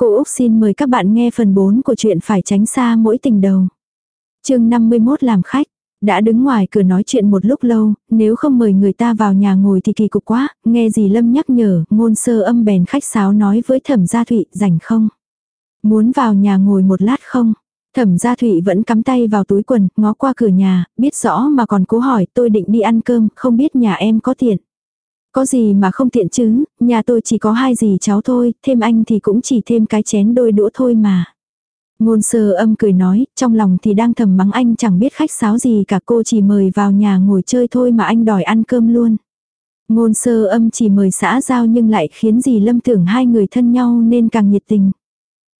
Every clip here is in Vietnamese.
Cô Úc xin mời các bạn nghe phần 4 của chuyện phải tránh xa mỗi tình đầu. chương 51 làm khách. Đã đứng ngoài cửa nói chuyện một lúc lâu, nếu không mời người ta vào nhà ngồi thì kỳ cục quá, nghe gì Lâm nhắc nhở, ngôn sơ âm bèn khách sáo nói với thẩm gia thụy, rảnh không? Muốn vào nhà ngồi một lát không? Thẩm gia thụy vẫn cắm tay vào túi quần, ngó qua cửa nhà, biết rõ mà còn cố hỏi tôi định đi ăn cơm, không biết nhà em có tiện. Có gì mà không tiện chứ, nhà tôi chỉ có hai gì cháu thôi, thêm anh thì cũng chỉ thêm cái chén đôi đũa thôi mà. Ngôn sơ âm cười nói, trong lòng thì đang thầm mắng anh chẳng biết khách sáo gì cả cô chỉ mời vào nhà ngồi chơi thôi mà anh đòi ăn cơm luôn. Ngôn sơ âm chỉ mời xã giao nhưng lại khiến dì lâm tưởng hai người thân nhau nên càng nhiệt tình.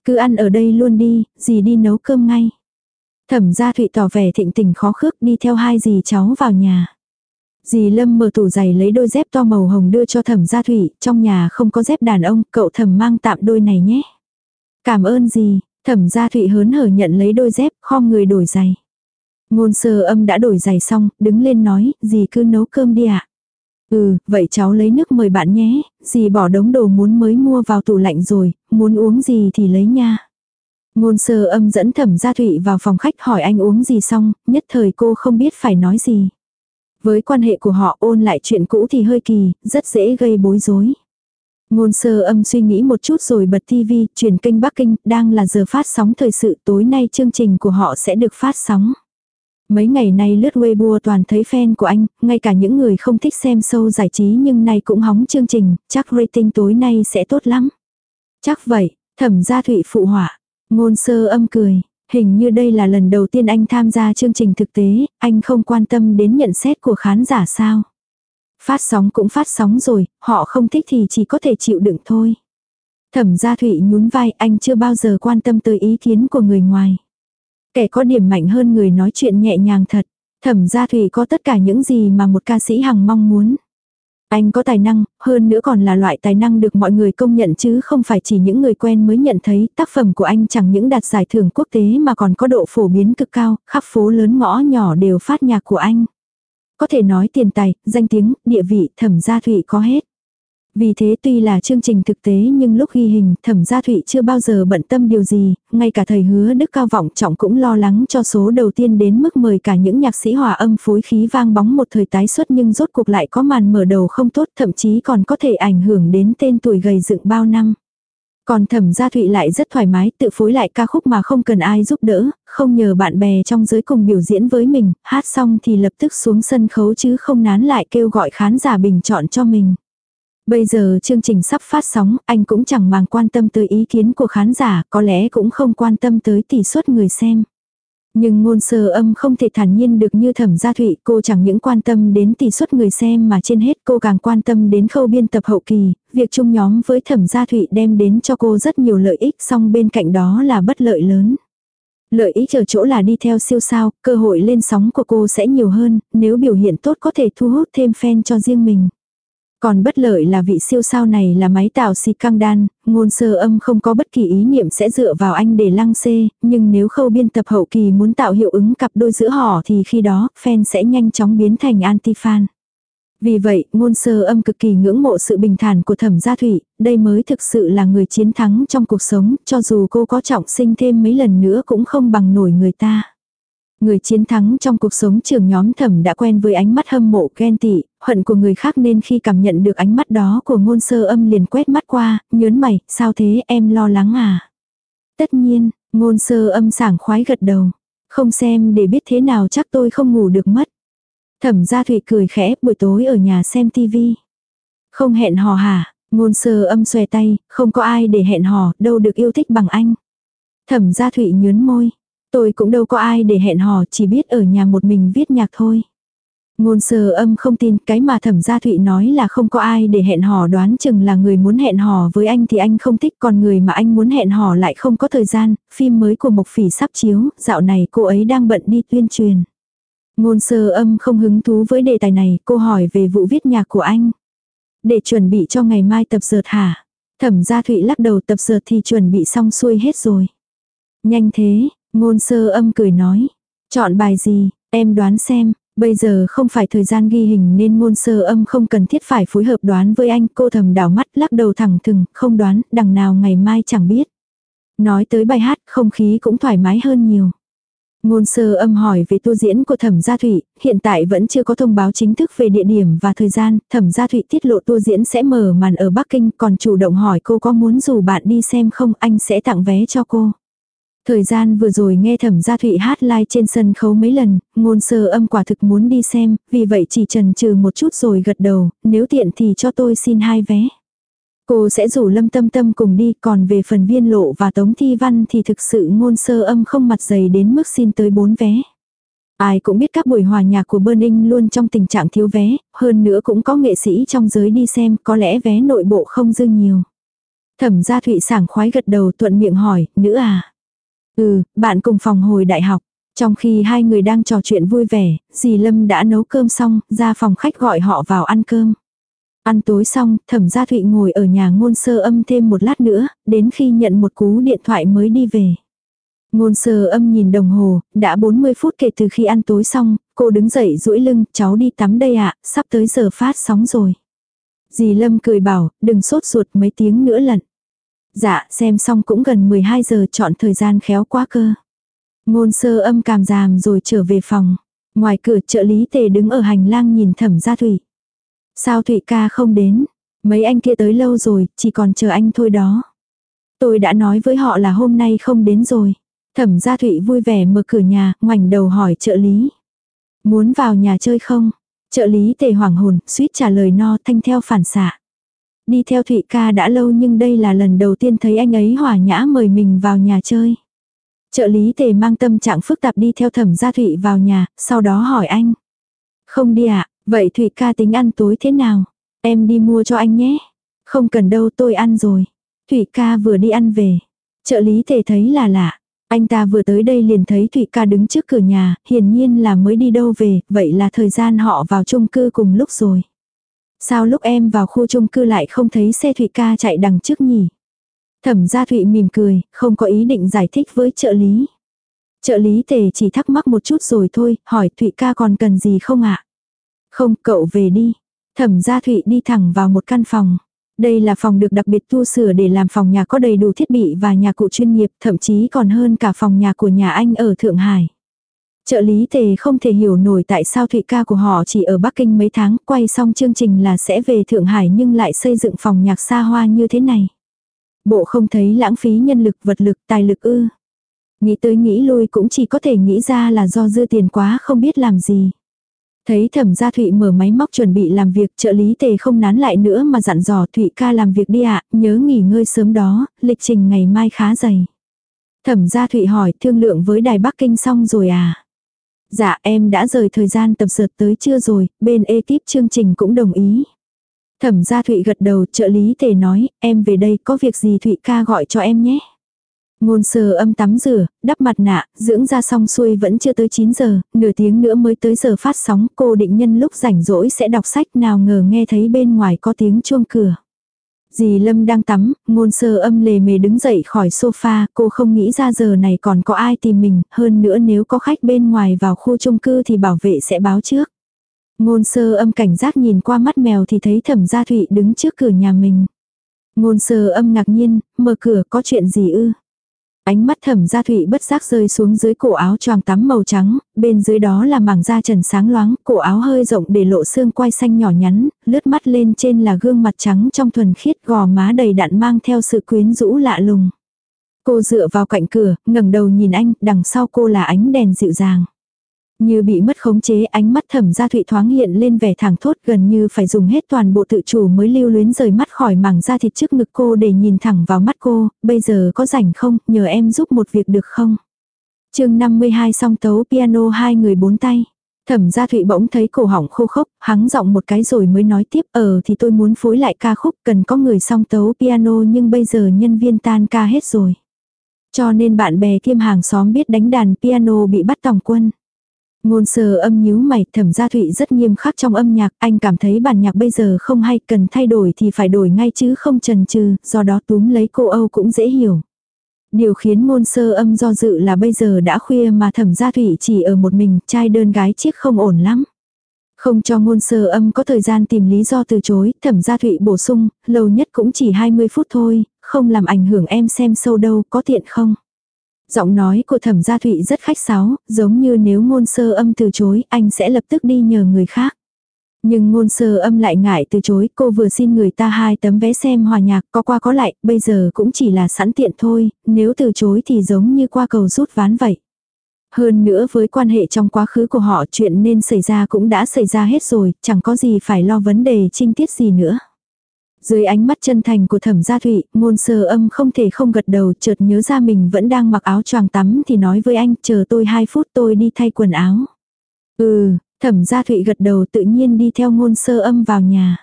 Cứ ăn ở đây luôn đi, dì đi nấu cơm ngay. Thẩm gia thụy tỏ vẻ thịnh tình khó khước đi theo hai dì cháu vào nhà. Dì Lâm mở tủ giày lấy đôi dép to màu hồng đưa cho thẩm gia thủy, trong nhà không có dép đàn ông, cậu thẩm mang tạm đôi này nhé. Cảm ơn dì, thẩm gia thủy hớn hở nhận lấy đôi dép, khom người đổi giày. Ngôn sơ âm đã đổi giày xong, đứng lên nói, dì cứ nấu cơm đi ạ. Ừ, vậy cháu lấy nước mời bạn nhé, dì bỏ đống đồ muốn mới mua vào tủ lạnh rồi, muốn uống gì thì lấy nha. Ngôn sơ âm dẫn thẩm gia thụy vào phòng khách hỏi anh uống gì xong, nhất thời cô không biết phải nói gì. Với quan hệ của họ ôn lại chuyện cũ thì hơi kỳ, rất dễ gây bối rối. Ngôn sơ âm suy nghĩ một chút rồi bật TV, truyền kênh Bắc Kinh, đang là giờ phát sóng thời sự tối nay chương trình của họ sẽ được phát sóng. Mấy ngày nay lướt Weibo toàn thấy fan của anh, ngay cả những người không thích xem show giải trí nhưng nay cũng hóng chương trình, chắc rating tối nay sẽ tốt lắm. Chắc vậy, thẩm gia thụy phụ họa. Ngôn sơ âm cười, Hình như đây là lần đầu tiên anh tham gia chương trình thực tế, anh không quan tâm đến nhận xét của khán giả sao. Phát sóng cũng phát sóng rồi, họ không thích thì chỉ có thể chịu đựng thôi. Thẩm gia thụy nhún vai anh chưa bao giờ quan tâm tới ý kiến của người ngoài. Kẻ có điểm mạnh hơn người nói chuyện nhẹ nhàng thật. Thẩm gia thụy có tất cả những gì mà một ca sĩ hằng mong muốn. Anh có tài năng, hơn nữa còn là loại tài năng được mọi người công nhận chứ không phải chỉ những người quen mới nhận thấy. Tác phẩm của anh chẳng những đạt giải thưởng quốc tế mà còn có độ phổ biến cực cao, khắp phố lớn ngõ nhỏ đều phát nhạc của anh. Có thể nói tiền tài, danh tiếng, địa vị, thẩm gia thụy có hết. Vì thế tuy là chương trình thực tế nhưng lúc ghi hình thẩm gia thụy chưa bao giờ bận tâm điều gì, ngay cả thầy hứa đức cao vọng trọng cũng lo lắng cho số đầu tiên đến mức mời cả những nhạc sĩ hòa âm phối khí vang bóng một thời tái xuất nhưng rốt cuộc lại có màn mở đầu không tốt thậm chí còn có thể ảnh hưởng đến tên tuổi gầy dựng bao năm. Còn thẩm gia thụy lại rất thoải mái tự phối lại ca khúc mà không cần ai giúp đỡ, không nhờ bạn bè trong giới cùng biểu diễn với mình, hát xong thì lập tức xuống sân khấu chứ không nán lại kêu gọi khán giả bình chọn cho mình. Bây giờ chương trình sắp phát sóng, anh cũng chẳng màng quan tâm tới ý kiến của khán giả, có lẽ cũng không quan tâm tới tỷ suất người xem. Nhưng ngôn sơ âm không thể thản nhiên được như thẩm gia thụy, cô chẳng những quan tâm đến tỷ suất người xem mà trên hết cô càng quan tâm đến khâu biên tập hậu kỳ, việc chung nhóm với thẩm gia thụy đem đến cho cô rất nhiều lợi ích song bên cạnh đó là bất lợi lớn. Lợi ích ở chỗ là đi theo siêu sao, cơ hội lên sóng của cô sẽ nhiều hơn, nếu biểu hiện tốt có thể thu hút thêm fan cho riêng mình. Còn bất lợi là vị siêu sao này là máy tạo xì căng đan, ngôn sơ âm không có bất kỳ ý niệm sẽ dựa vào anh để lăng xê, nhưng nếu khâu biên tập hậu kỳ muốn tạo hiệu ứng cặp đôi giữa họ thì khi đó fan sẽ nhanh chóng biến thành anti-fan. Vì vậy, ngôn sơ âm cực kỳ ngưỡng mộ sự bình thản của thẩm gia thủy, đây mới thực sự là người chiến thắng trong cuộc sống, cho dù cô có trọng sinh thêm mấy lần nữa cũng không bằng nổi người ta. Người chiến thắng trong cuộc sống trường nhóm thẩm đã quen với ánh mắt hâm mộ ghen tị, hận của người khác nên khi cảm nhận được ánh mắt đó của ngôn sơ âm liền quét mắt qua, nhớn mày, sao thế em lo lắng à? Tất nhiên, ngôn sơ âm sảng khoái gật đầu. Không xem để biết thế nào chắc tôi không ngủ được mất. Thẩm gia thủy cười khẽ buổi tối ở nhà xem tivi. Không hẹn hò hả? Ngôn sơ âm xòe tay, không có ai để hẹn hò, đâu được yêu thích bằng anh. Thẩm gia thụy nhớn môi. Tôi cũng đâu có ai để hẹn hò, chỉ biết ở nhà một mình viết nhạc thôi. Ngôn sơ âm không tin cái mà thẩm gia thụy nói là không có ai để hẹn hò đoán chừng là người muốn hẹn hò với anh thì anh không thích còn người mà anh muốn hẹn hò lại không có thời gian, phim mới của Mộc Phỉ sắp chiếu, dạo này cô ấy đang bận đi tuyên truyền. Ngôn sơ âm không hứng thú với đề tài này, cô hỏi về vụ viết nhạc của anh. Để chuẩn bị cho ngày mai tập dượt hả? Thẩm gia thụy lắc đầu tập dượt thì chuẩn bị xong xuôi hết rồi. Nhanh thế, ngôn sơ âm cười nói. Chọn bài gì, em đoán xem, Bây giờ không phải thời gian ghi hình nên ngôn sơ âm không cần thiết phải phối hợp đoán với anh. Cô thầm đảo mắt lắc đầu thẳng thừng, không đoán, đằng nào ngày mai chẳng biết. Nói tới bài hát, không khí cũng thoải mái hơn nhiều. Ngôn sơ âm hỏi về tour diễn của Thẩm Gia Thụy, hiện tại vẫn chưa có thông báo chính thức về địa điểm và thời gian, Thẩm Gia Thụy tiết lộ tour diễn sẽ mở màn ở Bắc Kinh, còn chủ động hỏi cô có muốn rủ bạn đi xem không, anh sẽ tặng vé cho cô. Thời gian vừa rồi nghe Thẩm Gia Thụy hát live trên sân khấu mấy lần, ngôn sơ âm quả thực muốn đi xem, vì vậy chỉ trần trừ một chút rồi gật đầu, nếu tiện thì cho tôi xin hai vé. Cô sẽ rủ Lâm Tâm Tâm cùng đi, còn về phần viên lộ và Tống Thi Văn thì thực sự ngôn sơ âm không mặt dày đến mức xin tới bốn vé. Ai cũng biết các buổi hòa nhạc của Burning luôn trong tình trạng thiếu vé, hơn nữa cũng có nghệ sĩ trong giới đi xem, có lẽ vé nội bộ không dư nhiều. Thẩm gia Thụy sảng khoái gật đầu thuận miệng hỏi, nữ à? Ừ, bạn cùng phòng hồi đại học. Trong khi hai người đang trò chuyện vui vẻ, dì Lâm đã nấu cơm xong, ra phòng khách gọi họ vào ăn cơm. Ăn tối xong, thẩm gia thụy ngồi ở nhà ngôn sơ âm thêm một lát nữa, đến khi nhận một cú điện thoại mới đi về. Ngôn sơ âm nhìn đồng hồ, đã 40 phút kể từ khi ăn tối xong, cô đứng dậy duỗi lưng, cháu đi tắm đây ạ, sắp tới giờ phát sóng rồi. Dì Lâm cười bảo, đừng sốt ruột mấy tiếng nữa lận. Dạ, xem xong cũng gần 12 giờ chọn thời gian khéo quá cơ. Ngôn sơ âm cảm giảm rồi trở về phòng. Ngoài cửa trợ lý tề đứng ở hành lang nhìn thẩm gia thủy. Sao Thụy ca không đến? Mấy anh kia tới lâu rồi, chỉ còn chờ anh thôi đó. Tôi đã nói với họ là hôm nay không đến rồi. Thẩm gia Thụy vui vẻ mở cửa nhà, ngoảnh đầu hỏi trợ lý. Muốn vào nhà chơi không? Trợ lý tề hoảng hồn, suýt trả lời no thanh theo phản xạ. Đi theo Thụy ca đã lâu nhưng đây là lần đầu tiên thấy anh ấy hỏa nhã mời mình vào nhà chơi. Trợ lý tề mang tâm trạng phức tạp đi theo thẩm gia Thụy vào nhà, sau đó hỏi anh. Không đi ạ, Vậy Thụy ca tính ăn tối thế nào? Em đi mua cho anh nhé. Không cần đâu tôi ăn rồi. Thụy ca vừa đi ăn về. Trợ lý Tề thấy là lạ. Anh ta vừa tới đây liền thấy Thụy ca đứng trước cửa nhà, hiển nhiên là mới đi đâu về, vậy là thời gian họ vào chung cư cùng lúc rồi. Sao lúc em vào khu chung cư lại không thấy xe Thụy ca chạy đằng trước nhỉ? Thẩm gia Thụy mỉm cười, không có ý định giải thích với trợ lý. Trợ lý tề chỉ thắc mắc một chút rồi thôi, hỏi Thụy ca còn cần gì không ạ? Không, cậu về đi. Thẩm gia Thụy đi thẳng vào một căn phòng. Đây là phòng được đặc biệt tu sửa để làm phòng nhà có đầy đủ thiết bị và nhà cụ chuyên nghiệp, thậm chí còn hơn cả phòng nhà của nhà anh ở Thượng Hải. Trợ lý tề không thể hiểu nổi tại sao Thụy ca của họ chỉ ở Bắc Kinh mấy tháng, quay xong chương trình là sẽ về Thượng Hải nhưng lại xây dựng phòng nhạc xa hoa như thế này. Bộ không thấy lãng phí nhân lực, vật lực, tài lực ư. Nghĩ tới nghĩ lui cũng chỉ có thể nghĩ ra là do dư tiền quá không biết làm gì. Thấy thẩm gia Thụy mở máy móc chuẩn bị làm việc trợ lý tề không nán lại nữa mà dặn dò Thụy ca làm việc đi ạ, nhớ nghỉ ngơi sớm đó, lịch trình ngày mai khá dày. Thẩm gia Thụy hỏi thương lượng với Đài Bắc Kinh xong rồi à? Dạ em đã rời thời gian tập dượt tới chưa rồi, bên ekip chương trình cũng đồng ý. Thẩm gia Thụy gật đầu trợ lý tề nói, em về đây có việc gì Thụy ca gọi cho em nhé. Ngôn sơ âm tắm rửa, đắp mặt nạ, dưỡng ra xong xuôi vẫn chưa tới 9 giờ, nửa tiếng nữa mới tới giờ phát sóng, cô định nhân lúc rảnh rỗi sẽ đọc sách nào ngờ nghe thấy bên ngoài có tiếng chuông cửa. Dì Lâm đang tắm, ngôn sơ âm lề mề đứng dậy khỏi sofa, cô không nghĩ ra giờ này còn có ai tìm mình, hơn nữa nếu có khách bên ngoài vào khu chung cư thì bảo vệ sẽ báo trước. Ngôn sơ âm cảnh giác nhìn qua mắt mèo thì thấy thẩm gia thụy đứng trước cửa nhà mình. Ngôn sơ âm ngạc nhiên, mở cửa có chuyện gì ư? Ánh mắt thẩm gia thụy bất giác rơi xuống dưới cổ áo choàng tắm màu trắng, bên dưới đó là mảng da trần sáng loáng, cổ áo hơi rộng để lộ xương quai xanh nhỏ nhắn, lướt mắt lên trên là gương mặt trắng trong thuần khiết gò má đầy đặn mang theo sự quyến rũ lạ lùng. Cô dựa vào cạnh cửa, ngẩng đầu nhìn anh, đằng sau cô là ánh đèn dịu dàng. Như bị mất khống chế ánh mắt thẩm gia thụy thoáng hiện lên vẻ thẳng thốt gần như phải dùng hết toàn bộ tự chủ mới lưu luyến rời mắt khỏi mảng da thịt trước ngực cô để nhìn thẳng vào mắt cô, bây giờ có rảnh không, nhờ em giúp một việc được không? chương 52 song tấu piano hai người bốn tay. Thẩm gia thụy bỗng thấy cổ họng khô khốc, hắng giọng một cái rồi mới nói tiếp ờ thì tôi muốn phối lại ca khúc cần có người song tấu piano nhưng bây giờ nhân viên tan ca hết rồi. Cho nên bạn bè kiêm hàng xóm biết đánh đàn piano bị bắt tòng quân. Ngôn sơ âm nhíu mày, thẩm gia thụy rất nghiêm khắc trong âm nhạc, anh cảm thấy bản nhạc bây giờ không hay, cần thay đổi thì phải đổi ngay chứ không chần chừ, do đó túm lấy cô Âu cũng dễ hiểu. Điều khiến ngôn sơ âm do dự là bây giờ đã khuya mà thẩm gia thụy chỉ ở một mình, trai đơn gái chiếc không ổn lắm. Không cho ngôn sơ âm có thời gian tìm lý do từ chối, thẩm gia thụy bổ sung, lâu nhất cũng chỉ 20 phút thôi, không làm ảnh hưởng em xem sâu đâu, có tiện không? Giọng nói của thẩm gia thụy rất khách sáo, giống như nếu ngôn sơ âm từ chối, anh sẽ lập tức đi nhờ người khác. Nhưng ngôn sơ âm lại ngại từ chối, cô vừa xin người ta hai tấm vé xem hòa nhạc, có qua có lại, bây giờ cũng chỉ là sẵn tiện thôi, nếu từ chối thì giống như qua cầu rút ván vậy. Hơn nữa với quan hệ trong quá khứ của họ chuyện nên xảy ra cũng đã xảy ra hết rồi, chẳng có gì phải lo vấn đề trinh tiết gì nữa. Dưới ánh mắt chân thành của thẩm gia thụy, ngôn sơ âm không thể không gật đầu chợt nhớ ra mình vẫn đang mặc áo choàng tắm thì nói với anh chờ tôi 2 phút tôi đi thay quần áo. Ừ, thẩm gia thụy gật đầu tự nhiên đi theo ngôn sơ âm vào nhà.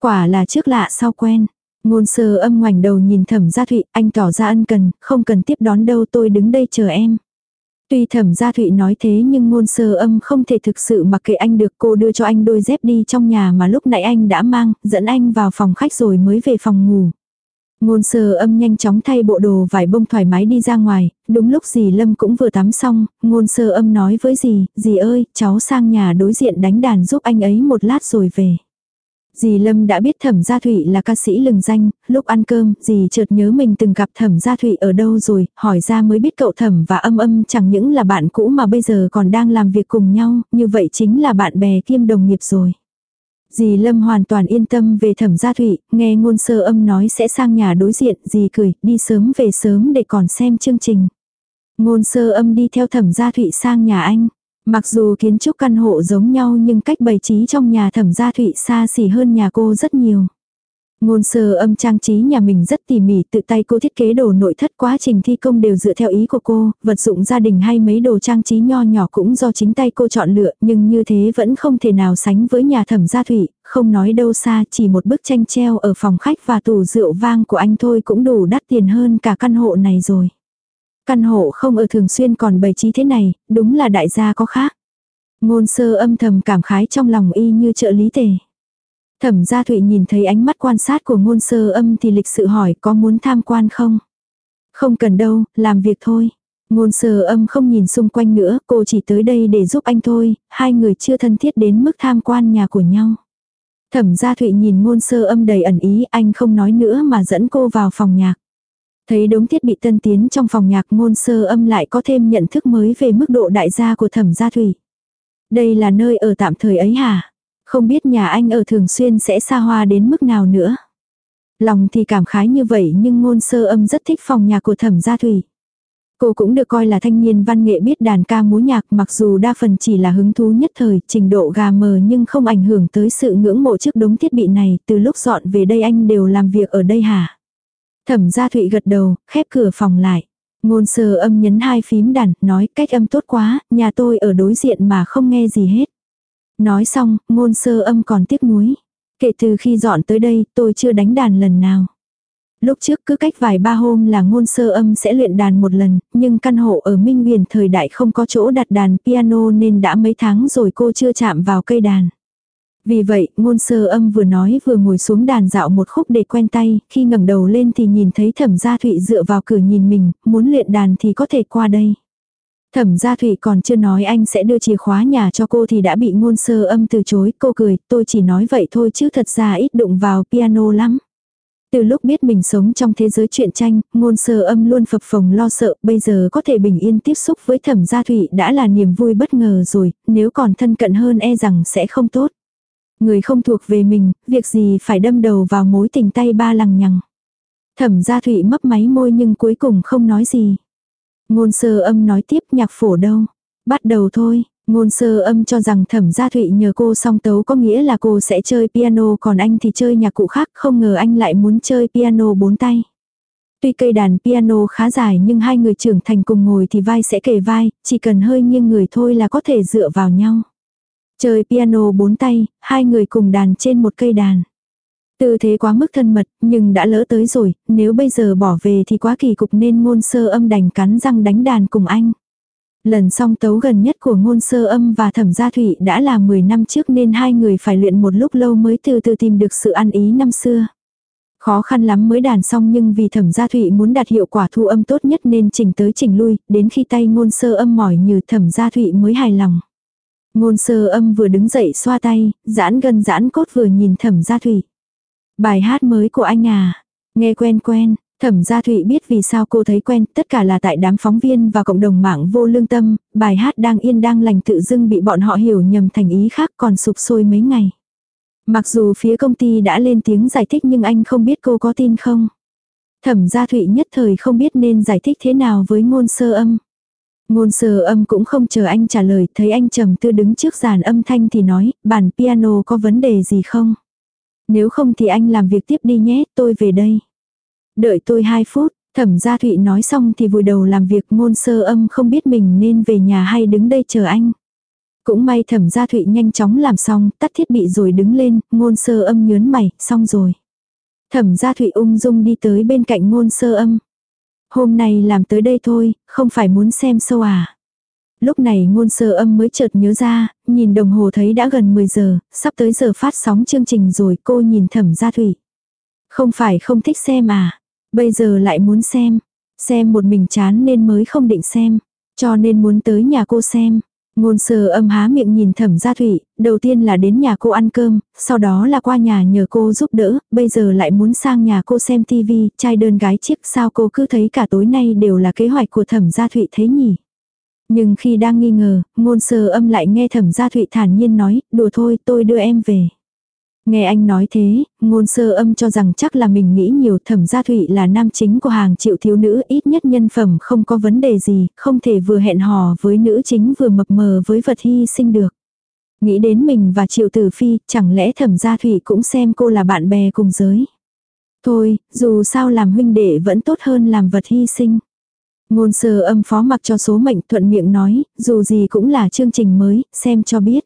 Quả là trước lạ sau quen. Ngôn sơ âm ngoảnh đầu nhìn thẩm gia thụy, anh tỏ ra ân cần, không cần tiếp đón đâu tôi đứng đây chờ em. Tuy thẩm gia thụy nói thế nhưng ngôn sơ âm không thể thực sự mặc kệ anh được cô đưa cho anh đôi dép đi trong nhà mà lúc nãy anh đã mang, dẫn anh vào phòng khách rồi mới về phòng ngủ. Ngôn sơ âm nhanh chóng thay bộ đồ vải bông thoải mái đi ra ngoài, đúng lúc dì Lâm cũng vừa tắm xong, ngôn sơ âm nói với dì, dì ơi, cháu sang nhà đối diện đánh đàn giúp anh ấy một lát rồi về. Dì Lâm đã biết Thẩm Gia Thụy là ca sĩ lừng danh, lúc ăn cơm, dì chợt nhớ mình từng gặp Thẩm Gia Thụy ở đâu rồi, hỏi ra mới biết cậu Thẩm và âm âm chẳng những là bạn cũ mà bây giờ còn đang làm việc cùng nhau, như vậy chính là bạn bè kiêm đồng nghiệp rồi. Dì Lâm hoàn toàn yên tâm về Thẩm Gia Thụy, nghe ngôn sơ âm nói sẽ sang nhà đối diện, dì cười, đi sớm về sớm để còn xem chương trình. Ngôn sơ âm đi theo Thẩm Gia Thụy sang nhà anh. Mặc dù kiến trúc căn hộ giống nhau nhưng cách bày trí trong nhà thẩm gia thụy xa xỉ hơn nhà cô rất nhiều. Ngôn sơ âm trang trí nhà mình rất tỉ mỉ, tự tay cô thiết kế đồ nội thất quá trình thi công đều dựa theo ý của cô, vật dụng gia đình hay mấy đồ trang trí nho nhỏ cũng do chính tay cô chọn lựa, nhưng như thế vẫn không thể nào sánh với nhà thẩm gia thủy, không nói đâu xa, chỉ một bức tranh treo ở phòng khách và tủ rượu vang của anh thôi cũng đủ đắt tiền hơn cả căn hộ này rồi. Căn hộ không ở thường xuyên còn bày trí thế này, đúng là đại gia có khác. Ngôn sơ âm thầm cảm khái trong lòng y như trợ lý tề. Thẩm gia Thụy nhìn thấy ánh mắt quan sát của ngôn sơ âm thì lịch sự hỏi có muốn tham quan không? Không cần đâu, làm việc thôi. Ngôn sơ âm không nhìn xung quanh nữa, cô chỉ tới đây để giúp anh thôi, hai người chưa thân thiết đến mức tham quan nhà của nhau. Thẩm gia Thụy nhìn ngôn sơ âm đầy ẩn ý, anh không nói nữa mà dẫn cô vào phòng nhạc. Thấy đống thiết bị tân tiến trong phòng nhạc ngôn sơ âm lại có thêm nhận thức mới về mức độ đại gia của thẩm gia thủy. Đây là nơi ở tạm thời ấy hả? Không biết nhà anh ở thường xuyên sẽ xa hoa đến mức nào nữa. Lòng thì cảm khái như vậy nhưng ngôn sơ âm rất thích phòng nhạc của thẩm gia thủy. Cô cũng được coi là thanh niên văn nghệ biết đàn ca múa nhạc mặc dù đa phần chỉ là hứng thú nhất thời, trình độ gà mờ nhưng không ảnh hưởng tới sự ngưỡng mộ trước đống thiết bị này, từ lúc dọn về đây anh đều làm việc ở đây hả? Thẩm gia thụy gật đầu, khép cửa phòng lại. Ngôn sơ âm nhấn hai phím đàn, nói cách âm tốt quá, nhà tôi ở đối diện mà không nghe gì hết. Nói xong, ngôn sơ âm còn tiếc nuối. Kể từ khi dọn tới đây, tôi chưa đánh đàn lần nào. Lúc trước cứ cách vài ba hôm là ngôn sơ âm sẽ luyện đàn một lần, nhưng căn hộ ở Minh Huyền thời đại không có chỗ đặt đàn piano nên đã mấy tháng rồi cô chưa chạm vào cây đàn. Vì vậy, ngôn sơ âm vừa nói vừa ngồi xuống đàn dạo một khúc để quen tay, khi ngẩng đầu lên thì nhìn thấy thẩm gia thụy dựa vào cửa nhìn mình, muốn luyện đàn thì có thể qua đây. Thẩm gia thụy còn chưa nói anh sẽ đưa chìa khóa nhà cho cô thì đã bị ngôn sơ âm từ chối, cô cười, tôi chỉ nói vậy thôi chứ thật ra ít đụng vào piano lắm. Từ lúc biết mình sống trong thế giới truyện tranh, ngôn sơ âm luôn phập phồng lo sợ, bây giờ có thể bình yên tiếp xúc với thẩm gia thụy đã là niềm vui bất ngờ rồi, nếu còn thân cận hơn e rằng sẽ không tốt. Người không thuộc về mình, việc gì phải đâm đầu vào mối tình tay ba lằng nhằng. Thẩm gia thụy mấp máy môi nhưng cuối cùng không nói gì. Ngôn sơ âm nói tiếp nhạc phổ đâu. Bắt đầu thôi, ngôn sơ âm cho rằng thẩm gia thụy nhờ cô song tấu có nghĩa là cô sẽ chơi piano còn anh thì chơi nhạc cụ khác không ngờ anh lại muốn chơi piano bốn tay. Tuy cây đàn piano khá dài nhưng hai người trưởng thành cùng ngồi thì vai sẽ kề vai, chỉ cần hơi nghiêng người thôi là có thể dựa vào nhau. Chơi piano bốn tay, hai người cùng đàn trên một cây đàn. Tư thế quá mức thân mật, nhưng đã lỡ tới rồi, nếu bây giờ bỏ về thì quá kỳ cục nên ngôn sơ âm đành cắn răng đánh đàn cùng anh. Lần song tấu gần nhất của ngôn sơ âm và thẩm gia thụy đã là 10 năm trước nên hai người phải luyện một lúc lâu mới từ từ tìm được sự ăn ý năm xưa. Khó khăn lắm mới đàn xong nhưng vì thẩm gia thụy muốn đạt hiệu quả thu âm tốt nhất nên chỉnh tới chỉnh lui, đến khi tay ngôn sơ âm mỏi như thẩm gia thụy mới hài lòng. Ngôn sơ âm vừa đứng dậy xoa tay, giãn gân giãn cốt vừa nhìn thẩm gia thủy. Bài hát mới của anh à, nghe quen quen, Thẩm gia Thụy biết vì sao cô thấy quen, tất cả là tại đám phóng viên và cộng đồng mạng vô lương tâm, bài hát đang yên đang lành tự dưng bị bọn họ hiểu nhầm thành ý khác còn sụp sôi mấy ngày. Mặc dù phía công ty đã lên tiếng giải thích nhưng anh không biết cô có tin không. Thẩm gia Thụy nhất thời không biết nên giải thích thế nào với ngôn sơ âm. Ngôn sơ âm cũng không chờ anh trả lời, thấy anh trầm tư đứng trước giàn âm thanh thì nói, bản piano có vấn đề gì không? Nếu không thì anh làm việc tiếp đi nhé, tôi về đây. Đợi tôi 2 phút, thẩm gia thụy nói xong thì vùi đầu làm việc ngôn sơ âm không biết mình nên về nhà hay đứng đây chờ anh. Cũng may thẩm gia thụy nhanh chóng làm xong, tắt thiết bị rồi đứng lên, ngôn sơ âm nhớn mày, xong rồi. Thẩm gia thụy ung dung đi tới bên cạnh ngôn sơ âm. Hôm nay làm tới đây thôi, không phải muốn xem sâu à. Lúc này ngôn sơ âm mới chợt nhớ ra, nhìn đồng hồ thấy đã gần 10 giờ, sắp tới giờ phát sóng chương trình rồi cô nhìn thẩm gia thủy, Không phải không thích xem à. Bây giờ lại muốn xem. Xem một mình chán nên mới không định xem. Cho nên muốn tới nhà cô xem. Ngôn sơ âm há miệng nhìn thẩm gia thủy, đầu tiên là đến nhà cô ăn cơm, sau đó là qua nhà nhờ cô giúp đỡ, bây giờ lại muốn sang nhà cô xem tivi, trai đơn gái chiếc sao cô cứ thấy cả tối nay đều là kế hoạch của thẩm gia thụy thế nhỉ. Nhưng khi đang nghi ngờ, ngôn sơ âm lại nghe thẩm gia thụy thản nhiên nói, đùa thôi tôi đưa em về. Nghe anh nói thế, ngôn sơ âm cho rằng chắc là mình nghĩ nhiều thẩm gia thụy là nam chính của hàng triệu thiếu nữ ít nhất nhân phẩm không có vấn đề gì, không thể vừa hẹn hò với nữ chính vừa mập mờ với vật hy sinh được. Nghĩ đến mình và triệu tử phi, chẳng lẽ thẩm gia thụy cũng xem cô là bạn bè cùng giới. Thôi, dù sao làm huynh đệ vẫn tốt hơn làm vật hy sinh. Ngôn sơ âm phó mặc cho số mệnh thuận miệng nói, dù gì cũng là chương trình mới, xem cho biết.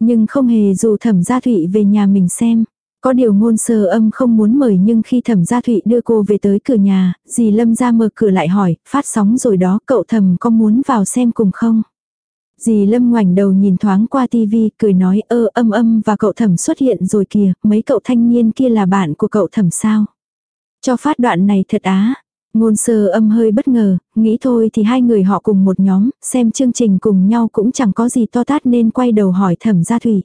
Nhưng không hề dù thẩm gia thụy về nhà mình xem. Có điều ngôn sơ âm không muốn mời nhưng khi thẩm gia thụy đưa cô về tới cửa nhà, dì lâm ra mở cửa lại hỏi, phát sóng rồi đó cậu thẩm có muốn vào xem cùng không? Dì lâm ngoảnh đầu nhìn thoáng qua tivi cười nói ơ âm âm và cậu thẩm xuất hiện rồi kìa, mấy cậu thanh niên kia là bạn của cậu thẩm sao? Cho phát đoạn này thật á, Ngôn sơ âm hơi bất ngờ, nghĩ thôi thì hai người họ cùng một nhóm, xem chương trình cùng nhau cũng chẳng có gì to tát nên quay đầu hỏi thẩm gia thủy.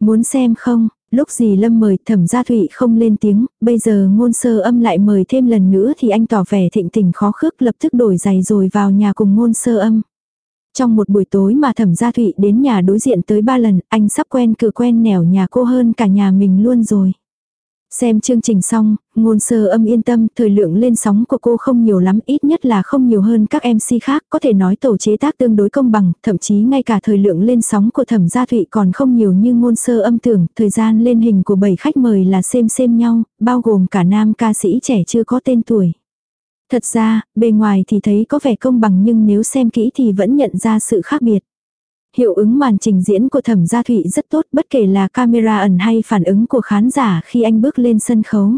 Muốn xem không, lúc gì lâm mời thẩm gia thủy không lên tiếng, bây giờ ngôn sơ âm lại mời thêm lần nữa thì anh tỏ vẻ thịnh tình khó khước lập tức đổi giày rồi vào nhà cùng ngôn sơ âm. Trong một buổi tối mà thẩm gia thụy đến nhà đối diện tới ba lần, anh sắp quen cử quen nẻo nhà cô hơn cả nhà mình luôn rồi. Xem chương trình xong, ngôn sơ âm yên tâm, thời lượng lên sóng của cô không nhiều lắm, ít nhất là không nhiều hơn các MC khác, có thể nói tổ chế tác tương đối công bằng, thậm chí ngay cả thời lượng lên sóng của thẩm gia thụy còn không nhiều như ngôn sơ âm tưởng, thời gian lên hình của bảy khách mời là xem xem nhau, bao gồm cả nam ca sĩ trẻ chưa có tên tuổi. Thật ra, bề ngoài thì thấy có vẻ công bằng nhưng nếu xem kỹ thì vẫn nhận ra sự khác biệt. Hiệu ứng màn trình diễn của thẩm gia thụy rất tốt bất kể là camera ẩn hay phản ứng của khán giả khi anh bước lên sân khấu.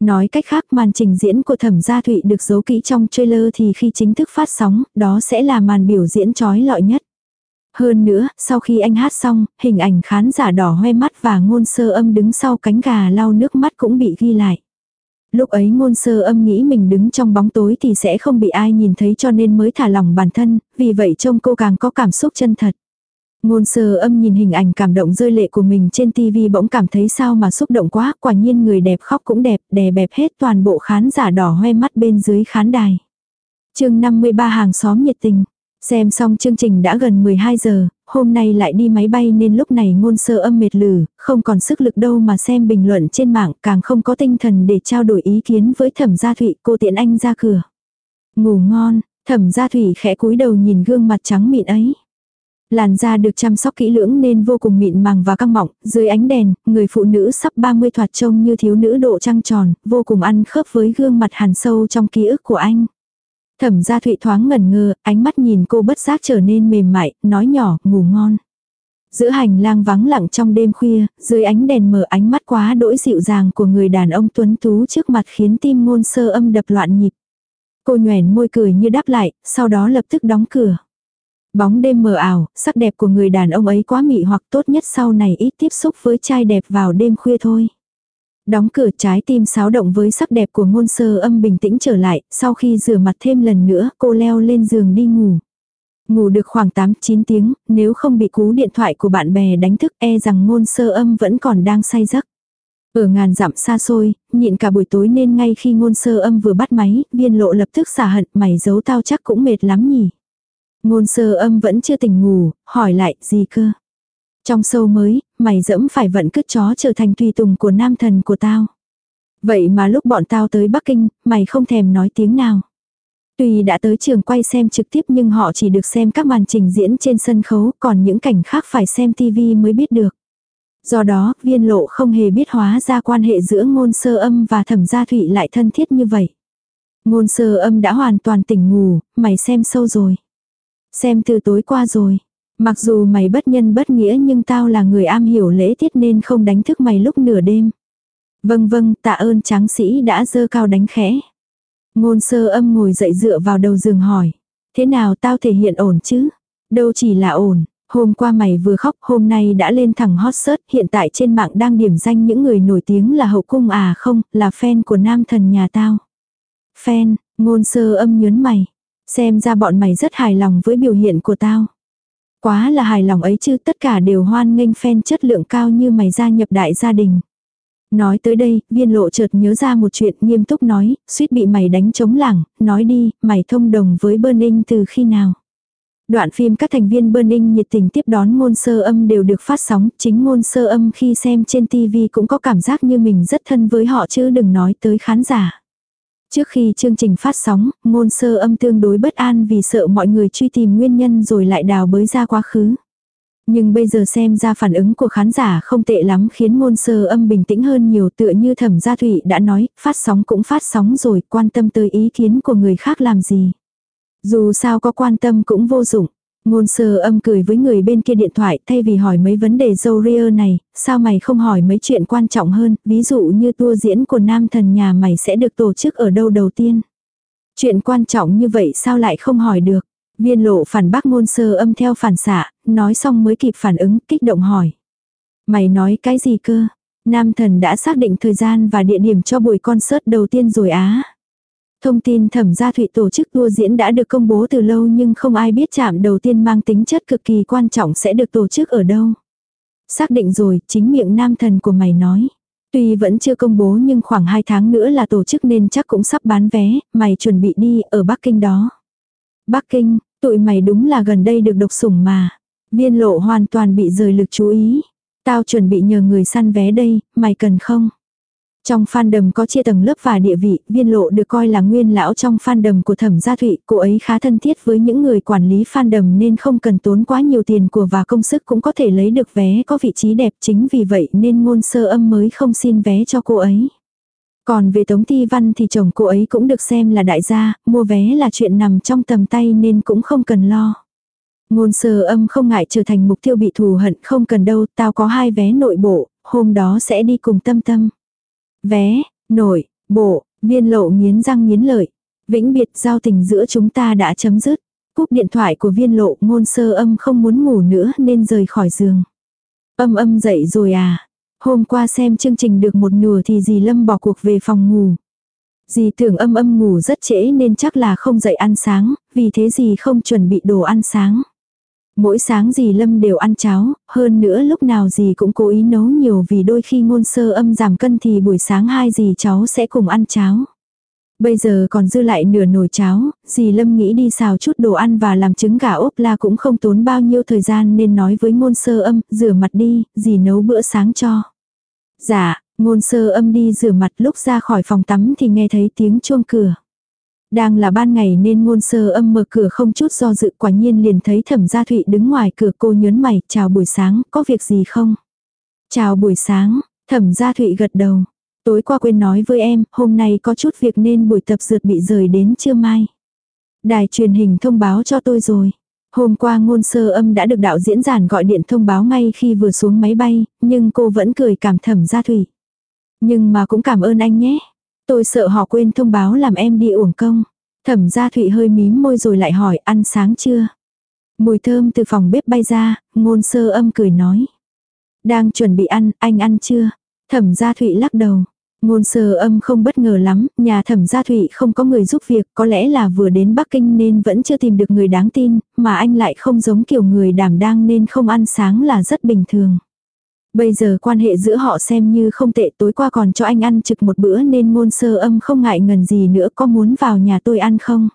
Nói cách khác màn trình diễn của thẩm gia thụy được giấu kỹ trong trailer thì khi chính thức phát sóng, đó sẽ là màn biểu diễn trói lọi nhất. Hơn nữa, sau khi anh hát xong, hình ảnh khán giả đỏ hoe mắt và ngôn sơ âm đứng sau cánh gà lau nước mắt cũng bị ghi lại. Lúc ấy ngôn sơ âm nghĩ mình đứng trong bóng tối thì sẽ không bị ai nhìn thấy cho nên mới thả lỏng bản thân, vì vậy trông cô càng có cảm xúc chân thật. Ngôn sơ âm nhìn hình ảnh cảm động rơi lệ của mình trên tivi bỗng cảm thấy sao mà xúc động quá, quả nhiên người đẹp khóc cũng đẹp, đè bẹp hết toàn bộ khán giả đỏ hoe mắt bên dưới khán đài. chương 53 hàng xóm nhiệt tình. Xem xong chương trình đã gần 12 giờ, hôm nay lại đi máy bay nên lúc này ngôn sơ âm mệt lử, không còn sức lực đâu mà xem bình luận trên mạng, càng không có tinh thần để trao đổi ý kiến với thẩm gia thụy cô tiện anh ra cửa. Ngủ ngon, thẩm gia thụy khẽ cúi đầu nhìn gương mặt trắng mịn ấy. Làn da được chăm sóc kỹ lưỡng nên vô cùng mịn màng và căng mọng, dưới ánh đèn, người phụ nữ sắp 30 thoạt trông như thiếu nữ độ trăng tròn, vô cùng ăn khớp với gương mặt hàn sâu trong ký ức của anh. Thẩm gia thụy thoáng ngẩn ngơ, ánh mắt nhìn cô bất giác trở nên mềm mại, nói nhỏ, ngủ ngon. Giữa hành lang vắng lặng trong đêm khuya, dưới ánh đèn mờ ánh mắt quá đỗi dịu dàng của người đàn ông tuấn tú trước mặt khiến tim ngôn sơ âm đập loạn nhịp. Cô nhoẻn môi cười như đáp lại, sau đó lập tức đóng cửa. Bóng đêm mờ ảo, sắc đẹp của người đàn ông ấy quá mị hoặc tốt nhất sau này ít tiếp xúc với trai đẹp vào đêm khuya thôi. Đóng cửa trái tim xáo động với sắc đẹp của ngôn sơ âm bình tĩnh trở lại, sau khi rửa mặt thêm lần nữa cô leo lên giường đi ngủ. Ngủ được khoảng 8-9 tiếng, nếu không bị cú điện thoại của bạn bè đánh thức e rằng ngôn sơ âm vẫn còn đang say giấc. Ở ngàn dặm xa xôi, nhịn cả buổi tối nên ngay khi ngôn sơ âm vừa bắt máy, viên lộ lập tức xả hận mày giấu tao chắc cũng mệt lắm nhỉ. Ngôn sơ âm vẫn chưa tỉnh ngủ, hỏi lại, gì cơ? Trong sâu mới, mày dẫm phải vận cứt chó trở thành tùy tùng của nam thần của tao. Vậy mà lúc bọn tao tới Bắc Kinh, mày không thèm nói tiếng nào. Tuy đã tới trường quay xem trực tiếp nhưng họ chỉ được xem các màn trình diễn trên sân khấu, còn những cảnh khác phải xem TV mới biết được. Do đó, viên lộ không hề biết hóa ra quan hệ giữa ngôn sơ âm và thẩm gia thụy lại thân thiết như vậy. Ngôn sơ âm đã hoàn toàn tỉnh ngủ, mày xem sâu rồi. Xem từ tối qua rồi. Mặc dù mày bất nhân bất nghĩa nhưng tao là người am hiểu lễ tiết nên không đánh thức mày lúc nửa đêm. Vâng vâng, tạ ơn tráng sĩ đã dơ cao đánh khẽ. Ngôn sơ âm ngồi dậy dựa vào đầu giường hỏi. Thế nào tao thể hiện ổn chứ? Đâu chỉ là ổn. Hôm qua mày vừa khóc, hôm nay đã lên thẳng hot search, hiện tại trên mạng đang điểm danh những người nổi tiếng là hậu cung à không, là fan của nam thần nhà tao. Fan, ngôn sơ âm nhớn mày. Xem ra bọn mày rất hài lòng với biểu hiện của tao. Quá là hài lòng ấy chứ tất cả đều hoan nghênh fan chất lượng cao như mày gia nhập đại gia đình. Nói tới đây, viên lộ chợt nhớ ra một chuyện nghiêm túc nói, suýt bị mày đánh chống lảng, nói đi, mày thông đồng với Burning từ khi nào. Đoạn phim các thành viên Burning nhiệt tình tiếp đón ngôn sơ âm đều được phát sóng, chính ngôn sơ âm khi xem trên TV cũng có cảm giác như mình rất thân với họ chứ đừng nói tới khán giả. Trước khi chương trình phát sóng, ngôn sơ âm tương đối bất an vì sợ mọi người truy tìm nguyên nhân rồi lại đào bới ra quá khứ. Nhưng bây giờ xem ra phản ứng của khán giả không tệ lắm khiến ngôn sơ âm bình tĩnh hơn nhiều tựa như thẩm gia thủy đã nói, phát sóng cũng phát sóng rồi, quan tâm tới ý kiến của người khác làm gì. Dù sao có quan tâm cũng vô dụng. Ngôn sơ âm cười với người bên kia điện thoại thay vì hỏi mấy vấn đề dâu ria này, sao mày không hỏi mấy chuyện quan trọng hơn, ví dụ như tour diễn của nam thần nhà mày sẽ được tổ chức ở đâu đầu tiên. Chuyện quan trọng như vậy sao lại không hỏi được. Viên lộ phản bác ngôn sơ âm theo phản xạ, nói xong mới kịp phản ứng, kích động hỏi. Mày nói cái gì cơ? Nam thần đã xác định thời gian và địa điểm cho buổi concert đầu tiên rồi á. Thông tin thẩm gia thụy tổ chức đua diễn đã được công bố từ lâu nhưng không ai biết chạm đầu tiên mang tính chất cực kỳ quan trọng sẽ được tổ chức ở đâu. Xác định rồi, chính miệng nam thần của mày nói. Tuy vẫn chưa công bố nhưng khoảng 2 tháng nữa là tổ chức nên chắc cũng sắp bán vé, mày chuẩn bị đi ở Bắc Kinh đó. Bắc Kinh, tụi mày đúng là gần đây được độc sủng mà. Viên lộ hoàn toàn bị rời lực chú ý. Tao chuẩn bị nhờ người săn vé đây, mày cần không? Trong fandom có chia tầng lớp và địa vị, viên lộ được coi là nguyên lão trong fandom của thẩm gia thụy, cô ấy khá thân thiết với những người quản lý fandom nên không cần tốn quá nhiều tiền của và công sức cũng có thể lấy được vé có vị trí đẹp chính vì vậy nên ngôn sơ âm mới không xin vé cho cô ấy. Còn về Tống Thi Văn thì chồng cô ấy cũng được xem là đại gia, mua vé là chuyện nằm trong tầm tay nên cũng không cần lo. Ngôn sơ âm không ngại trở thành mục tiêu bị thù hận không cần đâu, tao có hai vé nội bộ, hôm đó sẽ đi cùng tâm tâm. Vé, nội, bộ, viên lộ nghiến răng nghiến lợi. Vĩnh biệt giao tình giữa chúng ta đã chấm dứt. Cúp điện thoại của viên lộ ngôn sơ âm không muốn ngủ nữa nên rời khỏi giường. Âm âm dậy rồi à. Hôm qua xem chương trình được một nửa thì dì Lâm bỏ cuộc về phòng ngủ. Dì tưởng âm âm ngủ rất trễ nên chắc là không dậy ăn sáng, vì thế dì không chuẩn bị đồ ăn sáng. Mỗi sáng dì Lâm đều ăn cháo, hơn nữa lúc nào dì cũng cố ý nấu nhiều vì đôi khi ngôn sơ âm giảm cân thì buổi sáng hai dì cháu sẽ cùng ăn cháo. Bây giờ còn dư lại nửa nồi cháo, dì Lâm nghĩ đi xào chút đồ ăn và làm trứng gà ốp la cũng không tốn bao nhiêu thời gian nên nói với ngôn sơ âm, rửa mặt đi, dì nấu bữa sáng cho. Dạ, ngôn sơ âm đi rửa mặt lúc ra khỏi phòng tắm thì nghe thấy tiếng chuông cửa. Đang là ban ngày nên ngôn sơ âm mở cửa không chút do dự quả nhiên liền thấy thẩm gia thụy đứng ngoài cửa cô nhớn mày, chào buổi sáng, có việc gì không? Chào buổi sáng, thẩm gia thụy gật đầu. Tối qua quên nói với em, hôm nay có chút việc nên buổi tập dượt bị rời đến trưa mai. Đài truyền hình thông báo cho tôi rồi. Hôm qua ngôn sơ âm đã được đạo diễn giản gọi điện thông báo ngay khi vừa xuống máy bay, nhưng cô vẫn cười cảm thẩm gia thủy. Nhưng mà cũng cảm ơn anh nhé. Tôi sợ họ quên thông báo làm em đi uổng công. Thẩm gia thụy hơi mím môi rồi lại hỏi ăn sáng chưa. Mùi thơm từ phòng bếp bay ra, ngôn sơ âm cười nói. Đang chuẩn bị ăn, anh ăn chưa? Thẩm gia thụy lắc đầu. Ngôn sơ âm không bất ngờ lắm, nhà thẩm gia thụy không có người giúp việc, có lẽ là vừa đến Bắc Kinh nên vẫn chưa tìm được người đáng tin, mà anh lại không giống kiểu người đảm đang nên không ăn sáng là rất bình thường. Bây giờ quan hệ giữa họ xem như không tệ tối qua còn cho anh ăn trực một bữa nên ngôn sơ âm không ngại ngần gì nữa có muốn vào nhà tôi ăn không.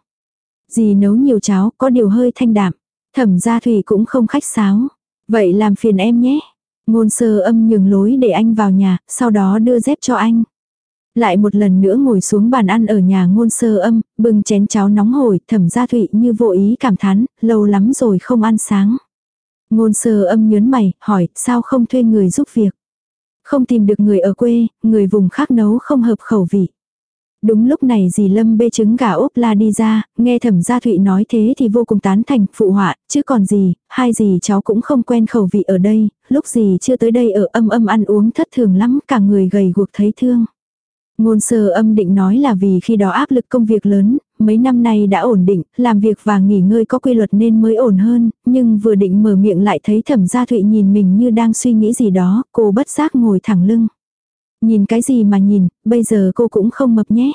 Dì nấu nhiều cháo có điều hơi thanh đạm. Thẩm gia thủy cũng không khách sáo. Vậy làm phiền em nhé. Ngôn sơ âm nhường lối để anh vào nhà, sau đó đưa dép cho anh. Lại một lần nữa ngồi xuống bàn ăn ở nhà ngôn sơ âm, bưng chén cháo nóng hổi, thẩm gia thụy như vô ý cảm thán, lâu lắm rồi không ăn sáng. Ngôn sơ âm nhớn mày, hỏi, sao không thuê người giúp việc? Không tìm được người ở quê, người vùng khác nấu không hợp khẩu vị. Đúng lúc này dì Lâm bê trứng gà ốp la đi ra, nghe thẩm gia thụy nói thế thì vô cùng tán thành, phụ họa, chứ còn gì, hai dì cháu cũng không quen khẩu vị ở đây, lúc dì chưa tới đây ở âm âm ăn uống thất thường lắm, cả người gầy guộc thấy thương. Ngôn sơ âm định nói là vì khi đó áp lực công việc lớn, mấy năm nay đã ổn định, làm việc và nghỉ ngơi có quy luật nên mới ổn hơn, nhưng vừa định mở miệng lại thấy thẩm gia thụy nhìn mình như đang suy nghĩ gì đó, cô bất giác ngồi thẳng lưng. Nhìn cái gì mà nhìn, bây giờ cô cũng không mập nhé.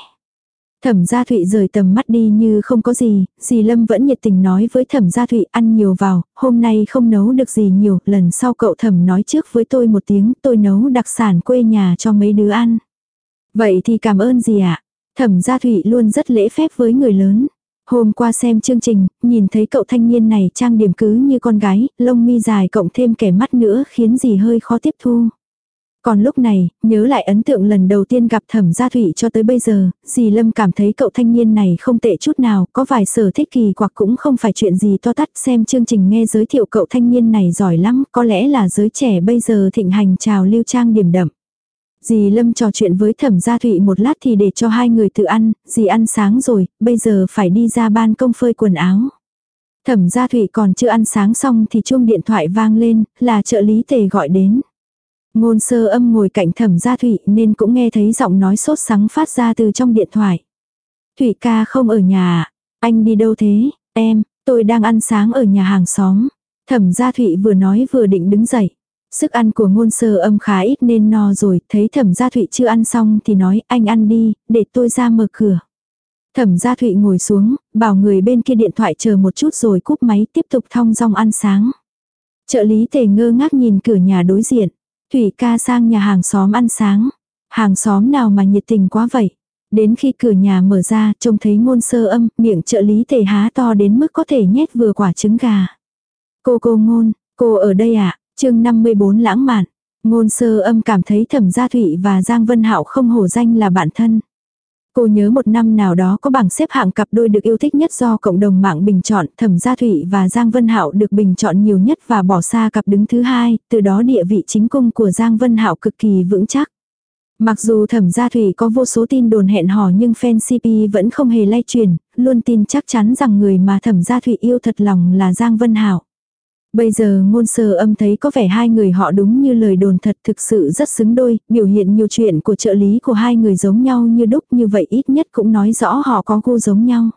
Thẩm gia thụy rời tầm mắt đi như không có gì, dì Lâm vẫn nhiệt tình nói với thẩm gia thụy ăn nhiều vào, hôm nay không nấu được gì nhiều, lần sau cậu thẩm nói trước với tôi một tiếng, tôi nấu đặc sản quê nhà cho mấy đứa ăn. Vậy thì cảm ơn gì ạ? Thẩm gia thụy luôn rất lễ phép với người lớn. Hôm qua xem chương trình, nhìn thấy cậu thanh niên này trang điểm cứ như con gái, lông mi dài cộng thêm kẻ mắt nữa khiến gì hơi khó tiếp thu. Còn lúc này, nhớ lại ấn tượng lần đầu tiên gặp thẩm gia thủy cho tới bây giờ, dì Lâm cảm thấy cậu thanh niên này không tệ chút nào, có vài sở thích kỳ quặc cũng không phải chuyện gì to tắt xem chương trình nghe giới thiệu cậu thanh niên này giỏi lắm, có lẽ là giới trẻ bây giờ thịnh hành trào lưu trang điểm đậm. Dì Lâm trò chuyện với thẩm gia thụy một lát thì để cho hai người tự ăn, dì ăn sáng rồi, bây giờ phải đi ra ban công phơi quần áo. Thẩm gia thụy còn chưa ăn sáng xong thì chuông điện thoại vang lên, là trợ lý tề gọi đến. Ngôn sơ âm ngồi cạnh thẩm gia thụy nên cũng nghe thấy giọng nói sốt sắng phát ra từ trong điện thoại. Thụy ca không ở nhà à? Anh đi đâu thế? Em, tôi đang ăn sáng ở nhà hàng xóm. Thẩm gia thụy vừa nói vừa định đứng dậy. Sức ăn của ngôn sơ âm khá ít nên no rồi, thấy thẩm gia thụy chưa ăn xong thì nói anh ăn đi, để tôi ra mở cửa. Thẩm gia thụy ngồi xuống, bảo người bên kia điện thoại chờ một chút rồi cúp máy tiếp tục thong dong ăn sáng. Trợ lý tề ngơ ngác nhìn cửa nhà đối diện. Thủy ca sang nhà hàng xóm ăn sáng. Hàng xóm nào mà nhiệt tình quá vậy. Đến khi cửa nhà mở ra, trông thấy ngôn sơ âm, miệng trợ lý tề há to đến mức có thể nhét vừa quả trứng gà. Cô cô ngôn, cô ở đây ạ, à? Chương 54 lãng mạn. Ngôn sơ âm cảm thấy thẩm gia thụy và Giang Vân Hạo không hổ danh là bạn thân. Cô nhớ một năm nào đó có bảng xếp hạng cặp đôi được yêu thích nhất do cộng đồng mạng bình chọn, Thẩm Gia Thụy và Giang Vân Hạo được bình chọn nhiều nhất và bỏ xa cặp đứng thứ hai, từ đó địa vị chính cung của Giang Vân Hạo cực kỳ vững chắc. Mặc dù Thẩm Gia Thụy có vô số tin đồn hẹn hò nhưng fan CP vẫn không hề lay truyền, luôn tin chắc chắn rằng người mà Thẩm Gia Thụy yêu thật lòng là Giang Vân Hạo. Bây giờ ngôn sơ âm thấy có vẻ hai người họ đúng như lời đồn thật thực sự rất xứng đôi, biểu hiện nhiều chuyện của trợ lý của hai người giống nhau như đúc như vậy ít nhất cũng nói rõ họ có gu giống nhau.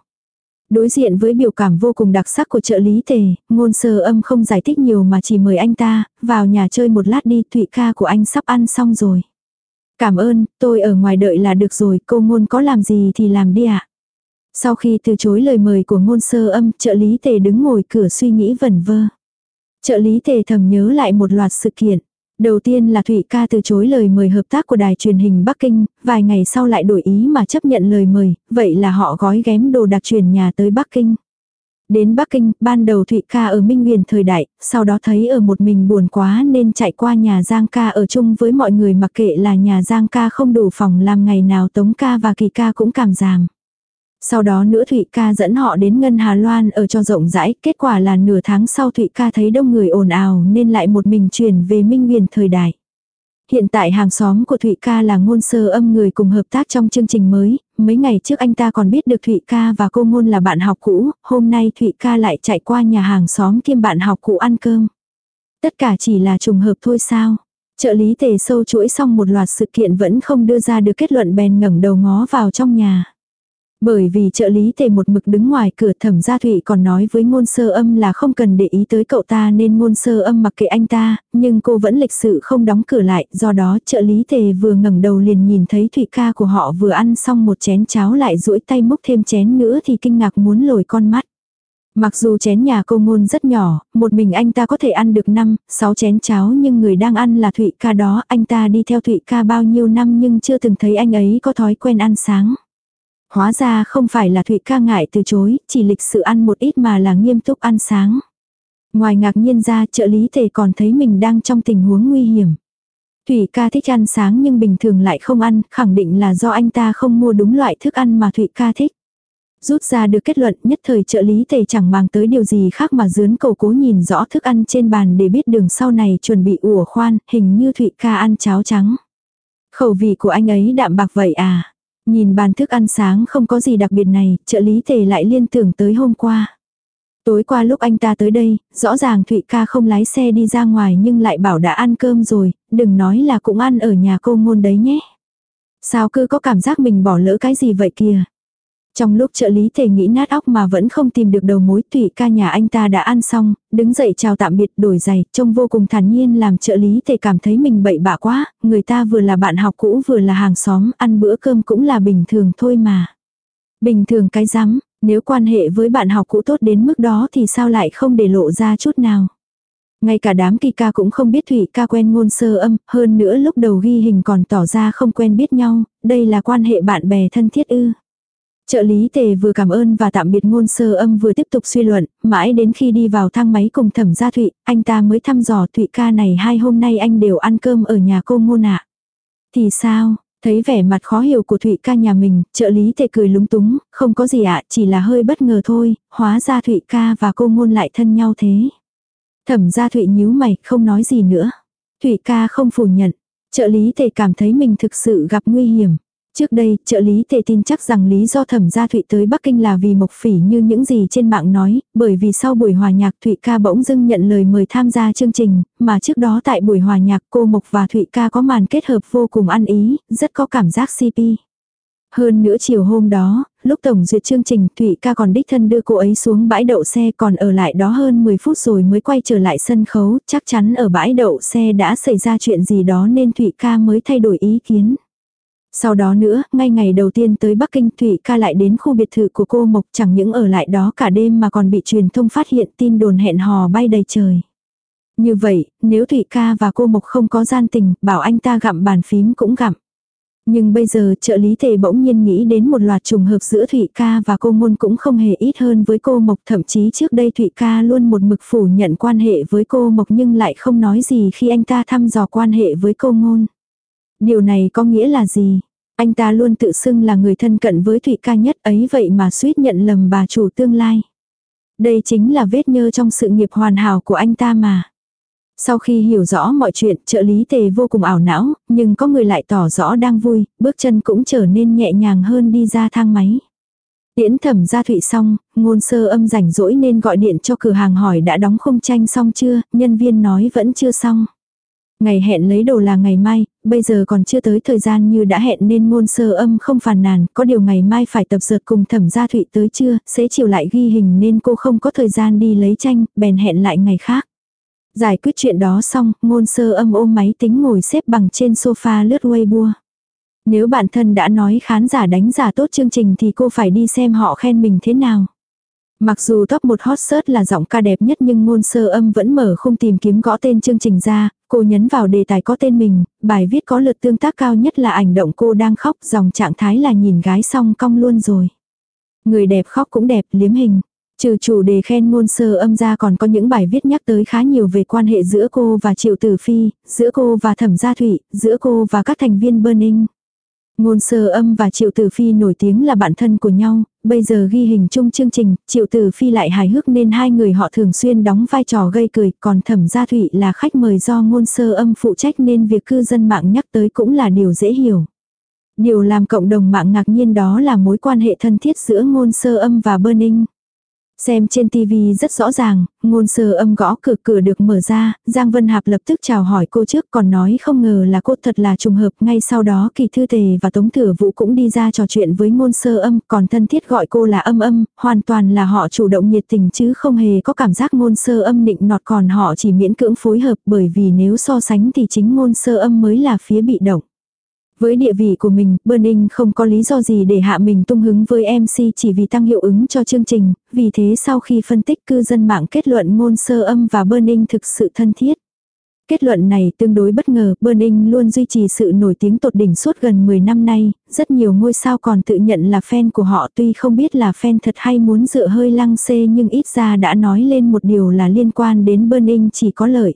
Đối diện với biểu cảm vô cùng đặc sắc của trợ lý tề, ngôn sơ âm không giải thích nhiều mà chỉ mời anh ta, vào nhà chơi một lát đi, thụy ca của anh sắp ăn xong rồi. Cảm ơn, tôi ở ngoài đợi là được rồi, cô ngôn có làm gì thì làm đi ạ. Sau khi từ chối lời mời của ngôn sơ âm, trợ lý tề đứng ngồi cửa suy nghĩ vẩn vơ. Trợ lý tề thầm nhớ lại một loạt sự kiện. Đầu tiên là Thụy ca từ chối lời mời hợp tác của đài truyền hình Bắc Kinh, vài ngày sau lại đổi ý mà chấp nhận lời mời, vậy là họ gói ghém đồ đặc truyền nhà tới Bắc Kinh. Đến Bắc Kinh, ban đầu Thụy ca ở Minh Huyền thời đại, sau đó thấy ở một mình buồn quá nên chạy qua nhà Giang ca ở chung với mọi người mặc kệ là nhà Giang ca không đủ phòng làm ngày nào Tống ca và Kỳ ca cũng cảm giảm. Sau đó nữa Thụy ca dẫn họ đến Ngân Hà Loan ở cho rộng rãi, kết quả là nửa tháng sau Thụy ca thấy đông người ồn ào nên lại một mình chuyển về Minh Huyền thời đại. Hiện tại hàng xóm của Thụy ca là ngôn sơ âm người cùng hợp tác trong chương trình mới, mấy ngày trước anh ta còn biết được Thụy ca và cô ngôn là bạn học cũ, hôm nay Thụy ca lại chạy qua nhà hàng xóm kiêm bạn học cũ ăn cơm. Tất cả chỉ là trùng hợp thôi sao? Trợ lý tề sâu chuỗi xong một loạt sự kiện vẫn không đưa ra được kết luận bèn ngẩng đầu ngó vào trong nhà. Bởi vì trợ lý tề một mực đứng ngoài cửa thẩm gia thụy còn nói với ngôn sơ âm là không cần để ý tới cậu ta nên ngôn sơ âm mặc kệ anh ta, nhưng cô vẫn lịch sự không đóng cửa lại, do đó trợ lý tề vừa ngẩng đầu liền nhìn thấy thụy ca của họ vừa ăn xong một chén cháo lại duỗi tay múc thêm chén nữa thì kinh ngạc muốn lồi con mắt. Mặc dù chén nhà cô ngôn rất nhỏ, một mình anh ta có thể ăn được 5, 6 chén cháo nhưng người đang ăn là Thụy ca đó, anh ta đi theo Thụy ca bao nhiêu năm nhưng chưa từng thấy anh ấy có thói quen ăn sáng. Hóa ra không phải là Thụy ca ngại từ chối, chỉ lịch sự ăn một ít mà là nghiêm túc ăn sáng. Ngoài ngạc nhiên ra trợ lý thể còn thấy mình đang trong tình huống nguy hiểm. Thụy ca thích ăn sáng nhưng bình thường lại không ăn, khẳng định là do anh ta không mua đúng loại thức ăn mà Thụy ca thích. Rút ra được kết luận nhất thời trợ lý tề chẳng mang tới điều gì khác mà dướn cầu cố nhìn rõ thức ăn trên bàn để biết đường sau này chuẩn bị ủa khoan, hình như Thụy ca ăn cháo trắng. Khẩu vị của anh ấy đạm bạc vậy à? Nhìn bàn thức ăn sáng không có gì đặc biệt này, trợ lý tề lại liên tưởng tới hôm qua. Tối qua lúc anh ta tới đây, rõ ràng Thụy ca không lái xe đi ra ngoài nhưng lại bảo đã ăn cơm rồi, đừng nói là cũng ăn ở nhà cô ngôn đấy nhé. Sao cứ có cảm giác mình bỏ lỡ cái gì vậy kìa. Trong lúc trợ lý thể nghĩ nát óc mà vẫn không tìm được đầu mối tụy ca nhà anh ta đã ăn xong, đứng dậy chào tạm biệt đổi giày, trông vô cùng thản nhiên làm trợ lý thể cảm thấy mình bậy bạ quá, người ta vừa là bạn học cũ vừa là hàng xóm, ăn bữa cơm cũng là bình thường thôi mà. Bình thường cái rắm, nếu quan hệ với bạn học cũ tốt đến mức đó thì sao lại không để lộ ra chút nào. Ngay cả đám kỳ ca cũng không biết Thủy ca quen ngôn sơ âm, hơn nữa lúc đầu ghi hình còn tỏ ra không quen biết nhau, đây là quan hệ bạn bè thân thiết ư. Trợ lý tề vừa cảm ơn và tạm biệt ngôn sơ âm vừa tiếp tục suy luận, mãi đến khi đi vào thang máy cùng thẩm gia Thụy, anh ta mới thăm dò Thụy ca này hai hôm nay anh đều ăn cơm ở nhà cô ngôn ạ. Thì sao, thấy vẻ mặt khó hiểu của Thụy ca nhà mình, trợ lý tề cười lúng túng, không có gì ạ, chỉ là hơi bất ngờ thôi, hóa ra Thụy ca và cô ngôn lại thân nhau thế. Thẩm gia Thụy nhíu mày, không nói gì nữa. Thụy ca không phủ nhận, trợ lý tề cảm thấy mình thực sự gặp nguy hiểm. Trước đây, trợ lý tề tin chắc rằng lý do thẩm gia Thụy tới Bắc Kinh là vì Mộc Phỉ như những gì trên mạng nói, bởi vì sau buổi hòa nhạc Thụy ca bỗng dưng nhận lời mời tham gia chương trình, mà trước đó tại buổi hòa nhạc cô Mộc và Thụy ca có màn kết hợp vô cùng ăn ý, rất có cảm giác CP. Hơn nữa chiều hôm đó, lúc tổng duyệt chương trình Thụy ca còn đích thân đưa cô ấy xuống bãi đậu xe còn ở lại đó hơn 10 phút rồi mới quay trở lại sân khấu, chắc chắn ở bãi đậu xe đã xảy ra chuyện gì đó nên Thụy ca mới thay đổi ý kiến. Sau đó nữa, ngay ngày đầu tiên tới Bắc Kinh Thủy ca lại đến khu biệt thự của cô Mộc chẳng những ở lại đó cả đêm mà còn bị truyền thông phát hiện tin đồn hẹn hò bay đầy trời. Như vậy, nếu Thủy ca và cô Mộc không có gian tình, bảo anh ta gặm bàn phím cũng gặm. Nhưng bây giờ trợ lý tề bỗng nhiên nghĩ đến một loạt trùng hợp giữa Thụy ca và cô ngôn cũng không hề ít hơn với cô Mộc. Thậm chí trước đây Thụy ca luôn một mực phủ nhận quan hệ với cô Mộc nhưng lại không nói gì khi anh ta thăm dò quan hệ với cô ngôn. Điều này có nghĩa là gì? Anh ta luôn tự xưng là người thân cận với Thụy ca nhất ấy vậy mà suýt nhận lầm bà chủ tương lai. Đây chính là vết nhơ trong sự nghiệp hoàn hảo của anh ta mà. Sau khi hiểu rõ mọi chuyện, trợ lý tề vô cùng ảo não, nhưng có người lại tỏ rõ đang vui, bước chân cũng trở nên nhẹ nhàng hơn đi ra thang máy. Tiễn thẩm ra thụy xong, ngôn sơ âm rảnh rỗi nên gọi điện cho cửa hàng hỏi đã đóng không tranh xong chưa, nhân viên nói vẫn chưa xong. Ngày hẹn lấy đồ là ngày mai, bây giờ còn chưa tới thời gian như đã hẹn nên ngôn sơ âm không phàn nàn, có điều ngày mai phải tập dượt cùng thẩm gia thụy tới chưa, sẽ chiều lại ghi hình nên cô không có thời gian đi lấy tranh, bèn hẹn lại ngày khác. Giải quyết chuyện đó xong, ngôn sơ âm ôm máy tính ngồi xếp bằng trên sofa lướt Weibo. Nếu bản thân đã nói khán giả đánh giả tốt chương trình thì cô phải đi xem họ khen mình thế nào. Mặc dù top một hot search là giọng ca đẹp nhất nhưng ngôn sơ âm vẫn mở không tìm kiếm gõ tên chương trình ra, cô nhấn vào đề tài có tên mình, bài viết có lượt tương tác cao nhất là ảnh động cô đang khóc, dòng trạng thái là nhìn gái xong cong luôn rồi. Người đẹp khóc cũng đẹp, liếm hình. Trừ chủ đề khen ngôn sơ âm ra còn có những bài viết nhắc tới khá nhiều về quan hệ giữa cô và Triệu Tử Phi, giữa cô và Thẩm Gia Thụy, giữa cô và các thành viên Burning. Ngôn sơ âm và Triệu Tử Phi nổi tiếng là bạn thân của nhau, bây giờ ghi hình chung chương trình, Triệu Tử Phi lại hài hước nên hai người họ thường xuyên đóng vai trò gây cười, còn Thẩm Gia Thụy là khách mời do ngôn sơ âm phụ trách nên việc cư dân mạng nhắc tới cũng là điều dễ hiểu. Điều làm cộng đồng mạng ngạc nhiên đó là mối quan hệ thân thiết giữa ngôn sơ âm và Burning. Xem trên TV rất rõ ràng, ngôn sơ âm gõ cửa cửa được mở ra, Giang Vân Hạp lập tức chào hỏi cô trước còn nói không ngờ là cô thật là trùng hợp. Ngay sau đó kỳ thư tề và tống thừa vũ cũng đi ra trò chuyện với ngôn sơ âm còn thân thiết gọi cô là âm âm, hoàn toàn là họ chủ động nhiệt tình chứ không hề có cảm giác ngôn sơ âm nịnh nọt còn họ chỉ miễn cưỡng phối hợp bởi vì nếu so sánh thì chính ngôn sơ âm mới là phía bị động. Với địa vị của mình, Burning không có lý do gì để hạ mình tung hứng với MC chỉ vì tăng hiệu ứng cho chương trình, vì thế sau khi phân tích cư dân mạng kết luận ngôn sơ âm và Burning thực sự thân thiết. Kết luận này tương đối bất ngờ, Burning luôn duy trì sự nổi tiếng tột đỉnh suốt gần 10 năm nay, rất nhiều ngôi sao còn tự nhận là fan của họ tuy không biết là fan thật hay muốn dựa hơi lăng xê nhưng ít ra đã nói lên một điều là liên quan đến Burning chỉ có lợi.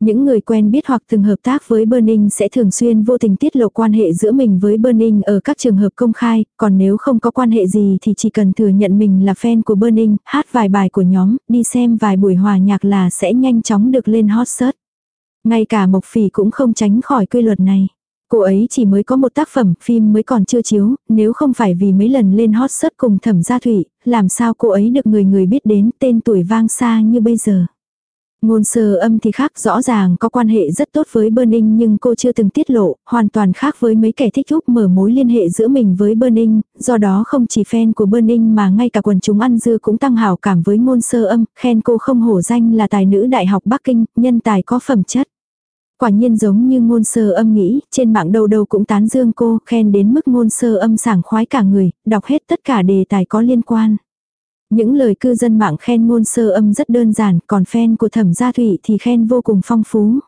Những người quen biết hoặc từng hợp tác với Burning sẽ thường xuyên vô tình tiết lộ quan hệ giữa mình với Burning ở các trường hợp công khai, còn nếu không có quan hệ gì thì chỉ cần thừa nhận mình là fan của Burning, hát vài bài của nhóm, đi xem vài buổi hòa nhạc là sẽ nhanh chóng được lên hot search. Ngay cả Mộc Phỉ cũng không tránh khỏi quy luật này. Cô ấy chỉ mới có một tác phẩm, phim mới còn chưa chiếu, nếu không phải vì mấy lần lên hot search cùng thẩm gia Thụy làm sao cô ấy được người người biết đến tên tuổi vang xa như bây giờ. Ngôn sơ âm thì khác rõ ràng có quan hệ rất tốt với Burning nhưng cô chưa từng tiết lộ, hoàn toàn khác với mấy kẻ thích thúc mở mối liên hệ giữa mình với Burning, do đó không chỉ fan của Burning mà ngay cả quần chúng ăn dưa cũng tăng hảo cảm với ngôn sơ âm, khen cô không hổ danh là tài nữ Đại học Bắc Kinh, nhân tài có phẩm chất. Quả nhiên giống như ngôn sơ âm nghĩ, trên mạng đầu đầu cũng tán dương cô, khen đến mức ngôn sơ âm sảng khoái cả người, đọc hết tất cả đề tài có liên quan. Những lời cư dân mạng khen ngôn sơ âm rất đơn giản, còn fan của thẩm gia thủy thì khen vô cùng phong phú.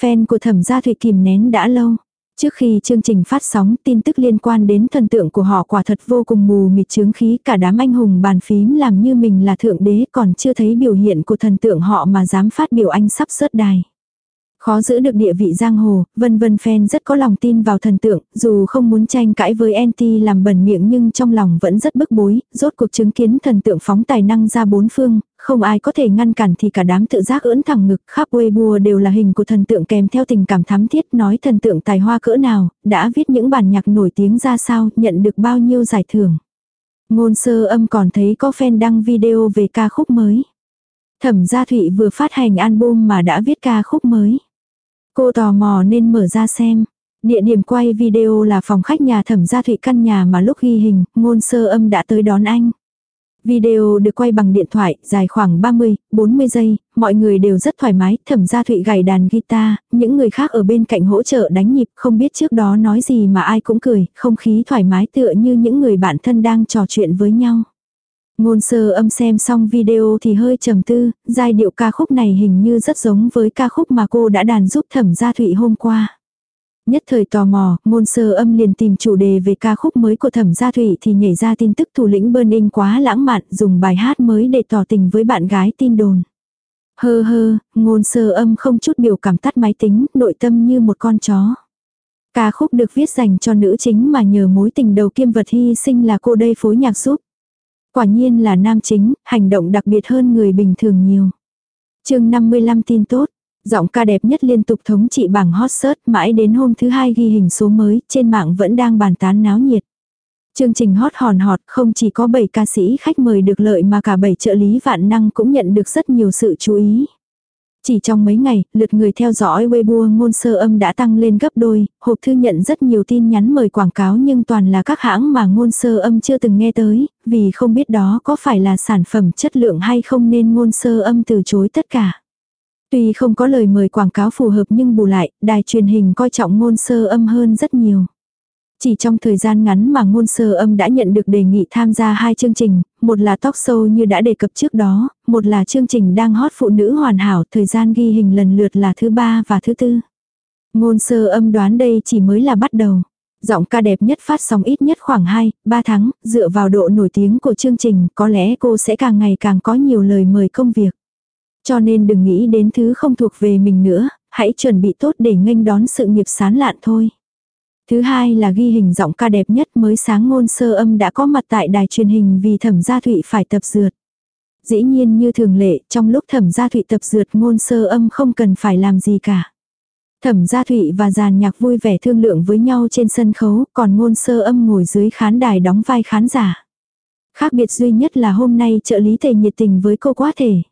Fan của thẩm gia thủy kìm nén đã lâu. Trước khi chương trình phát sóng, tin tức liên quan đến thần tượng của họ quả thật vô cùng mù mịt chướng khí, cả đám anh hùng bàn phím làm như mình là thượng đế còn chưa thấy biểu hiện của thần tượng họ mà dám phát biểu anh sắp rớt đài. Khó giữ được địa vị giang hồ, vân vân fan rất có lòng tin vào thần tượng, dù không muốn tranh cãi với anti làm bẩn miệng nhưng trong lòng vẫn rất bức bối, rốt cuộc chứng kiến thần tượng phóng tài năng ra bốn phương, không ai có thể ngăn cản thì cả đám tự giác ưỡn thẳng ngực, khắp Weibo đều là hình của thần tượng kèm theo tình cảm thắm thiết nói thần tượng tài hoa cỡ nào, đã viết những bản nhạc nổi tiếng ra sao, nhận được bao nhiêu giải thưởng. Ngôn sơ âm còn thấy có fan đăng video về ca khúc mới. Thẩm Gia Thụy vừa phát hành album mà đã viết ca khúc mới. Cô tò mò nên mở ra xem. Địa điểm quay video là phòng khách nhà thẩm gia thụy căn nhà mà lúc ghi hình, ngôn sơ âm đã tới đón anh. Video được quay bằng điện thoại, dài khoảng 30, 40 giây, mọi người đều rất thoải mái, thẩm gia thụy gảy đàn guitar, những người khác ở bên cạnh hỗ trợ đánh nhịp, không biết trước đó nói gì mà ai cũng cười, không khí thoải mái tựa như những người bạn thân đang trò chuyện với nhau. Ngôn sơ âm xem xong video thì hơi trầm tư, giai điệu ca khúc này hình như rất giống với ca khúc mà cô đã đàn giúp thẩm gia thụy hôm qua. Nhất thời tò mò, ngôn sơ âm liền tìm chủ đề về ca khúc mới của thẩm gia thụy thì nhảy ra tin tức thủ lĩnh Burning quá lãng mạn dùng bài hát mới để tỏ tình với bạn gái tin đồn. Hơ hơ, ngôn sơ âm không chút biểu cảm tắt máy tính, nội tâm như một con chó. Ca khúc được viết dành cho nữ chính mà nhờ mối tình đầu kiêm vật hy sinh là cô đây phối nhạc giúp. Quả nhiên là nam chính, hành động đặc biệt hơn người bình thường nhiều. chương 55 tin tốt. Giọng ca đẹp nhất liên tục thống trị bảng hot search mãi đến hôm thứ hai ghi hình số mới, trên mạng vẫn đang bàn tán náo nhiệt. Chương trình hot hòn hot không chỉ có 7 ca sĩ khách mời được lợi mà cả 7 trợ lý vạn năng cũng nhận được rất nhiều sự chú ý. Chỉ trong mấy ngày, lượt người theo dõi Weibo ngôn sơ âm đã tăng lên gấp đôi, hộp thư nhận rất nhiều tin nhắn mời quảng cáo nhưng toàn là các hãng mà ngôn sơ âm chưa từng nghe tới, vì không biết đó có phải là sản phẩm chất lượng hay không nên ngôn sơ âm từ chối tất cả. Tuy không có lời mời quảng cáo phù hợp nhưng bù lại, đài truyền hình coi trọng ngôn sơ âm hơn rất nhiều. Chỉ trong thời gian ngắn mà ngôn sơ âm đã nhận được đề nghị tham gia hai chương trình, một là talk show như đã đề cập trước đó, một là chương trình đang hot phụ nữ hoàn hảo, thời gian ghi hình lần lượt là thứ ba và thứ tư. Ngôn sơ âm đoán đây chỉ mới là bắt đầu. Giọng ca đẹp nhất phát sóng ít nhất khoảng 2, 3 tháng, dựa vào độ nổi tiếng của chương trình, có lẽ cô sẽ càng ngày càng có nhiều lời mời công việc. Cho nên đừng nghĩ đến thứ không thuộc về mình nữa, hãy chuẩn bị tốt để nghênh đón sự nghiệp sán lạn thôi. Thứ hai là ghi hình giọng ca đẹp nhất mới sáng ngôn sơ âm đã có mặt tại đài truyền hình vì thẩm gia thụy phải tập dượt. Dĩ nhiên như thường lệ, trong lúc thẩm gia thụy tập dượt ngôn sơ âm không cần phải làm gì cả. Thẩm gia thụy và giàn nhạc vui vẻ thương lượng với nhau trên sân khấu, còn ngôn sơ âm ngồi dưới khán đài đóng vai khán giả. Khác biệt duy nhất là hôm nay trợ lý thể nhiệt tình với cô quá thể.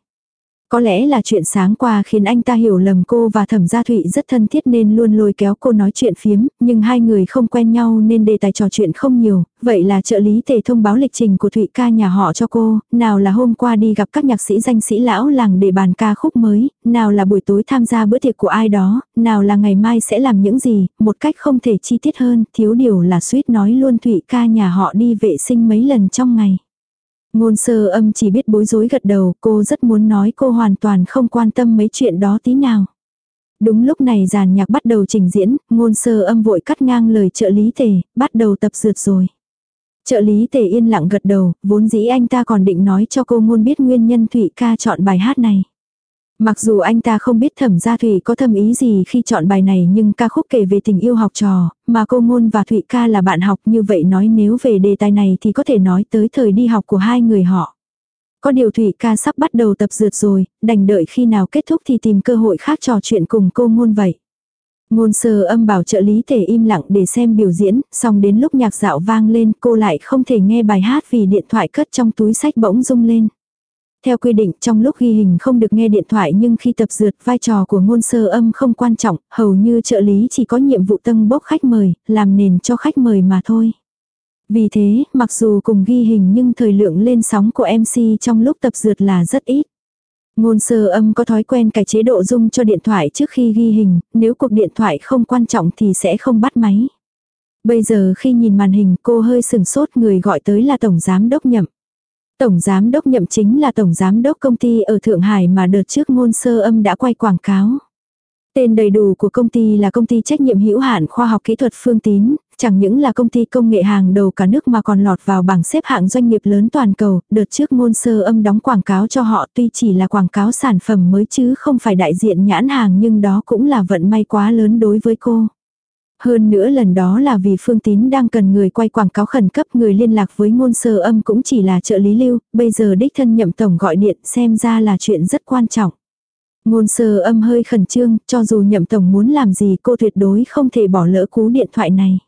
Có lẽ là chuyện sáng qua khiến anh ta hiểu lầm cô và thẩm gia thụy rất thân thiết nên luôn lôi kéo cô nói chuyện phiếm, nhưng hai người không quen nhau nên đề tài trò chuyện không nhiều, vậy là trợ lý tề thông báo lịch trình của thụy ca nhà họ cho cô, nào là hôm qua đi gặp các nhạc sĩ danh sĩ lão làng để bàn ca khúc mới, nào là buổi tối tham gia bữa tiệc của ai đó, nào là ngày mai sẽ làm những gì, một cách không thể chi tiết hơn, thiếu điều là suýt nói luôn thụy ca nhà họ đi vệ sinh mấy lần trong ngày. Ngôn sơ âm chỉ biết bối rối gật đầu, cô rất muốn nói cô hoàn toàn không quan tâm mấy chuyện đó tí nào. Đúng lúc này giàn nhạc bắt đầu trình diễn, ngôn sơ âm vội cắt ngang lời trợ lý tề, bắt đầu tập dượt rồi. Trợ lý tề yên lặng gật đầu, vốn dĩ anh ta còn định nói cho cô ngôn biết nguyên nhân Thụy ca chọn bài hát này. Mặc dù anh ta không biết thẩm gia Thủy có thâm ý gì khi chọn bài này nhưng ca khúc kể về tình yêu học trò, mà cô Ngôn và Thụy ca là bạn học như vậy nói nếu về đề tài này thì có thể nói tới thời đi học của hai người họ. Có điều Thụy ca sắp bắt đầu tập dượt rồi, đành đợi khi nào kết thúc thì tìm cơ hội khác trò chuyện cùng cô Ngôn vậy. Ngôn sơ âm bảo trợ lý thể im lặng để xem biểu diễn, xong đến lúc nhạc dạo vang lên cô lại không thể nghe bài hát vì điện thoại cất trong túi sách bỗng rung lên. Theo quy định trong lúc ghi hình không được nghe điện thoại nhưng khi tập dượt vai trò của ngôn sơ âm không quan trọng, hầu như trợ lý chỉ có nhiệm vụ tân bốc khách mời, làm nền cho khách mời mà thôi. Vì thế, mặc dù cùng ghi hình nhưng thời lượng lên sóng của MC trong lúc tập dượt là rất ít. Ngôn sơ âm có thói quen cài chế độ dung cho điện thoại trước khi ghi hình, nếu cuộc điện thoại không quan trọng thì sẽ không bắt máy. Bây giờ khi nhìn màn hình cô hơi sừng sốt người gọi tới là Tổng Giám Đốc Nhậm. Tổng giám đốc nhậm chính là tổng giám đốc công ty ở Thượng Hải mà đợt trước ngôn sơ âm đã quay quảng cáo. Tên đầy đủ của công ty là công ty trách nhiệm hữu hạn khoa học kỹ thuật Phương Tín, chẳng những là công ty công nghệ hàng đầu cả nước mà còn lọt vào bảng xếp hạng doanh nghiệp lớn toàn cầu, đợt trước ngôn sơ âm đóng quảng cáo cho họ tuy chỉ là quảng cáo sản phẩm mới chứ không phải đại diện nhãn hàng nhưng đó cũng là vận may quá lớn đối với cô. Hơn nữa lần đó là vì Phương Tín đang cần người quay quảng cáo khẩn cấp người liên lạc với ngôn sơ âm cũng chỉ là trợ lý lưu, bây giờ đích thân nhậm tổng gọi điện xem ra là chuyện rất quan trọng. Ngôn sơ âm hơi khẩn trương, cho dù nhậm tổng muốn làm gì cô tuyệt đối không thể bỏ lỡ cú điện thoại này.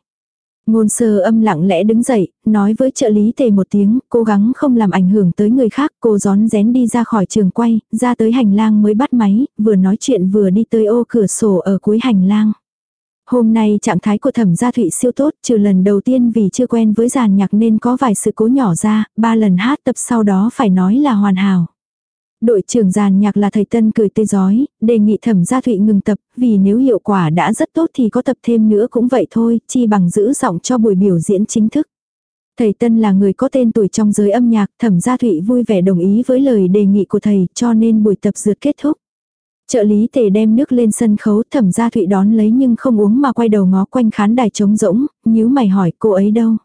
Ngôn sơ âm lặng lẽ đứng dậy, nói với trợ lý tề một tiếng, cố gắng không làm ảnh hưởng tới người khác, cô gión rén đi ra khỏi trường quay, ra tới hành lang mới bắt máy, vừa nói chuyện vừa đi tới ô cửa sổ ở cuối hành lang. Hôm nay trạng thái của thẩm gia thụy siêu tốt, trừ lần đầu tiên vì chưa quen với giàn nhạc nên có vài sự cố nhỏ ra, ba lần hát tập sau đó phải nói là hoàn hảo. Đội trưởng giàn nhạc là thầy Tân cười tươi giói, đề nghị thẩm gia thụy ngừng tập, vì nếu hiệu quả đã rất tốt thì có tập thêm nữa cũng vậy thôi, chi bằng giữ giọng cho buổi biểu diễn chính thức. Thầy Tân là người có tên tuổi trong giới âm nhạc, thẩm gia thụy vui vẻ đồng ý với lời đề nghị của thầy cho nên buổi tập dượt kết thúc. Trợ lý tề đem nước lên sân khấu thẩm gia thụy đón lấy nhưng không uống mà quay đầu ngó quanh khán đài trống rỗng, nhíu mày hỏi cô ấy đâu.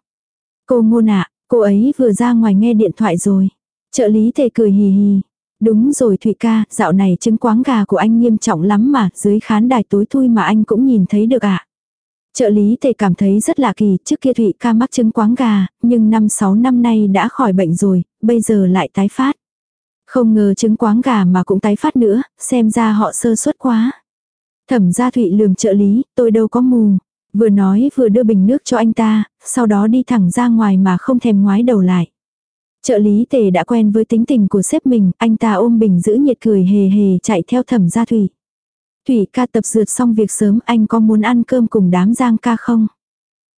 Cô ngôn ạ, cô ấy vừa ra ngoài nghe điện thoại rồi. Trợ lý tề cười hì hì. Đúng rồi Thụy ca, dạo này trứng quáng gà của anh nghiêm trọng lắm mà, dưới khán đài tối thui mà anh cũng nhìn thấy được ạ. Trợ lý tề cảm thấy rất lạ kỳ, trước kia Thụy ca mắc trứng quáng gà, nhưng năm sáu năm nay đã khỏi bệnh rồi, bây giờ lại tái phát. Không ngờ trứng quáng gà mà cũng tái phát nữa, xem ra họ sơ suất quá. Thẩm gia thụy lườm trợ lý, tôi đâu có mù. Vừa nói vừa đưa bình nước cho anh ta, sau đó đi thẳng ra ngoài mà không thèm ngoái đầu lại. Trợ lý tề đã quen với tính tình của sếp mình, anh ta ôm bình giữ nhiệt cười hề hề chạy theo thẩm gia thủy. Thủy ca tập dượt xong việc sớm anh có muốn ăn cơm cùng đám giang ca không?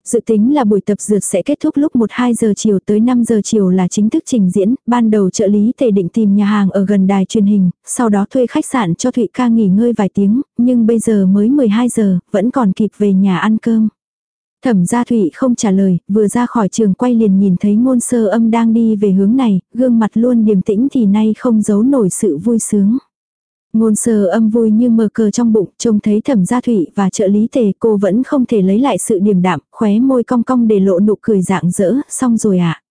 Dự tính là buổi tập dượt sẽ kết thúc lúc 1-2 giờ chiều tới 5 giờ chiều là chính thức trình diễn, ban đầu trợ lý tề định tìm nhà hàng ở gần đài truyền hình, sau đó thuê khách sạn cho Thụy ca nghỉ ngơi vài tiếng, nhưng bây giờ mới 12 giờ, vẫn còn kịp về nhà ăn cơm. Thẩm gia Thụy không trả lời, vừa ra khỏi trường quay liền nhìn thấy ngôn sơ âm đang đi về hướng này, gương mặt luôn điềm tĩnh thì nay không giấu nổi sự vui sướng. Ngôn sơ âm vui như mờ cờ trong bụng, trông thấy thẩm gia thủy và trợ lý tề cô vẫn không thể lấy lại sự điềm đạm, khóe môi cong cong để lộ nụ cười dạng dỡ, xong rồi ạ. À.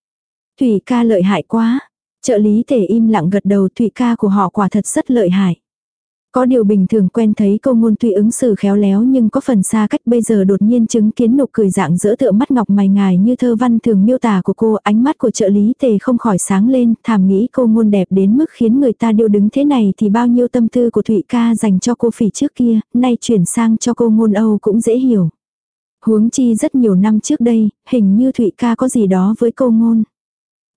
Thủy ca lợi hại quá. Trợ lý tề im lặng gật đầu thủy ca của họ quả thật rất lợi hại. Có điều bình thường quen thấy cô ngôn tuy ứng xử khéo léo nhưng có phần xa cách bây giờ đột nhiên chứng kiến nụ cười dạng dỡ tựa mắt ngọc mày ngài như thơ văn thường miêu tả của cô, ánh mắt của trợ lý tề không khỏi sáng lên, thảm nghĩ cô ngôn đẹp đến mức khiến người ta điêu đứng thế này thì bao nhiêu tâm tư của Thụy ca dành cho cô phỉ trước kia, nay chuyển sang cho cô ngôn Âu cũng dễ hiểu. Huống chi rất nhiều năm trước đây, hình như Thụy ca có gì đó với cô ngôn.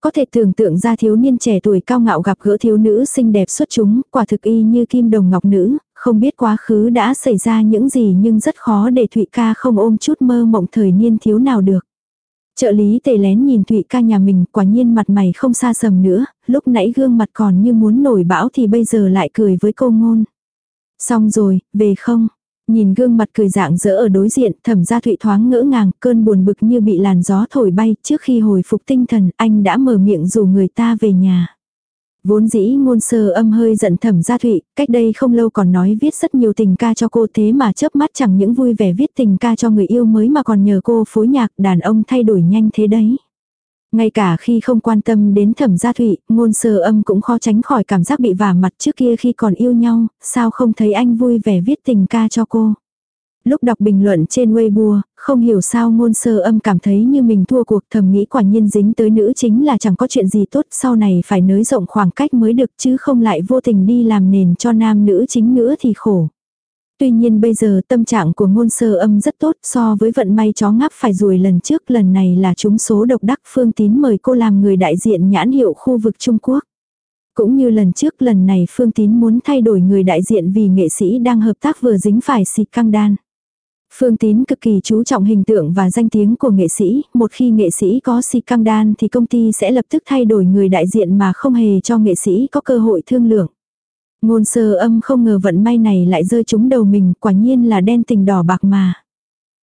Có thể tưởng tượng ra thiếu niên trẻ tuổi cao ngạo gặp gỡ thiếu nữ xinh đẹp xuất chúng, quả thực y như kim đồng ngọc nữ, không biết quá khứ đã xảy ra những gì nhưng rất khó để Thụy ca không ôm chút mơ mộng thời niên thiếu nào được. Trợ lý tề lén nhìn Thụy ca nhà mình quả nhiên mặt mày không xa sầm nữa, lúc nãy gương mặt còn như muốn nổi bão thì bây giờ lại cười với cô ngôn. Xong rồi, về không? Nhìn gương mặt cười dạng dỡ ở đối diện, thẩm gia thụy thoáng ngỡ ngàng, cơn buồn bực như bị làn gió thổi bay, trước khi hồi phục tinh thần, anh đã mở miệng rủ người ta về nhà. Vốn dĩ ngôn sơ âm hơi giận thẩm gia thụy, cách đây không lâu còn nói viết rất nhiều tình ca cho cô thế mà chớp mắt chẳng những vui vẻ viết tình ca cho người yêu mới mà còn nhờ cô phối nhạc đàn ông thay đổi nhanh thế đấy. Ngay cả khi không quan tâm đến thẩm gia thụy, ngôn sơ âm cũng khó tránh khỏi cảm giác bị vả mặt trước kia khi còn yêu nhau, sao không thấy anh vui vẻ viết tình ca cho cô. Lúc đọc bình luận trên Weibo, không hiểu sao ngôn sơ âm cảm thấy như mình thua cuộc thầm nghĩ quả nhiên dính tới nữ chính là chẳng có chuyện gì tốt sau này phải nới rộng khoảng cách mới được chứ không lại vô tình đi làm nền cho nam nữ chính nữa thì khổ. Tuy nhiên bây giờ tâm trạng của ngôn sơ âm rất tốt so với vận may chó ngáp phải rùi lần trước lần này là chúng số độc đắc phương tín mời cô làm người đại diện nhãn hiệu khu vực Trung Quốc. Cũng như lần trước lần này Phương Tín muốn thay đổi người đại diện vì nghệ sĩ đang hợp tác vừa dính phải xịt căng đan. Phương Tín cực kỳ chú trọng hình tượng và danh tiếng của nghệ sĩ, một khi nghệ sĩ có xịt căng đan thì công ty sẽ lập tức thay đổi người đại diện mà không hề cho nghệ sĩ có cơ hội thương lượng. Ngôn sơ âm không ngờ vận may này lại rơi trúng đầu mình, quả nhiên là đen tình đỏ bạc mà.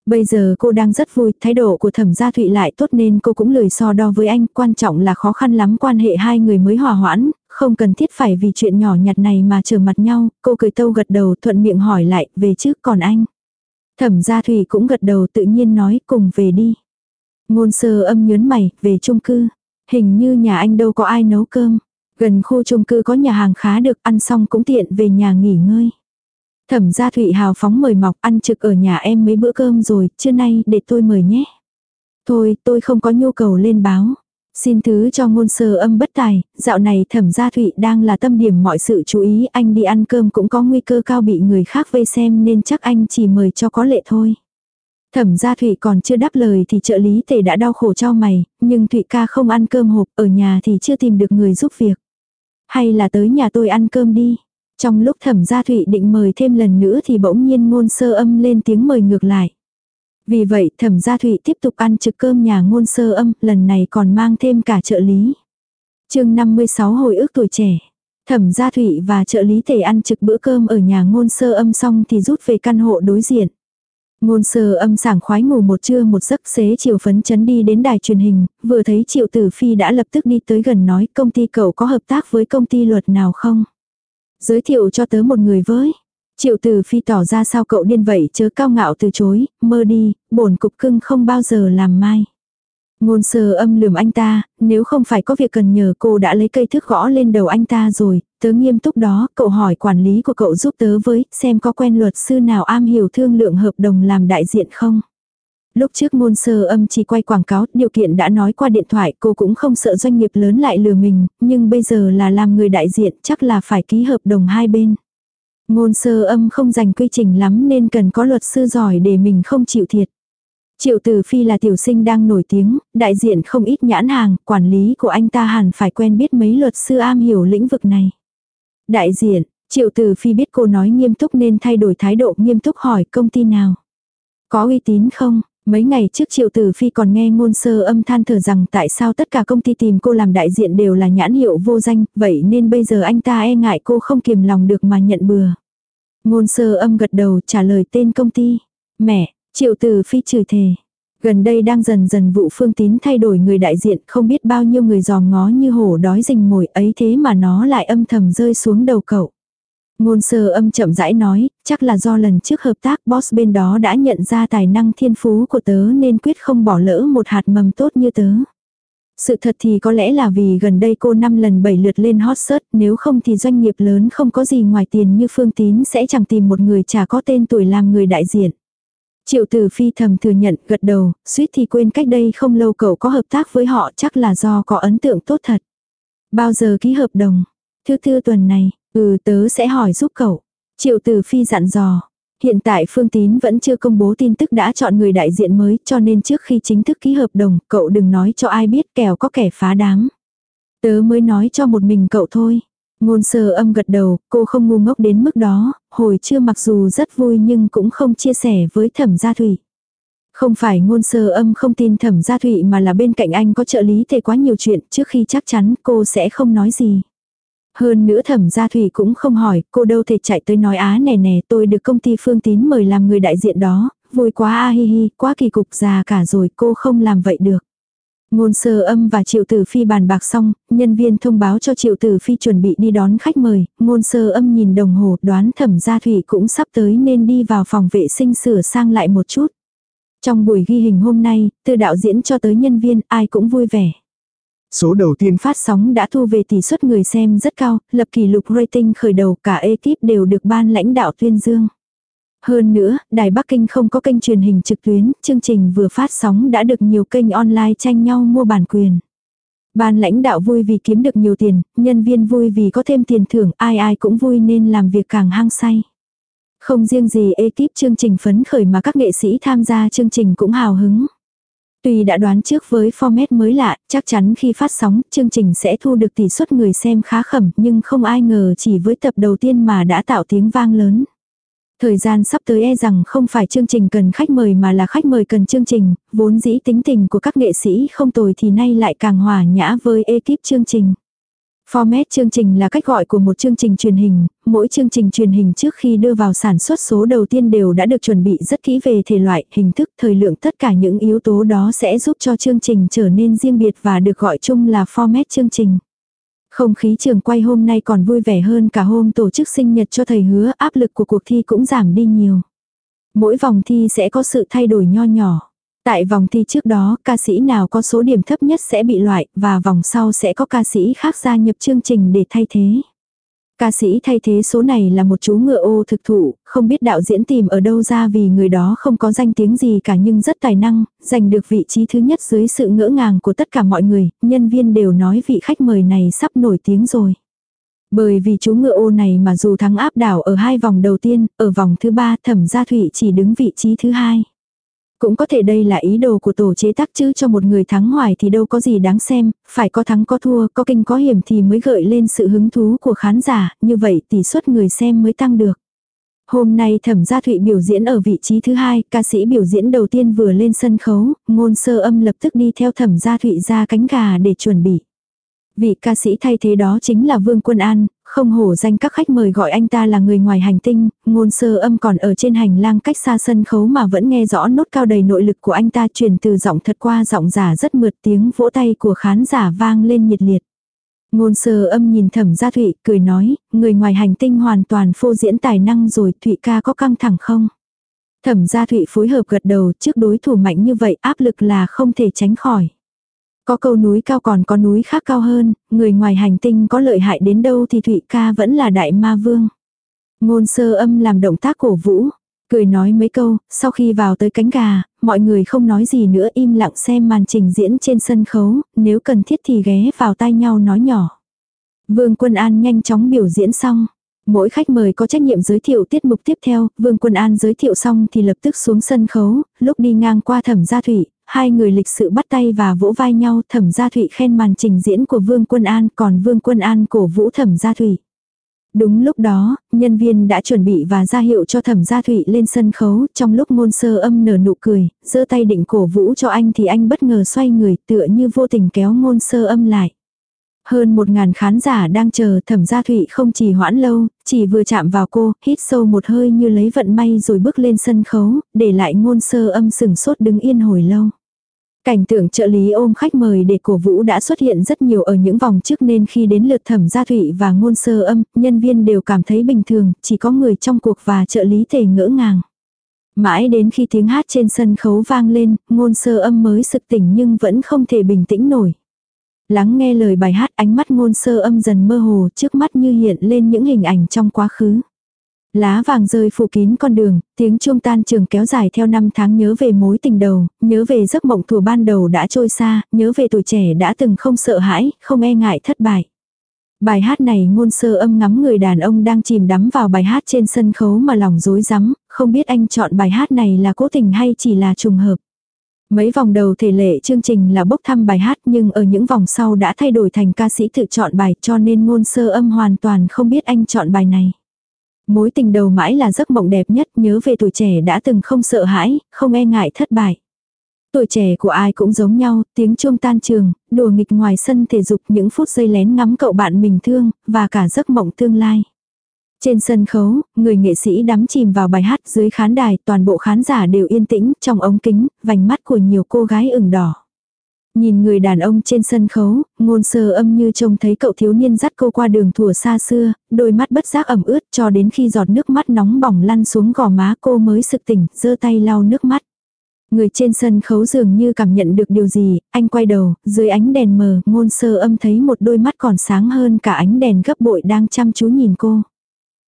Bây giờ cô đang rất vui, thái độ của thẩm gia thụy lại tốt nên cô cũng lười so đo với anh, quan trọng là khó khăn lắm quan hệ hai người mới hòa hoãn, không cần thiết phải vì chuyện nhỏ nhặt này mà trở mặt nhau, cô cười tâu gật đầu thuận miệng hỏi lại, về trước còn anh. Thẩm gia thụy cũng gật đầu tự nhiên nói cùng về đi. Ngôn sơ âm nhớn mày, về chung cư. Hình như nhà anh đâu có ai nấu cơm. Gần khu chung cư có nhà hàng khá được ăn xong cũng tiện về nhà nghỉ ngơi. Thẩm gia Thụy hào phóng mời mọc ăn trực ở nhà em mấy bữa cơm rồi, trưa nay để tôi mời nhé. Thôi, tôi không có nhu cầu lên báo. Xin thứ cho ngôn sơ âm bất tài, dạo này thẩm gia Thụy đang là tâm điểm mọi sự chú ý, anh đi ăn cơm cũng có nguy cơ cao bị người khác vây xem nên chắc anh chỉ mời cho có lệ thôi. Thẩm gia Thụy còn chưa đáp lời thì trợ lý tề đã đau khổ cho mày, nhưng Thụy ca không ăn cơm hộp ở nhà thì chưa tìm được người giúp việc. Hay là tới nhà tôi ăn cơm đi. Trong lúc thẩm gia thụy định mời thêm lần nữa thì bỗng nhiên ngôn sơ âm lên tiếng mời ngược lại. Vì vậy thẩm gia thụy tiếp tục ăn trực cơm nhà ngôn sơ âm, lần này còn mang thêm cả trợ lý. chương 56 hồi ức tuổi trẻ. Thẩm gia thụy và trợ lý tề ăn trực bữa cơm ở nhà ngôn sơ âm xong thì rút về căn hộ đối diện. Ngôn sơ âm sảng khoái ngủ một trưa một giấc xế chiều phấn chấn đi đến đài truyền hình, vừa thấy triệu tử phi đã lập tức đi tới gần nói công ty cậu có hợp tác với công ty luật nào không? Giới thiệu cho tớ một người với. Triệu tử phi tỏ ra sao cậu điên vậy chớ cao ngạo từ chối, mơ đi, bổn cục cưng không bao giờ làm mai. Ngôn sơ âm lườm anh ta, nếu không phải có việc cần nhờ cô đã lấy cây thước gõ lên đầu anh ta rồi, tớ nghiêm túc đó, cậu hỏi quản lý của cậu giúp tớ với, xem có quen luật sư nào am hiểu thương lượng hợp đồng làm đại diện không. Lúc trước ngôn sơ âm chỉ quay quảng cáo, điều kiện đã nói qua điện thoại, cô cũng không sợ doanh nghiệp lớn lại lừa mình, nhưng bây giờ là làm người đại diện chắc là phải ký hợp đồng hai bên. Ngôn sơ âm không dành quy trình lắm nên cần có luật sư giỏi để mình không chịu thiệt. Triệu Tử Phi là tiểu sinh đang nổi tiếng, đại diện không ít nhãn hàng, quản lý của anh ta hẳn phải quen biết mấy luật sư am hiểu lĩnh vực này. Đại diện, Triệu Tử Phi biết cô nói nghiêm túc nên thay đổi thái độ nghiêm túc hỏi công ty nào. Có uy tín không? Mấy ngày trước Triệu Tử Phi còn nghe ngôn sơ âm than thở rằng tại sao tất cả công ty tìm cô làm đại diện đều là nhãn hiệu vô danh, vậy nên bây giờ anh ta e ngại cô không kiềm lòng được mà nhận bừa. Ngôn sơ âm gật đầu trả lời tên công ty. Mẹ, Triệu Tử Phi chửi thề. Gần đây đang dần dần vụ phương tín thay đổi người đại diện, không biết bao nhiêu người giòm ngó như hổ đói rình mồi ấy thế mà nó lại âm thầm rơi xuống đầu cậu. Ngôn sơ âm chậm rãi nói, chắc là do lần trước hợp tác boss bên đó đã nhận ra tài năng thiên phú của tớ nên quyết không bỏ lỡ một hạt mầm tốt như tớ. Sự thật thì có lẽ là vì gần đây cô năm lần bảy lượt lên hot search, nếu không thì doanh nghiệp lớn không có gì ngoài tiền như Phương Tín sẽ chẳng tìm một người chả có tên tuổi làm người đại diện. Triệu tử phi thầm thừa nhận gật đầu, suýt thì quên cách đây không lâu cậu có hợp tác với họ chắc là do có ấn tượng tốt thật. Bao giờ ký hợp đồng? Thứ tư tuần này, ừ tớ sẽ hỏi giúp cậu. Triệu tử phi dặn dò. Hiện tại Phương Tín vẫn chưa công bố tin tức đã chọn người đại diện mới cho nên trước khi chính thức ký hợp đồng cậu đừng nói cho ai biết kẻo có kẻ phá đám. Tớ mới nói cho một mình cậu thôi. Ngôn sơ âm gật đầu, cô không ngu ngốc đến mức đó, hồi chưa mặc dù rất vui nhưng cũng không chia sẻ với thẩm gia thủy. Không phải ngôn sơ âm không tin thẩm gia thủy mà là bên cạnh anh có trợ lý thể quá nhiều chuyện trước khi chắc chắn cô sẽ không nói gì. Hơn nữa thẩm gia thủy cũng không hỏi, cô đâu thể chạy tới nói á nè nè tôi được công ty phương tín mời làm người đại diện đó, vui quá a hi hi, quá kỳ cục già cả rồi cô không làm vậy được. Ngôn sơ âm và triệu tử phi bàn bạc xong, nhân viên thông báo cho triệu tử phi chuẩn bị đi đón khách mời, ngôn sơ âm nhìn đồng hồ đoán thẩm gia thủy cũng sắp tới nên đi vào phòng vệ sinh sửa sang lại một chút. Trong buổi ghi hình hôm nay, từ đạo diễn cho tới nhân viên ai cũng vui vẻ. Số đầu tiên phát sóng đã thu về tỷ suất người xem rất cao, lập kỷ lục rating khởi đầu cả ekip đều được ban lãnh đạo tuyên dương. Hơn nữa, Đài Bắc Kinh không có kênh truyền hình trực tuyến, chương trình vừa phát sóng đã được nhiều kênh online tranh nhau mua bản quyền. Ban lãnh đạo vui vì kiếm được nhiều tiền, nhân viên vui vì có thêm tiền thưởng, ai ai cũng vui nên làm việc càng hăng say. Không riêng gì ekip chương trình phấn khởi mà các nghệ sĩ tham gia chương trình cũng hào hứng. Tuy đã đoán trước với format mới lạ, chắc chắn khi phát sóng, chương trình sẽ thu được tỷ suất người xem khá khẩm, nhưng không ai ngờ chỉ với tập đầu tiên mà đã tạo tiếng vang lớn. Thời gian sắp tới e rằng không phải chương trình cần khách mời mà là khách mời cần chương trình, vốn dĩ tính tình của các nghệ sĩ không tồi thì nay lại càng hòa nhã với ekip chương trình. Format chương trình là cách gọi của một chương trình truyền hình, mỗi chương trình truyền hình trước khi đưa vào sản xuất số đầu tiên đều đã được chuẩn bị rất kỹ về thể loại, hình thức, thời lượng tất cả những yếu tố đó sẽ giúp cho chương trình trở nên riêng biệt và được gọi chung là format chương trình. Không khí trường quay hôm nay còn vui vẻ hơn cả hôm tổ chức sinh nhật cho thầy hứa áp lực của cuộc thi cũng giảm đi nhiều. Mỗi vòng thi sẽ có sự thay đổi nho nhỏ. Tại vòng thi trước đó, ca sĩ nào có số điểm thấp nhất sẽ bị loại, và vòng sau sẽ có ca sĩ khác gia nhập chương trình để thay thế. Ca sĩ thay thế số này là một chú ngựa ô thực thụ, không biết đạo diễn tìm ở đâu ra vì người đó không có danh tiếng gì cả nhưng rất tài năng, giành được vị trí thứ nhất dưới sự ngỡ ngàng của tất cả mọi người, nhân viên đều nói vị khách mời này sắp nổi tiếng rồi. Bởi vì chú ngựa ô này mà dù thắng áp đảo ở hai vòng đầu tiên, ở vòng thứ ba thẩm gia thụy chỉ đứng vị trí thứ hai. Cũng có thể đây là ý đồ của tổ chế tác chứ cho một người thắng hoài thì đâu có gì đáng xem, phải có thắng có thua, có kinh có hiểm thì mới gợi lên sự hứng thú của khán giả, như vậy tỷ suất người xem mới tăng được. Hôm nay Thẩm Gia Thụy biểu diễn ở vị trí thứ hai, ca sĩ biểu diễn đầu tiên vừa lên sân khấu, ngôn sơ âm lập tức đi theo Thẩm Gia Thụy ra cánh gà để chuẩn bị. Vị ca sĩ thay thế đó chính là Vương Quân An, không hổ danh các khách mời gọi anh ta là người ngoài hành tinh, ngôn sơ âm còn ở trên hành lang cách xa sân khấu mà vẫn nghe rõ nốt cao đầy nội lực của anh ta truyền từ giọng thật qua giọng giả rất mượt tiếng vỗ tay của khán giả vang lên nhiệt liệt. Ngôn sơ âm nhìn thẩm gia Thụy, cười nói, người ngoài hành tinh hoàn toàn phô diễn tài năng rồi, Thụy ca có căng thẳng không? Thẩm gia Thụy phối hợp gật đầu trước đối thủ mạnh như vậy áp lực là không thể tránh khỏi. Có câu núi cao còn có núi khác cao hơn, người ngoài hành tinh có lợi hại đến đâu thì Thụy ca vẫn là đại ma vương. Ngôn sơ âm làm động tác cổ vũ, cười nói mấy câu, sau khi vào tới cánh gà, mọi người không nói gì nữa im lặng xem màn trình diễn trên sân khấu, nếu cần thiết thì ghé vào tai nhau nói nhỏ. Vương Quân An nhanh chóng biểu diễn xong. Mỗi khách mời có trách nhiệm giới thiệu tiết mục tiếp theo, Vương Quân An giới thiệu xong thì lập tức xuống sân khấu, lúc đi ngang qua thẩm gia thủy, hai người lịch sự bắt tay và vỗ vai nhau thẩm gia thụy khen màn trình diễn của Vương Quân An còn Vương Quân An cổ vũ thẩm gia thụy. Đúng lúc đó, nhân viên đã chuẩn bị và ra hiệu cho thẩm gia thụy lên sân khấu, trong lúc ngôn sơ âm nở nụ cười, giơ tay định cổ vũ cho anh thì anh bất ngờ xoay người tựa như vô tình kéo ngôn sơ âm lại. Hơn một ngàn khán giả đang chờ thẩm gia thụy không chỉ hoãn lâu, chỉ vừa chạm vào cô, hít sâu một hơi như lấy vận may rồi bước lên sân khấu, để lại ngôn sơ âm sừng sốt đứng yên hồi lâu. Cảnh tượng trợ lý ôm khách mời để cổ vũ đã xuất hiện rất nhiều ở những vòng trước nên khi đến lượt thẩm gia thụy và ngôn sơ âm, nhân viên đều cảm thấy bình thường, chỉ có người trong cuộc và trợ lý thể ngỡ ngàng. Mãi đến khi tiếng hát trên sân khấu vang lên, ngôn sơ âm mới sực tỉnh nhưng vẫn không thể bình tĩnh nổi. Lắng nghe lời bài hát ánh mắt ngôn sơ âm dần mơ hồ trước mắt như hiện lên những hình ảnh trong quá khứ. Lá vàng rơi phủ kín con đường, tiếng chuông tan trường kéo dài theo năm tháng nhớ về mối tình đầu, nhớ về giấc mộng thủa ban đầu đã trôi xa, nhớ về tuổi trẻ đã từng không sợ hãi, không e ngại thất bại. Bài hát này ngôn sơ âm ngắm người đàn ông đang chìm đắm vào bài hát trên sân khấu mà lòng rối rắm, không biết anh chọn bài hát này là cố tình hay chỉ là trùng hợp. Mấy vòng đầu thể lệ chương trình là bốc thăm bài hát nhưng ở những vòng sau đã thay đổi thành ca sĩ tự chọn bài cho nên ngôn sơ âm hoàn toàn không biết anh chọn bài này. Mối tình đầu mãi là giấc mộng đẹp nhất nhớ về tuổi trẻ đã từng không sợ hãi, không e ngại thất bại. Tuổi trẻ của ai cũng giống nhau, tiếng chuông tan trường, đùa nghịch ngoài sân thể dục những phút giây lén ngắm cậu bạn mình thương, và cả giấc mộng tương lai. Trên sân khấu, người nghệ sĩ đắm chìm vào bài hát dưới khán đài, toàn bộ khán giả đều yên tĩnh, trong ống kính, vành mắt của nhiều cô gái ửng đỏ. Nhìn người đàn ông trên sân khấu, ngôn sơ âm như trông thấy cậu thiếu niên dắt cô qua đường thủa xa xưa, đôi mắt bất giác ẩm ướt cho đến khi giọt nước mắt nóng bỏng lăn xuống gò má cô mới sực tỉnh, giơ tay lau nước mắt. Người trên sân khấu dường như cảm nhận được điều gì, anh quay đầu, dưới ánh đèn mờ, ngôn sơ âm thấy một đôi mắt còn sáng hơn cả ánh đèn gấp bội đang chăm chú nhìn cô.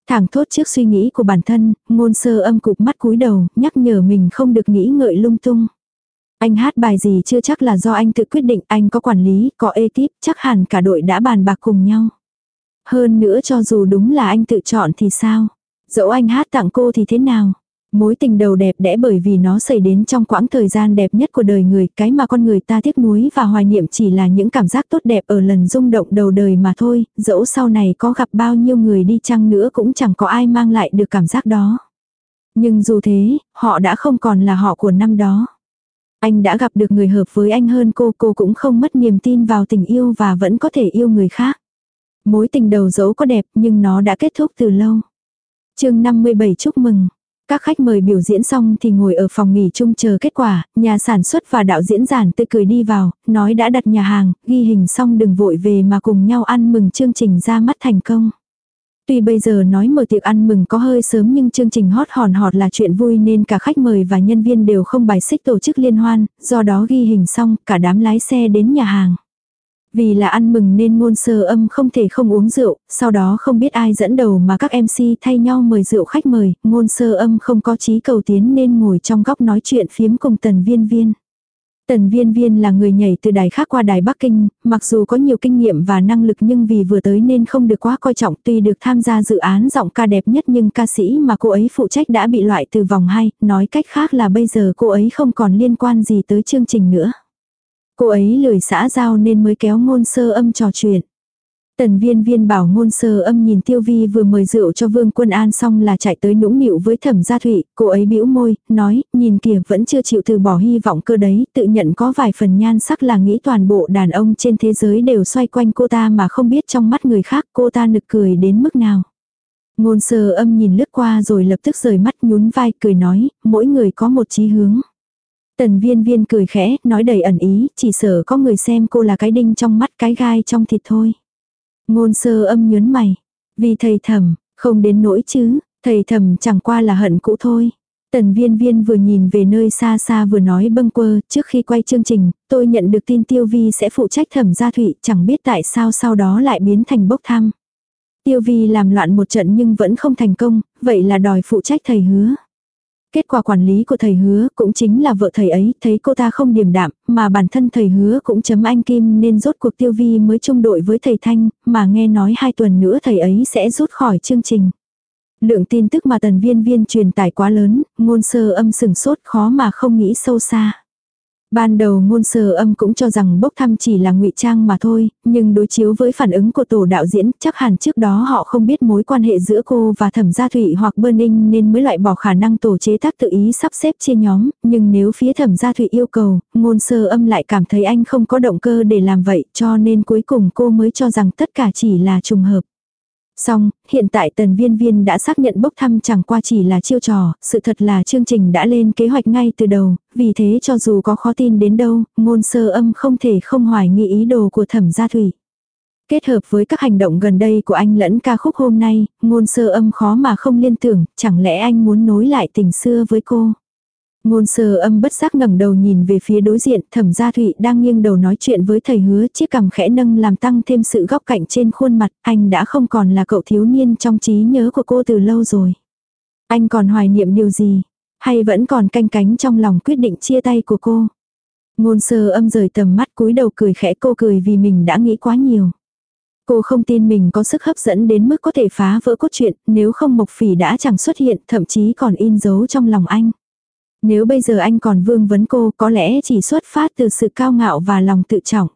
Thẳng thốt trước suy nghĩ của bản thân, ngôn sơ âm cục mắt cúi đầu, nhắc nhở mình không được nghĩ ngợi lung tung. Anh hát bài gì chưa chắc là do anh tự quyết định, anh có quản lý, có ekip, chắc hẳn cả đội đã bàn bạc cùng nhau. Hơn nữa cho dù đúng là anh tự chọn thì sao? Dẫu anh hát tặng cô thì thế nào? Mối tình đầu đẹp đẽ bởi vì nó xảy đến trong quãng thời gian đẹp nhất của đời người, cái mà con người ta tiếc nuối và hoài niệm chỉ là những cảm giác tốt đẹp ở lần rung động đầu đời mà thôi, dẫu sau này có gặp bao nhiêu người đi chăng nữa cũng chẳng có ai mang lại được cảm giác đó. Nhưng dù thế, họ đã không còn là họ của năm đó. Anh đã gặp được người hợp với anh hơn cô, cô cũng không mất niềm tin vào tình yêu và vẫn có thể yêu người khác. Mối tình đầu dẫu có đẹp nhưng nó đã kết thúc từ lâu. chương 57 chúc mừng. Các khách mời biểu diễn xong thì ngồi ở phòng nghỉ chung chờ kết quả, nhà sản xuất và đạo diễn giản tươi cười đi vào, nói đã đặt nhà hàng, ghi hình xong đừng vội về mà cùng nhau ăn mừng chương trình ra mắt thành công. Tuy bây giờ nói mở tiệc ăn mừng có hơi sớm nhưng chương trình hot hòn hot là chuyện vui nên cả khách mời và nhân viên đều không bài xích tổ chức liên hoan, do đó ghi hình xong cả đám lái xe đến nhà hàng. Vì là ăn mừng nên ngôn sơ âm không thể không uống rượu, sau đó không biết ai dẫn đầu mà các MC thay nhau mời rượu khách mời, ngôn sơ âm không có chí cầu tiến nên ngồi trong góc nói chuyện phiếm cùng tần viên viên. Tần viên viên là người nhảy từ đài khác qua đài Bắc Kinh, mặc dù có nhiều kinh nghiệm và năng lực nhưng vì vừa tới nên không được quá coi trọng tuy được tham gia dự án giọng ca đẹp nhất nhưng ca sĩ mà cô ấy phụ trách đã bị loại từ vòng 2, nói cách khác là bây giờ cô ấy không còn liên quan gì tới chương trình nữa. Cô ấy lười xã giao nên mới kéo ngôn sơ âm trò chuyện. Tần viên viên bảo ngôn sơ âm nhìn tiêu vi vừa mời rượu cho vương quân an xong là chạy tới nũng nịu với thẩm gia thụy, cô ấy bĩu môi, nói, nhìn kìa vẫn chưa chịu từ bỏ hy vọng cơ đấy, tự nhận có vài phần nhan sắc là nghĩ toàn bộ đàn ông trên thế giới đều xoay quanh cô ta mà không biết trong mắt người khác cô ta nực cười đến mức nào. Ngôn sơ âm nhìn lướt qua rồi lập tức rời mắt nhún vai cười nói, mỗi người có một chí hướng. Tần viên viên cười khẽ, nói đầy ẩn ý, chỉ sợ có người xem cô là cái đinh trong mắt cái gai trong thịt thôi. Ngôn sơ âm nhớn mày. Vì thầy thầm, không đến nỗi chứ, thầy thầm chẳng qua là hận cũ thôi. Tần viên viên vừa nhìn về nơi xa xa vừa nói bâng quơ, trước khi quay chương trình, tôi nhận được tin Tiêu Vi sẽ phụ trách thẩm gia thụy, chẳng biết tại sao sau đó lại biến thành bốc thăm. Tiêu Vi làm loạn một trận nhưng vẫn không thành công, vậy là đòi phụ trách thầy hứa. Kết quả quản lý của thầy hứa cũng chính là vợ thầy ấy, thấy cô ta không điềm đạm, mà bản thân thầy hứa cũng chấm anh Kim nên rốt cuộc tiêu vi mới chung đội với thầy Thanh, mà nghe nói hai tuần nữa thầy ấy sẽ rút khỏi chương trình. Lượng tin tức mà tần viên viên truyền tải quá lớn, ngôn sơ âm sừng sốt khó mà không nghĩ sâu xa. Ban đầu ngôn sơ âm cũng cho rằng bốc thăm chỉ là ngụy trang mà thôi, nhưng đối chiếu với phản ứng của tổ đạo diễn, chắc hẳn trước đó họ không biết mối quan hệ giữa cô và thẩm gia thủy hoặc burning nên mới loại bỏ khả năng tổ chế tác tự ý sắp xếp chia nhóm, nhưng nếu phía thẩm gia thủy yêu cầu, ngôn sơ âm lại cảm thấy anh không có động cơ để làm vậy cho nên cuối cùng cô mới cho rằng tất cả chỉ là trùng hợp. Xong, hiện tại tần viên viên đã xác nhận bốc thăm chẳng qua chỉ là chiêu trò, sự thật là chương trình đã lên kế hoạch ngay từ đầu, vì thế cho dù có khó tin đến đâu, ngôn sơ âm không thể không hoài nghi ý đồ của thẩm gia thủy. Kết hợp với các hành động gần đây của anh lẫn ca khúc hôm nay, ngôn sơ âm khó mà không liên tưởng, chẳng lẽ anh muốn nối lại tình xưa với cô. Ngôn sơ âm bất giác ngẩng đầu nhìn về phía đối diện, thẩm gia thụy đang nghiêng đầu nói chuyện với thầy hứa, chiếc cằm khẽ nâng làm tăng thêm sự góc cạnh trên khuôn mặt, anh đã không còn là cậu thiếu niên trong trí nhớ của cô từ lâu rồi. Anh còn hoài niệm điều gì? Hay vẫn còn canh cánh trong lòng quyết định chia tay của cô? Ngôn sơ âm rời tầm mắt cúi đầu cười khẽ cô cười vì mình đã nghĩ quá nhiều. Cô không tin mình có sức hấp dẫn đến mức có thể phá vỡ cốt truyện, nếu không Mộc Phỉ đã chẳng xuất hiện, thậm chí còn in dấu trong lòng anh. Nếu bây giờ anh còn vương vấn cô có lẽ chỉ xuất phát từ sự cao ngạo và lòng tự trọng.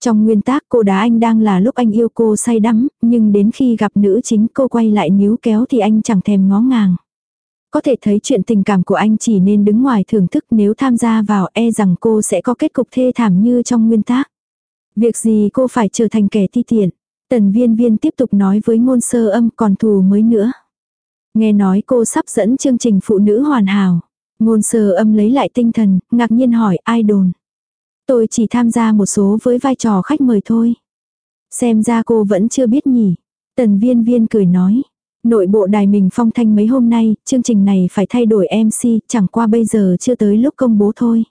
Trong nguyên tác cô đá anh đang là lúc anh yêu cô say đắm, nhưng đến khi gặp nữ chính cô quay lại níu kéo thì anh chẳng thèm ngó ngàng. Có thể thấy chuyện tình cảm của anh chỉ nên đứng ngoài thưởng thức nếu tham gia vào e rằng cô sẽ có kết cục thê thảm như trong nguyên tác. Việc gì cô phải trở thành kẻ ti tiện. Tần viên viên tiếp tục nói với ngôn sơ âm còn thù mới nữa. Nghe nói cô sắp dẫn chương trình phụ nữ hoàn hảo. Ngôn sơ âm lấy lại tinh thần, ngạc nhiên hỏi ai đồn. Tôi chỉ tham gia một số với vai trò khách mời thôi. Xem ra cô vẫn chưa biết nhỉ. Tần viên viên cười nói. Nội bộ đài mình phong thanh mấy hôm nay, chương trình này phải thay đổi MC, chẳng qua bây giờ chưa tới lúc công bố thôi.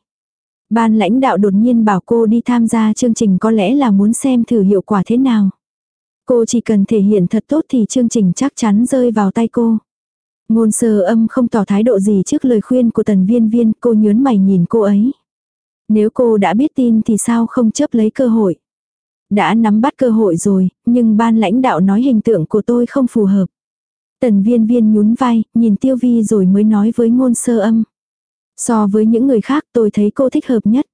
Ban lãnh đạo đột nhiên bảo cô đi tham gia chương trình có lẽ là muốn xem thử hiệu quả thế nào. Cô chỉ cần thể hiện thật tốt thì chương trình chắc chắn rơi vào tay cô. Ngôn sơ âm không tỏ thái độ gì trước lời khuyên của tần viên viên, cô nhớn mày nhìn cô ấy. Nếu cô đã biết tin thì sao không chấp lấy cơ hội. Đã nắm bắt cơ hội rồi, nhưng ban lãnh đạo nói hình tượng của tôi không phù hợp. Tần viên viên nhún vai, nhìn tiêu vi rồi mới nói với ngôn sơ âm. So với những người khác tôi thấy cô thích hợp nhất.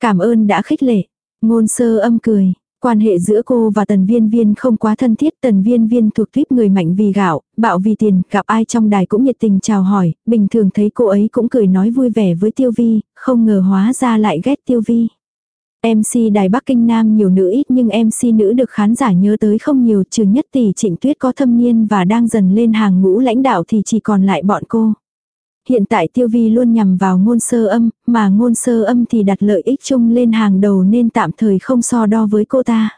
Cảm ơn đã khích lệ. Ngôn sơ âm cười. Quan hệ giữa cô và tần viên viên không quá thân thiết, tần viên viên thuộc tuyếp người mạnh vì gạo, bạo vì tiền, gặp ai trong đài cũng nhiệt tình chào hỏi, bình thường thấy cô ấy cũng cười nói vui vẻ với tiêu vi, không ngờ hóa ra lại ghét tiêu vi. MC Đài Bắc Kinh Nam nhiều nữ ít nhưng MC nữ được khán giả nhớ tới không nhiều trừ nhất tỷ trịnh tuyết có thâm niên và đang dần lên hàng ngũ lãnh đạo thì chỉ còn lại bọn cô. Hiện tại tiêu vi luôn nhằm vào ngôn sơ âm, mà ngôn sơ âm thì đặt lợi ích chung lên hàng đầu nên tạm thời không so đo với cô ta.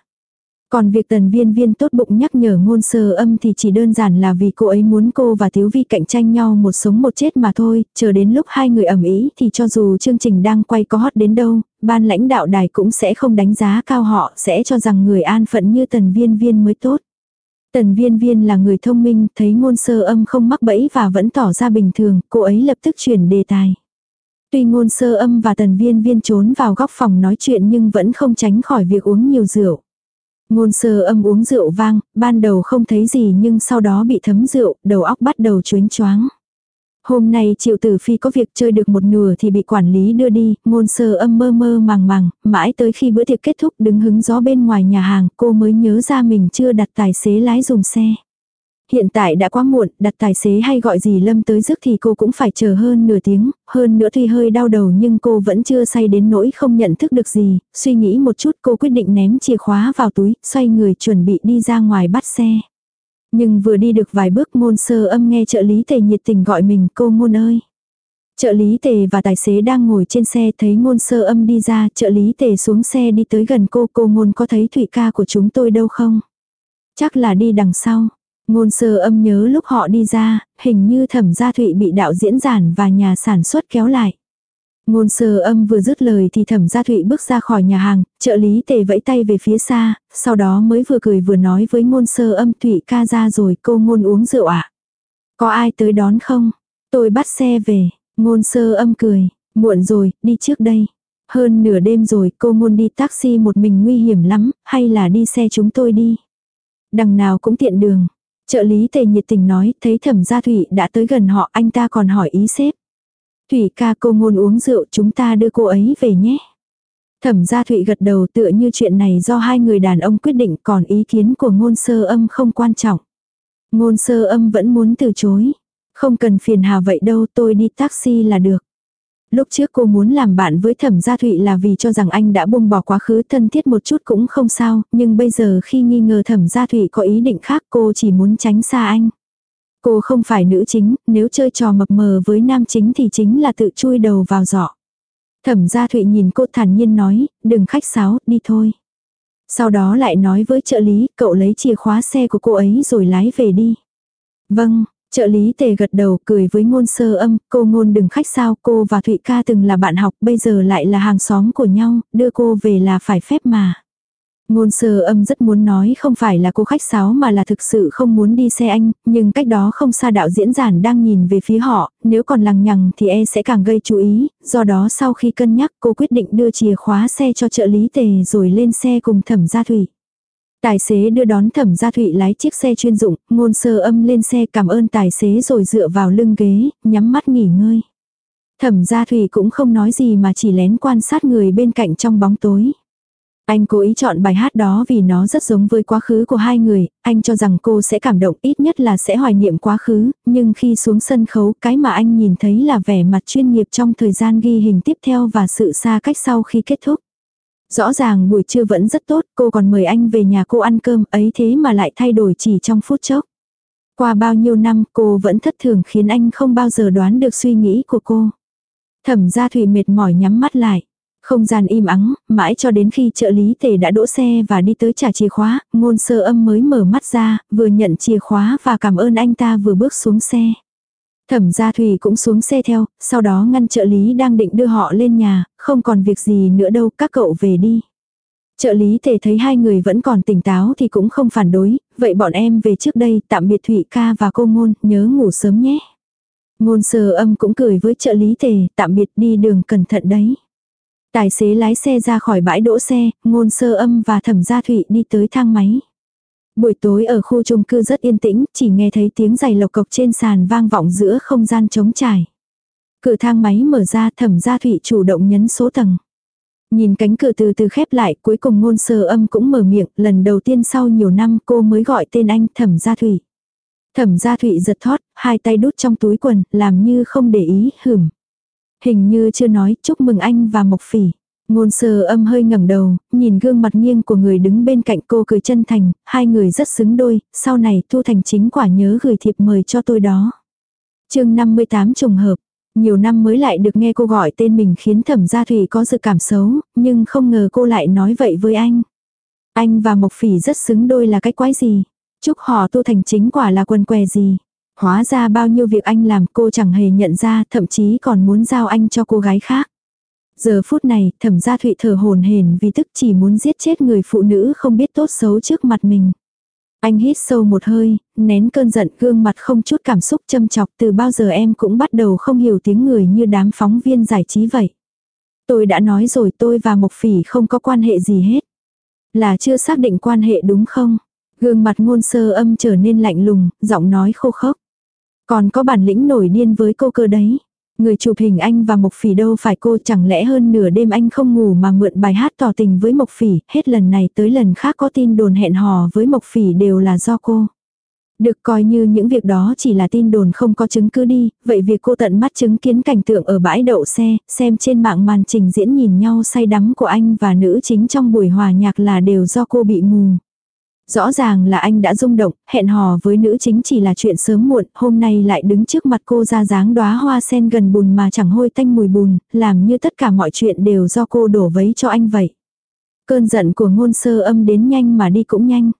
Còn việc tần viên viên tốt bụng nhắc nhở ngôn sơ âm thì chỉ đơn giản là vì cô ấy muốn cô và thiếu vi cạnh tranh nhau một sống một chết mà thôi, chờ đến lúc hai người ẩm ý thì cho dù chương trình đang quay có hot đến đâu, ban lãnh đạo đài cũng sẽ không đánh giá cao họ, sẽ cho rằng người an phận như tần viên viên mới tốt. Tần viên viên là người thông minh, thấy ngôn sơ âm không mắc bẫy và vẫn tỏ ra bình thường, cô ấy lập tức chuyển đề tài. Tuy ngôn sơ âm và tần viên viên trốn vào góc phòng nói chuyện nhưng vẫn không tránh khỏi việc uống nhiều rượu. Ngôn sơ âm uống rượu vang, ban đầu không thấy gì nhưng sau đó bị thấm rượu, đầu óc bắt đầu chuến choáng. Hôm nay triệu tử phi có việc chơi được một nửa thì bị quản lý đưa đi, ngôn sơ âm mơ mơ màng màng, mãi tới khi bữa tiệc kết thúc đứng hứng gió bên ngoài nhà hàng cô mới nhớ ra mình chưa đặt tài xế lái dùng xe. Hiện tại đã quá muộn, đặt tài xế hay gọi gì lâm tới rước thì cô cũng phải chờ hơn nửa tiếng, hơn nữa tuy hơi đau đầu nhưng cô vẫn chưa say đến nỗi không nhận thức được gì, suy nghĩ một chút cô quyết định ném chìa khóa vào túi, xoay người chuẩn bị đi ra ngoài bắt xe. Nhưng vừa đi được vài bước ngôn sơ âm nghe trợ lý tề nhiệt tình gọi mình cô ngôn ơi. Trợ lý tề và tài xế đang ngồi trên xe thấy ngôn sơ âm đi ra, trợ lý tề xuống xe đi tới gần cô, cô ngôn có thấy thủy ca của chúng tôi đâu không? Chắc là đi đằng sau. Ngôn sơ âm nhớ lúc họ đi ra, hình như thẩm gia thụy bị đạo diễn giản và nhà sản xuất kéo lại. Ngôn sơ âm vừa dứt lời thì thẩm gia thụy bước ra khỏi nhà hàng, trợ lý tề vẫy tay về phía xa, sau đó mới vừa cười vừa nói với ngôn sơ âm thụy ca ra rồi cô ngôn uống rượu ạ. À? Có ai tới đón không? Tôi bắt xe về, ngôn sơ âm cười, muộn rồi, đi trước đây. Hơn nửa đêm rồi cô ngôn đi taxi một mình nguy hiểm lắm, hay là đi xe chúng tôi đi. Đằng nào cũng tiện đường. Trợ lý tề nhiệt tình nói, thấy thẩm gia thụy đã tới gần họ anh ta còn hỏi ý sếp. Thủy ca cô ngôn uống rượu chúng ta đưa cô ấy về nhé. Thẩm gia Thụy gật đầu tựa như chuyện này do hai người đàn ông quyết định còn ý kiến của ngôn sơ âm không quan trọng. Ngôn sơ âm vẫn muốn từ chối. Không cần phiền hà vậy đâu tôi đi taxi là được. Lúc trước cô muốn làm bạn với thẩm gia Thụy là vì cho rằng anh đã buông bỏ quá khứ thân thiết một chút cũng không sao, nhưng bây giờ khi nghi ngờ thẩm gia Thụy có ý định khác cô chỉ muốn tránh xa anh. Cô không phải nữ chính, nếu chơi trò mập mờ với nam chính thì chính là tự chui đầu vào giỏ. Thẩm gia Thụy nhìn cô thản nhiên nói, đừng khách sáo, đi thôi. Sau đó lại nói với trợ lý, cậu lấy chìa khóa xe của cô ấy rồi lái về đi. Vâng, trợ lý tề gật đầu cười với ngôn sơ âm, cô ngôn đừng khách sao, cô và Thụy ca từng là bạn học, bây giờ lại là hàng xóm của nhau, đưa cô về là phải phép mà. Ngôn sơ âm rất muốn nói không phải là cô khách sáo mà là thực sự không muốn đi xe anh, nhưng cách đó không xa đạo diễn giản đang nhìn về phía họ, nếu còn lằng nhằng thì e sẽ càng gây chú ý, do đó sau khi cân nhắc cô quyết định đưa chìa khóa xe cho trợ lý tề rồi lên xe cùng thẩm gia thủy. Tài xế đưa đón thẩm gia thụy lái chiếc xe chuyên dụng, ngôn sơ âm lên xe cảm ơn tài xế rồi dựa vào lưng ghế, nhắm mắt nghỉ ngơi. Thẩm gia thủy cũng không nói gì mà chỉ lén quan sát người bên cạnh trong bóng tối. Anh cố ý chọn bài hát đó vì nó rất giống với quá khứ của hai người, anh cho rằng cô sẽ cảm động ít nhất là sẽ hoài niệm quá khứ, nhưng khi xuống sân khấu cái mà anh nhìn thấy là vẻ mặt chuyên nghiệp trong thời gian ghi hình tiếp theo và sự xa cách sau khi kết thúc. Rõ ràng buổi trưa vẫn rất tốt, cô còn mời anh về nhà cô ăn cơm ấy thế mà lại thay đổi chỉ trong phút chốc. Qua bao nhiêu năm cô vẫn thất thường khiến anh không bao giờ đoán được suy nghĩ của cô. Thẩm gia thủy mệt mỏi nhắm mắt lại. Không gian im ắng, mãi cho đến khi trợ lý tề đã đỗ xe và đi tới trả chìa khóa, ngôn sơ âm mới mở mắt ra, vừa nhận chìa khóa và cảm ơn anh ta vừa bước xuống xe. Thẩm gia thủy cũng xuống xe theo, sau đó ngăn trợ lý đang định đưa họ lên nhà, không còn việc gì nữa đâu, các cậu về đi. Trợ lý tề thấy hai người vẫn còn tỉnh táo thì cũng không phản đối, vậy bọn em về trước đây, tạm biệt Thụy ca và cô ngôn, nhớ ngủ sớm nhé. Ngôn sơ âm cũng cười với trợ lý tề, tạm biệt đi đường cẩn thận đấy. Tài xế lái xe ra khỏi bãi đỗ xe, ngôn sơ âm và thẩm gia thụy đi tới thang máy. Buổi tối ở khu chung cư rất yên tĩnh, chỉ nghe thấy tiếng giày lộc cộc trên sàn vang vọng giữa không gian trống trải. Cửa thang máy mở ra thẩm gia thụy chủ động nhấn số tầng. Nhìn cánh cửa từ từ khép lại cuối cùng ngôn sơ âm cũng mở miệng lần đầu tiên sau nhiều năm cô mới gọi tên anh thẩm gia thụy. Thẩm gia thụy giật thót, hai tay đút trong túi quần, làm như không để ý, hửm. Hình như chưa nói chúc mừng anh và Mộc Phỉ. Ngôn sơ âm hơi ngẩng đầu, nhìn gương mặt nghiêng của người đứng bên cạnh cô cười chân thành, hai người rất xứng đôi, sau này Thu Thành chính quả nhớ gửi thiệp mời cho tôi đó. chương 58 trùng hợp, nhiều năm mới lại được nghe cô gọi tên mình khiến thẩm gia thủy có dự cảm xấu, nhưng không ngờ cô lại nói vậy với anh. Anh và Mộc Phỉ rất xứng đôi là cái quái gì? Chúc họ tu thành chính quả là quần què gì? Hóa ra bao nhiêu việc anh làm cô chẳng hề nhận ra, thậm chí còn muốn giao anh cho cô gái khác. Giờ phút này, thẩm gia thụy thở hồn hển vì tức chỉ muốn giết chết người phụ nữ không biết tốt xấu trước mặt mình. Anh hít sâu một hơi, nén cơn giận gương mặt không chút cảm xúc châm chọc từ bao giờ em cũng bắt đầu không hiểu tiếng người như đám phóng viên giải trí vậy. Tôi đã nói rồi tôi và Mộc Phỉ không có quan hệ gì hết. Là chưa xác định quan hệ đúng không? Gương mặt ngôn sơ âm trở nên lạnh lùng, giọng nói khô khốc. Còn có bản lĩnh nổi điên với cô cơ đấy. Người chụp hình anh và Mộc Phỉ đâu phải cô chẳng lẽ hơn nửa đêm anh không ngủ mà mượn bài hát tỏ tình với Mộc Phỉ, hết lần này tới lần khác có tin đồn hẹn hò với Mộc Phỉ đều là do cô. Được coi như những việc đó chỉ là tin đồn không có chứng cứ đi, vậy việc cô tận mắt chứng kiến cảnh tượng ở bãi đậu xe, xem trên mạng màn trình diễn nhìn nhau say đắm của anh và nữ chính trong buổi hòa nhạc là đều do cô bị mù. Rõ ràng là anh đã rung động, hẹn hò với nữ chính chỉ là chuyện sớm muộn, hôm nay lại đứng trước mặt cô ra dáng đóa hoa sen gần bùn mà chẳng hôi tanh mùi bùn, làm như tất cả mọi chuyện đều do cô đổ vấy cho anh vậy. Cơn giận của ngôn sơ âm đến nhanh mà đi cũng nhanh.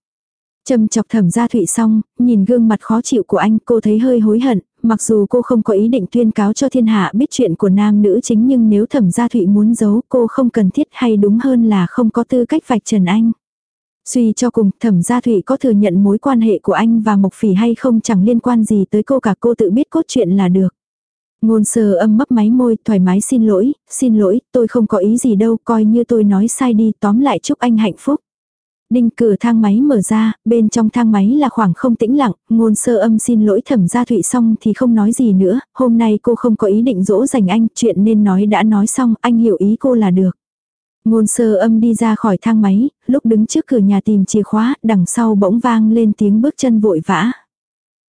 Châm chọc thẩm gia thụy xong, nhìn gương mặt khó chịu của anh cô thấy hơi hối hận, mặc dù cô không có ý định tuyên cáo cho thiên hạ biết chuyện của nam nữ chính nhưng nếu thẩm gia thụy muốn giấu cô không cần thiết hay đúng hơn là không có tư cách vạch trần anh. Suy cho cùng, thẩm gia thụy có thừa nhận mối quan hệ của anh và Mộc Phỉ hay không chẳng liên quan gì tới cô cả cô tự biết cốt truyện là được. Ngôn sơ âm mấp máy môi, thoải mái xin lỗi, xin lỗi, tôi không có ý gì đâu, coi như tôi nói sai đi, tóm lại chúc anh hạnh phúc. Đinh cửa thang máy mở ra, bên trong thang máy là khoảng không tĩnh lặng, ngôn sơ âm xin lỗi thẩm gia thụy xong thì không nói gì nữa, hôm nay cô không có ý định dỗ dành anh, chuyện nên nói đã nói xong, anh hiểu ý cô là được. Ngôn sơ âm đi ra khỏi thang máy, lúc đứng trước cửa nhà tìm chìa khóa, đằng sau bỗng vang lên tiếng bước chân vội vã.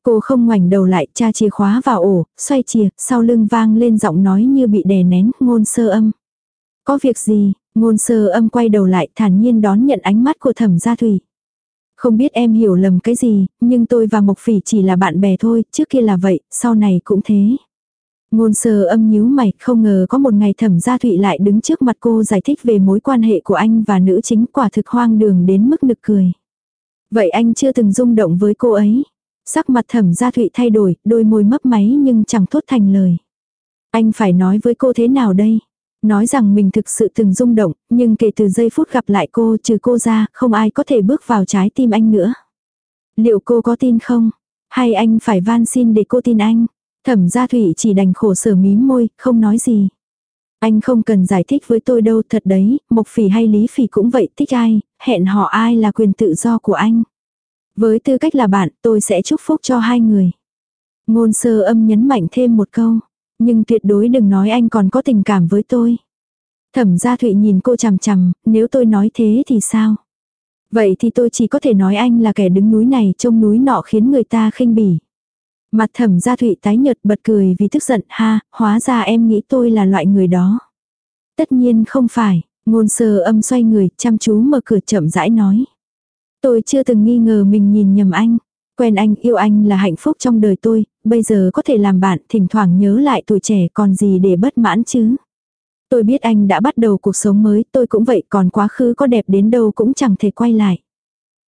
Cô không ngoảnh đầu lại, tra chìa khóa vào ổ, xoay chìa, sau lưng vang lên giọng nói như bị đè nén, ngôn sơ âm. Có việc gì, ngôn sơ âm quay đầu lại thản nhiên đón nhận ánh mắt của thẩm gia thủy. Không biết em hiểu lầm cái gì, nhưng tôi và Mộc Phỉ chỉ là bạn bè thôi, trước kia là vậy, sau này cũng thế. Ngôn sơ âm nhíu mày, không ngờ có một ngày thẩm gia thụy lại đứng trước mặt cô giải thích về mối quan hệ của anh và nữ chính quả thực hoang đường đến mức nực cười. Vậy anh chưa từng rung động với cô ấy. Sắc mặt thẩm gia thụy thay đổi, đôi môi mấp máy nhưng chẳng thốt thành lời. Anh phải nói với cô thế nào đây? Nói rằng mình thực sự từng rung động, nhưng kể từ giây phút gặp lại cô trừ cô ra, không ai có thể bước vào trái tim anh nữa. Liệu cô có tin không? Hay anh phải van xin để cô tin anh? Thẩm gia thủy chỉ đành khổ sở mím môi, không nói gì. Anh không cần giải thích với tôi đâu thật đấy, Mộc Phỉ hay Lý Phỉ cũng vậy, thích ai, hẹn họ ai là quyền tự do của anh. Với tư cách là bạn, tôi sẽ chúc phúc cho hai người. Ngôn sơ âm nhấn mạnh thêm một câu. Nhưng tuyệt đối đừng nói anh còn có tình cảm với tôi. Thẩm gia Thụy nhìn cô chằm chằm, nếu tôi nói thế thì sao? Vậy thì tôi chỉ có thể nói anh là kẻ đứng núi này trông núi nọ khiến người ta khinh bỉ. Mặt thẩm gia Thụy tái nhợt bật cười vì tức giận ha, hóa ra em nghĩ tôi là loại người đó. Tất nhiên không phải, ngôn sơ âm xoay người, chăm chú mở cửa chậm rãi nói. Tôi chưa từng nghi ngờ mình nhìn nhầm anh. Quen anh, yêu anh là hạnh phúc trong đời tôi, bây giờ có thể làm bạn, thỉnh thoảng nhớ lại tuổi trẻ còn gì để bất mãn chứ. Tôi biết anh đã bắt đầu cuộc sống mới, tôi cũng vậy, còn quá khứ có đẹp đến đâu cũng chẳng thể quay lại.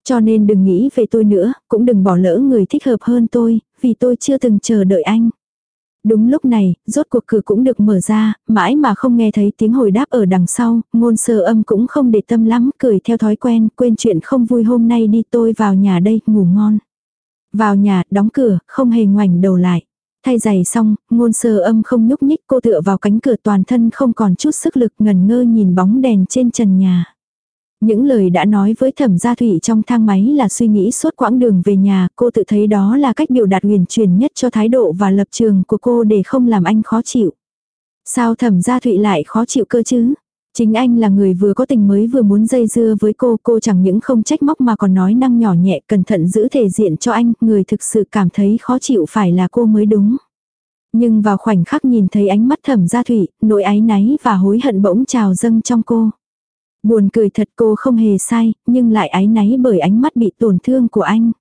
Cho nên đừng nghĩ về tôi nữa, cũng đừng bỏ lỡ người thích hợp hơn tôi, vì tôi chưa từng chờ đợi anh. Đúng lúc này, rốt cuộc cửa cũng được mở ra, mãi mà không nghe thấy tiếng hồi đáp ở đằng sau, ngôn sơ âm cũng không để tâm lắm, cười theo thói quen, quên chuyện không vui hôm nay đi tôi vào nhà đây, ngủ ngon. Vào nhà, đóng cửa, không hề ngoảnh đầu lại. Thay giày xong, ngôn sơ âm không nhúc nhích cô tựa vào cánh cửa toàn thân không còn chút sức lực ngần ngơ nhìn bóng đèn trên trần nhà. Những lời đã nói với thẩm gia thủy trong thang máy là suy nghĩ suốt quãng đường về nhà, cô tự thấy đó là cách biểu đạt huyền truyền nhất cho thái độ và lập trường của cô để không làm anh khó chịu. Sao thẩm gia thụy lại khó chịu cơ chứ? Chính anh là người vừa có tình mới vừa muốn dây dưa với cô, cô chẳng những không trách móc mà còn nói năng nhỏ nhẹ cẩn thận giữ thể diện cho anh, người thực sự cảm thấy khó chịu phải là cô mới đúng. Nhưng vào khoảnh khắc nhìn thấy ánh mắt thẩm gia thủy, nỗi áy náy và hối hận bỗng trào dâng trong cô. Buồn cười thật cô không hề sai, nhưng lại áy náy bởi ánh mắt bị tổn thương của anh.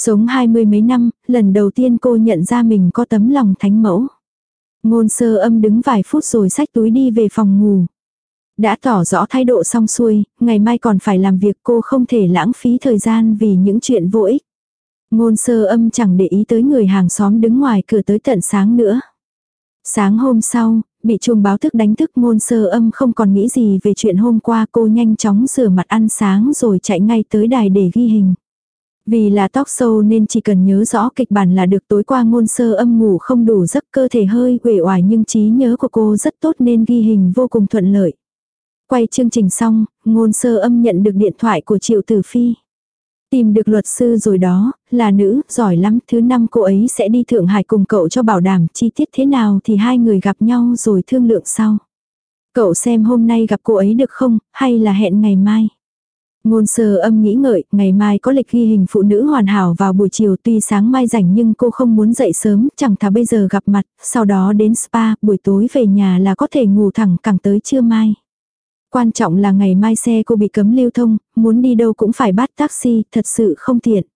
Sống hai mươi mấy năm, lần đầu tiên cô nhận ra mình có tấm lòng thánh mẫu. Ngôn sơ âm đứng vài phút rồi xách túi đi về phòng ngủ. Đã tỏ rõ thái độ xong xuôi, ngày mai còn phải làm việc cô không thể lãng phí thời gian vì những chuyện vô ích. Ngôn sơ âm chẳng để ý tới người hàng xóm đứng ngoài cửa tới tận sáng nữa. Sáng hôm sau, bị chuông báo thức đánh thức ngôn sơ âm không còn nghĩ gì về chuyện hôm qua cô nhanh chóng rửa mặt ăn sáng rồi chạy ngay tới đài để ghi hình. Vì là tóc sâu nên chỉ cần nhớ rõ kịch bản là được tối qua ngôn sơ âm ngủ không đủ giấc cơ thể hơi uể oải nhưng trí nhớ của cô rất tốt nên ghi hình vô cùng thuận lợi. Quay chương trình xong, ngôn sơ âm nhận được điện thoại của Triệu Tử Phi. Tìm được luật sư rồi đó, là nữ, giỏi lắm, thứ năm cô ấy sẽ đi Thượng Hải cùng cậu cho bảo đảm chi tiết thế nào thì hai người gặp nhau rồi thương lượng sau. Cậu xem hôm nay gặp cô ấy được không, hay là hẹn ngày mai. Ngôn sơ âm nghĩ ngợi, ngày mai có lịch ghi hình phụ nữ hoàn hảo vào buổi chiều tuy sáng mai rảnh nhưng cô không muốn dậy sớm, chẳng thà bây giờ gặp mặt, sau đó đến spa, buổi tối về nhà là có thể ngủ thẳng càng tới trưa mai. Quan trọng là ngày mai xe cô bị cấm lưu thông, muốn đi đâu cũng phải bắt taxi, thật sự không tiện.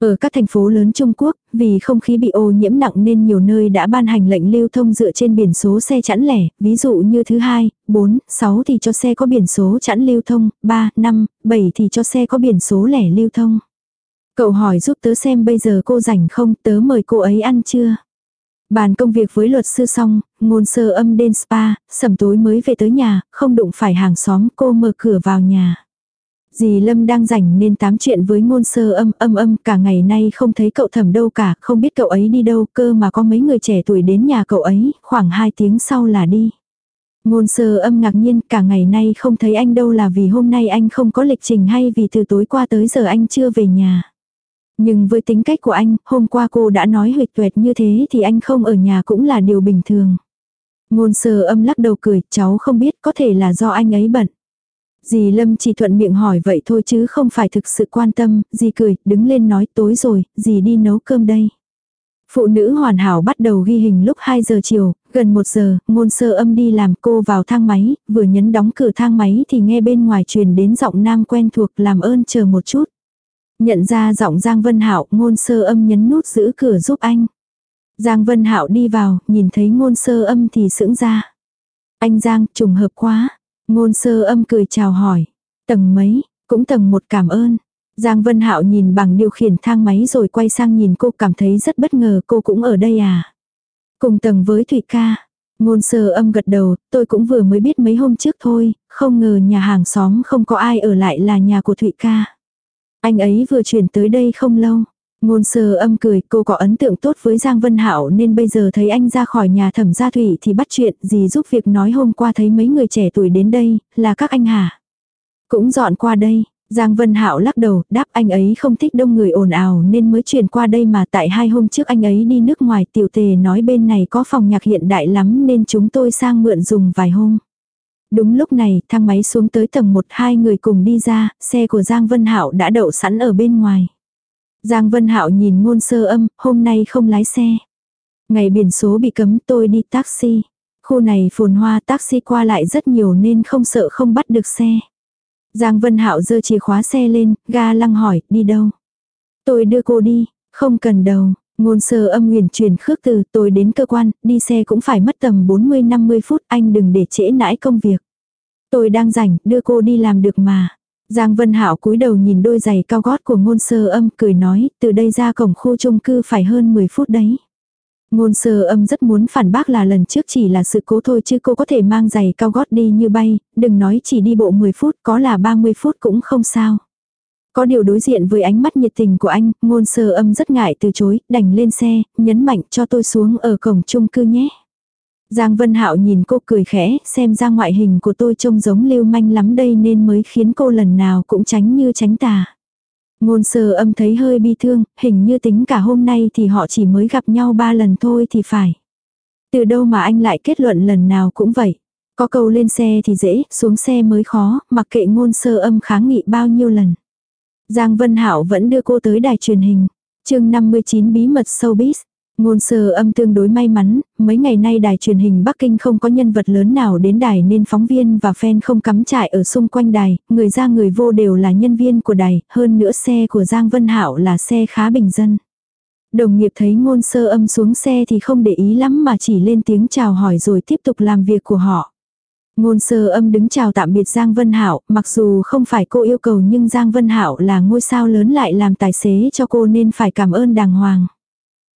Ở các thành phố lớn Trung Quốc, vì không khí bị ô nhiễm nặng nên nhiều nơi đã ban hành lệnh lưu thông dựa trên biển số xe chẵn lẻ, ví dụ như thứ hai, 4, 6 thì cho xe có biển số chẵn lưu thông, 3, 5, 7 thì cho xe có biển số lẻ lưu thông. Cậu hỏi giúp tớ xem bây giờ cô rảnh không, tớ mời cô ấy ăn chưa? Bàn công việc với luật sư xong, ngôn sơ âm đến spa, sầm tối mới về tới nhà, không đụng phải hàng xóm cô mở cửa vào nhà. Dì Lâm đang rảnh nên tám chuyện với ngôn sơ âm âm âm cả ngày nay không thấy cậu thẩm đâu cả, không biết cậu ấy đi đâu cơ mà có mấy người trẻ tuổi đến nhà cậu ấy, khoảng 2 tiếng sau là đi. Ngôn sơ âm ngạc nhiên cả ngày nay không thấy anh đâu là vì hôm nay anh không có lịch trình hay vì từ tối qua tới giờ anh chưa về nhà. Nhưng với tính cách của anh, hôm qua cô đã nói huyệt tuệt như thế thì anh không ở nhà cũng là điều bình thường. Ngôn sơ âm lắc đầu cười, cháu không biết có thể là do anh ấy bận. Dì Lâm chỉ thuận miệng hỏi vậy thôi chứ không phải thực sự quan tâm, dì cười, đứng lên nói tối rồi, dì đi nấu cơm đây. Phụ nữ hoàn hảo bắt đầu ghi hình lúc 2 giờ chiều, gần 1 giờ, ngôn sơ âm đi làm cô vào thang máy, vừa nhấn đóng cửa thang máy thì nghe bên ngoài truyền đến giọng nam quen thuộc làm ơn chờ một chút. Nhận ra giọng Giang Vân Hạo, ngôn sơ âm nhấn nút giữ cửa giúp anh. Giang Vân Hạo đi vào, nhìn thấy ngôn sơ âm thì sững ra. Anh Giang, trùng hợp quá. Ngôn sơ âm cười chào hỏi. Tầng mấy, cũng tầng một cảm ơn. Giang Vân Hạo nhìn bằng điều khiển thang máy rồi quay sang nhìn cô cảm thấy rất bất ngờ cô cũng ở đây à. Cùng tầng với Thụy ca. Ngôn sơ âm gật đầu, tôi cũng vừa mới biết mấy hôm trước thôi, không ngờ nhà hàng xóm không có ai ở lại là nhà của Thụy ca. Anh ấy vừa chuyển tới đây không lâu. Ngôn sơ âm cười, cô có ấn tượng tốt với Giang Vân Hạo nên bây giờ thấy anh ra khỏi nhà thẩm gia thủy thì bắt chuyện gì giúp việc nói hôm qua thấy mấy người trẻ tuổi đến đây, là các anh hả? Cũng dọn qua đây, Giang Vân Hạo lắc đầu, đáp anh ấy không thích đông người ồn ào nên mới chuyển qua đây mà tại hai hôm trước anh ấy đi nước ngoài tiểu tề nói bên này có phòng nhạc hiện đại lắm nên chúng tôi sang mượn dùng vài hôm. Đúng lúc này, thang máy xuống tới tầng 1 hai người cùng đi ra, xe của Giang Vân Hạo đã đậu sẵn ở bên ngoài. Giang Vân Hạo nhìn ngôn sơ âm, hôm nay không lái xe. Ngày biển số bị cấm tôi đi taxi. Khu này phồn hoa taxi qua lại rất nhiều nên không sợ không bắt được xe. Giang Vân Hạo giơ chìa khóa xe lên, ga lăng hỏi, đi đâu? Tôi đưa cô đi, không cần đâu. Ngôn sơ âm nguyền truyền khước từ tôi đến cơ quan, đi xe cũng phải mất tầm 40-50 phút, anh đừng để trễ nãi công việc. Tôi đang rảnh, đưa cô đi làm được mà. Giang Vân hảo cúi đầu nhìn đôi giày cao gót của ngôn sơ âm cười nói, từ đây ra cổng khu chung cư phải hơn 10 phút đấy. Ngôn sơ âm rất muốn phản bác là lần trước chỉ là sự cố thôi chứ cô có thể mang giày cao gót đi như bay, đừng nói chỉ đi bộ 10 phút có là 30 phút cũng không sao. Có điều đối diện với ánh mắt nhiệt tình của anh, ngôn sơ âm rất ngại từ chối, đành lên xe, nhấn mạnh cho tôi xuống ở cổng chung cư nhé. Giang Vân Hạo nhìn cô cười khẽ, xem ra ngoại hình của tôi trông giống lưu manh lắm đây nên mới khiến cô lần nào cũng tránh như tránh tà. Ngôn sơ âm thấy hơi bi thương, hình như tính cả hôm nay thì họ chỉ mới gặp nhau ba lần thôi thì phải. Từ đâu mà anh lại kết luận lần nào cũng vậy. Có câu lên xe thì dễ, xuống xe mới khó, mặc kệ ngôn sơ âm kháng nghị bao nhiêu lần. Giang Vân Hảo vẫn đưa cô tới đài truyền hình. chương 59 bí mật showbiz. Ngôn sơ âm tương đối may mắn, mấy ngày nay đài truyền hình Bắc Kinh không có nhân vật lớn nào đến đài nên phóng viên và fan không cắm trại ở xung quanh đài, người ra người vô đều là nhân viên của đài, hơn nữa xe của Giang Vân Hảo là xe khá bình dân. Đồng nghiệp thấy ngôn sơ âm xuống xe thì không để ý lắm mà chỉ lên tiếng chào hỏi rồi tiếp tục làm việc của họ. Ngôn sơ âm đứng chào tạm biệt Giang Vân Hảo, mặc dù không phải cô yêu cầu nhưng Giang Vân Hảo là ngôi sao lớn lại làm tài xế cho cô nên phải cảm ơn đàng hoàng.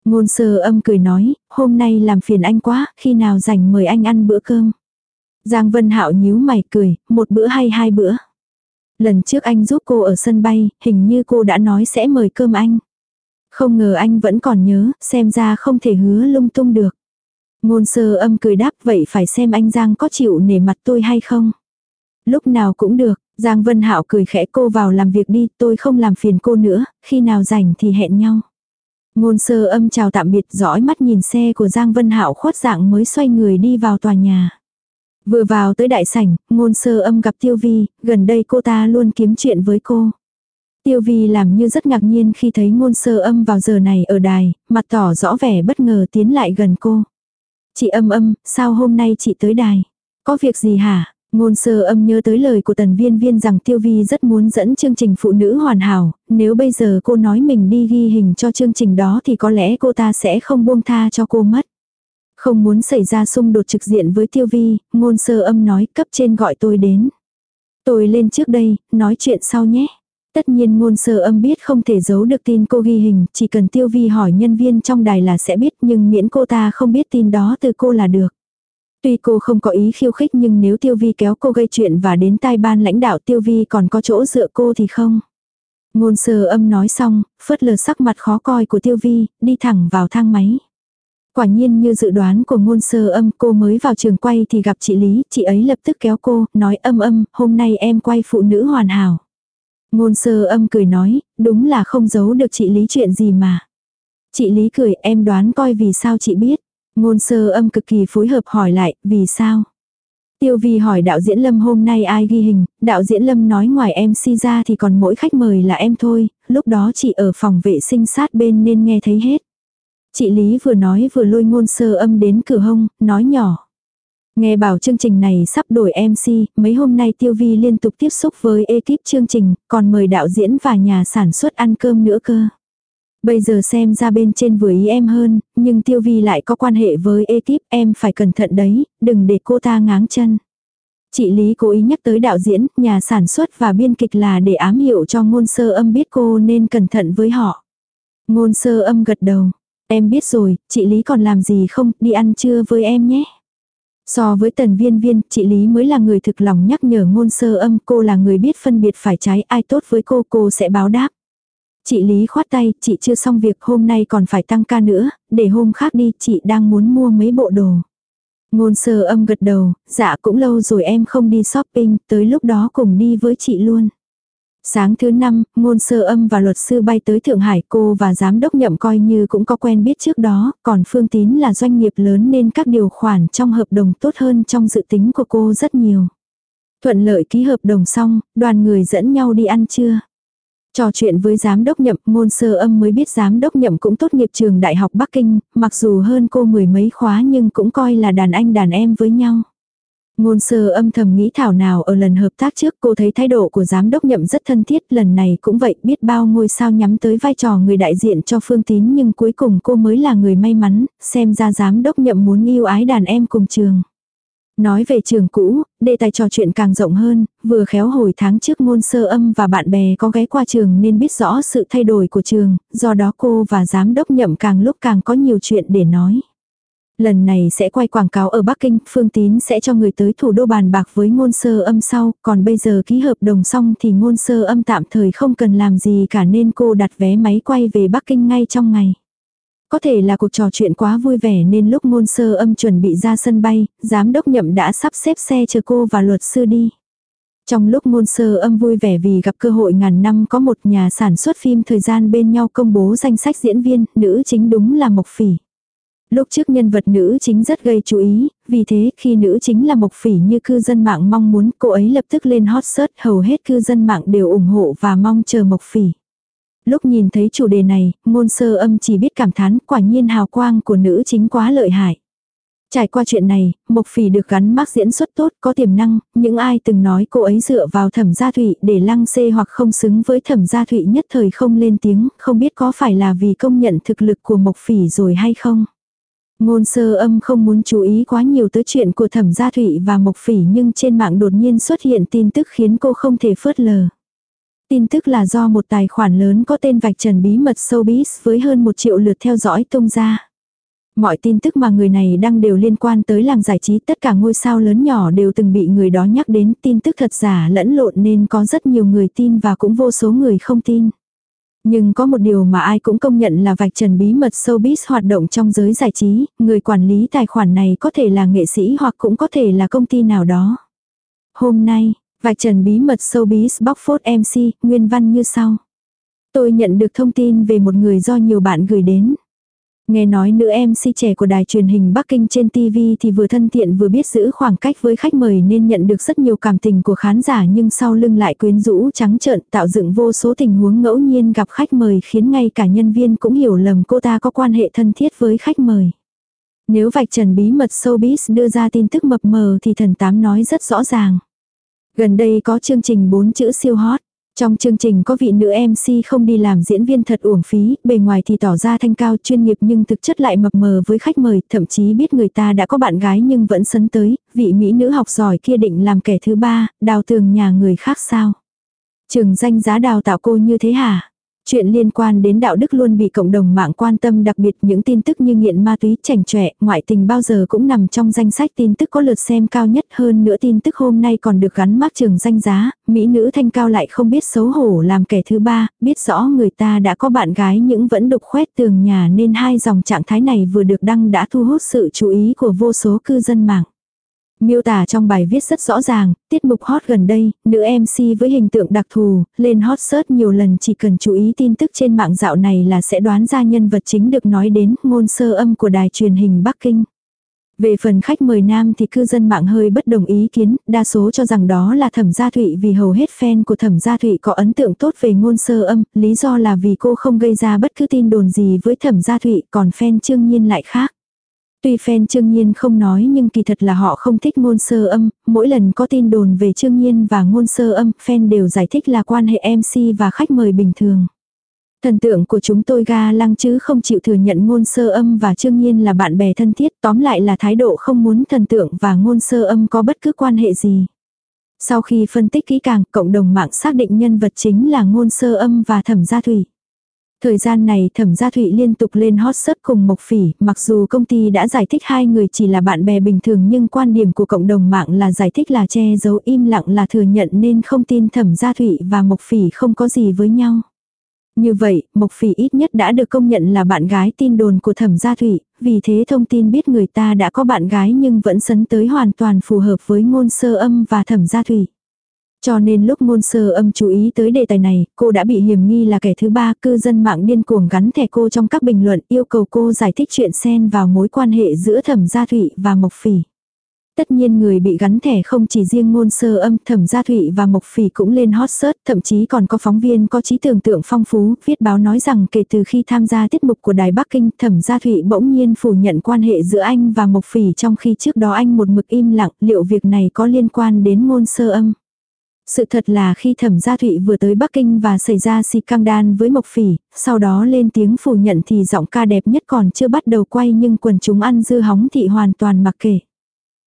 Ngôn sơ âm cười nói, hôm nay làm phiền anh quá, khi nào rảnh mời anh ăn bữa cơm. Giang Vân Hạo nhíu mày cười, một bữa hay hai bữa. Lần trước anh giúp cô ở sân bay, hình như cô đã nói sẽ mời cơm anh. Không ngờ anh vẫn còn nhớ, xem ra không thể hứa lung tung được. Ngôn sơ âm cười đáp vậy phải xem anh Giang có chịu nể mặt tôi hay không. Lúc nào cũng được, Giang Vân Hạo cười khẽ cô vào làm việc đi, tôi không làm phiền cô nữa, khi nào rảnh thì hẹn nhau. Ngôn sơ âm chào tạm biệt dõi mắt nhìn xe của Giang Vân Hạo khuất dạng mới xoay người đi vào tòa nhà. Vừa vào tới đại sảnh, ngôn sơ âm gặp Tiêu Vi, gần đây cô ta luôn kiếm chuyện với cô. Tiêu Vi làm như rất ngạc nhiên khi thấy ngôn sơ âm vào giờ này ở đài, mặt tỏ rõ vẻ bất ngờ tiến lại gần cô. Chị âm âm, sao hôm nay chị tới đài? Có việc gì hả? Ngôn sơ âm nhớ tới lời của tần viên viên rằng Tiêu Vi rất muốn dẫn chương trình phụ nữ hoàn hảo, nếu bây giờ cô nói mình đi ghi hình cho chương trình đó thì có lẽ cô ta sẽ không buông tha cho cô mất. Không muốn xảy ra xung đột trực diện với Tiêu Vi, ngôn sơ âm nói cấp trên gọi tôi đến. Tôi lên trước đây, nói chuyện sau nhé. Tất nhiên ngôn sơ âm biết không thể giấu được tin cô ghi hình, chỉ cần Tiêu Vi hỏi nhân viên trong đài là sẽ biết nhưng miễn cô ta không biết tin đó từ cô là được. Tuy cô không có ý khiêu khích nhưng nếu Tiêu Vi kéo cô gây chuyện và đến tai ban lãnh đạo Tiêu Vi còn có chỗ dựa cô thì không. Ngôn sơ âm nói xong, phớt lờ sắc mặt khó coi của Tiêu Vi, đi thẳng vào thang máy. Quả nhiên như dự đoán của ngôn sơ âm cô mới vào trường quay thì gặp chị Lý, chị ấy lập tức kéo cô, nói âm âm, hôm nay em quay phụ nữ hoàn hảo. Ngôn sơ âm cười nói, đúng là không giấu được chị Lý chuyện gì mà. Chị Lý cười em đoán coi vì sao chị biết. Ngôn sơ âm cực kỳ phối hợp hỏi lại, vì sao? Tiêu Vi hỏi đạo diễn Lâm hôm nay ai ghi hình, đạo diễn Lâm nói ngoài MC ra thì còn mỗi khách mời là em thôi, lúc đó chị ở phòng vệ sinh sát bên nên nghe thấy hết. Chị Lý vừa nói vừa lôi ngôn sơ âm đến cửa hông, nói nhỏ. Nghe bảo chương trình này sắp đổi MC, mấy hôm nay Tiêu Vi liên tục tiếp xúc với ekip chương trình, còn mời đạo diễn và nhà sản xuất ăn cơm nữa cơ. Bây giờ xem ra bên trên vừa ý em hơn, nhưng Tiêu Vi lại có quan hệ với ekip em phải cẩn thận đấy, đừng để cô ta ngáng chân. Chị Lý cố ý nhắc tới đạo diễn, nhà sản xuất và biên kịch là để ám hiệu cho ngôn sơ âm biết cô nên cẩn thận với họ. Ngôn sơ âm gật đầu. Em biết rồi, chị Lý còn làm gì không, đi ăn trưa với em nhé. So với tần viên viên, chị Lý mới là người thực lòng nhắc nhở ngôn sơ âm cô là người biết phân biệt phải trái ai tốt với cô cô sẽ báo đáp. Chị Lý khoát tay, chị chưa xong việc hôm nay còn phải tăng ca nữa, để hôm khác đi, chị đang muốn mua mấy bộ đồ. Ngôn sơ âm gật đầu, dạ cũng lâu rồi em không đi shopping, tới lúc đó cùng đi với chị luôn. Sáng thứ năm, ngôn sơ âm và luật sư bay tới Thượng Hải cô và giám đốc nhậm coi như cũng có quen biết trước đó, còn Phương Tín là doanh nghiệp lớn nên các điều khoản trong hợp đồng tốt hơn trong dự tính của cô rất nhiều. Thuận lợi ký hợp đồng xong, đoàn người dẫn nhau đi ăn trưa. Trò chuyện với giám đốc nhậm, ngôn sơ âm mới biết giám đốc nhậm cũng tốt nghiệp trường Đại học Bắc Kinh, mặc dù hơn cô mười mấy khóa nhưng cũng coi là đàn anh đàn em với nhau. Ngôn sơ âm thầm nghĩ thảo nào ở lần hợp tác trước cô thấy thái độ của giám đốc nhậm rất thân thiết, lần này cũng vậy biết bao ngôi sao nhắm tới vai trò người đại diện cho phương tín nhưng cuối cùng cô mới là người may mắn, xem ra giám đốc nhậm muốn yêu ái đàn em cùng trường. Nói về trường cũ, đề tài trò chuyện càng rộng hơn, vừa khéo hồi tháng trước ngôn sơ âm và bạn bè có ghé qua trường nên biết rõ sự thay đổi của trường, do đó cô và giám đốc nhậm càng lúc càng có nhiều chuyện để nói. Lần này sẽ quay quảng cáo ở Bắc Kinh, Phương Tín sẽ cho người tới thủ đô bàn bạc với ngôn sơ âm sau, còn bây giờ ký hợp đồng xong thì ngôn sơ âm tạm thời không cần làm gì cả nên cô đặt vé máy quay về Bắc Kinh ngay trong ngày. Có thể là cuộc trò chuyện quá vui vẻ nên lúc ngôn sơ âm chuẩn bị ra sân bay, giám đốc nhậm đã sắp xếp xe chờ cô và luật sư đi. Trong lúc ngôn sơ âm vui vẻ vì gặp cơ hội ngàn năm có một nhà sản xuất phim thời gian bên nhau công bố danh sách diễn viên, nữ chính đúng là Mộc Phỉ. Lúc trước nhân vật nữ chính rất gây chú ý, vì thế khi nữ chính là Mộc Phỉ như cư dân mạng mong muốn cô ấy lập tức lên hot search hầu hết cư dân mạng đều ủng hộ và mong chờ Mộc Phỉ. Lúc nhìn thấy chủ đề này, ngôn sơ âm chỉ biết cảm thán quả nhiên hào quang của nữ chính quá lợi hại. Trải qua chuyện này, Mộc Phỉ được gắn mác diễn xuất tốt, có tiềm năng, những ai từng nói cô ấy dựa vào thẩm gia thụy để lăng xê hoặc không xứng với thẩm gia thụy nhất thời không lên tiếng, không biết có phải là vì công nhận thực lực của Mộc Phỉ rồi hay không. Ngôn sơ âm không muốn chú ý quá nhiều tới chuyện của thẩm gia thụy và Mộc Phỉ nhưng trên mạng đột nhiên xuất hiện tin tức khiến cô không thể phớt lờ. Tin tức là do một tài khoản lớn có tên vạch trần bí mật showbiz với hơn một triệu lượt theo dõi tung ra. Mọi tin tức mà người này đăng đều liên quan tới làng giải trí, tất cả ngôi sao lớn nhỏ đều từng bị người đó nhắc đến tin tức thật giả lẫn lộn nên có rất nhiều người tin và cũng vô số người không tin. Nhưng có một điều mà ai cũng công nhận là vạch trần bí mật showbiz hoạt động trong giới giải trí, người quản lý tài khoản này có thể là nghệ sĩ hoặc cũng có thể là công ty nào đó. Hôm nay, Vạch trần bí mật showbiz bóc phốt MC, nguyên văn như sau. Tôi nhận được thông tin về một người do nhiều bạn gửi đến. Nghe nói nữ MC trẻ của đài truyền hình Bắc Kinh trên TV thì vừa thân thiện vừa biết giữ khoảng cách với khách mời nên nhận được rất nhiều cảm tình của khán giả nhưng sau lưng lại quyến rũ, trắng trợn, tạo dựng vô số tình huống ngẫu nhiên gặp khách mời khiến ngay cả nhân viên cũng hiểu lầm cô ta có quan hệ thân thiết với khách mời. Nếu vạch trần bí mật showbiz đưa ra tin tức mập mờ thì thần tám nói rất rõ ràng. Gần đây có chương trình bốn chữ siêu hot. Trong chương trình có vị nữ MC không đi làm diễn viên thật uổng phí, bề ngoài thì tỏ ra thanh cao chuyên nghiệp nhưng thực chất lại mập mờ với khách mời, thậm chí biết người ta đã có bạn gái nhưng vẫn sấn tới, vị mỹ nữ học giỏi kia định làm kẻ thứ ba, đào tường nhà người khác sao. Trường danh giá đào tạo cô như thế hả? Chuyện liên quan đến đạo đức luôn bị cộng đồng mạng quan tâm đặc biệt những tin tức như nghiện ma túy, chảnh chọe, ngoại tình bao giờ cũng nằm trong danh sách tin tức có lượt xem cao nhất hơn nữa tin tức hôm nay còn được gắn mác trường danh giá, mỹ nữ thanh cao lại không biết xấu hổ làm kẻ thứ ba, biết rõ người ta đã có bạn gái nhưng vẫn đục khoét tường nhà nên hai dòng trạng thái này vừa được đăng đã thu hút sự chú ý của vô số cư dân mạng. Miêu tả trong bài viết rất rõ ràng, tiết mục hot gần đây, nữ MC với hình tượng đặc thù, lên hot search nhiều lần chỉ cần chú ý tin tức trên mạng dạo này là sẽ đoán ra nhân vật chính được nói đến ngôn sơ âm của đài truyền hình Bắc Kinh. Về phần khách mời nam thì cư dân mạng hơi bất đồng ý kiến, đa số cho rằng đó là thẩm gia thụy vì hầu hết fan của thẩm gia thụy có ấn tượng tốt về ngôn sơ âm, lý do là vì cô không gây ra bất cứ tin đồn gì với thẩm gia thụy, còn fan trương nhiên lại khác. Tuy fan Trương Nhiên không nói nhưng kỳ thật là họ không thích ngôn sơ âm, mỗi lần có tin đồn về Trương Nhiên và ngôn sơ âm, fan đều giải thích là quan hệ MC và khách mời bình thường. Thần tượng của chúng tôi ga lăng chứ không chịu thừa nhận ngôn sơ âm và Trương Nhiên là bạn bè thân thiết, tóm lại là thái độ không muốn thần tượng và ngôn sơ âm có bất cứ quan hệ gì. Sau khi phân tích kỹ càng, cộng đồng mạng xác định nhân vật chính là ngôn sơ âm và thẩm gia thủy. Thời gian này thẩm gia thụy liên tục lên hot search cùng Mộc Phỉ, mặc dù công ty đã giải thích hai người chỉ là bạn bè bình thường nhưng quan điểm của cộng đồng mạng là giải thích là che giấu im lặng là thừa nhận nên không tin thẩm gia thụy và Mộc Phỉ không có gì với nhau. Như vậy, Mộc Phỉ ít nhất đã được công nhận là bạn gái tin đồn của thẩm gia thụy, vì thế thông tin biết người ta đã có bạn gái nhưng vẫn sấn tới hoàn toàn phù hợp với ngôn sơ âm và thẩm gia thụy. Cho nên lúc ngôn sơ âm chú ý tới đề tài này, cô đã bị hiểm nghi là kẻ thứ ba, cư dân mạng điên cuồng gắn thẻ cô trong các bình luận yêu cầu cô giải thích chuyện xen vào mối quan hệ giữa thẩm gia thụy và mộc phỉ. Tất nhiên người bị gắn thẻ không chỉ riêng ngôn sơ âm thẩm gia thụy và mộc phỉ cũng lên hot search, thậm chí còn có phóng viên có trí tưởng tượng phong phú, viết báo nói rằng kể từ khi tham gia tiết mục của Đài Bắc Kinh, thẩm gia thụy bỗng nhiên phủ nhận quan hệ giữa anh và mộc phỉ trong khi trước đó anh một mực im lặng, liệu việc này có liên quan đến ngôn sơ âm. Sự thật là khi thẩm gia thụy vừa tới Bắc Kinh và xảy ra si căng đan với Mộc Phỉ, sau đó lên tiếng phủ nhận thì giọng ca đẹp nhất còn chưa bắt đầu quay nhưng quần chúng ăn dư hóng thị hoàn toàn mặc kệ.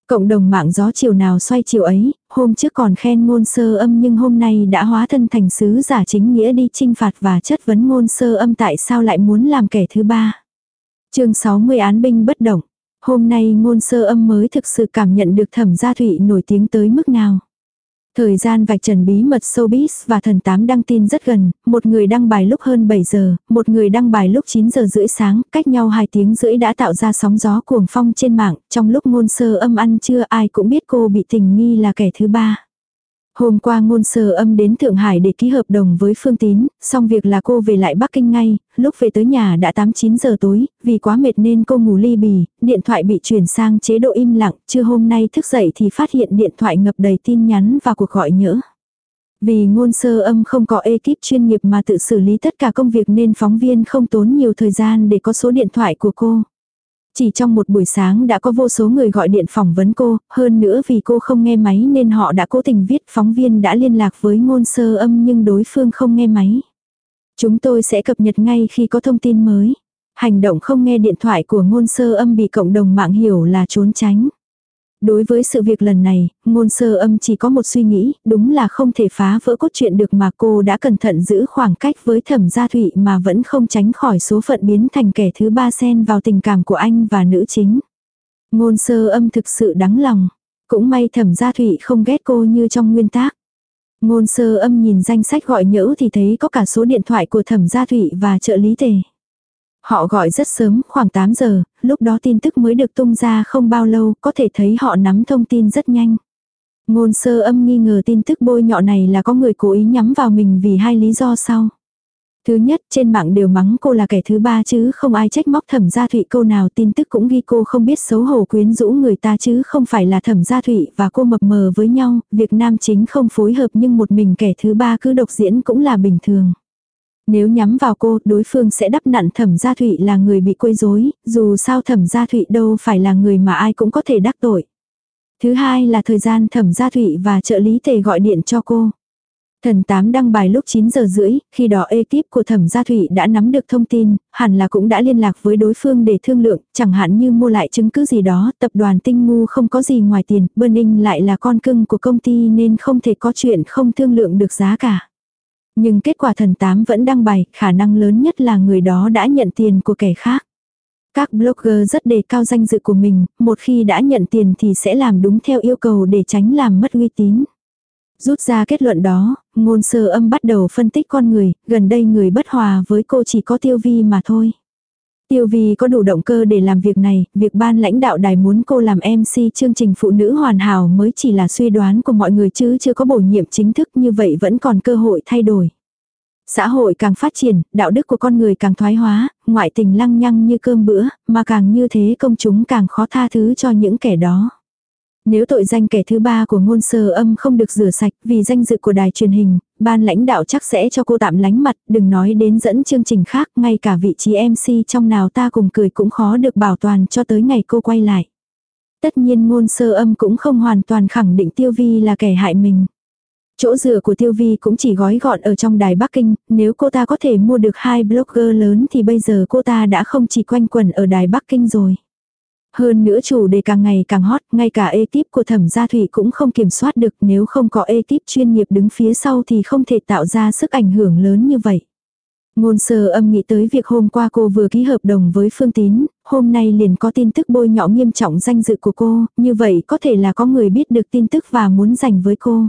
Cộng đồng mạng gió chiều nào xoay chiều ấy, hôm trước còn khen ngôn sơ âm nhưng hôm nay đã hóa thân thành sứ giả chính nghĩa đi trinh phạt và chất vấn ngôn sơ âm tại sao lại muốn làm kẻ thứ ba. chương 60 án binh bất động. Hôm nay ngôn sơ âm mới thực sự cảm nhận được thẩm gia thụy nổi tiếng tới mức nào. Thời gian vạch trần bí mật showbiz và thần tám đăng tin rất gần, một người đăng bài lúc hơn 7 giờ, một người đăng bài lúc 9 giờ rưỡi sáng, cách nhau 2 tiếng rưỡi đã tạo ra sóng gió cuồng phong trên mạng, trong lúc ngôn sơ âm ăn trưa ai cũng biết cô bị tình nghi là kẻ thứ ba. Hôm qua ngôn sơ âm đến Thượng Hải để ký hợp đồng với Phương Tín, xong việc là cô về lại Bắc Kinh ngay, lúc về tới nhà đã 8-9 giờ tối, vì quá mệt nên cô ngủ ly bì, điện thoại bị chuyển sang chế độ im lặng, chưa hôm nay thức dậy thì phát hiện điện thoại ngập đầy tin nhắn và cuộc gọi nhỡ. Vì ngôn sơ âm không có ekip chuyên nghiệp mà tự xử lý tất cả công việc nên phóng viên không tốn nhiều thời gian để có số điện thoại của cô. Chỉ trong một buổi sáng đã có vô số người gọi điện phỏng vấn cô, hơn nữa vì cô không nghe máy nên họ đã cố tình viết phóng viên đã liên lạc với ngôn sơ âm nhưng đối phương không nghe máy. Chúng tôi sẽ cập nhật ngay khi có thông tin mới. Hành động không nghe điện thoại của ngôn sơ âm bị cộng đồng mạng hiểu là trốn tránh. Đối với sự việc lần này, ngôn sơ âm chỉ có một suy nghĩ, đúng là không thể phá vỡ cốt truyện được mà cô đã cẩn thận giữ khoảng cách với thẩm gia thụy mà vẫn không tránh khỏi số phận biến thành kẻ thứ ba xen vào tình cảm của anh và nữ chính. Ngôn sơ âm thực sự đáng lòng. Cũng may thẩm gia thụy không ghét cô như trong nguyên tác. Ngôn sơ âm nhìn danh sách gọi nhỡ thì thấy có cả số điện thoại của thẩm gia thụy và trợ lý tề. Họ gọi rất sớm, khoảng 8 giờ, lúc đó tin tức mới được tung ra không bao lâu, có thể thấy họ nắm thông tin rất nhanh. Ngôn sơ âm nghi ngờ tin tức bôi nhọ này là có người cố ý nhắm vào mình vì hai lý do sau. Thứ nhất, trên mạng đều mắng cô là kẻ thứ ba chứ không ai trách móc thẩm gia thụy câu nào tin tức cũng ghi cô không biết xấu hổ quyến rũ người ta chứ không phải là thẩm gia thụy và cô mập mờ với nhau, việc nam chính không phối hợp nhưng một mình kẻ thứ ba cứ độc diễn cũng là bình thường. Nếu nhắm vào cô, đối phương sẽ đắp nặn thẩm gia thụy là người bị quấy rối, dù sao thẩm gia thụy đâu phải là người mà ai cũng có thể đắc tội. Thứ hai là thời gian thẩm gia thụy và trợ lý tề gọi điện cho cô. Thần Tám đăng bài lúc 9 giờ rưỡi, khi đó ekip của Thẩm Gia Thụy đã nắm được thông tin, hẳn là cũng đã liên lạc với đối phương để thương lượng, chẳng hạn như mua lại chứng cứ gì đó, tập đoàn Tinh Ngu không có gì ngoài tiền, Burning lại là con cưng của công ty nên không thể có chuyện không thương lượng được giá cả. Nhưng kết quả thần tám vẫn đăng bài, khả năng lớn nhất là người đó đã nhận tiền của kẻ khác. Các blogger rất đề cao danh dự của mình, một khi đã nhận tiền thì sẽ làm đúng theo yêu cầu để tránh làm mất uy tín. Rút ra kết luận đó, ngôn sơ âm bắt đầu phân tích con người, gần đây người bất hòa với cô chỉ có tiêu vi mà thôi. Tiêu Vi có đủ động cơ để làm việc này, việc ban lãnh đạo đài muốn cô làm MC chương trình phụ nữ hoàn hảo mới chỉ là suy đoán của mọi người chứ chưa có bổ nhiệm chính thức như vậy vẫn còn cơ hội thay đổi. Xã hội càng phát triển, đạo đức của con người càng thoái hóa, ngoại tình lăng nhăng như cơm bữa, mà càng như thế công chúng càng khó tha thứ cho những kẻ đó. Nếu tội danh kẻ thứ ba của ngôn sơ âm không được rửa sạch vì danh dự của đài truyền hình, ban lãnh đạo chắc sẽ cho cô tạm lánh mặt, đừng nói đến dẫn chương trình khác, ngay cả vị trí MC trong nào ta cùng cười cũng khó được bảo toàn cho tới ngày cô quay lại. Tất nhiên ngôn sơ âm cũng không hoàn toàn khẳng định Tiêu Vi là kẻ hại mình. Chỗ dựa của Tiêu Vi cũng chỉ gói gọn ở trong đài Bắc Kinh, nếu cô ta có thể mua được hai blogger lớn thì bây giờ cô ta đã không chỉ quanh quẩn ở đài Bắc Kinh rồi. Hơn nữa chủ đề càng ngày càng hot, ngay cả ekip của thẩm gia thủy cũng không kiểm soát được nếu không có ekip chuyên nghiệp đứng phía sau thì không thể tạo ra sức ảnh hưởng lớn như vậy. Ngôn sơ âm nghĩ tới việc hôm qua cô vừa ký hợp đồng với Phương Tín, hôm nay liền có tin tức bôi nhọ nghiêm trọng danh dự của cô, như vậy có thể là có người biết được tin tức và muốn giành với cô.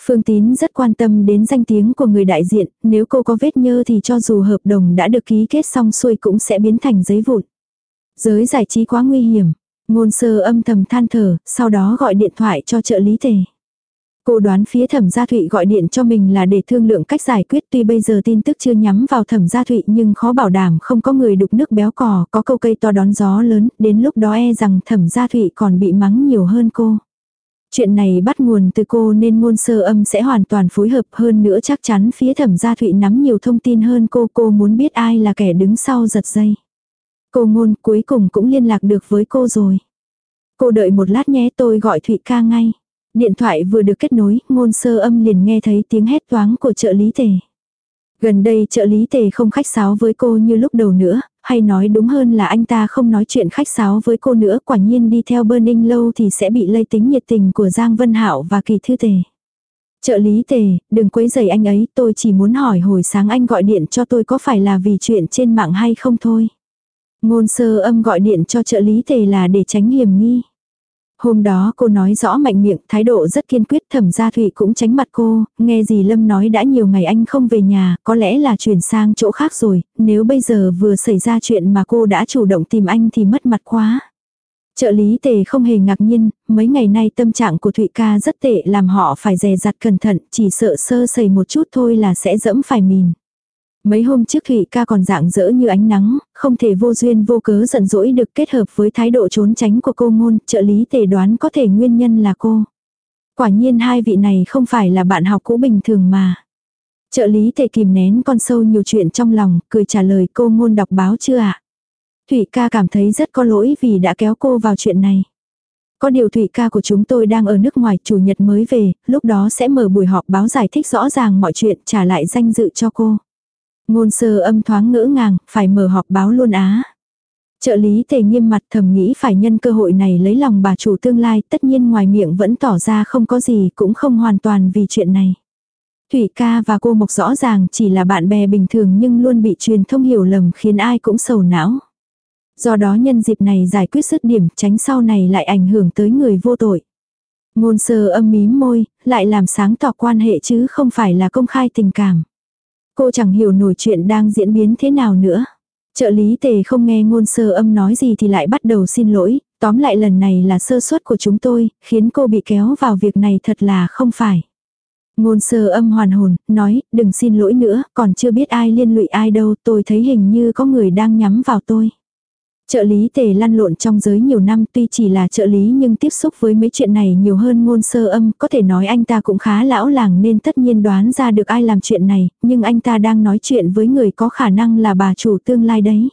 Phương Tín rất quan tâm đến danh tiếng của người đại diện, nếu cô có vết nhơ thì cho dù hợp đồng đã được ký kết xong xuôi cũng sẽ biến thành giấy vụn. Giới giải trí quá nguy hiểm. Ngôn sơ âm thầm than thở, sau đó gọi điện thoại cho trợ lý tề. Cô đoán phía thẩm gia thụy gọi điện cho mình là để thương lượng cách giải quyết tuy bây giờ tin tức chưa nhắm vào thẩm gia thụy nhưng khó bảo đảm không có người đục nước béo cò, có câu cây to đón gió lớn, đến lúc đó e rằng thẩm gia thụy còn bị mắng nhiều hơn cô. Chuyện này bắt nguồn từ cô nên ngôn sơ âm sẽ hoàn toàn phối hợp hơn nữa chắc chắn phía thẩm gia thụy nắm nhiều thông tin hơn cô. Cô muốn biết ai là kẻ đứng sau giật dây. Cô ngôn cuối cùng cũng liên lạc được với cô rồi. Cô đợi một lát nhé tôi gọi Thụy ca ngay. Điện thoại vừa được kết nối, ngôn sơ âm liền nghe thấy tiếng hét toáng của trợ lý tề. Gần đây trợ lý tề không khách sáo với cô như lúc đầu nữa, hay nói đúng hơn là anh ta không nói chuyện khách sáo với cô nữa, quả nhiên đi theo Burning lâu thì sẽ bị lây tính nhiệt tình của Giang Vân hảo và Kỳ Thư Tề. Trợ lý tề, đừng quấy rầy anh ấy, tôi chỉ muốn hỏi hồi sáng anh gọi điện cho tôi có phải là vì chuyện trên mạng hay không thôi. Ngôn sơ âm gọi điện cho trợ lý tề là để tránh hiểm nghi. Hôm đó cô nói rõ mạnh miệng, thái độ rất kiên quyết thẩm gia thủy cũng tránh mặt cô, nghe gì Lâm nói đã nhiều ngày anh không về nhà, có lẽ là chuyển sang chỗ khác rồi, nếu bây giờ vừa xảy ra chuyện mà cô đã chủ động tìm anh thì mất mặt quá. Trợ lý tề không hề ngạc nhiên, mấy ngày nay tâm trạng của Thụy ca rất tệ làm họ phải dè dặt cẩn thận, chỉ sợ sơ sẩy một chút thôi là sẽ dẫm phải mìn. Mấy hôm trước Thụy ca còn dạng dỡ như ánh nắng, không thể vô duyên vô cớ giận dỗi được kết hợp với thái độ trốn tránh của cô ngôn, trợ lý tề đoán có thể nguyên nhân là cô. Quả nhiên hai vị này không phải là bạn học cũ bình thường mà. Trợ lý tề kìm nén con sâu nhiều chuyện trong lòng, cười trả lời cô ngôn đọc báo chưa ạ? À? Thụy ca cảm thấy rất có lỗi vì đã kéo cô vào chuyện này. Có điều Thụy ca của chúng tôi đang ở nước ngoài chủ nhật mới về, lúc đó sẽ mở buổi họp báo giải thích rõ ràng mọi chuyện trả lại danh dự cho cô. Ngôn sơ âm thoáng ngỡ ngàng, phải mở họp báo luôn á. Trợ lý tề nghiêm mặt thầm nghĩ phải nhân cơ hội này lấy lòng bà chủ tương lai, tất nhiên ngoài miệng vẫn tỏ ra không có gì, cũng không hoàn toàn vì chuyện này. Thủy ca và cô Mộc rõ ràng chỉ là bạn bè bình thường nhưng luôn bị truyền thông hiểu lầm khiến ai cũng sầu não. Do đó nhân dịp này giải quyết dứt điểm tránh sau này lại ảnh hưởng tới người vô tội. Ngôn sơ âm mím môi, lại làm sáng tỏ quan hệ chứ không phải là công khai tình cảm. Cô chẳng hiểu nổi chuyện đang diễn biến thế nào nữa. Trợ lý tề không nghe ngôn sơ âm nói gì thì lại bắt đầu xin lỗi, tóm lại lần này là sơ suất của chúng tôi, khiến cô bị kéo vào việc này thật là không phải. Ngôn sơ âm hoàn hồn, nói, đừng xin lỗi nữa, còn chưa biết ai liên lụy ai đâu, tôi thấy hình như có người đang nhắm vào tôi. Trợ lý tề lăn lộn trong giới nhiều năm tuy chỉ là trợ lý nhưng tiếp xúc với mấy chuyện này nhiều hơn ngôn sơ âm, có thể nói anh ta cũng khá lão làng nên tất nhiên đoán ra được ai làm chuyện này, nhưng anh ta đang nói chuyện với người có khả năng là bà chủ tương lai đấy.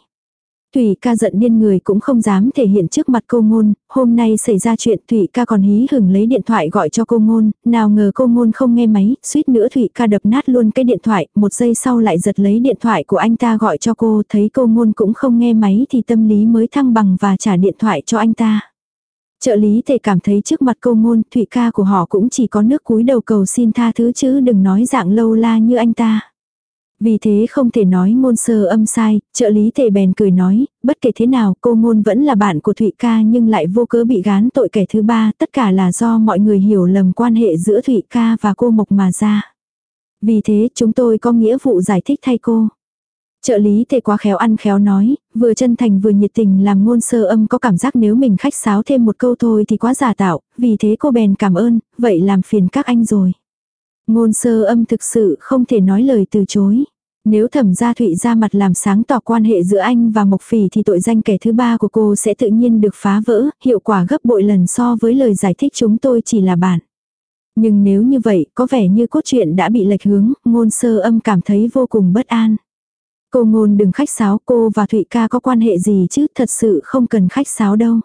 Thủy ca giận điên người cũng không dám thể hiện trước mặt cô ngôn, hôm nay xảy ra chuyện Thủy ca còn hí hửng lấy điện thoại gọi cho cô ngôn, nào ngờ cô ngôn không nghe máy, suýt nữa Thủy ca đập nát luôn cái điện thoại, một giây sau lại giật lấy điện thoại của anh ta gọi cho cô, thấy cô ngôn cũng không nghe máy thì tâm lý mới thăng bằng và trả điện thoại cho anh ta. Trợ lý thể cảm thấy trước mặt cô ngôn, Thủy ca của họ cũng chỉ có nước cúi đầu cầu xin tha thứ chứ đừng nói dạng lâu la như anh ta. Vì thế không thể nói ngôn sơ âm sai, trợ lý tề bèn cười nói, bất kể thế nào cô ngôn vẫn là bạn của Thụy ca nhưng lại vô cớ bị gán tội kẻ thứ ba, tất cả là do mọi người hiểu lầm quan hệ giữa Thụy ca và cô Mộc mà ra. Vì thế chúng tôi có nghĩa vụ giải thích thay cô. Trợ lý tề quá khéo ăn khéo nói, vừa chân thành vừa nhiệt tình làm ngôn sơ âm có cảm giác nếu mình khách sáo thêm một câu thôi thì quá giả tạo, vì thế cô bèn cảm ơn, vậy làm phiền các anh rồi. Ngôn sơ âm thực sự không thể nói lời từ chối. Nếu thẩm gia thụy ra mặt làm sáng tỏ quan hệ giữa anh và Mộc Phỉ thì tội danh kẻ thứ ba của cô sẽ tự nhiên được phá vỡ, hiệu quả gấp bội lần so với lời giải thích chúng tôi chỉ là bạn. Nhưng nếu như vậy, có vẻ như cốt truyện đã bị lệch hướng, ngôn sơ âm cảm thấy vô cùng bất an. Cô ngôn đừng khách sáo cô và Thụy ca có quan hệ gì chứ thật sự không cần khách sáo đâu.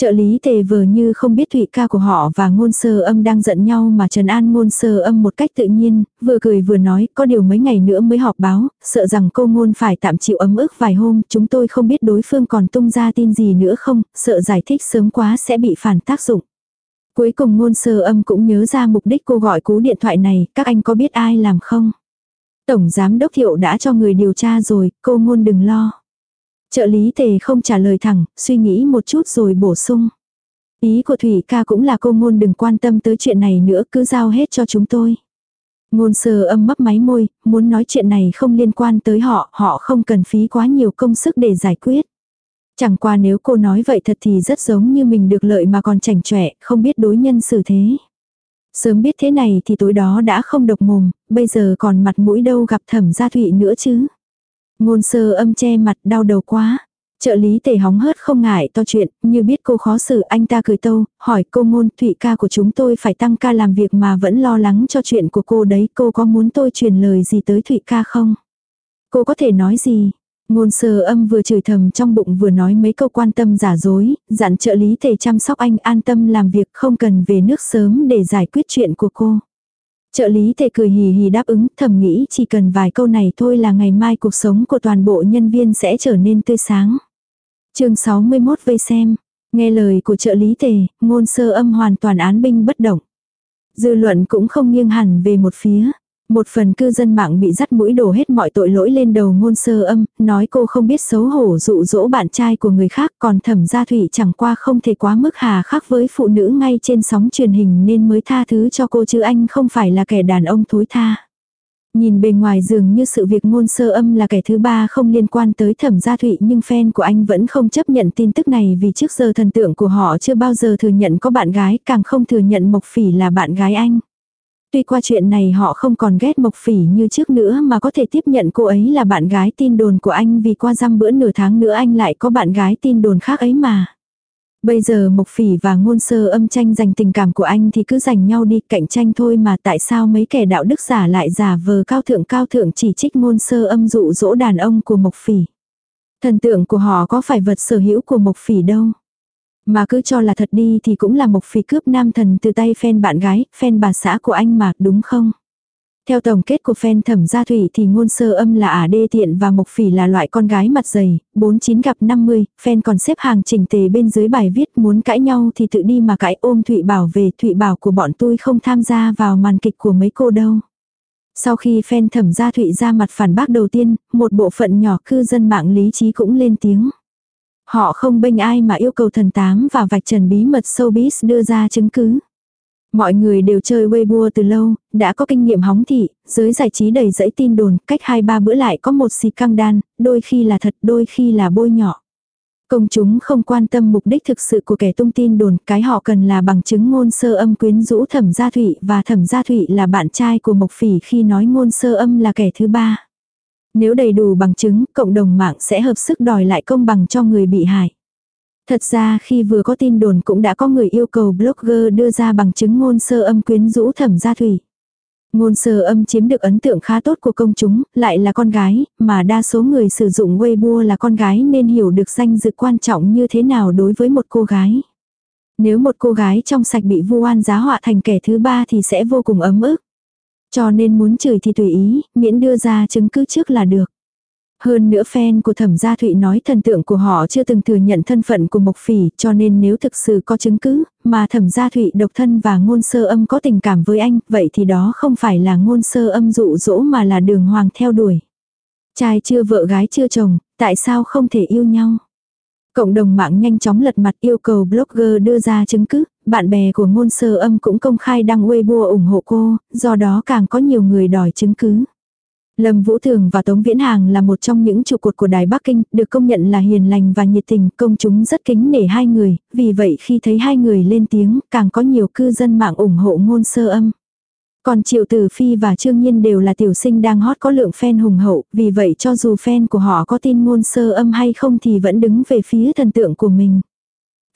Trợ lý tề vờ như không biết thụy ca của họ và ngôn sơ âm đang giận nhau mà trần an ngôn sơ âm một cách tự nhiên, vừa cười vừa nói có điều mấy ngày nữa mới họp báo, sợ rằng cô ngôn phải tạm chịu ấm ức vài hôm, chúng tôi không biết đối phương còn tung ra tin gì nữa không, sợ giải thích sớm quá sẽ bị phản tác dụng. Cuối cùng ngôn sơ âm cũng nhớ ra mục đích cô gọi cú điện thoại này, các anh có biết ai làm không? Tổng giám đốc thiệu đã cho người điều tra rồi, cô ngôn đừng lo. Trợ lý tề không trả lời thẳng, suy nghĩ một chút rồi bổ sung. Ý của Thủy ca cũng là cô ngôn đừng quan tâm tới chuyện này nữa, cứ giao hết cho chúng tôi. Ngôn sơ âm mấp máy môi, muốn nói chuyện này không liên quan tới họ, họ không cần phí quá nhiều công sức để giải quyết. Chẳng qua nếu cô nói vậy thật thì rất giống như mình được lợi mà còn chảnh chọe, không biết đối nhân xử thế. Sớm biết thế này thì tối đó đã không độc mồm, bây giờ còn mặt mũi đâu gặp thẩm gia thụy nữa chứ. Ngôn sơ âm che mặt đau đầu quá. Trợ lý tề hóng hớt không ngại to chuyện, như biết cô khó xử anh ta cười tâu, hỏi cô ngôn thụy ca của chúng tôi phải tăng ca làm việc mà vẫn lo lắng cho chuyện của cô đấy, cô có muốn tôi truyền lời gì tới thụy ca không? Cô có thể nói gì? Ngôn sơ âm vừa chửi thầm trong bụng vừa nói mấy câu quan tâm giả dối, dặn trợ lý tề chăm sóc anh an tâm làm việc không cần về nước sớm để giải quyết chuyện của cô. Trợ lý tề cười hì hì đáp ứng thầm nghĩ chỉ cần vài câu này thôi là ngày mai cuộc sống của toàn bộ nhân viên sẽ trở nên tươi sáng chương 61 vây xem. Nghe lời của trợ lý tề, ngôn sơ âm hoàn toàn án binh bất động. Dư luận cũng không nghiêng hẳn về một phía. Một phần cư dân mạng bị dắt mũi đổ hết mọi tội lỗi lên đầu ngôn sơ âm, nói cô không biết xấu hổ dụ dỗ bạn trai của người khác còn thẩm gia thủy chẳng qua không thể quá mức hà khắc với phụ nữ ngay trên sóng truyền hình nên mới tha thứ cho cô chứ anh không phải là kẻ đàn ông thối tha. Nhìn bề ngoài dường như sự việc ngôn sơ âm là kẻ thứ ba không liên quan tới thẩm gia thụy nhưng fan của anh vẫn không chấp nhận tin tức này vì trước giờ thần tượng của họ chưa bao giờ thừa nhận có bạn gái càng không thừa nhận Mộc Phỉ là bạn gái anh. Tuy qua chuyện này họ không còn ghét Mộc Phỉ như trước nữa mà có thể tiếp nhận cô ấy là bạn gái tin đồn của anh vì qua răm bữa nửa tháng nữa anh lại có bạn gái tin đồn khác ấy mà. Bây giờ Mộc Phỉ và ngôn sơ âm tranh giành tình cảm của anh thì cứ giành nhau đi cạnh tranh thôi mà tại sao mấy kẻ đạo đức giả lại giả vờ cao thượng cao thượng chỉ trích ngôn sơ âm dụ dỗ đàn ông của Mộc Phỉ. Thần tượng của họ có phải vật sở hữu của Mộc Phỉ đâu. Mà cứ cho là thật đi thì cũng là Mộc Phỉ cướp nam thần từ tay fan bạn gái, fan bà xã của anh mà đúng không? Theo tổng kết của fan thẩm gia thủy thì ngôn sơ âm là ả đê tiện và mộc phỉ là loại con gái mặt dày, 49 gặp 50, fan còn xếp hàng chỉnh tề bên dưới bài viết muốn cãi nhau thì tự đi mà cãi ôm Thụy Bảo về Thụy Bảo của bọn tôi không tham gia vào màn kịch của mấy cô đâu. Sau khi fan thẩm gia thụy ra mặt phản bác đầu tiên, một bộ phận nhỏ cư dân mạng lý trí cũng lên tiếng. Họ không bênh ai mà yêu cầu thần tám và vạch trần bí mật showbiz đưa ra chứng cứ. Mọi người đều chơi Weibo từ lâu, đã có kinh nghiệm hóng thị, giới giải trí đầy dẫy tin đồn, cách hai ba bữa lại có một xì căng đan, đôi khi là thật, đôi khi là bôi nhỏ. Công chúng không quan tâm mục đích thực sự của kẻ tung tin đồn, cái họ cần là bằng chứng ngôn sơ âm quyến rũ thẩm gia thụy và thẩm gia thụy là bạn trai của Mộc Phỉ khi nói ngôn sơ âm là kẻ thứ ba. Nếu đầy đủ bằng chứng, cộng đồng mạng sẽ hợp sức đòi lại công bằng cho người bị hại. Thật ra khi vừa có tin đồn cũng đã có người yêu cầu blogger đưa ra bằng chứng ngôn sơ âm quyến rũ thẩm gia thủy. Ngôn sơ âm chiếm được ấn tượng khá tốt của công chúng, lại là con gái, mà đa số người sử dụng Weibo là con gái nên hiểu được danh dự quan trọng như thế nào đối với một cô gái. Nếu một cô gái trong sạch bị vu oan giá họa thành kẻ thứ ba thì sẽ vô cùng ấm ức. Cho nên muốn chửi thì tùy ý, miễn đưa ra chứng cứ trước là được. Hơn nữa fan của thẩm gia thụy nói thần tượng của họ chưa từng thừa nhận thân phận của Mộc Phỉ cho nên nếu thực sự có chứng cứ mà thẩm gia thụy độc thân và ngôn sơ âm có tình cảm với anh vậy thì đó không phải là ngôn sơ âm dụ dỗ mà là đường hoàng theo đuổi. Trai chưa vợ gái chưa chồng, tại sao không thể yêu nhau? Cộng đồng mạng nhanh chóng lật mặt yêu cầu blogger đưa ra chứng cứ, bạn bè của ngôn sơ âm cũng công khai đăng Weibo ủng hộ cô, do đó càng có nhiều người đòi chứng cứ. Lâm Vũ Thường và Tống Viễn Hàng là một trong những trụ cột của Đài Bắc Kinh, được công nhận là hiền lành và nhiệt tình, công chúng rất kính nể hai người, vì vậy khi thấy hai người lên tiếng, càng có nhiều cư dân mạng ủng hộ ngôn sơ âm. Còn Triệu Tử Phi và Trương Nhiên đều là tiểu sinh đang hot có lượng fan hùng hậu, vì vậy cho dù fan của họ có tin ngôn sơ âm hay không thì vẫn đứng về phía thần tượng của mình.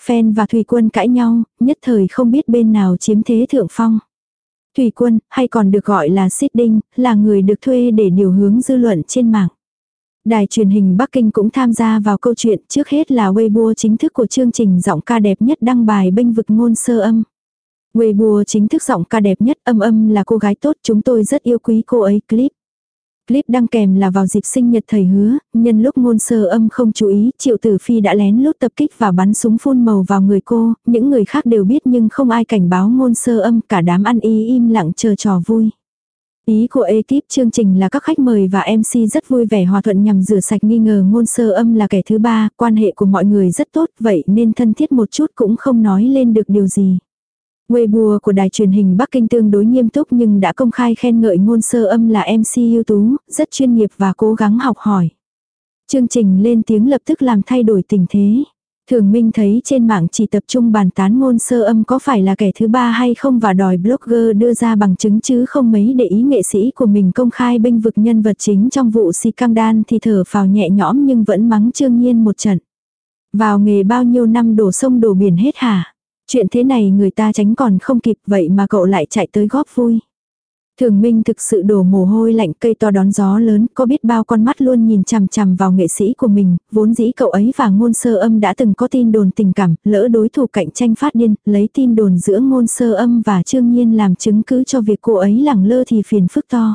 Fan và thủy Quân cãi nhau, nhất thời không biết bên nào chiếm thế thượng phong. Thủy quân, hay còn được gọi là Đinh, là người được thuê để điều hướng dư luận trên mạng. Đài truyền hình Bắc Kinh cũng tham gia vào câu chuyện trước hết là Weibo chính thức của chương trình giọng ca đẹp nhất đăng bài bênh vực ngôn sơ âm. Weibo chính thức giọng ca đẹp nhất âm âm là cô gái tốt chúng tôi rất yêu quý cô ấy clip. Clip đăng kèm là vào dịp sinh nhật thầy hứa, nhân lúc ngôn sơ âm không chú ý, triệu tử phi đã lén lút tập kích và bắn súng phun màu vào người cô, những người khác đều biết nhưng không ai cảnh báo ngôn sơ âm, cả đám ăn ý im lặng chờ trò vui. Ý của ekip chương trình là các khách mời và MC rất vui vẻ hòa thuận nhằm rửa sạch nghi ngờ ngôn sơ âm là kẻ thứ ba, quan hệ của mọi người rất tốt vậy nên thân thiết một chút cũng không nói lên được điều gì. Weibo của đài truyền hình Bắc Kinh tương đối nghiêm túc nhưng đã công khai khen ngợi ngôn sơ âm là MC ưu tú, rất chuyên nghiệp và cố gắng học hỏi. Chương trình lên tiếng lập tức làm thay đổi tình thế. Thường Minh thấy trên mạng chỉ tập trung bàn tán ngôn sơ âm có phải là kẻ thứ ba hay không và đòi blogger đưa ra bằng chứng chứ không mấy để ý nghệ sĩ của mình công khai bênh vực nhân vật chính trong vụ si căng đan thì thở phào nhẹ nhõm nhưng vẫn mắng trương nhiên một trận. Vào nghề bao nhiêu năm đổ sông đổ biển hết hả? Chuyện thế này người ta tránh còn không kịp vậy mà cậu lại chạy tới góp vui. Thường Minh thực sự đổ mồ hôi lạnh cây to đón gió lớn, có biết bao con mắt luôn nhìn chằm chằm vào nghệ sĩ của mình, vốn dĩ cậu ấy và ngôn sơ âm đã từng có tin đồn tình cảm, lỡ đối thủ cạnh tranh phát điên, lấy tin đồn giữa ngôn sơ âm và trương nhiên làm chứng cứ cho việc cô ấy lẳng lơ thì phiền phức to.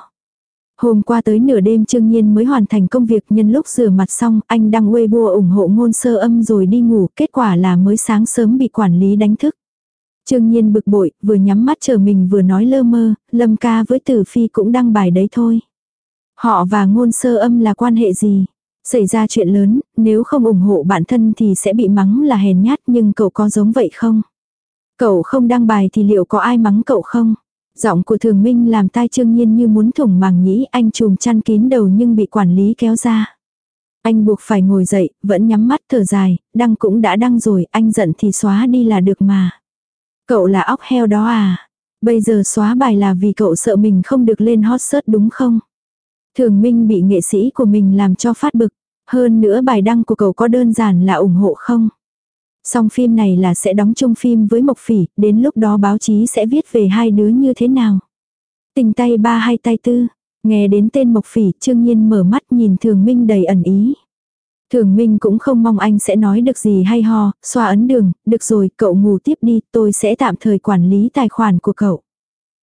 Hôm qua tới nửa đêm Trương Nhiên mới hoàn thành công việc nhân lúc rửa mặt xong, anh đăng Weibo ủng hộ ngôn sơ âm rồi đi ngủ, kết quả là mới sáng sớm bị quản lý đánh thức. Trương Nhiên bực bội, vừa nhắm mắt chờ mình vừa nói lơ mơ, Lâm ca với Tử Phi cũng đăng bài đấy thôi. Họ và ngôn sơ âm là quan hệ gì? Xảy ra chuyện lớn, nếu không ủng hộ bản thân thì sẽ bị mắng là hèn nhát nhưng cậu có giống vậy không? Cậu không đăng bài thì liệu có ai mắng cậu không? Giọng của thường minh làm tai trương nhiên như muốn thủng màng nhĩ anh chùm chăn kín đầu nhưng bị quản lý kéo ra. Anh buộc phải ngồi dậy, vẫn nhắm mắt thở dài, đăng cũng đã đăng rồi, anh giận thì xóa đi là được mà. Cậu là óc heo đó à? Bây giờ xóa bài là vì cậu sợ mình không được lên hot search đúng không? Thường Minh bị nghệ sĩ của mình làm cho phát bực. Hơn nữa bài đăng của cậu có đơn giản là ủng hộ không? Xong phim này là sẽ đóng chung phim với Mộc Phỉ, đến lúc đó báo chí sẽ viết về hai đứa như thế nào. Tình tay ba hay tay tư, nghe đến tên Mộc Phỉ, Trương Nhiên mở mắt nhìn Thường Minh đầy ẩn ý. Thường Minh cũng không mong anh sẽ nói được gì hay ho, xoa ấn đường, được rồi, cậu ngủ tiếp đi, tôi sẽ tạm thời quản lý tài khoản của cậu.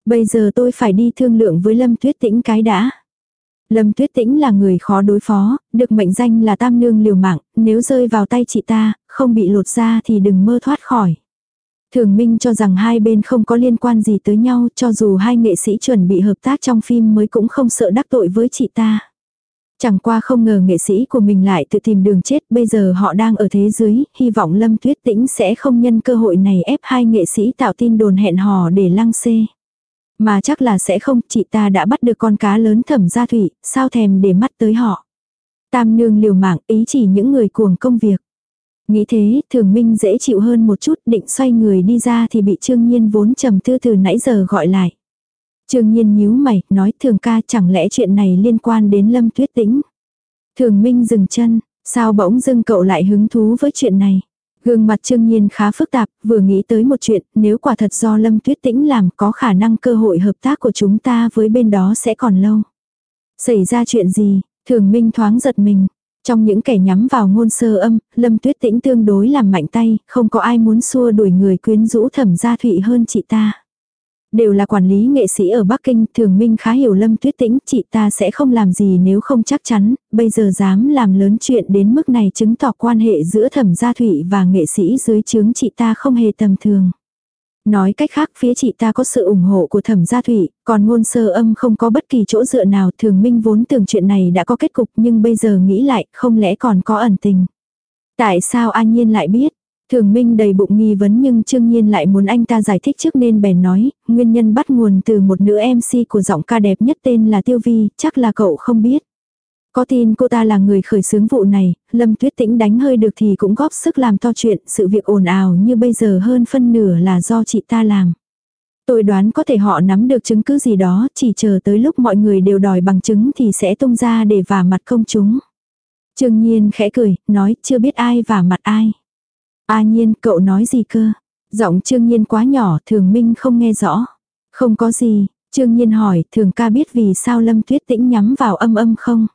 Bây giờ tôi phải đi thương lượng với Lâm Tuyết Tĩnh cái đã. Lâm Tuyết Tĩnh là người khó đối phó, được mệnh danh là tam nương liều mạng, nếu rơi vào tay chị ta, không bị lột ra thì đừng mơ thoát khỏi. Thường Minh cho rằng hai bên không có liên quan gì tới nhau, cho dù hai nghệ sĩ chuẩn bị hợp tác trong phim mới cũng không sợ đắc tội với chị ta. Chẳng qua không ngờ nghệ sĩ của mình lại tự tìm đường chết, bây giờ họ đang ở thế dưới, hy vọng Lâm Tuyết Tĩnh sẽ không nhân cơ hội này ép hai nghệ sĩ tạo tin đồn hẹn hò để lăng xê. Mà chắc là sẽ không, chị ta đã bắt được con cá lớn thẩm gia thủy, sao thèm để mắt tới họ. Tam nương liều mạng ý chỉ những người cuồng công việc. Nghĩ thế, thường minh dễ chịu hơn một chút, định xoay người đi ra thì bị trương nhiên vốn trầm tư từ nãy giờ gọi lại. Trương nhiên nhíu mày, nói thường ca chẳng lẽ chuyện này liên quan đến lâm tuyết tĩnh. Thường minh dừng chân, sao bỗng dưng cậu lại hứng thú với chuyện này. Gương mặt trương nhiên khá phức tạp, vừa nghĩ tới một chuyện, nếu quả thật do Lâm Tuyết Tĩnh làm có khả năng cơ hội hợp tác của chúng ta với bên đó sẽ còn lâu. Xảy ra chuyện gì, thường minh thoáng giật mình. Trong những kẻ nhắm vào ngôn sơ âm, Lâm Tuyết Tĩnh tương đối làm mạnh tay, không có ai muốn xua đuổi người quyến rũ thẩm gia thụy hơn chị ta. Đều là quản lý nghệ sĩ ở Bắc Kinh, thường minh khá hiểu Lâm Tuyết Tĩnh, chị ta sẽ không làm gì nếu không chắc chắn, bây giờ dám làm lớn chuyện đến mức này chứng tỏ quan hệ giữa thẩm gia thủy và nghệ sĩ dưới chướng chị ta không hề tầm thường. Nói cách khác phía chị ta có sự ủng hộ của thẩm gia thủy, còn ngôn sơ âm không có bất kỳ chỗ dựa nào thường minh vốn tưởng chuyện này đã có kết cục nhưng bây giờ nghĩ lại không lẽ còn có ẩn tình. Tại sao An Nhiên lại biết? Thường Minh đầy bụng nghi vấn nhưng Trương Nhiên lại muốn anh ta giải thích trước nên bèn nói, nguyên nhân bắt nguồn từ một nữ MC của giọng ca đẹp nhất tên là Tiêu Vi, chắc là cậu không biết. Có tin cô ta là người khởi xướng vụ này, Lâm Tuyết Tĩnh đánh hơi được thì cũng góp sức làm to chuyện, sự việc ồn ào như bây giờ hơn phân nửa là do chị ta làm. Tôi đoán có thể họ nắm được chứng cứ gì đó, chỉ chờ tới lúc mọi người đều đòi bằng chứng thì sẽ tung ra để vả mặt công chúng. Trương Nhiên khẽ cười, nói chưa biết ai vả mặt ai. A nhiên, cậu nói gì cơ? Giọng trương nhiên quá nhỏ, thường minh không nghe rõ. Không có gì, trương nhiên hỏi, thường ca biết vì sao lâm tuyết tĩnh nhắm vào âm âm không?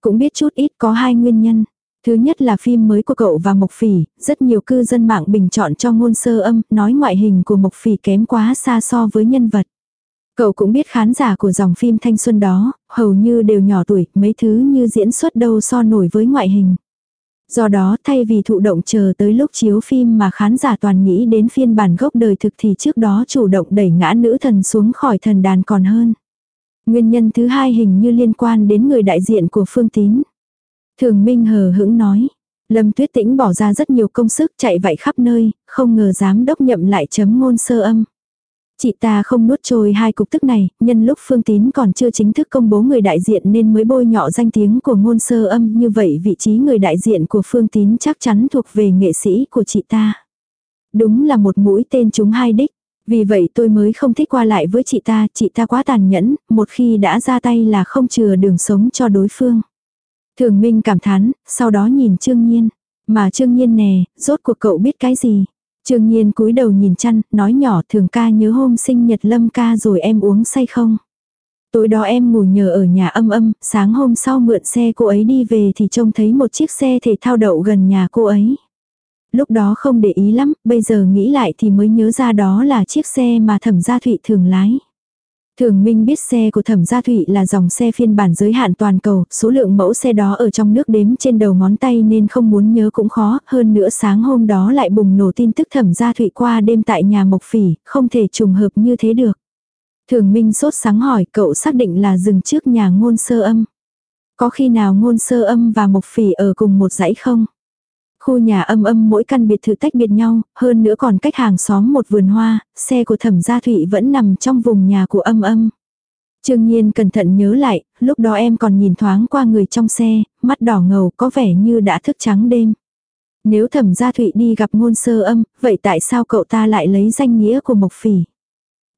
Cũng biết chút ít có hai nguyên nhân. Thứ nhất là phim mới của cậu và Mộc Phỉ, rất nhiều cư dân mạng bình chọn cho ngôn sơ âm, nói ngoại hình của Mộc Phỉ kém quá xa so với nhân vật. Cậu cũng biết khán giả của dòng phim thanh xuân đó, hầu như đều nhỏ tuổi, mấy thứ như diễn xuất đâu so nổi với ngoại hình. Do đó thay vì thụ động chờ tới lúc chiếu phim mà khán giả toàn nghĩ đến phiên bản gốc đời thực thì trước đó chủ động đẩy ngã nữ thần xuống khỏi thần đàn còn hơn. Nguyên nhân thứ hai hình như liên quan đến người đại diện của Phương Tín. Thường Minh hờ hững nói. Lâm Tuyết Tĩnh bỏ ra rất nhiều công sức chạy vạy khắp nơi, không ngờ giám đốc nhậm lại chấm ngôn sơ âm. Chị ta không nuốt trôi hai cục tức này, nhân lúc Phương Tín còn chưa chính thức công bố người đại diện nên mới bôi nhọ danh tiếng của ngôn sơ âm như vậy vị trí người đại diện của Phương Tín chắc chắn thuộc về nghệ sĩ của chị ta. Đúng là một mũi tên trúng hai đích. Vì vậy tôi mới không thích qua lại với chị ta, chị ta quá tàn nhẫn, một khi đã ra tay là không chừa đường sống cho đối phương. Thường Minh cảm thán, sau đó nhìn Trương Nhiên. Mà Trương Nhiên nè, rốt cuộc cậu biết cái gì? Trương Nhiên cúi đầu nhìn chăn, nói nhỏ thường ca nhớ hôm sinh nhật lâm ca rồi em uống say không? Tối đó em ngủ nhờ ở nhà âm âm, sáng hôm sau mượn xe cô ấy đi về thì trông thấy một chiếc xe thể thao đậu gần nhà cô ấy. Lúc đó không để ý lắm, bây giờ nghĩ lại thì mới nhớ ra đó là chiếc xe mà thẩm gia thụy thường lái. Thường Minh biết xe của Thẩm Gia Thụy là dòng xe phiên bản giới hạn toàn cầu, số lượng mẫu xe đó ở trong nước đếm trên đầu ngón tay nên không muốn nhớ cũng khó, hơn nữa sáng hôm đó lại bùng nổ tin tức Thẩm Gia Thụy qua đêm tại nhà Mộc Phỉ, không thể trùng hợp như thế được. Thường Minh sốt sáng hỏi cậu xác định là dừng trước nhà ngôn sơ âm. Có khi nào ngôn sơ âm và Mộc Phỉ ở cùng một dãy không? Khu nhà âm âm mỗi căn biệt thự tách biệt nhau, hơn nữa còn cách hàng xóm một vườn hoa, xe của thẩm gia thụy vẫn nằm trong vùng nhà của âm âm. Trương Nhiên cẩn thận nhớ lại, lúc đó em còn nhìn thoáng qua người trong xe, mắt đỏ ngầu có vẻ như đã thức trắng đêm. Nếu thẩm gia thụy đi gặp ngôn sơ âm, vậy tại sao cậu ta lại lấy danh nghĩa của Mộc Phỉ?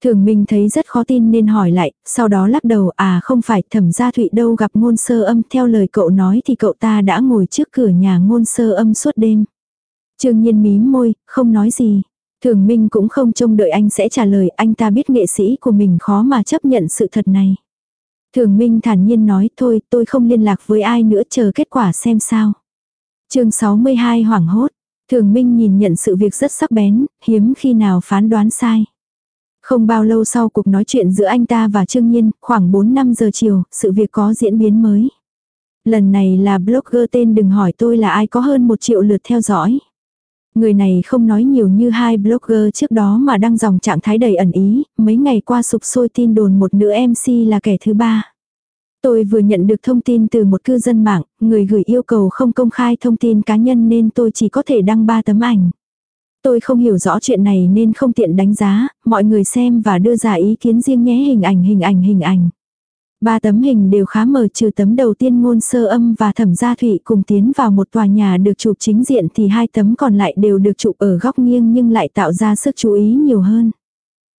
Thường Minh thấy rất khó tin nên hỏi lại, sau đó lắc đầu à không phải thẩm gia thụy đâu gặp ngôn sơ âm theo lời cậu nói thì cậu ta đã ngồi trước cửa nhà ngôn sơ âm suốt đêm. Trương nhiên mím môi, không nói gì. Thường Minh cũng không trông đợi anh sẽ trả lời anh ta biết nghệ sĩ của mình khó mà chấp nhận sự thật này. Thường Minh thản nhiên nói thôi tôi không liên lạc với ai nữa chờ kết quả xem sao. chương 62 hoảng hốt. Thường Minh nhìn nhận sự việc rất sắc bén, hiếm khi nào phán đoán sai. Không bao lâu sau cuộc nói chuyện giữa anh ta và Trương Nhiên, khoảng 4-5 giờ chiều, sự việc có diễn biến mới. Lần này là blogger tên đừng hỏi tôi là ai có hơn một triệu lượt theo dõi. Người này không nói nhiều như hai blogger trước đó mà đăng dòng trạng thái đầy ẩn ý, mấy ngày qua sụp sôi tin đồn một nữ MC là kẻ thứ ba. Tôi vừa nhận được thông tin từ một cư dân mạng, người gửi yêu cầu không công khai thông tin cá nhân nên tôi chỉ có thể đăng 3 tấm ảnh. Tôi không hiểu rõ chuyện này nên không tiện đánh giá, mọi người xem và đưa ra ý kiến riêng nhé hình ảnh hình ảnh hình ảnh. Ba tấm hình đều khá mờ trừ tấm đầu tiên ngôn sơ âm và thẩm gia thụy cùng tiến vào một tòa nhà được chụp chính diện thì hai tấm còn lại đều được chụp ở góc nghiêng nhưng lại tạo ra sức chú ý nhiều hơn.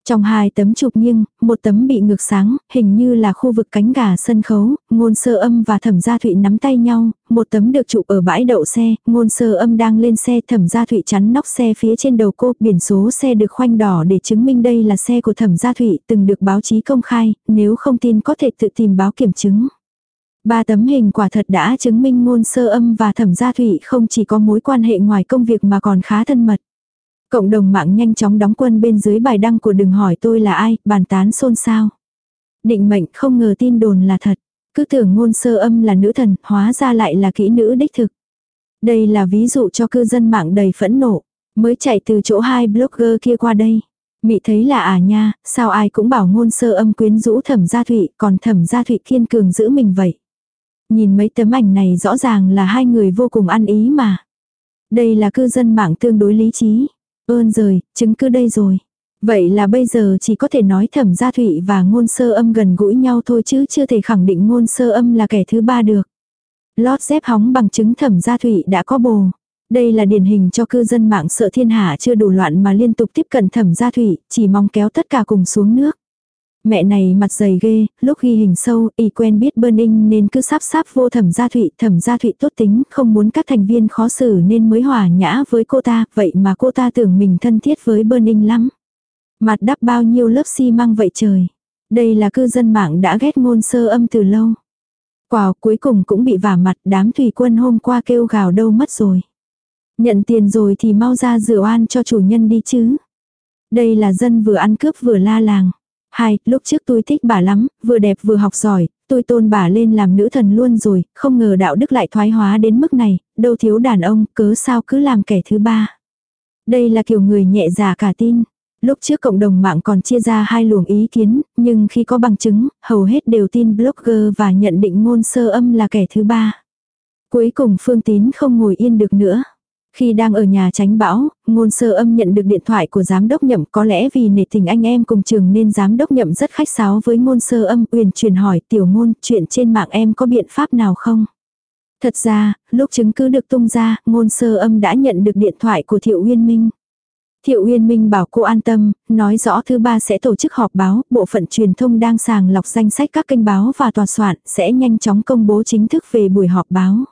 Trong hai tấm chụp nghiêng, một tấm bị ngược sáng, hình như là khu vực cánh gà sân khấu, ngôn sơ âm và thẩm gia thụy nắm tay nhau, một tấm được chụp ở bãi đậu xe, ngôn sơ âm đang lên xe thẩm gia thụy chắn nóc xe phía trên đầu cô, biển số xe được khoanh đỏ để chứng minh đây là xe của thẩm gia thụy từng được báo chí công khai, nếu không tin có thể tự tìm báo kiểm chứng. Ba tấm hình quả thật đã chứng minh ngôn sơ âm và thẩm gia thụy không chỉ có mối quan hệ ngoài công việc mà còn khá thân mật. Cộng đồng mạng nhanh chóng đóng quân bên dưới bài đăng của đừng hỏi tôi là ai, bàn tán xôn xao. Định mệnh không ngờ tin đồn là thật. Cứ tưởng ngôn sơ âm là nữ thần, hóa ra lại là kỹ nữ đích thực. Đây là ví dụ cho cư dân mạng đầy phẫn nộ. Mới chạy từ chỗ hai blogger kia qua đây. Mị thấy là à nha, sao ai cũng bảo ngôn sơ âm quyến rũ thẩm gia thụy, còn thẩm gia thụy kiên cường giữ mình vậy. Nhìn mấy tấm ảnh này rõ ràng là hai người vô cùng ăn ý mà. Đây là cư dân mạng tương đối lý trí. Ơn rồi, chứng cứ đây rồi. Vậy là bây giờ chỉ có thể nói thẩm gia thụy và ngôn sơ âm gần gũi nhau thôi chứ chưa thể khẳng định ngôn sơ âm là kẻ thứ ba được. Lót dép hóng bằng chứng thẩm gia thụy đã có bồ. Đây là điển hình cho cư dân mạng sợ thiên hạ chưa đủ loạn mà liên tục tiếp cận thẩm gia thụy, chỉ mong kéo tất cả cùng xuống nước. Mẹ này mặt dày ghê, lúc ghi hình sâu, y quen biết Burning nên cứ sắp sắp vô thẩm gia thụy, thẩm gia thụy tốt tính, không muốn các thành viên khó xử nên mới hòa nhã với cô ta, vậy mà cô ta tưởng mình thân thiết với Burning lắm. Mặt đắp bao nhiêu lớp xi măng vậy trời. Đây là cư dân mạng đã ghét ngôn sơ âm từ lâu. Quả cuối cùng cũng bị vả mặt đám thủy quân hôm qua kêu gào đâu mất rồi. Nhận tiền rồi thì mau ra rửa oan cho chủ nhân đi chứ. Đây là dân vừa ăn cướp vừa la làng. Hai, lúc trước tôi thích bà lắm, vừa đẹp vừa học giỏi, tôi tôn bà lên làm nữ thần luôn rồi, không ngờ đạo đức lại thoái hóa đến mức này, đâu thiếu đàn ông, cớ sao cứ làm kẻ thứ ba. Đây là kiểu người nhẹ dạ cả tin. Lúc trước cộng đồng mạng còn chia ra hai luồng ý kiến, nhưng khi có bằng chứng, hầu hết đều tin blogger và nhận định ngôn sơ âm là kẻ thứ ba. Cuối cùng Phương Tín không ngồi yên được nữa. Khi đang ở nhà tránh bão, ngôn sơ âm nhận được điện thoại của giám đốc nhậm có lẽ vì nể tình anh em cùng trường nên giám đốc nhậm rất khách sáo với ngôn sơ âm uyển truyền hỏi tiểu ngôn chuyện trên mạng em có biện pháp nào không? Thật ra, lúc chứng cứ được tung ra, ngôn sơ âm đã nhận được điện thoại của Thiệu Uyên Minh. Thiệu Uyên Minh bảo cô an tâm, nói rõ thứ ba sẽ tổ chức họp báo, bộ phận truyền thông đang sàng lọc danh sách các kênh báo và tòa soạn, sẽ nhanh chóng công bố chính thức về buổi họp báo.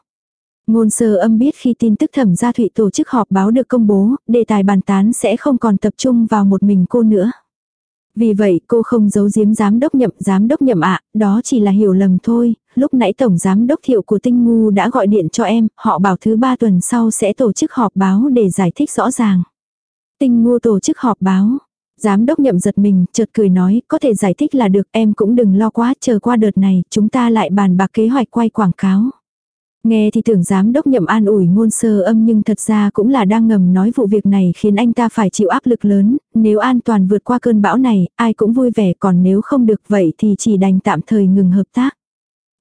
Ngôn sơ âm biết khi tin tức thẩm gia thụy tổ chức họp báo được công bố, đề tài bàn tán sẽ không còn tập trung vào một mình cô nữa. Vì vậy cô không giấu giếm giám đốc nhậm giám đốc nhậm ạ, đó chỉ là hiểu lầm thôi, lúc nãy tổng giám đốc thiệu của tinh ngu đã gọi điện cho em, họ bảo thứ ba tuần sau sẽ tổ chức họp báo để giải thích rõ ràng. Tinh ngu tổ chức họp báo. Giám đốc nhậm giật mình, chợt cười nói, có thể giải thích là được, em cũng đừng lo quá, chờ qua đợt này, chúng ta lại bàn bạc kế hoạch quay quảng cáo. Nghe thì tưởng giám đốc nhậm an ủi ngôn sơ âm nhưng thật ra cũng là đang ngầm nói vụ việc này khiến anh ta phải chịu áp lực lớn, nếu an toàn vượt qua cơn bão này, ai cũng vui vẻ còn nếu không được vậy thì chỉ đành tạm thời ngừng hợp tác.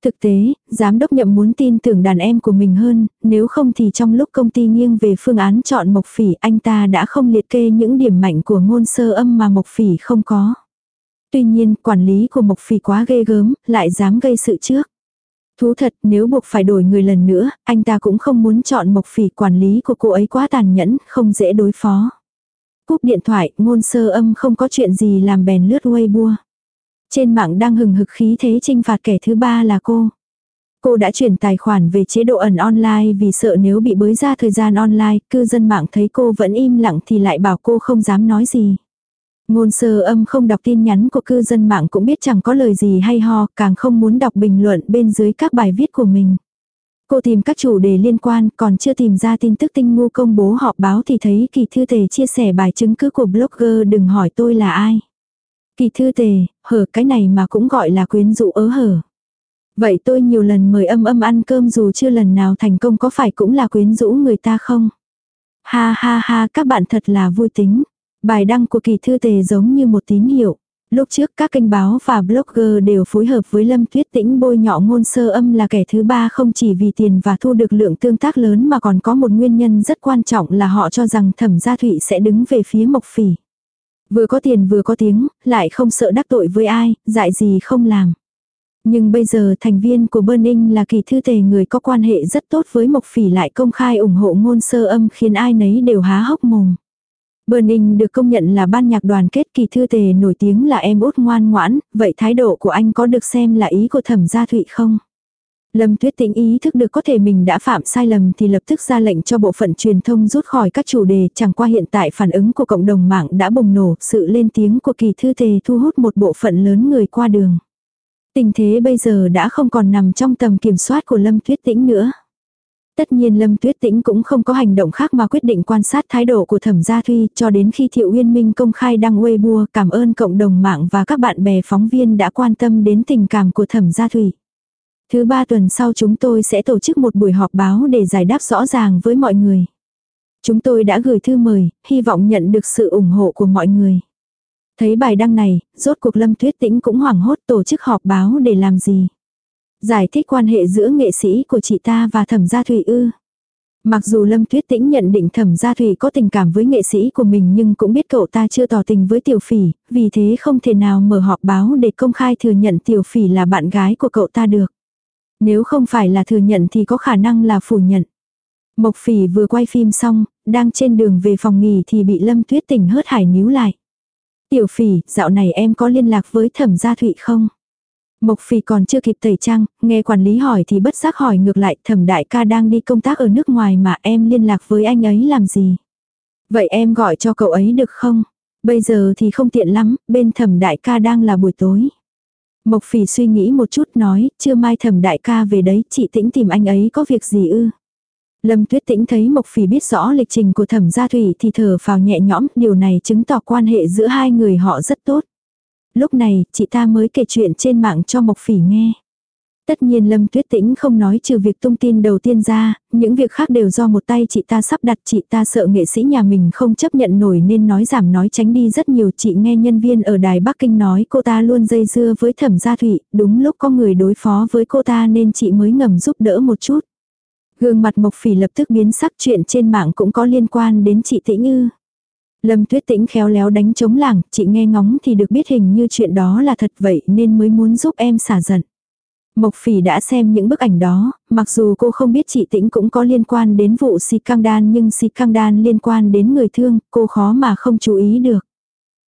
Thực tế, giám đốc nhậm muốn tin tưởng đàn em của mình hơn, nếu không thì trong lúc công ty nghiêng về phương án chọn Mộc Phỉ anh ta đã không liệt kê những điểm mạnh của ngôn sơ âm mà Mộc Phỉ không có. Tuy nhiên, quản lý của Mộc Phỉ quá ghê gớm, lại dám gây sự trước. Thú thật nếu buộc phải đổi người lần nữa, anh ta cũng không muốn chọn Mộc Phỉ quản lý của cô ấy quá tàn nhẫn, không dễ đối phó. Cúp điện thoại, ngôn sơ âm không có chuyện gì làm bèn lướt Weibo. Trên mạng đang hừng hực khí thế trinh phạt kẻ thứ ba là cô. Cô đã chuyển tài khoản về chế độ ẩn online vì sợ nếu bị bới ra thời gian online, cư dân mạng thấy cô vẫn im lặng thì lại bảo cô không dám nói gì. Ngôn sơ âm không đọc tin nhắn của cư dân mạng cũng biết chẳng có lời gì hay ho, càng không muốn đọc bình luận bên dưới các bài viết của mình. Cô tìm các chủ đề liên quan, còn chưa tìm ra tin tức tinh ngu công bố họp báo thì thấy kỳ thư tề chia sẻ bài chứng cứ của blogger đừng hỏi tôi là ai. Kỳ thư tề, hở cái này mà cũng gọi là quyến rũ ớ hở. Vậy tôi nhiều lần mời âm âm ăn cơm dù chưa lần nào thành công có phải cũng là quyến rũ người ta không? Ha ha ha các bạn thật là vui tính. Bài đăng của kỳ thư tề giống như một tín hiệu. Lúc trước các kênh báo và blogger đều phối hợp với Lâm Tuyết Tĩnh bôi nhọ ngôn sơ âm là kẻ thứ ba không chỉ vì tiền và thu được lượng tương tác lớn mà còn có một nguyên nhân rất quan trọng là họ cho rằng thẩm gia thụy sẽ đứng về phía mộc phỉ. Vừa có tiền vừa có tiếng, lại không sợ đắc tội với ai, dại gì không làm. Nhưng bây giờ thành viên của Burning là kỳ thư tề người có quan hệ rất tốt với Mộc Phỉ lại công khai ủng hộ ngôn sơ âm khiến ai nấy đều há hốc mồm. Burning được công nhận là ban nhạc đoàn kết kỳ thư tề nổi tiếng là em út ngoan ngoãn, vậy thái độ của anh có được xem là ý của thẩm gia thụy không? Lâm Tuyết Tĩnh ý thức được có thể mình đã phạm sai lầm thì lập tức ra lệnh cho bộ phận truyền thông rút khỏi các chủ đề, chẳng qua hiện tại phản ứng của cộng đồng mạng đã bùng nổ, sự lên tiếng của kỳ thư tề thu hút một bộ phận lớn người qua đường. Tình thế bây giờ đã không còn nằm trong tầm kiểm soát của Lâm Tuyết Tĩnh nữa. Tất nhiên Lâm Tuyết Tĩnh cũng không có hành động khác mà quyết định quan sát thái độ của Thẩm Gia Thuy cho đến khi Thiệu Uyên Minh công khai đăng Weibo cảm ơn cộng đồng mạng và các bạn bè phóng viên đã quan tâm đến tình cảm của Thẩm Gia Thủy. Thứ ba tuần sau chúng tôi sẽ tổ chức một buổi họp báo để giải đáp rõ ràng với mọi người. Chúng tôi đã gửi thư mời, hy vọng nhận được sự ủng hộ của mọi người. Thấy bài đăng này, rốt cuộc Lâm Tuyết Tĩnh cũng hoảng hốt tổ chức họp báo để làm gì. Giải thích quan hệ giữa nghệ sĩ của chị ta và thẩm gia thủy ư. Mặc dù Lâm Tuyết Tĩnh nhận định Thẩm Gia Thủy có tình cảm với nghệ sĩ của mình nhưng cũng biết cậu ta chưa tỏ tình với Tiểu Phỉ, vì thế không thể nào mở họp báo để công khai thừa nhận Tiểu Phỉ là bạn gái của cậu ta được. Nếu không phải là thừa nhận thì có khả năng là phủ nhận. Mộc Phỉ vừa quay phim xong, đang trên đường về phòng nghỉ thì bị Lâm Tuyết Tình hớt hải níu lại. Tiểu Phỉ, dạo này em có liên lạc với Thẩm Gia Thụy không? Mộc Phỉ còn chưa kịp tẩy trang, nghe quản lý hỏi thì bất giác hỏi ngược lại thẩm đại ca đang đi công tác ở nước ngoài mà em liên lạc với anh ấy làm gì. Vậy em gọi cho cậu ấy được không? Bây giờ thì không tiện lắm, bên thẩm đại ca đang là buổi tối. Mộc Phỉ suy nghĩ một chút nói, chưa mai thẩm đại ca về đấy, chị tĩnh tìm anh ấy có việc gì ư? Lâm Tuyết Tĩnh thấy Mộc Phỉ biết rõ lịch trình của Thẩm Gia Thủy thì thở phào nhẹ nhõm, điều này chứng tỏ quan hệ giữa hai người họ rất tốt. Lúc này, chị ta mới kể chuyện trên mạng cho Mộc Phỉ nghe. Tất nhiên Lâm Tuyết Tĩnh không nói trừ việc tung tin đầu tiên ra, những việc khác đều do một tay chị ta sắp đặt chị ta sợ nghệ sĩ nhà mình không chấp nhận nổi nên nói giảm nói tránh đi rất nhiều chị nghe nhân viên ở đài Bắc Kinh nói cô ta luôn dây dưa với thẩm gia thụy, đúng lúc có người đối phó với cô ta nên chị mới ngầm giúp đỡ một chút. Gương mặt Mộc Phỉ lập tức biến sắc chuyện trên mạng cũng có liên quan đến chị Tĩnh Ư. Lâm Tuyết Tĩnh khéo léo đánh chống lảng, chị nghe ngóng thì được biết hình như chuyện đó là thật vậy nên mới muốn giúp em xả giận. Mộc Phỉ đã xem những bức ảnh đó, mặc dù cô không biết chị Tĩnh cũng có liên quan đến vụ si căng đan nhưng si căng đan liên quan đến người thương, cô khó mà không chú ý được.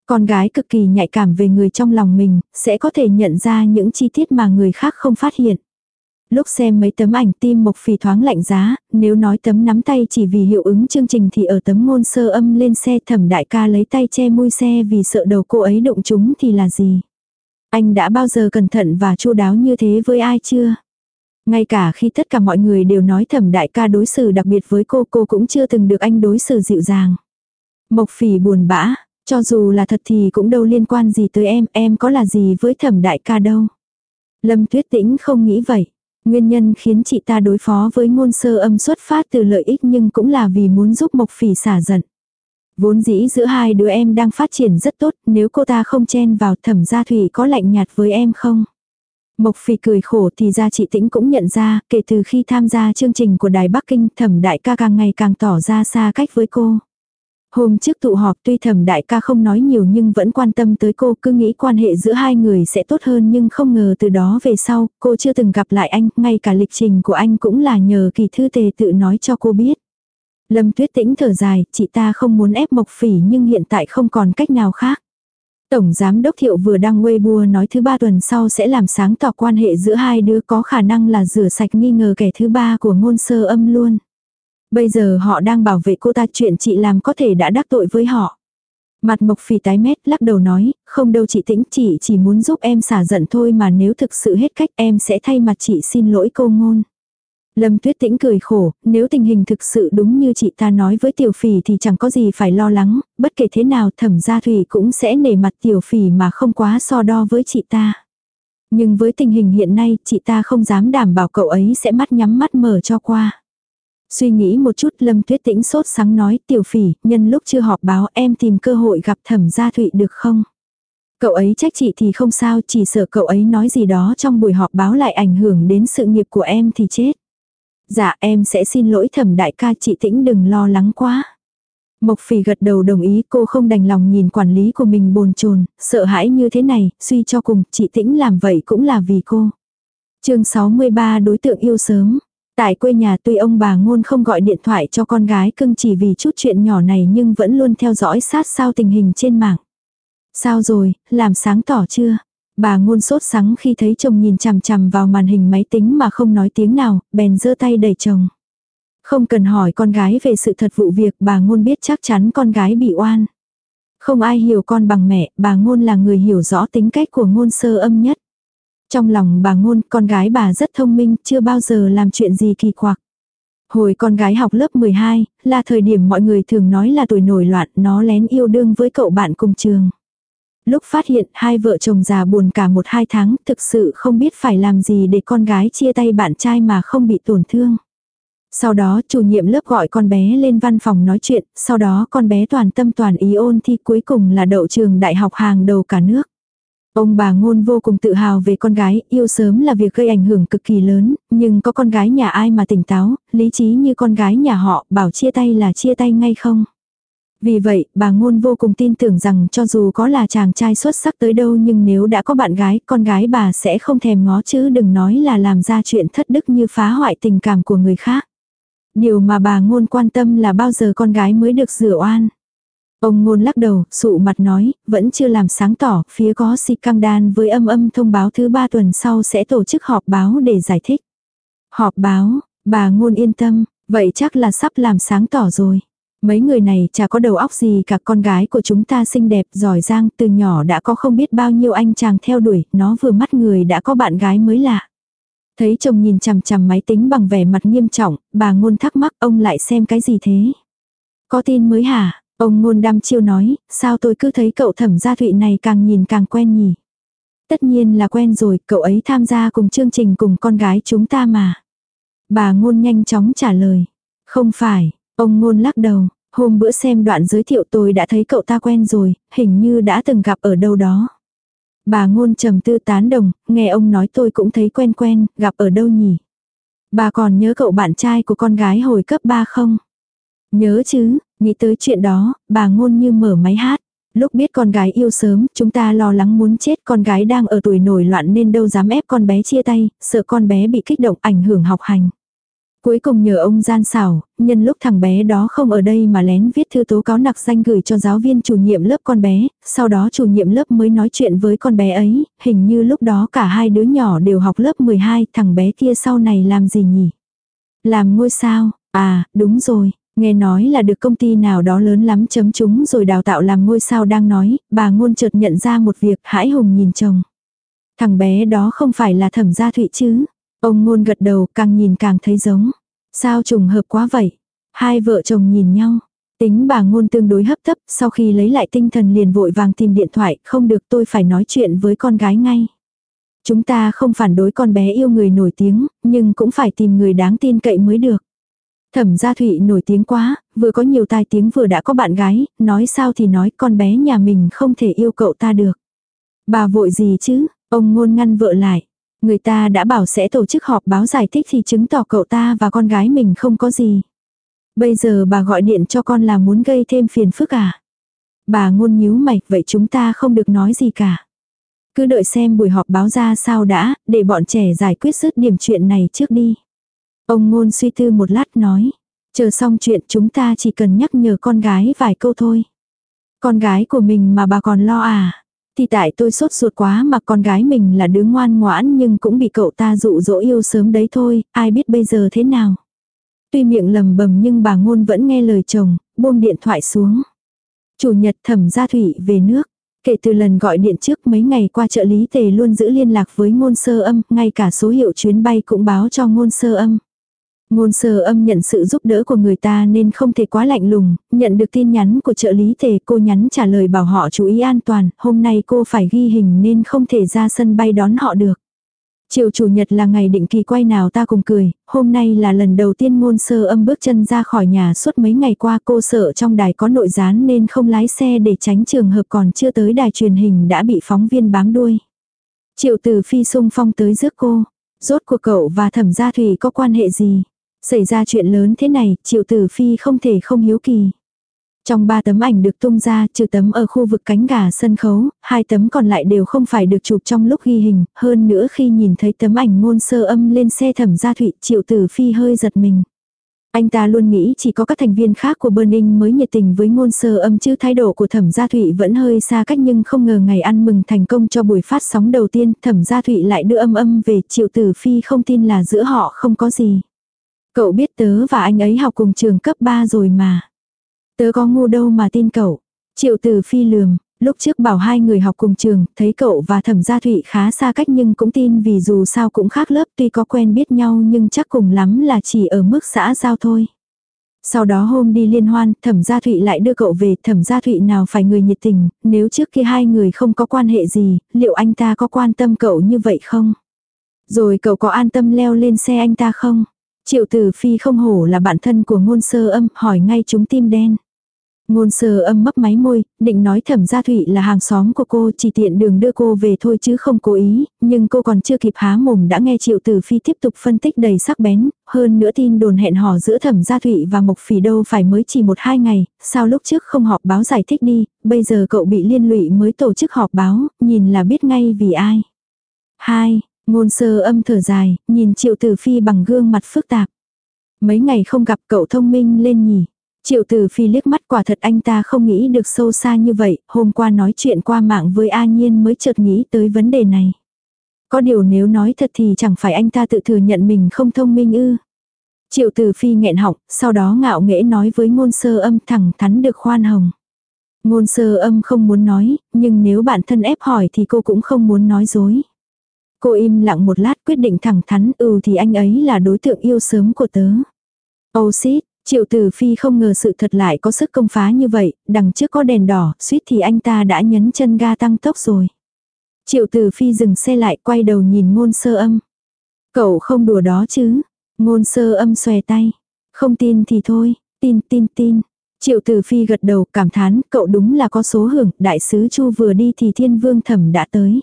Con gái cực kỳ nhạy cảm về người trong lòng mình, sẽ có thể nhận ra những chi tiết mà người khác không phát hiện. Lúc xem mấy tấm ảnh tim Mộc Phỉ thoáng lạnh giá, nếu nói tấm nắm tay chỉ vì hiệu ứng chương trình thì ở tấm ngôn sơ âm lên xe thẩm đại ca lấy tay che môi xe vì sợ đầu cô ấy đụng chúng thì là gì. Anh đã bao giờ cẩn thận và chu đáo như thế với ai chưa? Ngay cả khi tất cả mọi người đều nói thẩm đại ca đối xử đặc biệt với cô cô cũng chưa từng được anh đối xử dịu dàng. Mộc phỉ buồn bã, cho dù là thật thì cũng đâu liên quan gì tới em, em có là gì với thẩm đại ca đâu. Lâm tuyết tĩnh không nghĩ vậy. Nguyên nhân khiến chị ta đối phó với ngôn sơ âm xuất phát từ lợi ích nhưng cũng là vì muốn giúp Mộc Phỉ xả giận. Vốn dĩ giữa hai đứa em đang phát triển rất tốt, nếu cô ta không chen vào thẩm gia thủy có lạnh nhạt với em không? Mộc Phỉ cười khổ thì ra chị Tĩnh cũng nhận ra, kể từ khi tham gia chương trình của Đài Bắc Kinh thẩm đại ca càng ngày càng tỏ ra xa cách với cô. Hôm trước tụ họp tuy thẩm đại ca không nói nhiều nhưng vẫn quan tâm tới cô cứ nghĩ quan hệ giữa hai người sẽ tốt hơn nhưng không ngờ từ đó về sau cô chưa từng gặp lại anh, ngay cả lịch trình của anh cũng là nhờ kỳ thư tề tự nói cho cô biết. Lâm tuyết tĩnh thở dài, chị ta không muốn ép mộc phỉ nhưng hiện tại không còn cách nào khác. Tổng Giám Đốc Thiệu vừa đăng Weibo nói thứ ba tuần sau sẽ làm sáng tỏ quan hệ giữa hai đứa có khả năng là rửa sạch nghi ngờ kẻ thứ ba của ngôn sơ âm luôn. Bây giờ họ đang bảo vệ cô ta chuyện chị làm có thể đã đắc tội với họ. Mặt mộc phì tái mét lắc đầu nói, không đâu chị tĩnh chị chỉ muốn giúp em xả giận thôi mà nếu thực sự hết cách em sẽ thay mặt chị xin lỗi cô ngôn. Lâm tuyết tĩnh cười khổ, nếu tình hình thực sự đúng như chị ta nói với tiểu phì thì chẳng có gì phải lo lắng, bất kể thế nào thẩm gia thủy cũng sẽ nể mặt tiểu phì mà không quá so đo với chị ta. Nhưng với tình hình hiện nay chị ta không dám đảm bảo cậu ấy sẽ mắt nhắm mắt mở cho qua. Suy nghĩ một chút Lâm Tuyết Tĩnh sốt sáng nói tiểu phỉ, nhân lúc chưa họp báo em tìm cơ hội gặp thẩm gia thụy được không? Cậu ấy trách chị thì không sao, chỉ sợ cậu ấy nói gì đó trong buổi họp báo lại ảnh hưởng đến sự nghiệp của em thì chết. Dạ em sẽ xin lỗi thẩm đại ca chị Tĩnh đừng lo lắng quá. Mộc phỉ gật đầu đồng ý cô không đành lòng nhìn quản lý của mình bồn chồn sợ hãi như thế này, suy cho cùng chị Tĩnh làm vậy cũng là vì cô. chương 63 đối tượng yêu sớm. Tại quê nhà tuy ông bà ngôn không gọi điện thoại cho con gái cưng chỉ vì chút chuyện nhỏ này nhưng vẫn luôn theo dõi sát sao tình hình trên mạng. Sao rồi, làm sáng tỏ chưa? Bà ngôn sốt sắng khi thấy chồng nhìn chằm chằm vào màn hình máy tính mà không nói tiếng nào, bèn giơ tay đẩy chồng. Không cần hỏi con gái về sự thật vụ việc bà ngôn biết chắc chắn con gái bị oan. Không ai hiểu con bằng mẹ, bà ngôn là người hiểu rõ tính cách của ngôn sơ âm nhất. Trong lòng bà ngôn, con gái bà rất thông minh, chưa bao giờ làm chuyện gì kỳ quặc. Hồi con gái học lớp 12, là thời điểm mọi người thường nói là tuổi nổi loạn, nó lén yêu đương với cậu bạn cùng trường. Lúc phát hiện hai vợ chồng già buồn cả một hai tháng, thực sự không biết phải làm gì để con gái chia tay bạn trai mà không bị tổn thương. Sau đó chủ nhiệm lớp gọi con bé lên văn phòng nói chuyện, sau đó con bé toàn tâm toàn ý ôn thi cuối cùng là đậu trường đại học hàng đầu cả nước. Ông bà ngôn vô cùng tự hào về con gái, yêu sớm là việc gây ảnh hưởng cực kỳ lớn, nhưng có con gái nhà ai mà tỉnh táo, lý trí như con gái nhà họ, bảo chia tay là chia tay ngay không. Vì vậy, bà ngôn vô cùng tin tưởng rằng cho dù có là chàng trai xuất sắc tới đâu nhưng nếu đã có bạn gái, con gái bà sẽ không thèm ngó chứ đừng nói là làm ra chuyện thất đức như phá hoại tình cảm của người khác. Điều mà bà ngôn quan tâm là bao giờ con gái mới được rửa oan. Ông ngôn lắc đầu, sụ mặt nói, vẫn chưa làm sáng tỏ, phía có si căng đan với âm âm thông báo thứ ba tuần sau sẽ tổ chức họp báo để giải thích. Họp báo, bà ngôn yên tâm, vậy chắc là sắp làm sáng tỏ rồi. Mấy người này chả có đầu óc gì cả con gái của chúng ta xinh đẹp, giỏi giang, từ nhỏ đã có không biết bao nhiêu anh chàng theo đuổi, nó vừa mắt người đã có bạn gái mới lạ. Thấy chồng nhìn chằm chằm máy tính bằng vẻ mặt nghiêm trọng, bà ngôn thắc mắc ông lại xem cái gì thế? Có tin mới hả? Ông ngôn đam chiêu nói, sao tôi cứ thấy cậu thẩm gia thụy này càng nhìn càng quen nhỉ? Tất nhiên là quen rồi, cậu ấy tham gia cùng chương trình cùng con gái chúng ta mà. Bà ngôn nhanh chóng trả lời. Không phải, ông ngôn lắc đầu, hôm bữa xem đoạn giới thiệu tôi đã thấy cậu ta quen rồi, hình như đã từng gặp ở đâu đó. Bà ngôn trầm tư tán đồng, nghe ông nói tôi cũng thấy quen quen, gặp ở đâu nhỉ? Bà còn nhớ cậu bạn trai của con gái hồi cấp 3 không? Nhớ chứ, nghĩ tới chuyện đó, bà ngôn như mở máy hát. Lúc biết con gái yêu sớm, chúng ta lo lắng muốn chết con gái đang ở tuổi nổi loạn nên đâu dám ép con bé chia tay, sợ con bé bị kích động ảnh hưởng học hành. Cuối cùng nhờ ông gian xảo, nhân lúc thằng bé đó không ở đây mà lén viết thư tố cáo nặc danh gửi cho giáo viên chủ nhiệm lớp con bé, sau đó chủ nhiệm lớp mới nói chuyện với con bé ấy, hình như lúc đó cả hai đứa nhỏ đều học lớp 12, thằng bé kia sau này làm gì nhỉ? Làm ngôi sao, à, đúng rồi, nghe nói là được công ty nào đó lớn lắm chấm chúng rồi đào tạo làm ngôi sao đang nói, bà ngôn chợt nhận ra một việc, hãi hùng nhìn chồng. Thằng bé đó không phải là thẩm gia thụy chứ? Ông ngôn gật đầu càng nhìn càng thấy giống. Sao trùng hợp quá vậy? Hai vợ chồng nhìn nhau. Tính bà ngôn tương đối hấp tấp, sau khi lấy lại tinh thần liền vội vàng tìm điện thoại, không được tôi phải nói chuyện với con gái ngay. Chúng ta không phản đối con bé yêu người nổi tiếng, nhưng cũng phải tìm người đáng tin cậy mới được. Thẩm gia Thụy nổi tiếng quá, vừa có nhiều tai tiếng vừa đã có bạn gái, nói sao thì nói con bé nhà mình không thể yêu cậu ta được. Bà vội gì chứ, ông ngôn ngăn vợ lại. Người ta đã bảo sẽ tổ chức họp báo giải thích thì chứng tỏ cậu ta và con gái mình không có gì. Bây giờ bà gọi điện cho con là muốn gây thêm phiền phức à? Bà ngôn nhíu mày, vậy chúng ta không được nói gì cả. Cứ đợi xem buổi họp báo ra sao đã, để bọn trẻ giải quyết dứt điểm chuyện này trước đi. Ông ngôn suy tư một lát nói. Chờ xong chuyện chúng ta chỉ cần nhắc nhở con gái vài câu thôi. Con gái của mình mà bà còn lo à? Thì tại tôi sốt ruột quá mà con gái mình là đứa ngoan ngoãn nhưng cũng bị cậu ta dụ dỗ yêu sớm đấy thôi, ai biết bây giờ thế nào. Tuy miệng lầm bầm nhưng bà ngôn vẫn nghe lời chồng, buông điện thoại xuống. Chủ nhật thẩm gia thủy về nước. Kể từ lần gọi điện trước mấy ngày qua trợ lý tề luôn giữ liên lạc với ngôn sơ âm, ngay cả số hiệu chuyến bay cũng báo cho ngôn sơ âm. Ngôn sơ âm nhận sự giúp đỡ của người ta nên không thể quá lạnh lùng, nhận được tin nhắn của trợ lý tề cô nhắn trả lời bảo họ chú ý an toàn, hôm nay cô phải ghi hình nên không thể ra sân bay đón họ được. Chiều chủ nhật là ngày định kỳ quay nào ta cùng cười, hôm nay là lần đầu tiên ngôn sơ âm bước chân ra khỏi nhà suốt mấy ngày qua cô sợ trong đài có nội gián nên không lái xe để tránh trường hợp còn chưa tới đài truyền hình đã bị phóng viên bám đuôi. Triệu từ phi sung phong tới rước cô, rốt cuộc cậu và thẩm gia thủy có quan hệ gì? Xảy ra chuyện lớn thế này, triệu tử phi không thể không hiếu kỳ. Trong ba tấm ảnh được tung ra, trừ tấm ở khu vực cánh gà sân khấu, hai tấm còn lại đều không phải được chụp trong lúc ghi hình, hơn nữa khi nhìn thấy tấm ảnh ngôn sơ âm lên xe thẩm gia thụy, triệu tử phi hơi giật mình. Anh ta luôn nghĩ chỉ có các thành viên khác của Burning mới nhiệt tình với ngôn sơ âm chứ thái độ của thẩm gia thụy vẫn hơi xa cách nhưng không ngờ ngày ăn mừng thành công cho buổi phát sóng đầu tiên thẩm gia thụy lại đưa âm âm về triệu tử phi không tin là giữa họ không có gì. Cậu biết tớ và anh ấy học cùng trường cấp 3 rồi mà. Tớ có ngu đâu mà tin cậu. Triệu tử phi lườm, lúc trước bảo hai người học cùng trường, thấy cậu và thẩm gia thụy khá xa cách nhưng cũng tin vì dù sao cũng khác lớp tuy có quen biết nhau nhưng chắc cùng lắm là chỉ ở mức xã giao thôi. Sau đó hôm đi liên hoan, thẩm gia thụy lại đưa cậu về, thẩm gia thụy nào phải người nhiệt tình, nếu trước kia hai người không có quan hệ gì, liệu anh ta có quan tâm cậu như vậy không? Rồi cậu có an tâm leo lên xe anh ta không? Triệu tử phi không hổ là bạn thân của ngôn sơ âm, hỏi ngay chúng tim đen. Ngôn sơ âm mấp máy môi, định nói thẩm gia thụy là hàng xóm của cô chỉ tiện đường đưa cô về thôi chứ không cố ý, nhưng cô còn chưa kịp há mồm đã nghe triệu tử phi tiếp tục phân tích đầy sắc bén, hơn nữa tin đồn hẹn hò giữa thẩm gia thụy và mộc phỉ đâu phải mới chỉ một hai ngày, sao lúc trước không họp báo giải thích đi, bây giờ cậu bị liên lụy mới tổ chức họp báo, nhìn là biết ngay vì ai. Hai, Ngôn sơ âm thở dài, nhìn triệu tử phi bằng gương mặt phức tạp. Mấy ngày không gặp cậu thông minh lên nhỉ. Triệu tử phi liếc mắt quả thật anh ta không nghĩ được sâu xa như vậy, hôm qua nói chuyện qua mạng với A Nhiên mới chợt nghĩ tới vấn đề này. Có điều nếu nói thật thì chẳng phải anh ta tự thừa nhận mình không thông minh ư. Triệu tử phi nghẹn họng, sau đó ngạo nghễ nói với ngôn sơ âm thẳng thắn được khoan hồng. Ngôn sơ âm không muốn nói, nhưng nếu bản thân ép hỏi thì cô cũng không muốn nói dối. Cô im lặng một lát quyết định thẳng thắn ừ thì anh ấy là đối tượng yêu sớm của tớ. Oh Ô xít, triệu tử phi không ngờ sự thật lại có sức công phá như vậy, đằng trước có đèn đỏ, suýt thì anh ta đã nhấn chân ga tăng tốc rồi. Triệu tử phi dừng xe lại quay đầu nhìn ngôn sơ âm. Cậu không đùa đó chứ. Ngôn sơ âm xòe tay. Không tin thì thôi, tin tin tin. Triệu tử phi gật đầu cảm thán cậu đúng là có số hưởng, đại sứ chu vừa đi thì thiên vương thẩm đã tới.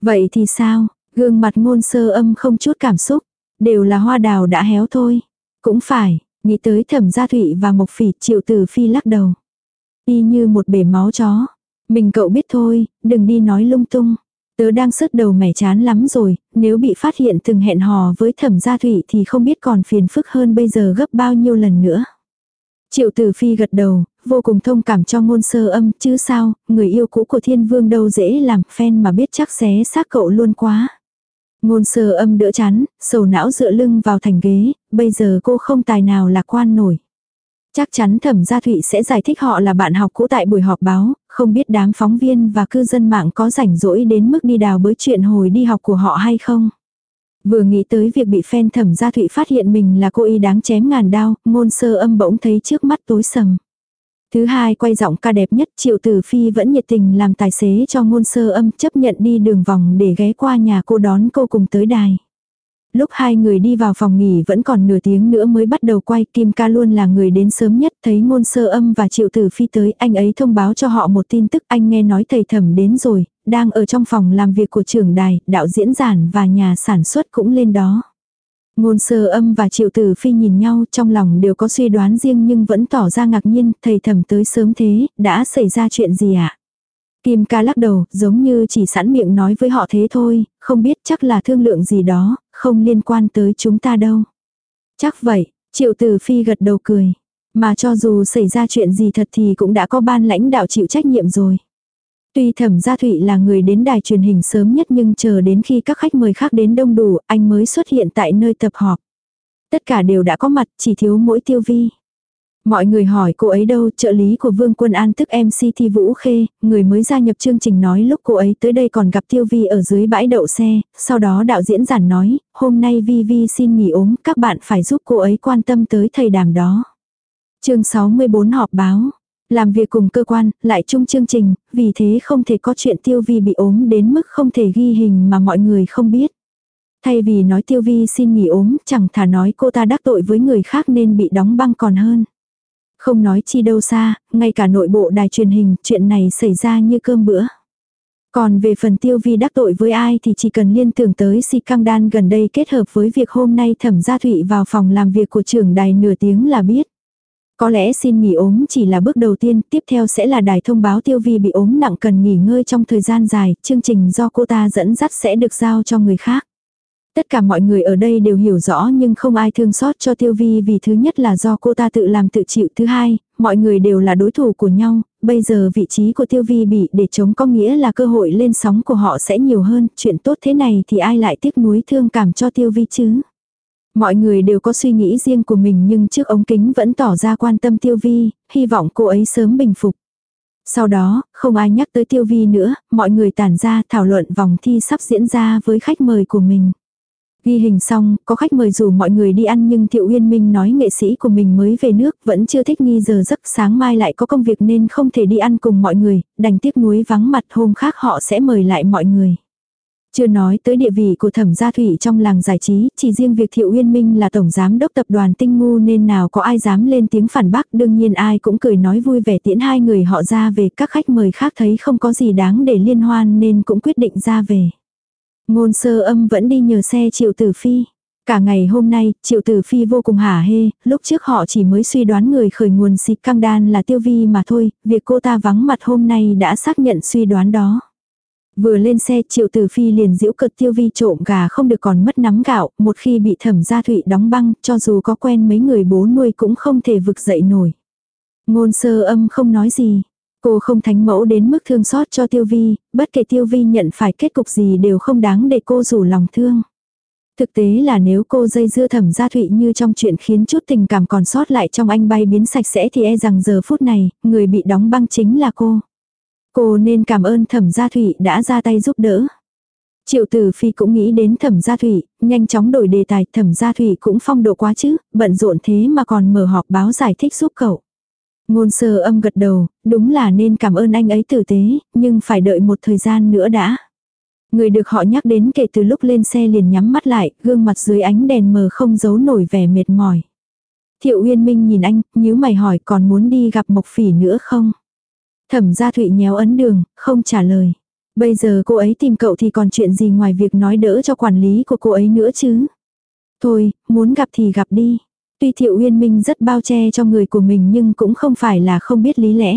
Vậy thì sao, Gương mặt ngôn sơ âm không chút cảm xúc. Đều là hoa đào đã héo thôi. Cũng phải, nghĩ tới thẩm gia thụy và mộc phỉ triệu tử phi lắc đầu. Y như một bể máu chó. Mình cậu biết thôi, đừng đi nói lung tung. Tớ đang sứt đầu mẻ chán lắm rồi, nếu bị phát hiện từng hẹn hò với thẩm gia thụy thì không biết còn phiền phức hơn bây giờ gấp bao nhiêu lần nữa. Triệu tử phi gật đầu, vô cùng thông cảm cho ngôn sơ âm, chứ sao, người yêu cũ của thiên vương đâu dễ làm, phen mà biết chắc xé xác cậu luôn quá. Ngôn sơ âm đỡ chán, sầu não dựa lưng vào thành ghế, bây giờ cô không tài nào lạc quan nổi. Chắc chắn thẩm gia thụy sẽ giải thích họ là bạn học cũ tại buổi họp báo, không biết đám phóng viên và cư dân mạng có rảnh rỗi đến mức đi đào bới chuyện hồi đi học của họ hay không. Vừa nghĩ tới việc bị fan thẩm gia thụy phát hiện mình là cô y đáng chém ngàn đao, ngôn sơ âm bỗng thấy trước mắt tối sầm. Thứ hai quay giọng ca đẹp nhất triệu tử phi vẫn nhiệt tình làm tài xế cho ngôn sơ âm chấp nhận đi đường vòng để ghé qua nhà cô đón cô cùng tới đài. Lúc hai người đi vào phòng nghỉ vẫn còn nửa tiếng nữa mới bắt đầu quay, Kim ca luôn là người đến sớm nhất, thấy ngôn sơ âm và triệu tử phi tới, anh ấy thông báo cho họ một tin tức, anh nghe nói thầy thẩm đến rồi, đang ở trong phòng làm việc của trưởng đài, đạo diễn giản và nhà sản xuất cũng lên đó. Ngôn sơ âm và triệu tử phi nhìn nhau trong lòng đều có suy đoán riêng nhưng vẫn tỏ ra ngạc nhiên, thầy thẩm tới sớm thế, đã xảy ra chuyện gì ạ? À? Kim ca lắc đầu, giống như chỉ sẵn miệng nói với họ thế thôi, không biết chắc là thương lượng gì đó, không liên quan tới chúng ta đâu. Chắc vậy, triệu tử phi gật đầu cười. Mà cho dù xảy ra chuyện gì thật thì cũng đã có ban lãnh đạo chịu trách nhiệm rồi. Tuy thẩm gia thụy là người đến đài truyền hình sớm nhất nhưng chờ đến khi các khách mời khác đến đông đủ, anh mới xuất hiện tại nơi tập họp. Tất cả đều đã có mặt, chỉ thiếu mỗi tiêu vi. Mọi người hỏi cô ấy đâu, trợ lý của Vương Quân An tức MC Thi Vũ Khê, người mới gia nhập chương trình nói lúc cô ấy tới đây còn gặp Tiêu Vi ở dưới bãi đậu xe, sau đó đạo diễn giản nói, hôm nay Vi Vi xin nghỉ ốm, các bạn phải giúp cô ấy quan tâm tới thầy đàm đó. chương 64 họp báo, làm việc cùng cơ quan, lại chung chương trình, vì thế không thể có chuyện Tiêu Vi bị ốm đến mức không thể ghi hình mà mọi người không biết. Thay vì nói Tiêu Vi xin nghỉ ốm, chẳng thà nói cô ta đắc tội với người khác nên bị đóng băng còn hơn. Không nói chi đâu xa, ngay cả nội bộ đài truyền hình, chuyện này xảy ra như cơm bữa. Còn về phần tiêu vi đắc tội với ai thì chỉ cần liên tưởng tới si căng đan gần đây kết hợp với việc hôm nay thẩm gia thụy vào phòng làm việc của trưởng đài nửa tiếng là biết. Có lẽ xin nghỉ ốm chỉ là bước đầu tiên, tiếp theo sẽ là đài thông báo tiêu vi bị ốm nặng cần nghỉ ngơi trong thời gian dài, chương trình do cô ta dẫn dắt sẽ được giao cho người khác. Tất cả mọi người ở đây đều hiểu rõ nhưng không ai thương xót cho Tiêu Vi vì thứ nhất là do cô ta tự làm tự chịu. Thứ hai, mọi người đều là đối thủ của nhau. Bây giờ vị trí của Tiêu Vi bị để chống có nghĩa là cơ hội lên sóng của họ sẽ nhiều hơn. Chuyện tốt thế này thì ai lại tiếc nuối thương cảm cho Tiêu Vi chứ? Mọi người đều có suy nghĩ riêng của mình nhưng trước ống kính vẫn tỏ ra quan tâm Tiêu Vi, hy vọng cô ấy sớm bình phục. Sau đó, không ai nhắc tới Tiêu Vi nữa, mọi người tản ra thảo luận vòng thi sắp diễn ra với khách mời của mình. Ghi hình xong, có khách mời rủ mọi người đi ăn nhưng Thiệu Uyên Minh nói nghệ sĩ của mình mới về nước vẫn chưa thích nghi giờ giấc sáng mai lại có công việc nên không thể đi ăn cùng mọi người, đành tiếc nuối vắng mặt hôm khác họ sẽ mời lại mọi người. Chưa nói tới địa vị của thẩm gia thủy trong làng giải trí, chỉ riêng việc Thiệu Uyên Minh là tổng giám đốc tập đoàn tinh ngu nên nào có ai dám lên tiếng phản bác đương nhiên ai cũng cười nói vui vẻ tiễn hai người họ ra về các khách mời khác thấy không có gì đáng để liên hoan nên cũng quyết định ra về. Ngôn sơ âm vẫn đi nhờ xe triệu tử phi. Cả ngày hôm nay, triệu tử phi vô cùng hả hê, lúc trước họ chỉ mới suy đoán người khởi nguồn xịt căng đan là tiêu vi mà thôi, việc cô ta vắng mặt hôm nay đã xác nhận suy đoán đó. Vừa lên xe triệu tử phi liền giễu cực tiêu vi trộm gà không được còn mất nắm gạo, một khi bị thẩm gia thụy đóng băng, cho dù có quen mấy người bố nuôi cũng không thể vực dậy nổi. Ngôn sơ âm không nói gì, Cô không thánh mẫu đến mức thương xót cho Tiêu Vi, bất kể Tiêu Vi nhận phải kết cục gì đều không đáng để cô rủ lòng thương. Thực tế là nếu cô dây dưa thẩm gia thụy như trong chuyện khiến chút tình cảm còn sót lại trong anh bay biến sạch sẽ thì e rằng giờ phút này, người bị đóng băng chính là cô. Cô nên cảm ơn thẩm gia thủy đã ra tay giúp đỡ. Triệu tử phi cũng nghĩ đến thẩm gia thủy nhanh chóng đổi đề tài thẩm gia thủy cũng phong độ quá chứ, bận rộn thế mà còn mở họp báo giải thích giúp cậu. Ngôn sơ âm gật đầu, đúng là nên cảm ơn anh ấy tử tế, nhưng phải đợi một thời gian nữa đã. Người được họ nhắc đến kể từ lúc lên xe liền nhắm mắt lại, gương mặt dưới ánh đèn mờ không giấu nổi vẻ mệt mỏi. Thiệu Uyên Minh nhìn anh, nhíu mày hỏi còn muốn đi gặp Mộc Phỉ nữa không? Thẩm gia Thụy nhéo ấn đường, không trả lời. Bây giờ cô ấy tìm cậu thì còn chuyện gì ngoài việc nói đỡ cho quản lý của cô ấy nữa chứ? Thôi, muốn gặp thì gặp đi. Tuy Thiệu Uyên Minh rất bao che cho người của mình nhưng cũng không phải là không biết lý lẽ.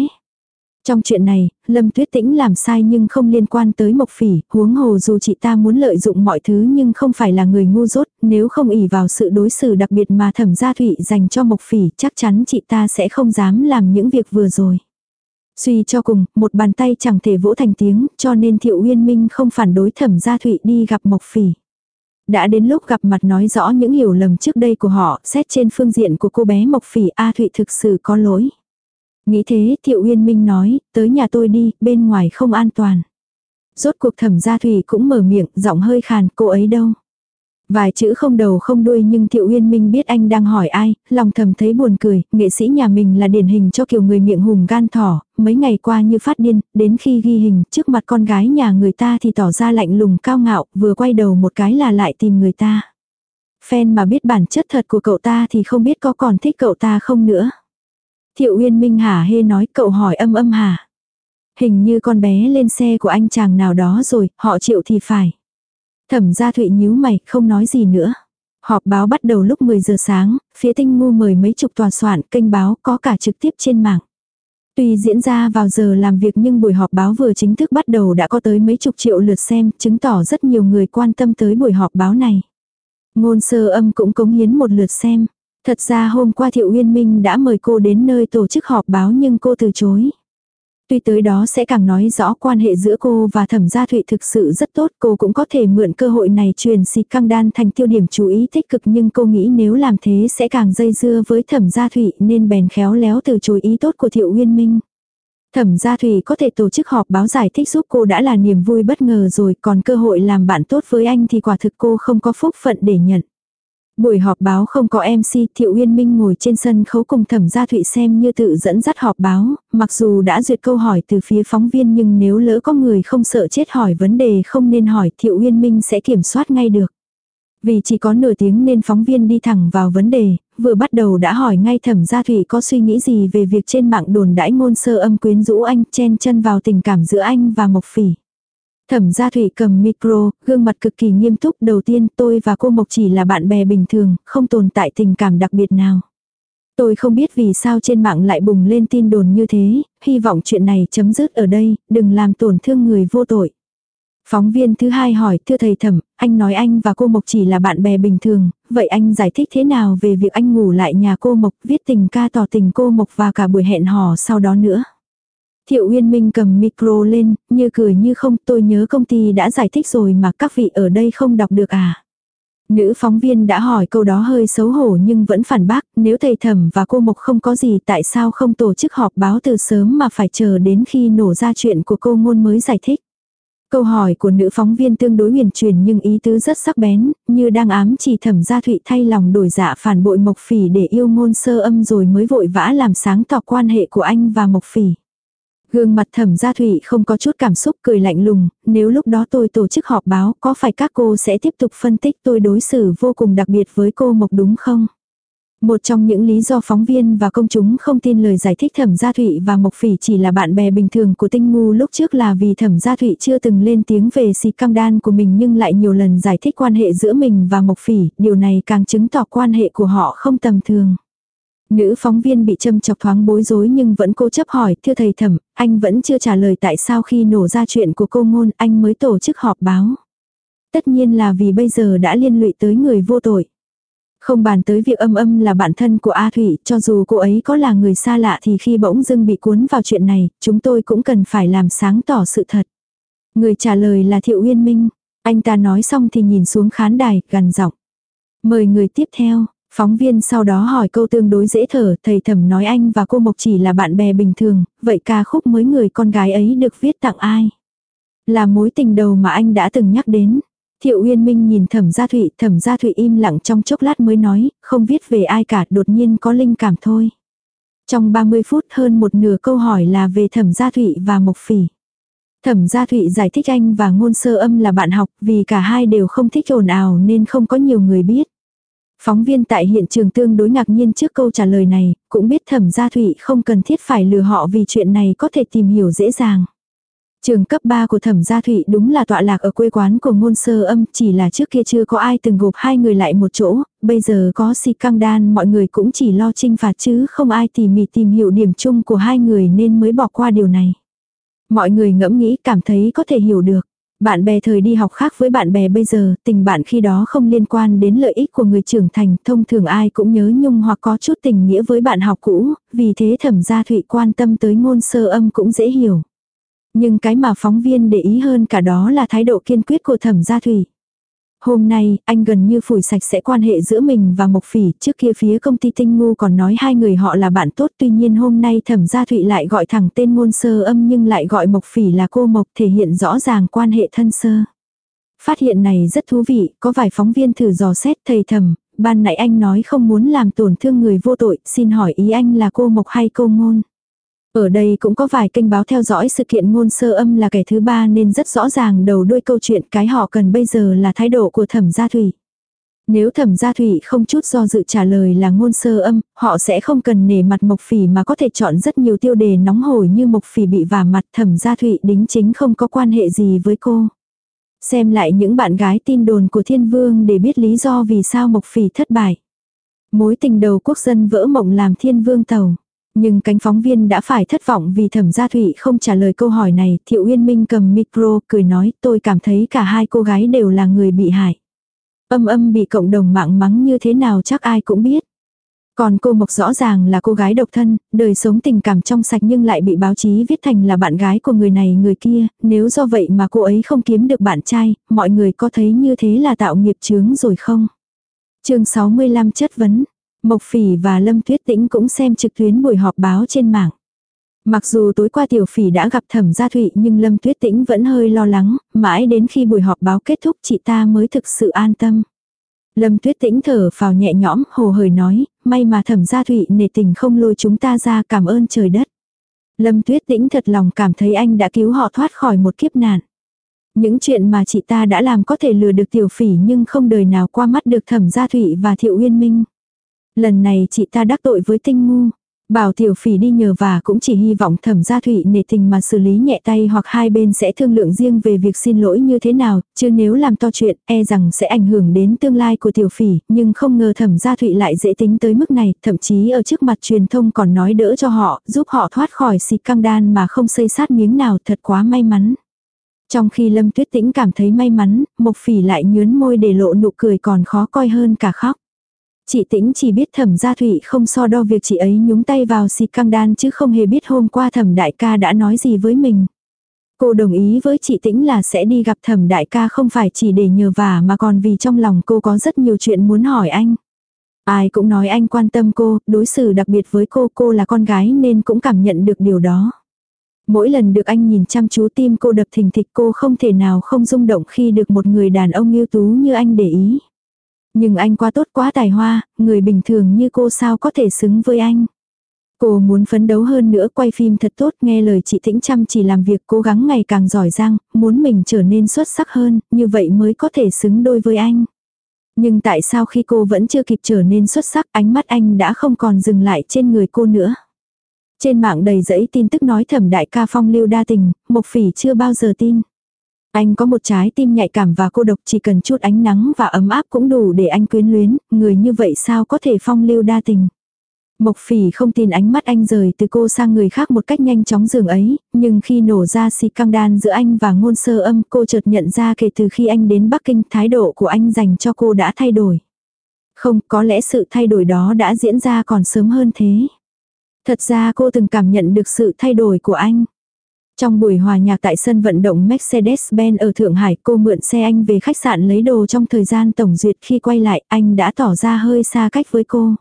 Trong chuyện này, Lâm Tuyết Tĩnh làm sai nhưng không liên quan tới Mộc Phỉ, huống hồ dù chị ta muốn lợi dụng mọi thứ nhưng không phải là người ngu dốt, nếu không ỷ vào sự đối xử đặc biệt mà Thẩm Gia Thụy dành cho Mộc Phỉ, chắc chắn chị ta sẽ không dám làm những việc vừa rồi. Suy cho cùng, một bàn tay chẳng thể vỗ thành tiếng, cho nên Thiệu Uyên Minh không phản đối Thẩm Gia Thụy đi gặp Mộc Phỉ. Đã đến lúc gặp mặt nói rõ những hiểu lầm trước đây của họ, xét trên phương diện của cô bé Mộc Phỉ A Thụy thực sự có lỗi. Nghĩ thế Thiệu Uyên Minh nói, tới nhà tôi đi, bên ngoài không an toàn. Rốt cuộc thẩm gia Thụy cũng mở miệng, giọng hơi khàn, cô ấy đâu. Vài chữ không đầu không đuôi nhưng Thiệu Uyên Minh biết anh đang hỏi ai, lòng thầm thấy buồn cười, nghệ sĩ nhà mình là điển hình cho kiểu người miệng hùng gan thỏ, mấy ngày qua như phát điên, đến khi ghi hình trước mặt con gái nhà người ta thì tỏ ra lạnh lùng cao ngạo, vừa quay đầu một cái là lại tìm người ta. Fan mà biết bản chất thật của cậu ta thì không biết có còn thích cậu ta không nữa. Thiệu Uyên Minh hả hê nói cậu hỏi âm âm hả. Hình như con bé lên xe của anh chàng nào đó rồi, họ chịu thì phải. Thẩm gia Thụy nhíu mày, không nói gì nữa. Họp báo bắt đầu lúc 10 giờ sáng, phía tinh ngu mời mấy chục tòa soạn, kênh báo có cả trực tiếp trên mạng. Tuy diễn ra vào giờ làm việc nhưng buổi họp báo vừa chính thức bắt đầu đã có tới mấy chục triệu lượt xem, chứng tỏ rất nhiều người quan tâm tới buổi họp báo này. Ngôn sơ âm cũng cống hiến một lượt xem. Thật ra hôm qua Thiệu Uyên Minh đã mời cô đến nơi tổ chức họp báo nhưng cô từ chối. Tuy tới đó sẽ càng nói rõ quan hệ giữa cô và thẩm gia thụy thực sự rất tốt, cô cũng có thể mượn cơ hội này truyền xịt căng đan thành tiêu điểm chú ý tích cực nhưng cô nghĩ nếu làm thế sẽ càng dây dưa với thẩm gia thụy nên bèn khéo léo từ chối ý tốt của thiệu uyên minh. Thẩm gia thụy có thể tổ chức họp báo giải thích giúp cô đã là niềm vui bất ngờ rồi còn cơ hội làm bạn tốt với anh thì quả thực cô không có phúc phận để nhận. Buổi họp báo không có MC, Thiệu Uyên Minh ngồi trên sân khấu cùng Thẩm Gia Thụy xem như tự dẫn dắt họp báo, mặc dù đã duyệt câu hỏi từ phía phóng viên nhưng nếu lỡ có người không sợ chết hỏi vấn đề không nên hỏi Thiệu Uyên Minh sẽ kiểm soát ngay được. Vì chỉ có nửa tiếng nên phóng viên đi thẳng vào vấn đề, vừa bắt đầu đã hỏi ngay Thẩm Gia Thụy có suy nghĩ gì về việc trên mạng đồn đãi ngôn sơ âm quyến rũ anh chen chân vào tình cảm giữa anh và Mộc Phỉ. Thẩm gia thủy cầm micro, gương mặt cực kỳ nghiêm túc. Đầu tiên tôi và cô Mộc chỉ là bạn bè bình thường, không tồn tại tình cảm đặc biệt nào. Tôi không biết vì sao trên mạng lại bùng lên tin đồn như thế, hy vọng chuyện này chấm dứt ở đây, đừng làm tổn thương người vô tội. Phóng viên thứ hai hỏi, thưa thầy thẩm, anh nói anh và cô Mộc chỉ là bạn bè bình thường, vậy anh giải thích thế nào về việc anh ngủ lại nhà cô Mộc, viết tình ca tỏ tình cô Mộc và cả buổi hẹn hò sau đó nữa. Thiệu Uyên Minh cầm micro lên, như cười như không, tôi nhớ công ty đã giải thích rồi mà các vị ở đây không đọc được à. Nữ phóng viên đã hỏi câu đó hơi xấu hổ nhưng vẫn phản bác, nếu thầy thẩm và cô Mộc không có gì tại sao không tổ chức họp báo từ sớm mà phải chờ đến khi nổ ra chuyện của cô ngôn mới giải thích. Câu hỏi của nữ phóng viên tương đối huyền truyền nhưng ý tứ rất sắc bén, như đang ám chỉ thẩm gia thụy thay lòng đổi dạ phản bội Mộc Phỉ để yêu ngôn sơ âm rồi mới vội vã làm sáng tỏ quan hệ của anh và Mộc Phỉ. Gương mặt thẩm gia thủy không có chút cảm xúc cười lạnh lùng, nếu lúc đó tôi tổ chức họp báo có phải các cô sẽ tiếp tục phân tích tôi đối xử vô cùng đặc biệt với cô Mộc đúng không? Một trong những lý do phóng viên và công chúng không tin lời giải thích Thẩm Gia Thụy và Mộc Phỉ chỉ là bạn bè bình thường của Tinh Ngu lúc trước là vì Thẩm Gia Thụy chưa từng lên tiếng về xì căng đan của mình nhưng lại nhiều lần giải thích quan hệ giữa mình và Mộc Phỉ, điều này càng chứng tỏ quan hệ của họ không tầm thường. Nữ phóng viên bị châm chọc thoáng bối rối nhưng vẫn cố chấp hỏi, thưa thầy thẩm, anh vẫn chưa trả lời tại sao khi nổ ra chuyện của cô ngôn anh mới tổ chức họp báo. Tất nhiên là vì bây giờ đã liên lụy tới người vô tội. Không bàn tới việc âm âm là bạn thân của A Thủy, cho dù cô ấy có là người xa lạ thì khi bỗng dưng bị cuốn vào chuyện này, chúng tôi cũng cần phải làm sáng tỏ sự thật. Người trả lời là Thiệu Uyên Minh. Anh ta nói xong thì nhìn xuống khán đài, gần giọng. Mời người tiếp theo, Phóng viên sau đó hỏi câu tương đối dễ thở, thầy thẩm nói anh và cô Mộc chỉ là bạn bè bình thường, vậy ca khúc mới người con gái ấy được viết tặng ai? Là mối tình đầu mà anh đã từng nhắc đến. Thiệu Uyên Minh nhìn thẩm gia thụy, thẩm gia thụy im lặng trong chốc lát mới nói, không viết về ai cả, đột nhiên có linh cảm thôi. Trong 30 phút hơn một nửa câu hỏi là về thẩm gia thụy và mộc phỉ. Thẩm gia thụy giải thích anh và ngôn sơ âm là bạn học vì cả hai đều không thích ồn ào nên không có nhiều người biết. Phóng viên tại hiện trường tương đối ngạc nhiên trước câu trả lời này, cũng biết thẩm gia thụy không cần thiết phải lừa họ vì chuyện này có thể tìm hiểu dễ dàng. Trường cấp 3 của thẩm gia thụy đúng là tọa lạc ở quê quán của ngôn sơ âm, chỉ là trước kia chưa có ai từng gộp hai người lại một chỗ, bây giờ có si căng đan mọi người cũng chỉ lo trinh phạt chứ không ai tỉ mỉ tìm hiểu điểm chung của hai người nên mới bỏ qua điều này. Mọi người ngẫm nghĩ cảm thấy có thể hiểu được. Bạn bè thời đi học khác với bạn bè bây giờ, tình bạn khi đó không liên quan đến lợi ích của người trưởng thành, thông thường ai cũng nhớ nhung hoặc có chút tình nghĩa với bạn học cũ, vì thế thẩm gia thụy quan tâm tới ngôn sơ âm cũng dễ hiểu. Nhưng cái mà phóng viên để ý hơn cả đó là thái độ kiên quyết của thẩm gia thủy. Hôm nay, anh gần như phủi sạch sẽ quan hệ giữa mình và Mộc Phỉ, trước kia phía công ty Tinh Ngu còn nói hai người họ là bạn tốt, tuy nhiên hôm nay Thẩm Gia Thụy lại gọi thẳng tên ngôn sơ âm nhưng lại gọi Mộc Phỉ là cô Mộc thể hiện rõ ràng quan hệ thân sơ. Phát hiện này rất thú vị, có vài phóng viên thử dò xét thầy thẩm, ban nãy anh nói không muốn làm tổn thương người vô tội, xin hỏi ý anh là cô Mộc hay cô Ngôn? Ở đây cũng có vài kênh báo theo dõi sự kiện ngôn sơ âm là kẻ thứ ba nên rất rõ ràng đầu đuôi câu chuyện cái họ cần bây giờ là thái độ của thẩm gia thủy. Nếu thẩm gia thủy không chút do dự trả lời là ngôn sơ âm, họ sẽ không cần nể mặt mộc phỉ mà có thể chọn rất nhiều tiêu đề nóng hổi như mộc phỉ bị vả mặt thẩm gia thủy đính chính không có quan hệ gì với cô. Xem lại những bạn gái tin đồn của thiên vương để biết lý do vì sao mộc phỉ thất bại. Mối tình đầu quốc dân vỡ mộng làm thiên vương tàu. Nhưng cánh phóng viên đã phải thất vọng vì thẩm gia thụy không trả lời câu hỏi này. Thiệu Uyên Minh cầm micro cười nói tôi cảm thấy cả hai cô gái đều là người bị hại. Âm âm bị cộng đồng mạng mắng như thế nào chắc ai cũng biết. Còn cô Mộc rõ ràng là cô gái độc thân, đời sống tình cảm trong sạch nhưng lại bị báo chí viết thành là bạn gái của người này người kia, nếu do vậy mà cô ấy không kiếm được bạn trai, mọi người có thấy như thế là tạo nghiệp chướng rồi không? chương 65 chất vấn, Mộc Phỉ và Lâm Tuyết Tĩnh cũng xem trực tuyến buổi họp báo trên mạng. Mặc dù tối qua Tiểu Phỉ đã gặp Thẩm Gia Thụy nhưng Lâm Tuyết Tĩnh vẫn hơi lo lắng, mãi đến khi buổi họp báo kết thúc chị ta mới thực sự an tâm. Lâm Tuyết Tĩnh thở phào nhẹ nhõm, hồ hởi nói, may mà Thẩm Gia Thụy nể tình không lôi chúng ta ra cảm ơn trời đất. Lâm Tuyết Tĩnh thật lòng cảm thấy anh đã cứu họ thoát khỏi một kiếp nạn. Những chuyện mà chị ta đã làm có thể lừa được Tiểu Phỉ nhưng không đời nào qua mắt được Thẩm Gia Thụy và Thiệu Uyên Minh. Lần này chị ta đắc tội với tinh ngu. Bảo tiểu phỉ đi nhờ và cũng chỉ hy vọng thẩm gia thụy nể tình mà xử lý nhẹ tay hoặc hai bên sẽ thương lượng riêng về việc xin lỗi như thế nào, chứ nếu làm to chuyện e rằng sẽ ảnh hưởng đến tương lai của tiểu phỉ, nhưng không ngờ thẩm gia thụy lại dễ tính tới mức này, thậm chí ở trước mặt truyền thông còn nói đỡ cho họ, giúp họ thoát khỏi xịt căng đan mà không xây sát miếng nào thật quá may mắn. Trong khi Lâm Tuyết Tĩnh cảm thấy may mắn, Mộc Phỉ lại nhướn môi để lộ nụ cười còn khó coi hơn cả khóc. Chị tĩnh chỉ biết thẩm gia thụy không so đo việc chị ấy nhúng tay vào xịt căng đan chứ không hề biết hôm qua thẩm đại ca đã nói gì với mình. Cô đồng ý với chị tĩnh là sẽ đi gặp thẩm đại ca không phải chỉ để nhờ vả mà còn vì trong lòng cô có rất nhiều chuyện muốn hỏi anh. Ai cũng nói anh quan tâm cô, đối xử đặc biệt với cô, cô là con gái nên cũng cảm nhận được điều đó. Mỗi lần được anh nhìn chăm chú tim cô đập thình thịch cô không thể nào không rung động khi được một người đàn ông yêu tú như anh để ý. Nhưng anh quá tốt quá tài hoa, người bình thường như cô sao có thể xứng với anh. Cô muốn phấn đấu hơn nữa quay phim thật tốt nghe lời chị Tĩnh chăm chỉ làm việc cố gắng ngày càng giỏi giang, muốn mình trở nên xuất sắc hơn, như vậy mới có thể xứng đôi với anh. Nhưng tại sao khi cô vẫn chưa kịp trở nên xuất sắc ánh mắt anh đã không còn dừng lại trên người cô nữa. Trên mạng đầy dẫy tin tức nói thẩm đại ca phong lưu đa tình, Mộc Phỉ chưa bao giờ tin. Anh có một trái tim nhạy cảm và cô độc chỉ cần chút ánh nắng và ấm áp cũng đủ để anh quyến luyến, người như vậy sao có thể phong lưu đa tình. Mộc phỉ không tin ánh mắt anh rời từ cô sang người khác một cách nhanh chóng dường ấy, nhưng khi nổ ra xì căng đan giữa anh và ngôn sơ âm cô chợt nhận ra kể từ khi anh đến Bắc Kinh thái độ của anh dành cho cô đã thay đổi. Không, có lẽ sự thay đổi đó đã diễn ra còn sớm hơn thế. Thật ra cô từng cảm nhận được sự thay đổi của anh. Trong buổi hòa nhạc tại sân vận động Mercedes-Benz ở Thượng Hải cô mượn xe anh về khách sạn lấy đồ trong thời gian tổng duyệt khi quay lại anh đã tỏ ra hơi xa cách với cô.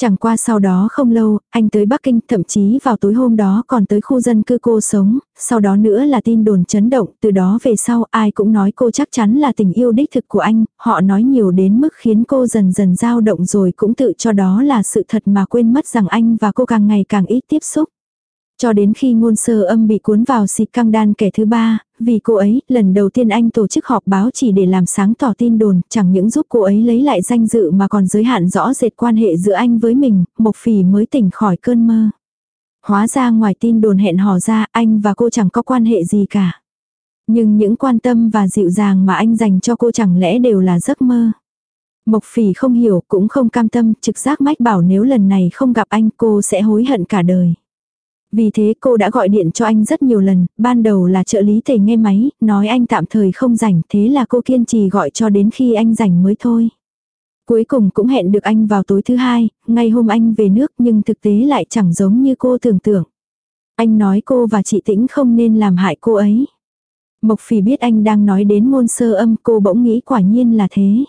Chẳng qua sau đó không lâu, anh tới Bắc Kinh, thậm chí vào tối hôm đó còn tới khu dân cư cô sống, sau đó nữa là tin đồn chấn động, từ đó về sau ai cũng nói cô chắc chắn là tình yêu đích thực của anh, họ nói nhiều đến mức khiến cô dần dần dao động rồi cũng tự cho đó là sự thật mà quên mất rằng anh và cô càng ngày càng ít tiếp xúc. Cho đến khi ngôn sơ âm bị cuốn vào xịt căng đan kẻ thứ ba, vì cô ấy, lần đầu tiên anh tổ chức họp báo chỉ để làm sáng tỏ tin đồn, chẳng những giúp cô ấy lấy lại danh dự mà còn giới hạn rõ rệt quan hệ giữa anh với mình, Mộc Phỉ mới tỉnh khỏi cơn mơ. Hóa ra ngoài tin đồn hẹn hò ra anh và cô chẳng có quan hệ gì cả. Nhưng những quan tâm và dịu dàng mà anh dành cho cô chẳng lẽ đều là giấc mơ. Mộc phỉ không hiểu cũng không cam tâm trực giác mách bảo nếu lần này không gặp anh cô sẽ hối hận cả đời. Vì thế cô đã gọi điện cho anh rất nhiều lần, ban đầu là trợ lý tề nghe máy, nói anh tạm thời không rảnh, thế là cô kiên trì gọi cho đến khi anh rảnh mới thôi. Cuối cùng cũng hẹn được anh vào tối thứ hai, ngay hôm anh về nước nhưng thực tế lại chẳng giống như cô tưởng tượng. Anh nói cô và chị Tĩnh không nên làm hại cô ấy. Mộc phỉ biết anh đang nói đến ngôn sơ âm cô bỗng nghĩ quả nhiên là thế.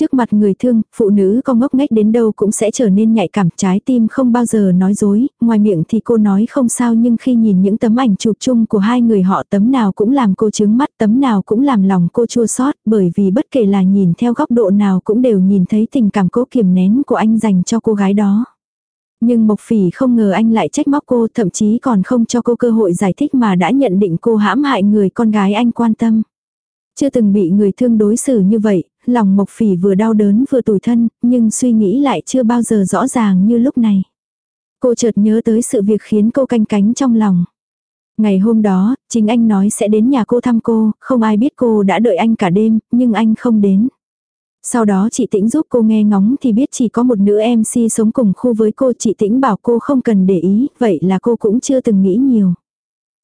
Trước mặt người thương, phụ nữ có ngốc nghếch đến đâu cũng sẽ trở nên nhạy cảm trái tim không bao giờ nói dối, ngoài miệng thì cô nói không sao nhưng khi nhìn những tấm ảnh chụp chung của hai người họ tấm nào cũng làm cô chướng mắt tấm nào cũng làm lòng cô chua xót bởi vì bất kể là nhìn theo góc độ nào cũng đều nhìn thấy tình cảm cố kiềm nén của anh dành cho cô gái đó. Nhưng Mộc Phỉ không ngờ anh lại trách móc cô thậm chí còn không cho cô cơ hội giải thích mà đã nhận định cô hãm hại người con gái anh quan tâm. Chưa từng bị người thương đối xử như vậy, lòng Mộc Phỉ vừa đau đớn vừa tủi thân, nhưng suy nghĩ lại chưa bao giờ rõ ràng như lúc này. Cô chợt nhớ tới sự việc khiến cô canh cánh trong lòng. Ngày hôm đó, chính anh nói sẽ đến nhà cô thăm cô, không ai biết cô đã đợi anh cả đêm, nhưng anh không đến. Sau đó chị Tĩnh giúp cô nghe ngóng thì biết chỉ có một nữ MC sống cùng khu với cô chị Tĩnh bảo cô không cần để ý, vậy là cô cũng chưa từng nghĩ nhiều.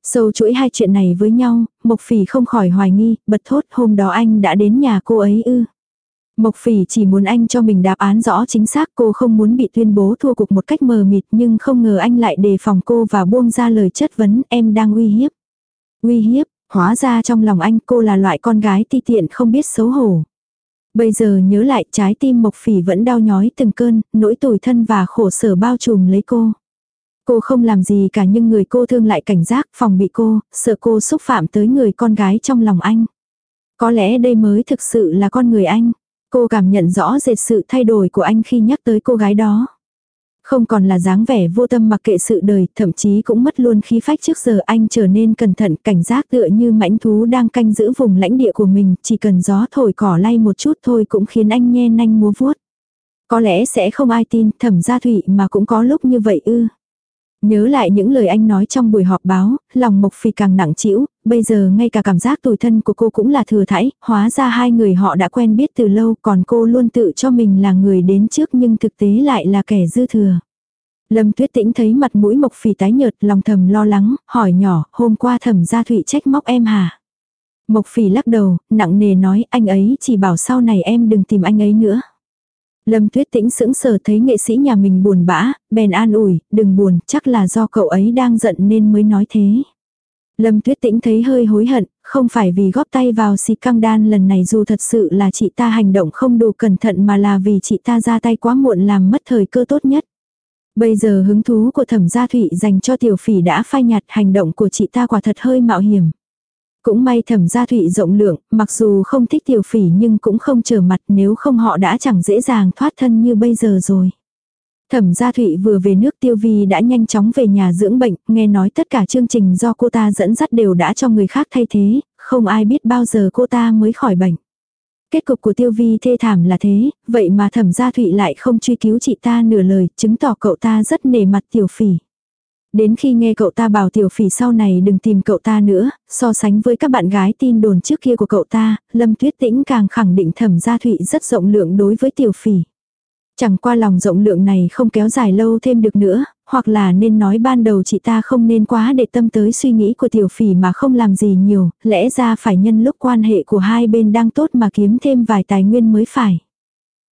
Sâu chuỗi hai chuyện này với nhau, Mộc Phỉ không khỏi hoài nghi, bật thốt hôm đó anh đã đến nhà cô ấy ư. Mộc Phỉ chỉ muốn anh cho mình đáp án rõ chính xác cô không muốn bị tuyên bố thua cuộc một cách mờ mịt nhưng không ngờ anh lại đề phòng cô và buông ra lời chất vấn em đang uy hiếp. Uy hiếp, hóa ra trong lòng anh cô là loại con gái ti tiện không biết xấu hổ. Bây giờ nhớ lại trái tim Mộc Phỉ vẫn đau nhói từng cơn, nỗi tủi thân và khổ sở bao trùm lấy cô. Cô không làm gì cả nhưng người cô thương lại cảnh giác phòng bị cô, sợ cô xúc phạm tới người con gái trong lòng anh. Có lẽ đây mới thực sự là con người anh. Cô cảm nhận rõ rệt sự thay đổi của anh khi nhắc tới cô gái đó. Không còn là dáng vẻ vô tâm mặc kệ sự đời, thậm chí cũng mất luôn khí phách trước giờ anh trở nên cẩn thận, cảnh giác tựa như mãnh thú đang canh giữ vùng lãnh địa của mình, chỉ cần gió thổi cỏ lay một chút thôi cũng khiến anh nhe nanh múa vuốt. Có lẽ sẽ không ai tin, thẩm gia thụy mà cũng có lúc như vậy ư. Nhớ lại những lời anh nói trong buổi họp báo, lòng Mộc Phi càng nặng trĩu, bây giờ ngay cả cảm giác tủi thân của cô cũng là thừa thãi, hóa ra hai người họ đã quen biết từ lâu còn cô luôn tự cho mình là người đến trước nhưng thực tế lại là kẻ dư thừa. Lâm Tuyết Tĩnh thấy mặt mũi Mộc Phi tái nhợt, lòng thầm lo lắng, hỏi nhỏ, hôm qua thẩm gia thụy trách móc em hả? Mộc Phỉ lắc đầu, nặng nề nói anh ấy chỉ bảo sau này em đừng tìm anh ấy nữa. Lâm Tuyết Tĩnh sững sờ thấy nghệ sĩ nhà mình buồn bã, bèn an ủi, đừng buồn, chắc là do cậu ấy đang giận nên mới nói thế. Lâm Tuyết Tĩnh thấy hơi hối hận, không phải vì góp tay vào xì căng đan lần này dù thật sự là chị ta hành động không đủ cẩn thận mà là vì chị ta ra tay quá muộn làm mất thời cơ tốt nhất. Bây giờ hứng thú của thẩm gia thụy dành cho tiểu phỉ đã phai nhạt hành động của chị ta quả thật hơi mạo hiểm. Cũng may thẩm gia thụy rộng lượng, mặc dù không thích tiểu phỉ nhưng cũng không trở mặt nếu không họ đã chẳng dễ dàng thoát thân như bây giờ rồi. Thẩm gia thụy vừa về nước tiêu vi đã nhanh chóng về nhà dưỡng bệnh, nghe nói tất cả chương trình do cô ta dẫn dắt đều đã cho người khác thay thế, không ai biết bao giờ cô ta mới khỏi bệnh. Kết cục của tiêu vi thê thảm là thế, vậy mà thẩm gia thụy lại không truy cứu chị ta nửa lời, chứng tỏ cậu ta rất nề mặt tiểu phỉ. Đến khi nghe cậu ta bảo tiểu phỉ sau này đừng tìm cậu ta nữa, so sánh với các bạn gái tin đồn trước kia của cậu ta, Lâm Tuyết Tĩnh càng khẳng định thẩm gia thụy rất rộng lượng đối với tiểu phỉ. Chẳng qua lòng rộng lượng này không kéo dài lâu thêm được nữa, hoặc là nên nói ban đầu chị ta không nên quá để tâm tới suy nghĩ của tiểu phỉ mà không làm gì nhiều, lẽ ra phải nhân lúc quan hệ của hai bên đang tốt mà kiếm thêm vài tài nguyên mới phải.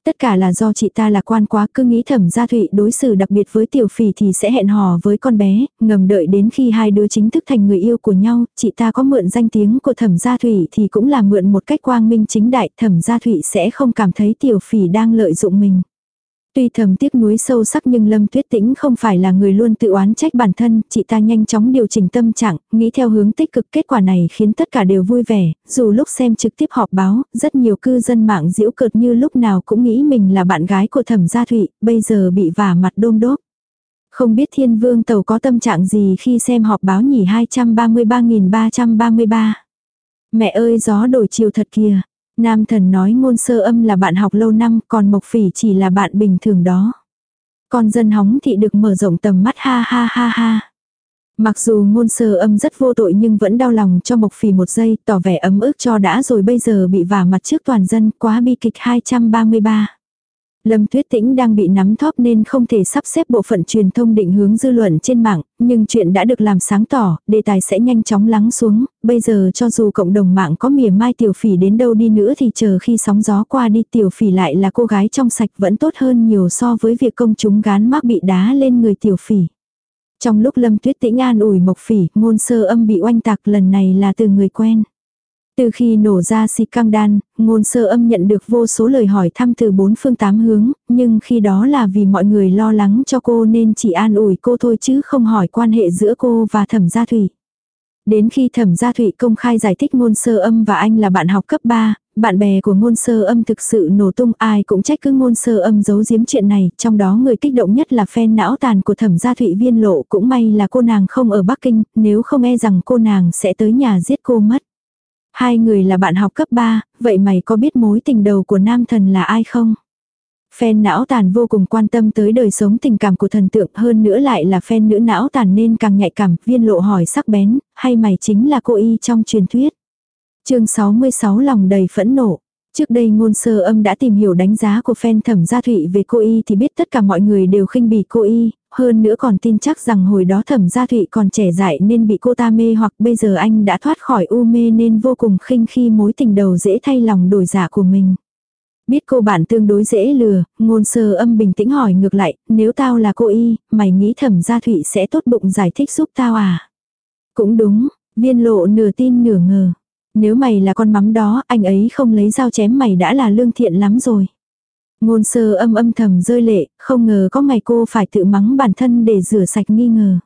Tất cả là do chị ta lạc quan quá cứ nghĩ thẩm gia thụy đối xử đặc biệt với tiểu phỉ thì sẽ hẹn hò với con bé, ngầm đợi đến khi hai đứa chính thức thành người yêu của nhau, chị ta có mượn danh tiếng của thẩm gia thụy thì cũng là mượn một cách quang minh chính đại, thẩm gia thụy sẽ không cảm thấy tiểu phỉ đang lợi dụng mình. Tuy thầm tiếc nuối sâu sắc nhưng Lâm Tuyết Tĩnh không phải là người luôn tự oán trách bản thân, chị ta nhanh chóng điều chỉnh tâm trạng, nghĩ theo hướng tích cực kết quả này khiến tất cả đều vui vẻ, dù lúc xem trực tiếp họp báo, rất nhiều cư dân mạng giễu cợt như lúc nào cũng nghĩ mình là bạn gái của thẩm gia thụy, bây giờ bị vả mặt đôm đốp. Không biết thiên vương tàu có tâm trạng gì khi xem họp báo nhỉ 233.333. Mẹ ơi gió đổi chiều thật kìa, Nam thần nói ngôn sơ âm là bạn học lâu năm, còn Mộc Phỉ chỉ là bạn bình thường đó. Con dân hóng thị được mở rộng tầm mắt ha ha ha ha. Mặc dù ngôn sơ âm rất vô tội nhưng vẫn đau lòng cho Mộc phỉ một giây, tỏ vẻ ấm ức cho đã rồi bây giờ bị vả mặt trước toàn dân, quá bi kịch 233. Lâm Tuyết Tĩnh đang bị nắm thóp nên không thể sắp xếp bộ phận truyền thông định hướng dư luận trên mạng, nhưng chuyện đã được làm sáng tỏ, đề tài sẽ nhanh chóng lắng xuống, bây giờ cho dù cộng đồng mạng có mỉa mai tiểu phỉ đến đâu đi nữa thì chờ khi sóng gió qua đi tiểu phỉ lại là cô gái trong sạch vẫn tốt hơn nhiều so với việc công chúng gán mác bị đá lên người tiểu phỉ. Trong lúc Lâm Tuyết Tĩnh an ủi Mộc Phỉ, ngôn sơ âm bị oanh tạc lần này là từ người quen. Từ khi nổ ra si căng đan, ngôn sơ âm nhận được vô số lời hỏi thăm từ bốn phương tám hướng, nhưng khi đó là vì mọi người lo lắng cho cô nên chỉ an ủi cô thôi chứ không hỏi quan hệ giữa cô và thẩm gia thủy. Đến khi thẩm gia thủy công khai giải thích ngôn sơ âm và anh là bạn học cấp 3, bạn bè của ngôn sơ âm thực sự nổ tung ai cũng trách cứ ngôn sơ âm giấu giếm chuyện này, trong đó người kích động nhất là fan não tàn của thẩm gia thụy viên lộ cũng may là cô nàng không ở Bắc Kinh, nếu không e rằng cô nàng sẽ tới nhà giết cô mất. Hai người là bạn học cấp 3, vậy mày có biết mối tình đầu của nam thần là ai không? phen não tàn vô cùng quan tâm tới đời sống tình cảm của thần tượng hơn nữa lại là phen nữ não tàn nên càng nhạy cảm, viên lộ hỏi sắc bén, hay mày chính là cô y trong truyền thuyết. chương 66 lòng đầy phẫn nộ. Trước đây ngôn sơ âm đã tìm hiểu đánh giá của fan thẩm gia thụy về cô y thì biết tất cả mọi người đều khinh bỉ cô y, hơn nữa còn tin chắc rằng hồi đó thẩm gia thụy còn trẻ dại nên bị cô ta mê hoặc bây giờ anh đã thoát khỏi u mê nên vô cùng khinh khi mối tình đầu dễ thay lòng đổi giả dạ của mình. Biết cô bạn tương đối dễ lừa, ngôn sơ âm bình tĩnh hỏi ngược lại, nếu tao là cô y, mày nghĩ thẩm gia thụy sẽ tốt bụng giải thích giúp tao à? Cũng đúng, viên lộ nửa tin nửa ngờ. Nếu mày là con mắm đó, anh ấy không lấy dao chém mày đã là lương thiện lắm rồi. Ngôn sơ âm âm thầm rơi lệ, không ngờ có ngày cô phải tự mắng bản thân để rửa sạch nghi ngờ.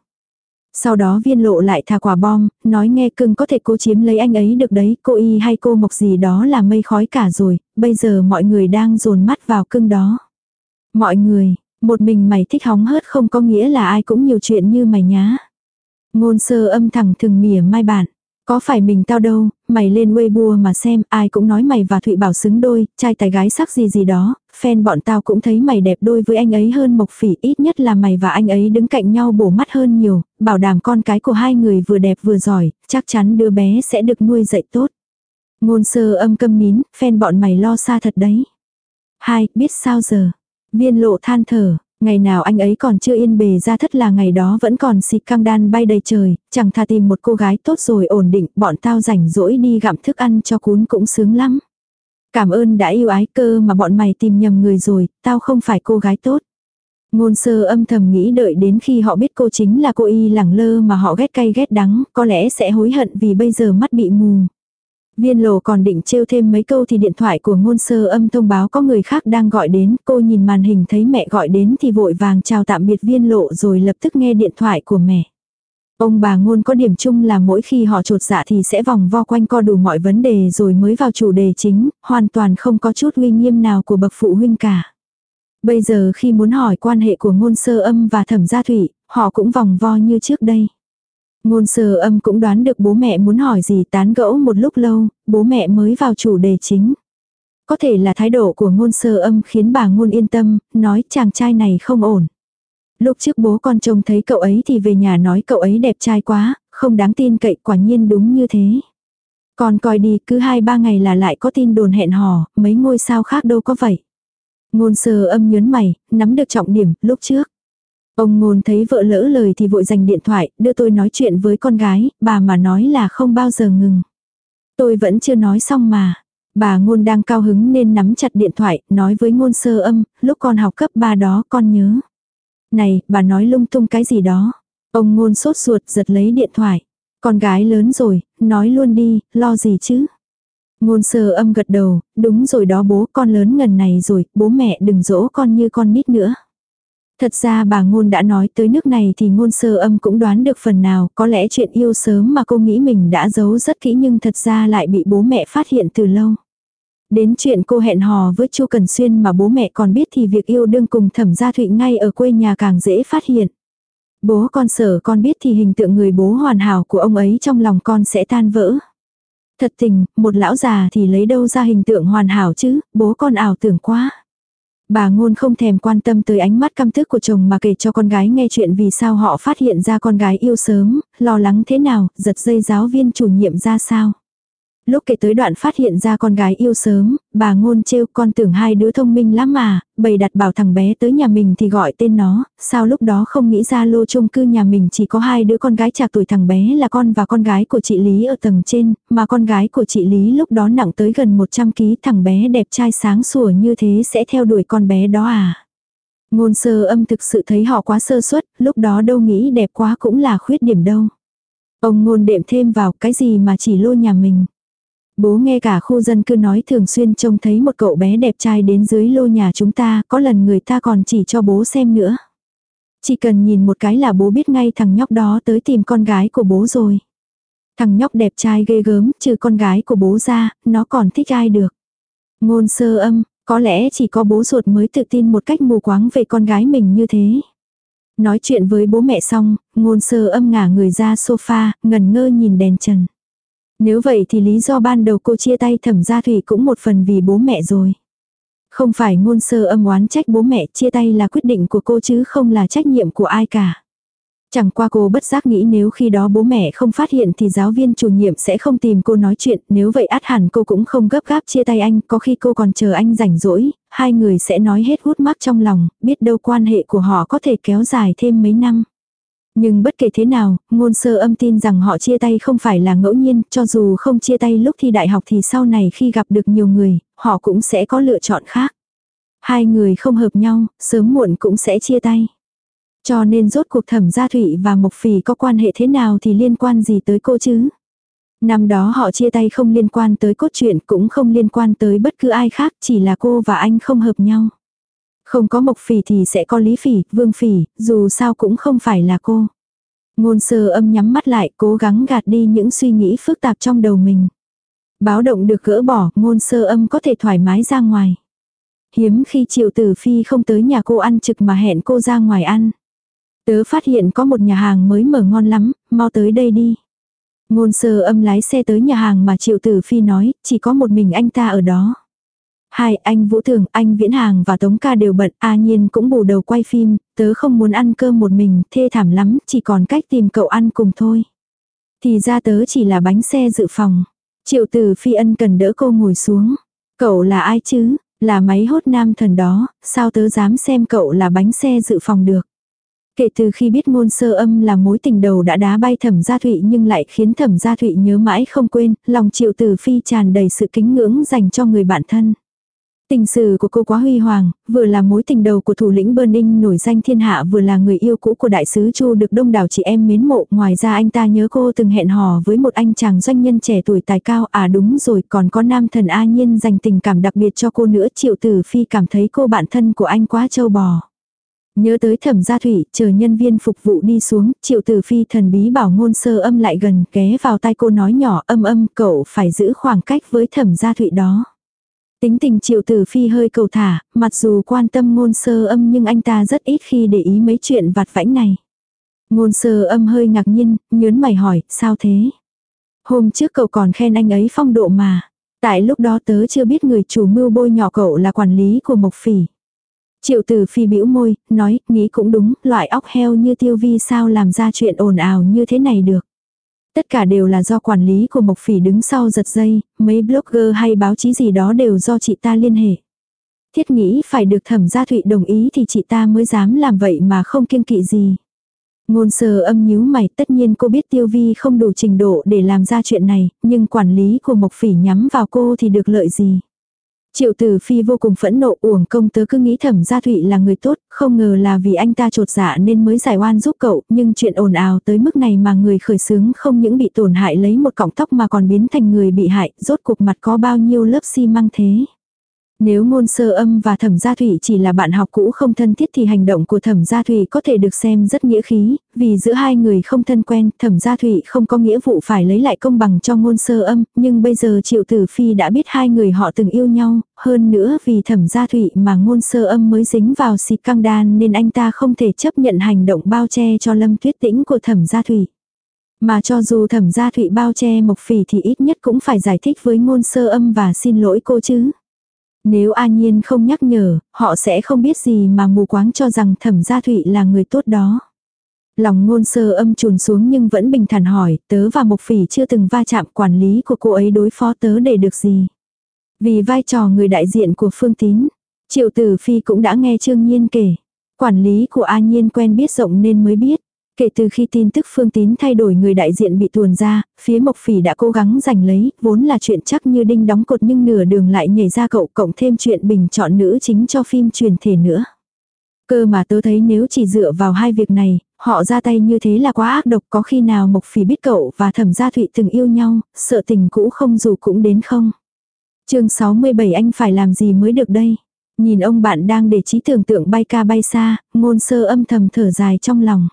Sau đó viên lộ lại thả quả bom, nói nghe cưng có thể cô chiếm lấy anh ấy được đấy, cô y hay cô mộc gì đó là mây khói cả rồi, bây giờ mọi người đang dồn mắt vào cưng đó. Mọi người, một mình mày thích hóng hớt không có nghĩa là ai cũng nhiều chuyện như mày nhá. Ngôn sơ âm thẳng thừng mỉa mai bạn. Có phải mình tao đâu, mày lên Weibo mà xem, ai cũng nói mày và Thụy Bảo xứng đôi, trai tài gái sắc gì gì đó, fan bọn tao cũng thấy mày đẹp đôi với anh ấy hơn Mộc Phỉ, ít nhất là mày và anh ấy đứng cạnh nhau bổ mắt hơn nhiều, bảo đảm con cái của hai người vừa đẹp vừa giỏi, chắc chắn đứa bé sẽ được nuôi dạy tốt. Ngôn sơ âm câm nín, fan bọn mày lo xa thật đấy. Hai, biết sao giờ? Viên lộ than thở, Ngày nào anh ấy còn chưa yên bề ra thất là ngày đó vẫn còn xịt căng đan bay đầy trời, chẳng thà tìm một cô gái tốt rồi ổn định, bọn tao rảnh rỗi đi gặm thức ăn cho cún cũng sướng lắm. Cảm ơn đã yêu ái cơ mà bọn mày tìm nhầm người rồi, tao không phải cô gái tốt. Ngôn sơ âm thầm nghĩ đợi đến khi họ biết cô chính là cô y lẳng lơ mà họ ghét cay ghét đắng, có lẽ sẽ hối hận vì bây giờ mắt bị mù. Viên lồ còn định trêu thêm mấy câu thì điện thoại của ngôn sơ âm thông báo có người khác đang gọi đến, cô nhìn màn hình thấy mẹ gọi đến thì vội vàng chào tạm biệt viên lộ rồi lập tức nghe điện thoại của mẹ. Ông bà ngôn có điểm chung là mỗi khi họ trột dạ thì sẽ vòng vo quanh co đủ mọi vấn đề rồi mới vào chủ đề chính, hoàn toàn không có chút uy nghiêm nào của bậc phụ huynh cả. Bây giờ khi muốn hỏi quan hệ của ngôn sơ âm và thẩm gia thủy, họ cũng vòng vo như trước đây. Ngôn sơ âm cũng đoán được bố mẹ muốn hỏi gì tán gẫu một lúc lâu, bố mẹ mới vào chủ đề chính. Có thể là thái độ của ngôn sơ âm khiến bà ngôn yên tâm, nói chàng trai này không ổn. Lúc trước bố con trông thấy cậu ấy thì về nhà nói cậu ấy đẹp trai quá, không đáng tin cậy quả nhiên đúng như thế. Còn coi đi cứ hai ba ngày là lại có tin đồn hẹn hò, mấy ngôi sao khác đâu có vậy. Ngôn sơ âm nhớn mày, nắm được trọng điểm, lúc trước. Ông ngôn thấy vợ lỡ lời thì vội dành điện thoại, đưa tôi nói chuyện với con gái, bà mà nói là không bao giờ ngừng. Tôi vẫn chưa nói xong mà. Bà ngôn đang cao hứng nên nắm chặt điện thoại, nói với ngôn sơ âm, lúc con học cấp 3 đó con nhớ. Này, bà nói lung tung cái gì đó. Ông ngôn sốt ruột giật lấy điện thoại. Con gái lớn rồi, nói luôn đi, lo gì chứ. Ngôn sơ âm gật đầu, đúng rồi đó bố con lớn ngần này rồi, bố mẹ đừng dỗ con như con nít nữa. Thật ra bà ngôn đã nói tới nước này thì ngôn sơ âm cũng đoán được phần nào, có lẽ chuyện yêu sớm mà cô nghĩ mình đã giấu rất kỹ nhưng thật ra lại bị bố mẹ phát hiện từ lâu. Đến chuyện cô hẹn hò với Chu Cần Xuyên mà bố mẹ còn biết thì việc yêu đương cùng thẩm gia thụy ngay ở quê nhà càng dễ phát hiện. Bố con sở con biết thì hình tượng người bố hoàn hảo của ông ấy trong lòng con sẽ tan vỡ. Thật tình, một lão già thì lấy đâu ra hình tượng hoàn hảo chứ, bố con ảo tưởng quá. Bà ngôn không thèm quan tâm tới ánh mắt căm tức của chồng mà kể cho con gái nghe chuyện vì sao họ phát hiện ra con gái yêu sớm, lo lắng thế nào, giật dây giáo viên chủ nhiệm ra sao. Lúc kể tới đoạn phát hiện ra con gái yêu sớm, bà ngôn trêu con tưởng hai đứa thông minh lắm mà, bày đặt bảo thằng bé tới nhà mình thì gọi tên nó, sao lúc đó không nghĩ ra lô chung cư nhà mình chỉ có hai đứa con gái chạc tuổi thằng bé là con và con gái của chị Lý ở tầng trên, mà con gái của chị Lý lúc đó nặng tới gần 100kg thằng bé đẹp trai sáng sủa như thế sẽ theo đuổi con bé đó à. Ngôn sơ âm thực sự thấy họ quá sơ suất, lúc đó đâu nghĩ đẹp quá cũng là khuyết điểm đâu. Ông ngôn đệm thêm vào cái gì mà chỉ lô nhà mình. Bố nghe cả khu dân cư nói thường xuyên trông thấy một cậu bé đẹp trai đến dưới lô nhà chúng ta, có lần người ta còn chỉ cho bố xem nữa. Chỉ cần nhìn một cái là bố biết ngay thằng nhóc đó tới tìm con gái của bố rồi. Thằng nhóc đẹp trai ghê gớm, trừ con gái của bố ra, nó còn thích ai được. Ngôn sơ âm, có lẽ chỉ có bố ruột mới tự tin một cách mù quáng về con gái mình như thế. Nói chuyện với bố mẹ xong, ngôn sơ âm ngả người ra sofa, ngần ngơ nhìn đèn trần. Nếu vậy thì lý do ban đầu cô chia tay thẩm gia thủy cũng một phần vì bố mẹ rồi. Không phải ngôn sơ âm oán trách bố mẹ chia tay là quyết định của cô chứ không là trách nhiệm của ai cả. Chẳng qua cô bất giác nghĩ nếu khi đó bố mẹ không phát hiện thì giáo viên chủ nhiệm sẽ không tìm cô nói chuyện, nếu vậy át hẳn cô cũng không gấp gáp chia tay anh, có khi cô còn chờ anh rảnh rỗi, hai người sẽ nói hết hút mắc trong lòng, biết đâu quan hệ của họ có thể kéo dài thêm mấy năm. Nhưng bất kể thế nào, ngôn sơ âm tin rằng họ chia tay không phải là ngẫu nhiên, cho dù không chia tay lúc thi đại học thì sau này khi gặp được nhiều người, họ cũng sẽ có lựa chọn khác. Hai người không hợp nhau, sớm muộn cũng sẽ chia tay. Cho nên rốt cuộc thẩm gia thủy và Mộc phì có quan hệ thế nào thì liên quan gì tới cô chứ? Năm đó họ chia tay không liên quan tới cốt truyện cũng không liên quan tới bất cứ ai khác, chỉ là cô và anh không hợp nhau. Không có mộc phỉ thì sẽ có lý phỉ, vương phỉ, dù sao cũng không phải là cô. Ngôn sơ âm nhắm mắt lại cố gắng gạt đi những suy nghĩ phức tạp trong đầu mình. Báo động được gỡ bỏ, ngôn sơ âm có thể thoải mái ra ngoài. Hiếm khi triệu tử phi không tới nhà cô ăn trực mà hẹn cô ra ngoài ăn. Tớ phát hiện có một nhà hàng mới mở ngon lắm, mau tới đây đi. Ngôn sơ âm lái xe tới nhà hàng mà triệu tử phi nói, chỉ có một mình anh ta ở đó. Hai, anh Vũ Thường, anh Viễn Hàng và Tống Ca đều bận, A Nhiên cũng bù đầu quay phim, tớ không muốn ăn cơm một mình, thê thảm lắm, chỉ còn cách tìm cậu ăn cùng thôi. Thì ra tớ chỉ là bánh xe dự phòng. Triệu tử phi ân cần đỡ cô ngồi xuống. Cậu là ai chứ? Là máy hốt nam thần đó, sao tớ dám xem cậu là bánh xe dự phòng được. Kể từ khi biết ngôn sơ âm là mối tình đầu đã đá bay thẩm gia thụy nhưng lại khiến thẩm gia thụy nhớ mãi không quên, lòng triệu tử phi tràn đầy sự kính ngưỡng dành cho người bạn thân. Tình sử của cô quá huy hoàng, vừa là mối tình đầu của thủ lĩnh Burning nổi danh thiên hạ vừa là người yêu cũ của đại sứ Chu được đông đảo chị em mến mộ. Ngoài ra anh ta nhớ cô từng hẹn hò với một anh chàng doanh nhân trẻ tuổi tài cao. À đúng rồi, còn có nam thần A Nhiên dành tình cảm đặc biệt cho cô nữa. Triệu Tử Phi cảm thấy cô bạn thân của anh quá trâu bò. Nhớ tới thẩm gia thủy, chờ nhân viên phục vụ đi xuống, triệu tử phi thần bí bảo ngôn sơ âm lại gần, ghé vào tai cô nói nhỏ âm âm cậu phải giữ khoảng cách với thẩm gia Thủy đó. Tính tình triệu tử phi hơi cầu thả, mặc dù quan tâm ngôn sơ âm nhưng anh ta rất ít khi để ý mấy chuyện vặt vãnh này. Ngôn sơ âm hơi ngạc nhiên, nhớn mày hỏi, sao thế? Hôm trước cậu còn khen anh ấy phong độ mà. Tại lúc đó tớ chưa biết người chủ mưu bôi nhỏ cậu là quản lý của Mộc Phỉ. Triệu tử phi bĩu môi, nói, nghĩ cũng đúng, loại óc heo như tiêu vi sao làm ra chuyện ồn ào như thế này được. Tất cả đều là do quản lý của Mộc Phỉ đứng sau giật dây, mấy blogger hay báo chí gì đó đều do chị ta liên hệ. Thiết nghĩ phải được thẩm gia thụy đồng ý thì chị ta mới dám làm vậy mà không kiêng kỵ gì. Ngôn sờ âm nhíu mày tất nhiên cô biết tiêu vi không đủ trình độ để làm ra chuyện này, nhưng quản lý của Mộc Phỉ nhắm vào cô thì được lợi gì. Triệu tử phi vô cùng phẫn nộ uổng công tớ cứ nghĩ thẩm gia thụy là người tốt, không ngờ là vì anh ta trột dạ nên mới giải oan giúp cậu, nhưng chuyện ồn ào tới mức này mà người khởi xướng không những bị tổn hại lấy một cọng tóc mà còn biến thành người bị hại, rốt cuộc mặt có bao nhiêu lớp xi măng thế. Nếu ngôn sơ âm và thẩm gia thủy chỉ là bạn học cũ không thân thiết thì hành động của thẩm gia thủy có thể được xem rất nghĩa khí, vì giữa hai người không thân quen, thẩm gia thủy không có nghĩa vụ phải lấy lại công bằng cho ngôn sơ âm, nhưng bây giờ triệu tử phi đã biết hai người họ từng yêu nhau, hơn nữa vì thẩm gia thủy mà ngôn sơ âm mới dính vào xịt căng đan nên anh ta không thể chấp nhận hành động bao che cho lâm tuyết tĩnh của thẩm gia thủy. Mà cho dù thẩm gia thụy bao che mộc phỉ thì ít nhất cũng phải giải thích với ngôn sơ âm và xin lỗi cô chứ. Nếu A Nhiên không nhắc nhở, họ sẽ không biết gì mà mù quáng cho rằng thẩm gia thụy là người tốt đó. Lòng ngôn sơ âm trùn xuống nhưng vẫn bình thản hỏi, tớ và Mộc Phỉ chưa từng va chạm quản lý của cô ấy đối phó tớ để được gì. Vì vai trò người đại diện của Phương Tín, Triệu Tử Phi cũng đã nghe Trương Nhiên kể. Quản lý của A Nhiên quen biết rộng nên mới biết. Kể từ khi tin tức Phương Tín thay đổi người đại diện bị tuồn ra, phía Mộc Phỉ đã cố gắng giành lấy, vốn là chuyện chắc như đinh đóng cột nhưng nửa đường lại nhảy ra cậu cộng thêm chuyện bình chọn nữ chính cho phim truyền thể nữa. Cơ mà tớ thấy nếu chỉ dựa vào hai việc này, họ ra tay như thế là quá ác độc có khi nào Mộc Phỉ biết cậu và Thẩm Gia Thụy từng yêu nhau, sợ tình cũ không dù cũng đến không. chương 67 anh phải làm gì mới được đây? Nhìn ông bạn đang để trí tưởng tượng bay ca bay xa, ngôn sơ âm thầm thở dài trong lòng.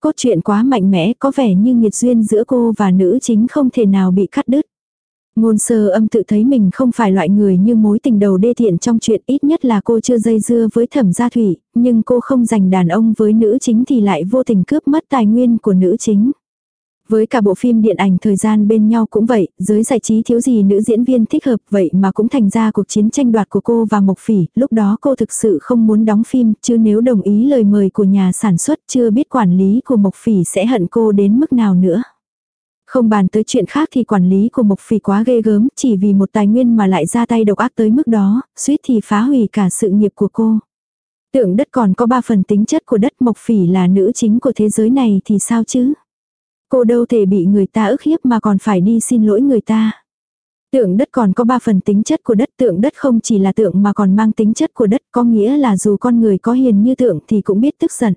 Cốt truyện quá mạnh mẽ có vẻ như nghiệt duyên giữa cô và nữ chính không thể nào bị cắt đứt. Ngôn sơ âm tự thấy mình không phải loại người như mối tình đầu đê thiện trong chuyện ít nhất là cô chưa dây dưa với thẩm gia thủy, nhưng cô không dành đàn ông với nữ chính thì lại vô tình cướp mất tài nguyên của nữ chính. Với cả bộ phim điện ảnh thời gian bên nhau cũng vậy, giới giải trí thiếu gì nữ diễn viên thích hợp vậy mà cũng thành ra cuộc chiến tranh đoạt của cô và Mộc Phỉ, lúc đó cô thực sự không muốn đóng phim, chứ nếu đồng ý lời mời của nhà sản xuất chưa biết quản lý của Mộc Phỉ sẽ hận cô đến mức nào nữa. Không bàn tới chuyện khác thì quản lý của Mộc Phỉ quá ghê gớm, chỉ vì một tài nguyên mà lại ra tay độc ác tới mức đó, suýt thì phá hủy cả sự nghiệp của cô. Tượng đất còn có ba phần tính chất của đất Mộc Phỉ là nữ chính của thế giới này thì sao chứ? Cô đâu thể bị người ta ức hiếp mà còn phải đi xin lỗi người ta. Tượng đất còn có ba phần tính chất của đất tượng đất không chỉ là tượng mà còn mang tính chất của đất có nghĩa là dù con người có hiền như tượng thì cũng biết tức giận.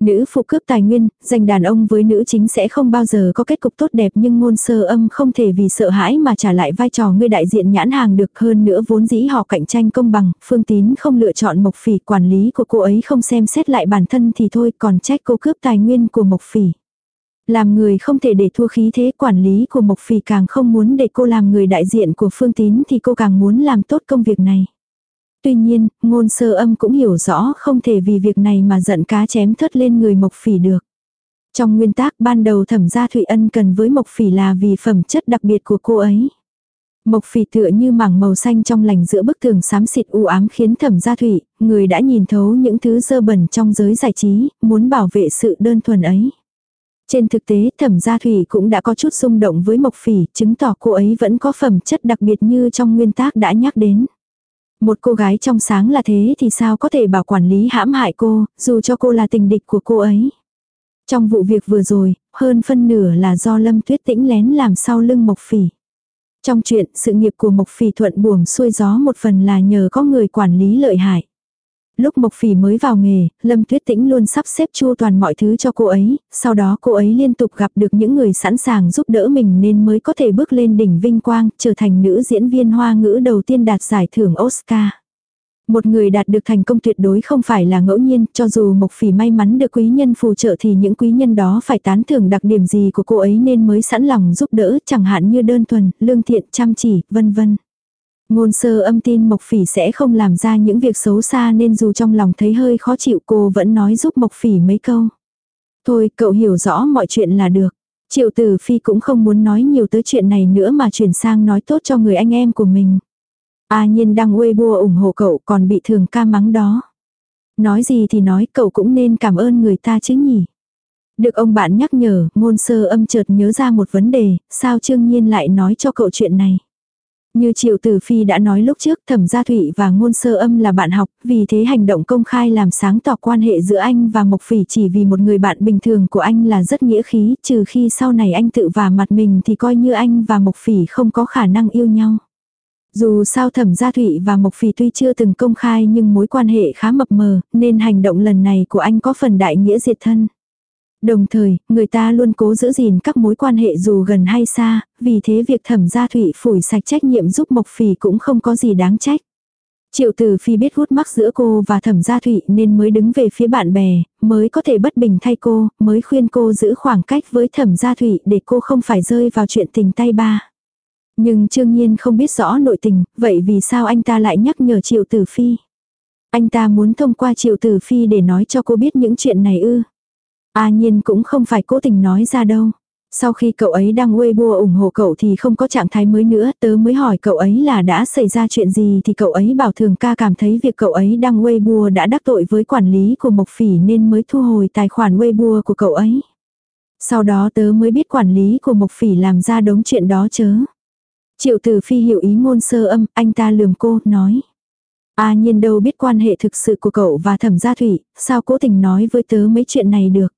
Nữ phụ cướp tài nguyên, giành đàn ông với nữ chính sẽ không bao giờ có kết cục tốt đẹp nhưng ngôn sơ âm không thể vì sợ hãi mà trả lại vai trò người đại diện nhãn hàng được hơn nữa vốn dĩ họ cạnh tranh công bằng, phương tín không lựa chọn mộc phỉ quản lý của cô ấy không xem xét lại bản thân thì thôi còn trách cô cướp tài nguyên của mộc phỉ. Làm người không thể để thua khí thế quản lý của Mộc Phỉ càng không muốn để cô làm người đại diện của Phương Tín thì cô càng muốn làm tốt công việc này. Tuy nhiên, ngôn sơ âm cũng hiểu rõ không thể vì việc này mà giận cá chém thớt lên người Mộc Phỉ được. Trong nguyên tắc ban đầu thẩm gia Thụy Ân cần với Mộc Phỉ là vì phẩm chất đặc biệt của cô ấy. Mộc phỉ tựa như mảng màu xanh trong lành giữa bức tường xám xịt u ám khiến thẩm gia thủy, người đã nhìn thấu những thứ dơ bẩn trong giới giải trí, muốn bảo vệ sự đơn thuần ấy. Trên thực tế thẩm gia thủy cũng đã có chút xung động với mộc phỉ, chứng tỏ cô ấy vẫn có phẩm chất đặc biệt như trong nguyên tác đã nhắc đến. Một cô gái trong sáng là thế thì sao có thể bảo quản lý hãm hại cô, dù cho cô là tình địch của cô ấy. Trong vụ việc vừa rồi, hơn phân nửa là do Lâm Tuyết Tĩnh lén làm sau lưng Mộc Phỉ. Trong chuyện, sự nghiệp của Mộc Phỉ thuận buồm xuôi gió một phần là nhờ có người quản lý lợi hại. Lúc Mộc Phỉ mới vào nghề, Lâm Tuyết Tĩnh luôn sắp xếp chu toàn mọi thứ cho cô ấy, sau đó cô ấy liên tục gặp được những người sẵn sàng giúp đỡ mình nên mới có thể bước lên đỉnh vinh quang, trở thành nữ diễn viên hoa ngữ đầu tiên đạt giải thưởng Oscar. Một người đạt được thành công tuyệt đối không phải là ngẫu nhiên, cho dù Mộc Phỉ may mắn được quý nhân phù trợ thì những quý nhân đó phải tán thưởng đặc điểm gì của cô ấy nên mới sẵn lòng giúp đỡ, chẳng hạn như đơn thuần, lương thiện, chăm chỉ, vân vân. Ngôn sơ âm tin Mộc Phỉ sẽ không làm ra những việc xấu xa nên dù trong lòng thấy hơi khó chịu cô vẫn nói giúp Mộc Phỉ mấy câu. Thôi cậu hiểu rõ mọi chuyện là được. Triệu tử phi cũng không muốn nói nhiều tới chuyện này nữa mà chuyển sang nói tốt cho người anh em của mình. A nhiên đang uê bua ủng hộ cậu còn bị thường ca mắng đó. Nói gì thì nói cậu cũng nên cảm ơn người ta chứ nhỉ. Được ông bạn nhắc nhở, ngôn sơ âm chợt nhớ ra một vấn đề, sao Trương Nhiên lại nói cho cậu chuyện này. Như Triệu Tử Phi đã nói lúc trước thẩm gia thụy và ngôn sơ âm là bạn học, vì thế hành động công khai làm sáng tỏ quan hệ giữa anh và Mộc Phỉ chỉ vì một người bạn bình thường của anh là rất nghĩa khí, trừ khi sau này anh tự vả mặt mình thì coi như anh và Mộc Phỉ không có khả năng yêu nhau. Dù sao thẩm gia thụy và Mộc Phỉ tuy chưa từng công khai nhưng mối quan hệ khá mập mờ, nên hành động lần này của anh có phần đại nghĩa diệt thân. Đồng thời, người ta luôn cố giữ gìn các mối quan hệ dù gần hay xa, vì thế việc thẩm gia thụy phủi sạch trách nhiệm giúp Mộc Phỉ cũng không có gì đáng trách. Triệu Tử Phi biết hút mắc giữa cô và Thẩm Gia Thụy nên mới đứng về phía bạn bè, mới có thể bất bình thay cô, mới khuyên cô giữ khoảng cách với Thẩm Gia Thụy để cô không phải rơi vào chuyện tình tay ba. Nhưng Trương Nhiên không biết rõ nội tình, vậy vì sao anh ta lại nhắc nhở Triệu Tử Phi? Anh ta muốn thông qua Triệu Tử Phi để nói cho cô biết những chuyện này ư? A Nhiên cũng không phải cố tình nói ra đâu. Sau khi cậu ấy đăng Weibo ủng hộ cậu thì không có trạng thái mới nữa, tớ mới hỏi cậu ấy là đã xảy ra chuyện gì thì cậu ấy bảo thường ca cảm thấy việc cậu ấy đăng Weibo đã đắc tội với quản lý của Mộc Phỉ nên mới thu hồi tài khoản Weibo của cậu ấy. Sau đó tớ mới biết quản lý của Mộc Phỉ làm ra đống chuyện đó chớ. Triệu Tử Phi hiểu ý ngôn sơ âm, anh ta lườm cô, nói. A nhiên đâu biết quan hệ thực sự của cậu và thẩm gia thủy, sao cố tình nói với tớ mấy chuyện này được.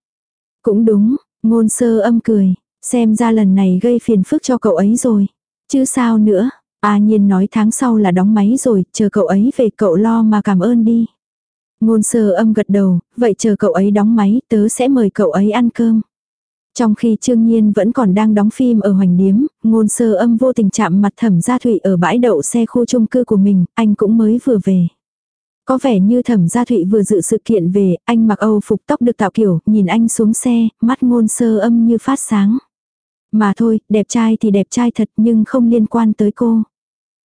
Cũng đúng, ngôn sơ âm cười, xem ra lần này gây phiền phức cho cậu ấy rồi. Chứ sao nữa, A nhiên nói tháng sau là đóng máy rồi, chờ cậu ấy về cậu lo mà cảm ơn đi. Ngôn sơ âm gật đầu, vậy chờ cậu ấy đóng máy tớ sẽ mời cậu ấy ăn cơm. Trong khi Trương Nhiên vẫn còn đang đóng phim ở Hoành Điếm, ngôn sơ âm vô tình chạm mặt thẩm gia thụy ở bãi đậu xe khu chung cư của mình, anh cũng mới vừa về. Có vẻ như thẩm gia thụy vừa dự sự kiện về, anh mặc âu phục tóc được tạo kiểu, nhìn anh xuống xe, mắt ngôn sơ âm như phát sáng. Mà thôi, đẹp trai thì đẹp trai thật nhưng không liên quan tới cô.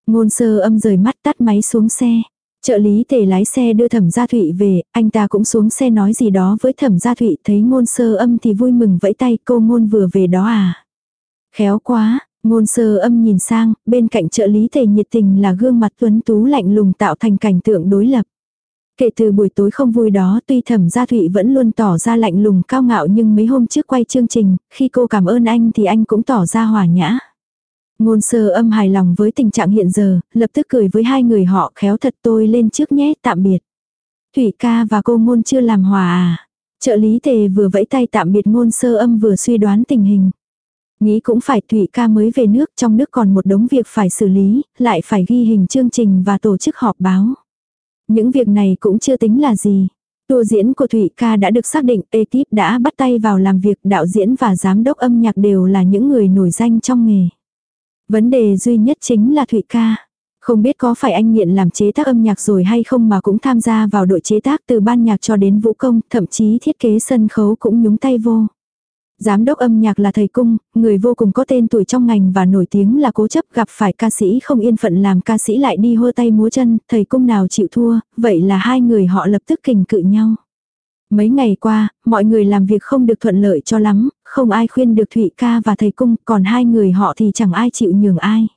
Ngôn sơ âm rời mắt tắt máy xuống xe. Trợ lý tề lái xe đưa thẩm gia thụy về, anh ta cũng xuống xe nói gì đó với thẩm gia thụy thấy ngôn sơ âm thì vui mừng vẫy tay cô ngôn vừa về đó à. Khéo quá, ngôn sơ âm nhìn sang, bên cạnh trợ lý thể nhiệt tình là gương mặt tuấn tú lạnh lùng tạo thành cảnh tượng đối lập. Kể từ buổi tối không vui đó tuy thẩm gia thụy vẫn luôn tỏ ra lạnh lùng cao ngạo nhưng mấy hôm trước quay chương trình, khi cô cảm ơn anh thì anh cũng tỏ ra hòa nhã. Ngôn sơ âm hài lòng với tình trạng hiện giờ, lập tức cười với hai người họ khéo thật tôi lên trước nhé, tạm biệt. Thủy ca và cô ngôn chưa làm hòa à. Trợ lý tề vừa vẫy tay tạm biệt ngôn sơ âm vừa suy đoán tình hình. Nghĩ cũng phải Thủy ca mới về nước trong nước còn một đống việc phải xử lý, lại phải ghi hình chương trình và tổ chức họp báo. Những việc này cũng chưa tính là gì. Tour diễn của Thủy ca đã được xác định, ekip đã bắt tay vào làm việc, đạo diễn và giám đốc âm nhạc đều là những người nổi danh trong nghề. Vấn đề duy nhất chính là Thụy ca. Không biết có phải anh nghiện làm chế tác âm nhạc rồi hay không mà cũng tham gia vào đội chế tác từ ban nhạc cho đến vũ công, thậm chí thiết kế sân khấu cũng nhúng tay vô. Giám đốc âm nhạc là thầy cung, người vô cùng có tên tuổi trong ngành và nổi tiếng là cố chấp gặp phải ca sĩ không yên phận làm ca sĩ lại đi hô tay múa chân, thầy cung nào chịu thua, vậy là hai người họ lập tức kình cự nhau. Mấy ngày qua, mọi người làm việc không được thuận lợi cho lắm, không ai khuyên được Thụy ca và thầy cung, còn hai người họ thì chẳng ai chịu nhường ai.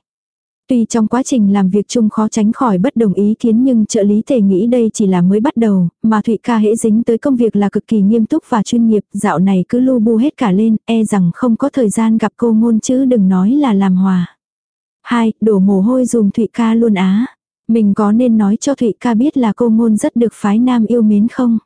Tuy trong quá trình làm việc chung khó tránh khỏi bất đồng ý kiến nhưng trợ lý tề nghĩ đây chỉ là mới bắt đầu, mà Thụy ca hễ dính tới công việc là cực kỳ nghiêm túc và chuyên nghiệp, dạo này cứ lu bu hết cả lên, e rằng không có thời gian gặp cô ngôn chứ đừng nói là làm hòa. Hai, đổ mồ hôi dùm Thụy ca luôn á. Mình có nên nói cho Thụy ca biết là cô ngôn rất được phái nam yêu mến không?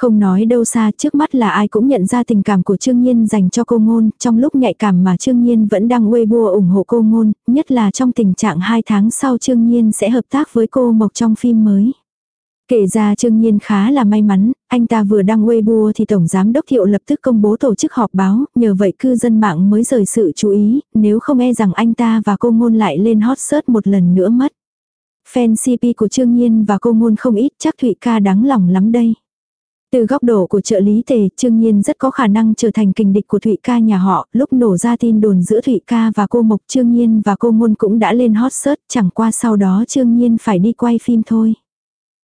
Không nói đâu xa trước mắt là ai cũng nhận ra tình cảm của Trương Nhiên dành cho cô ngôn, trong lúc nhạy cảm mà Trương Nhiên vẫn đang Weibo ủng hộ cô ngôn, nhất là trong tình trạng 2 tháng sau Trương Nhiên sẽ hợp tác với cô Mộc trong phim mới. Kể ra Trương Nhiên khá là may mắn, anh ta vừa đăng Weibo thì Tổng Giám Đốc Thiệu lập tức công bố tổ chức họp báo, nhờ vậy cư dân mạng mới rời sự chú ý, nếu không e rằng anh ta và cô ngôn lại lên hot search một lần nữa mất. Fan CP của Trương Nhiên và cô ngôn không ít chắc Thụy ca đáng lòng lắm đây. Từ góc độ của trợ lý tề, Trương Nhiên rất có khả năng trở thành kình địch của Thụy ca nhà họ, lúc nổ ra tin đồn giữa Thụy ca và cô Mộc Trương Nhiên và cô Ngôn cũng đã lên hot search, chẳng qua sau đó Trương Nhiên phải đi quay phim thôi.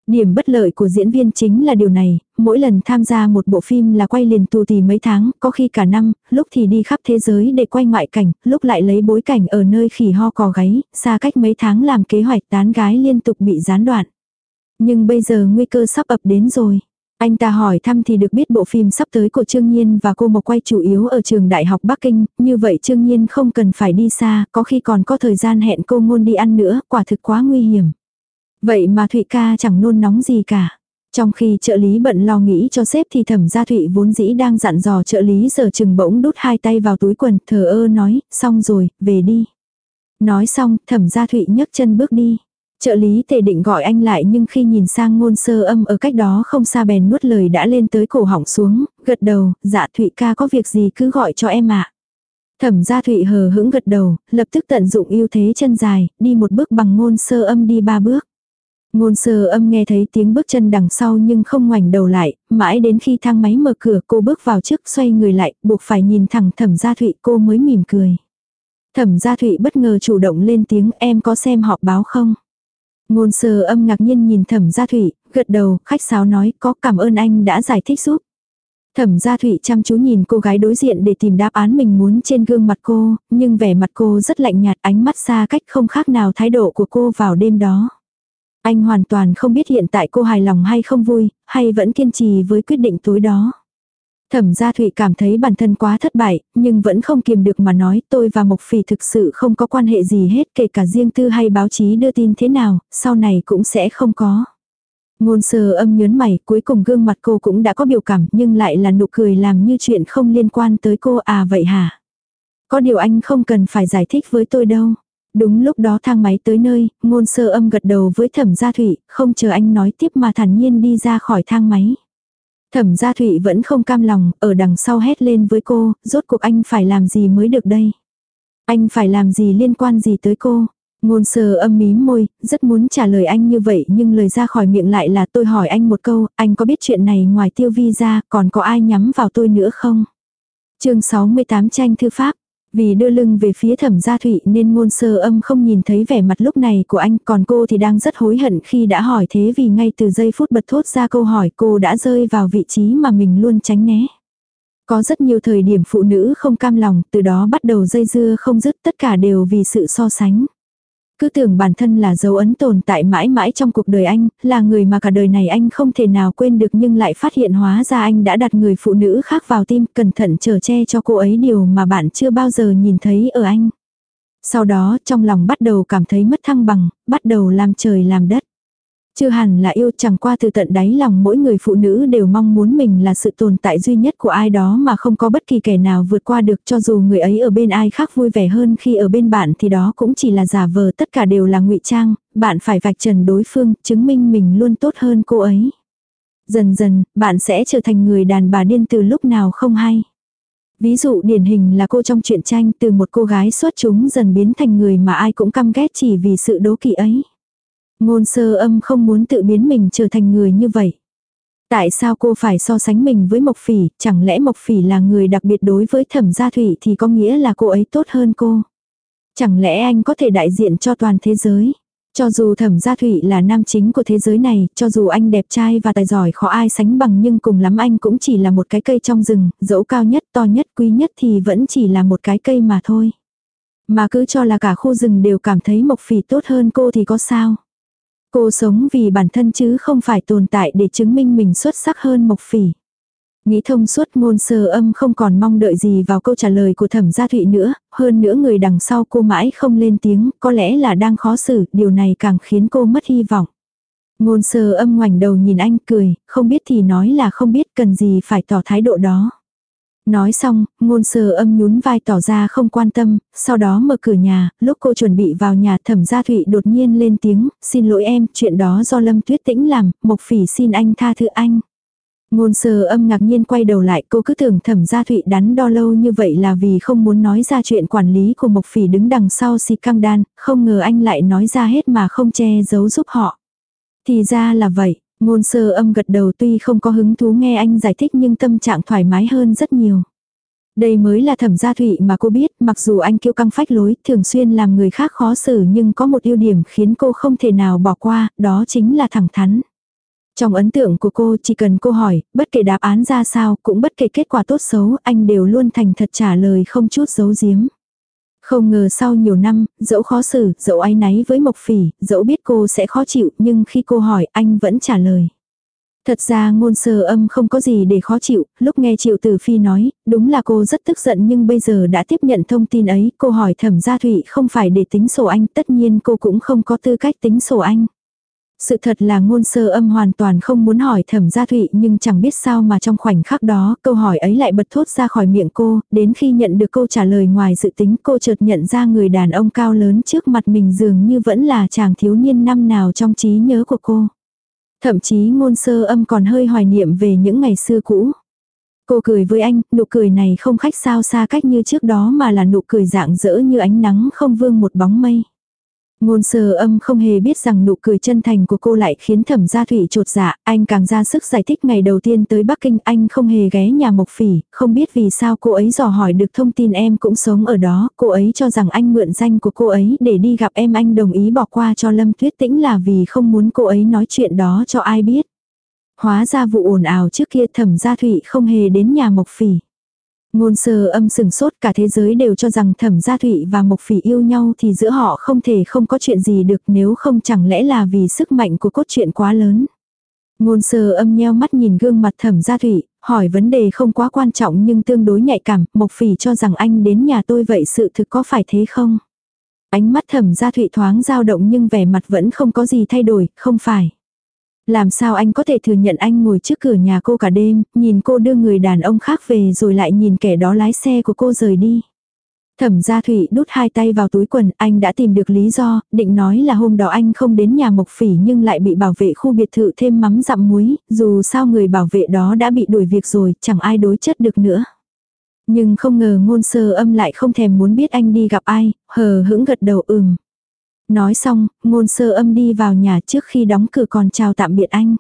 Điểm bất lợi của diễn viên chính là điều này, mỗi lần tham gia một bộ phim là quay liền tù tì mấy tháng, có khi cả năm, lúc thì đi khắp thế giới để quay ngoại cảnh, lúc lại lấy bối cảnh ở nơi khỉ ho cò gáy, xa cách mấy tháng làm kế hoạch tán gái liên tục bị gián đoạn. Nhưng bây giờ nguy cơ sắp ập đến rồi. Anh ta hỏi thăm thì được biết bộ phim sắp tới của Trương Nhiên và cô Mộc quay chủ yếu ở trường Đại học Bắc Kinh, như vậy Trương Nhiên không cần phải đi xa, có khi còn có thời gian hẹn cô ngôn đi ăn nữa, quả thực quá nguy hiểm. Vậy mà Thụy ca chẳng nôn nóng gì cả. Trong khi trợ lý bận lo nghĩ cho sếp thì thẩm gia Thụy vốn dĩ đang dặn dò trợ lý giờ chừng bỗng đút hai tay vào túi quần, thờ ơ nói, xong rồi, về đi. Nói xong, thẩm gia Thụy nhấc chân bước đi. Trợ lý tề định gọi anh lại nhưng khi nhìn sang ngôn sơ âm ở cách đó không xa bèn nuốt lời đã lên tới cổ họng xuống, gật đầu, dạ Thụy ca có việc gì cứ gọi cho em ạ. Thẩm gia Thụy hờ hững gật đầu, lập tức tận dụng ưu thế chân dài, đi một bước bằng ngôn sơ âm đi ba bước. Ngôn sơ âm nghe thấy tiếng bước chân đằng sau nhưng không ngoảnh đầu lại, mãi đến khi thang máy mở cửa cô bước vào trước xoay người lại, buộc phải nhìn thẳng thẩm gia Thụy cô mới mỉm cười. Thẩm gia Thụy bất ngờ chủ động lên tiếng em có xem họp báo không? Ngôn sơ âm ngạc nhiên nhìn thẩm gia thủy, gật đầu, khách sáo nói có cảm ơn anh đã giải thích giúp. Thẩm gia thủy chăm chú nhìn cô gái đối diện để tìm đáp án mình muốn trên gương mặt cô, nhưng vẻ mặt cô rất lạnh nhạt ánh mắt xa cách không khác nào thái độ của cô vào đêm đó. Anh hoàn toàn không biết hiện tại cô hài lòng hay không vui, hay vẫn kiên trì với quyết định tối đó. Thẩm gia Thụy cảm thấy bản thân quá thất bại, nhưng vẫn không kiềm được mà nói tôi và Mộc Phỉ thực sự không có quan hệ gì hết kể cả riêng tư hay báo chí đưa tin thế nào, sau này cũng sẽ không có. Ngôn sơ âm nhớn mày, cuối cùng gương mặt cô cũng đã có biểu cảm nhưng lại là nụ cười làm như chuyện không liên quan tới cô à vậy hả? Có điều anh không cần phải giải thích với tôi đâu. Đúng lúc đó thang máy tới nơi, ngôn sơ âm gật đầu với thẩm gia thụy, không chờ anh nói tiếp mà thản nhiên đi ra khỏi thang máy. Thẩm gia thụy vẫn không cam lòng, ở đằng sau hét lên với cô, rốt cuộc anh phải làm gì mới được đây. Anh phải làm gì liên quan gì tới cô. Ngôn sơ âm mí môi, rất muốn trả lời anh như vậy nhưng lời ra khỏi miệng lại là tôi hỏi anh một câu, anh có biết chuyện này ngoài tiêu vi ra còn có ai nhắm vào tôi nữa không? chương 68 tranh thư pháp, vì đưa lưng về phía thẩm gia thụy nên ngôn sơ âm không nhìn thấy vẻ mặt lúc này của anh, còn cô thì đang rất hối hận khi đã hỏi thế vì ngay từ giây phút bật thốt ra câu hỏi cô đã rơi vào vị trí mà mình luôn tránh né. Có rất nhiều thời điểm phụ nữ không cam lòng, từ đó bắt đầu dây dưa không dứt, tất cả đều vì sự so sánh. Cứ tưởng bản thân là dấu ấn tồn tại mãi mãi trong cuộc đời anh, là người mà cả đời này anh không thể nào quên được nhưng lại phát hiện hóa ra anh đã đặt người phụ nữ khác vào tim, cẩn thận trở che cho cô ấy điều mà bạn chưa bao giờ nhìn thấy ở anh. Sau đó trong lòng bắt đầu cảm thấy mất thăng bằng, bắt đầu làm trời làm đất. Chưa hẳn là yêu chẳng qua từ tận đáy lòng mỗi người phụ nữ đều mong muốn mình là sự tồn tại duy nhất của ai đó mà không có bất kỳ kẻ nào vượt qua được cho dù người ấy ở bên ai khác vui vẻ hơn khi ở bên bạn thì đó cũng chỉ là giả vờ tất cả đều là ngụy trang, bạn phải vạch trần đối phương, chứng minh mình luôn tốt hơn cô ấy. Dần dần, bạn sẽ trở thành người đàn bà điên từ lúc nào không hay. Ví dụ điển hình là cô trong truyện tranh từ một cô gái xuất chúng dần biến thành người mà ai cũng căm ghét chỉ vì sự đố kỵ ấy. Ngôn sơ âm không muốn tự biến mình trở thành người như vậy. Tại sao cô phải so sánh mình với Mộc Phỉ, chẳng lẽ Mộc Phỉ là người đặc biệt đối với thẩm gia thủy thì có nghĩa là cô ấy tốt hơn cô? Chẳng lẽ anh có thể đại diện cho toàn thế giới? Cho dù thẩm gia thủy là nam chính của thế giới này, cho dù anh đẹp trai và tài giỏi khó ai sánh bằng nhưng cùng lắm anh cũng chỉ là một cái cây trong rừng, dẫu cao nhất, to nhất, quý nhất thì vẫn chỉ là một cái cây mà thôi. Mà cứ cho là cả khu rừng đều cảm thấy mộc phỉ tốt hơn cô thì có sao? Cô sống vì bản thân chứ không phải tồn tại để chứng minh mình xuất sắc hơn Mộc Phỉ. Nghĩ thông suốt ngôn sơ âm không còn mong đợi gì vào câu trả lời của thẩm gia thụy nữa, hơn nữa người đằng sau cô mãi không lên tiếng, có lẽ là đang khó xử, điều này càng khiến cô mất hy vọng. Ngôn sơ âm ngoảnh đầu nhìn anh cười, không biết thì nói là không biết cần gì phải tỏ thái độ đó. Nói xong, ngôn sơ âm nhún vai tỏ ra không quan tâm, sau đó mở cửa nhà, lúc cô chuẩn bị vào nhà thẩm gia thụy đột nhiên lên tiếng, xin lỗi em, chuyện đó do Lâm Tuyết Tĩnh làm, Mộc Phỉ xin anh tha thứ anh. Ngôn sơ âm ngạc nhiên quay đầu lại cô cứ tưởng thẩm gia thụy đắn đo lâu như vậy là vì không muốn nói ra chuyện quản lý của Mộc Phỉ đứng đằng sau si căng đan, không ngờ anh lại nói ra hết mà không che giấu giúp họ. Thì ra là vậy, Ngôn sơ âm gật đầu tuy không có hứng thú nghe anh giải thích nhưng tâm trạng thoải mái hơn rất nhiều. Đây mới là thẩm gia thụy mà cô biết, mặc dù anh kiêu căng phách lối, thường xuyên làm người khác khó xử nhưng có một ưu điểm khiến cô không thể nào bỏ qua, đó chính là thẳng thắn. Trong ấn tượng của cô chỉ cần cô hỏi, bất kể đáp án ra sao, cũng bất kể kết quả tốt xấu, anh đều luôn thành thật trả lời không chút giấu giếm. Không ngờ sau nhiều năm, dẫu khó xử, dẫu áy náy với Mộc Phỉ, dẫu biết cô sẽ khó chịu, nhưng khi cô hỏi anh vẫn trả lời. Thật ra ngôn sơ âm không có gì để khó chịu, lúc nghe Triệu Tử Phi nói, đúng là cô rất tức giận nhưng bây giờ đã tiếp nhận thông tin ấy, cô hỏi thẩm gia thụy không phải để tính sổ anh, tất nhiên cô cũng không có tư cách tính sổ anh. Sự thật là ngôn sơ âm hoàn toàn không muốn hỏi thẩm gia thụy nhưng chẳng biết sao mà trong khoảnh khắc đó câu hỏi ấy lại bật thốt ra khỏi miệng cô, đến khi nhận được câu trả lời ngoài dự tính cô chợt nhận ra người đàn ông cao lớn trước mặt mình dường như vẫn là chàng thiếu niên năm nào trong trí nhớ của cô. Thậm chí ngôn sơ âm còn hơi hoài niệm về những ngày xưa cũ. Cô cười với anh, nụ cười này không khách sao xa cách như trước đó mà là nụ cười dạng dỡ như ánh nắng không vương một bóng mây. Ngôn sơ âm không hề biết rằng nụ cười chân thành của cô lại khiến thẩm gia thủy trột dạ, anh càng ra sức giải thích ngày đầu tiên tới Bắc Kinh anh không hề ghé nhà Mộc Phỉ, không biết vì sao cô ấy dò hỏi được thông tin em cũng sống ở đó, cô ấy cho rằng anh mượn danh của cô ấy để đi gặp em anh đồng ý bỏ qua cho Lâm Tuyết Tĩnh là vì không muốn cô ấy nói chuyện đó cho ai biết. Hóa ra vụ ồn ào trước kia thẩm gia thủy không hề đến nhà Mộc Phỉ. Ngôn sơ âm sừng sốt cả thế giới đều cho rằng thẩm gia thụy và Mộc Phỉ yêu nhau thì giữa họ không thể không có chuyện gì được nếu không chẳng lẽ là vì sức mạnh của cốt truyện quá lớn. Ngôn sơ âm nheo mắt nhìn gương mặt thẩm gia thụy, hỏi vấn đề không quá quan trọng nhưng tương đối nhạy cảm, Mộc Phỉ cho rằng anh đến nhà tôi vậy sự thực có phải thế không? Ánh mắt thẩm gia thụy thoáng dao động nhưng vẻ mặt vẫn không có gì thay đổi, không phải. Làm sao anh có thể thừa nhận anh ngồi trước cửa nhà cô cả đêm, nhìn cô đưa người đàn ông khác về rồi lại nhìn kẻ đó lái xe của cô rời đi. Thẩm gia thủy đút hai tay vào túi quần, anh đã tìm được lý do, định nói là hôm đó anh không đến nhà mộc phỉ nhưng lại bị bảo vệ khu biệt thự thêm mắm dặm muối, dù sao người bảo vệ đó đã bị đuổi việc rồi, chẳng ai đối chất được nữa. Nhưng không ngờ ngôn sơ âm lại không thèm muốn biết anh đi gặp ai, hờ hững gật đầu ừm. Nói xong, ngôn sơ âm đi vào nhà trước khi đóng cửa còn chào tạm biệt anh.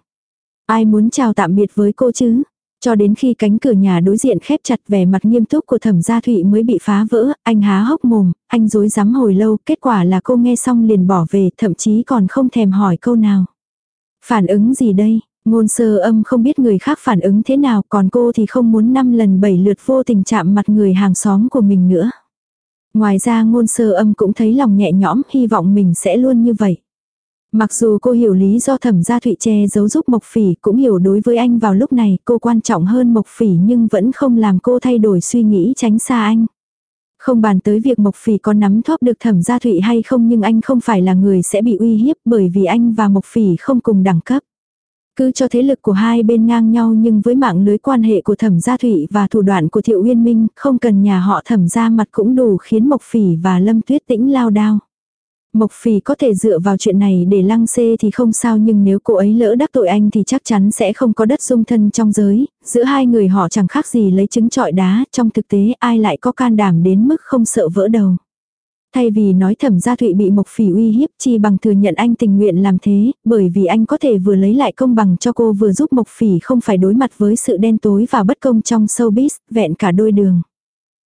Ai muốn chào tạm biệt với cô chứ? Cho đến khi cánh cửa nhà đối diện khép chặt vẻ mặt nghiêm túc của thẩm gia thụy mới bị phá vỡ, anh há hốc mồm, anh dối rắm hồi lâu, kết quả là cô nghe xong liền bỏ về, thậm chí còn không thèm hỏi câu nào. Phản ứng gì đây? Ngôn sơ âm không biết người khác phản ứng thế nào, còn cô thì không muốn năm lần bảy lượt vô tình chạm mặt người hàng xóm của mình nữa. Ngoài ra ngôn sơ âm cũng thấy lòng nhẹ nhõm, hy vọng mình sẽ luôn như vậy. Mặc dù cô hiểu lý do thẩm gia thụy che giấu giúp Mộc Phỉ cũng hiểu đối với anh vào lúc này cô quan trọng hơn Mộc Phỉ nhưng vẫn không làm cô thay đổi suy nghĩ tránh xa anh. Không bàn tới việc Mộc Phỉ có nắm thóp được thẩm gia thụy hay không nhưng anh không phải là người sẽ bị uy hiếp bởi vì anh và Mộc Phỉ không cùng đẳng cấp. Cứ cho thế lực của hai bên ngang nhau nhưng với mạng lưới quan hệ của thẩm gia thủy và thủ đoạn của thiệu uyên minh không cần nhà họ thẩm gia mặt cũng đủ khiến Mộc Phỉ và Lâm Tuyết Tĩnh lao đao. Mộc Phỉ có thể dựa vào chuyện này để lăng xê thì không sao nhưng nếu cô ấy lỡ đắc tội anh thì chắc chắn sẽ không có đất dung thân trong giới, giữa hai người họ chẳng khác gì lấy trứng trọi đá, trong thực tế ai lại có can đảm đến mức không sợ vỡ đầu. Thay vì nói thẩm gia thụy bị Mộc Phỉ uy hiếp chi bằng thừa nhận anh tình nguyện làm thế, bởi vì anh có thể vừa lấy lại công bằng cho cô vừa giúp Mộc Phỉ không phải đối mặt với sự đen tối và bất công trong showbiz, vẹn cả đôi đường.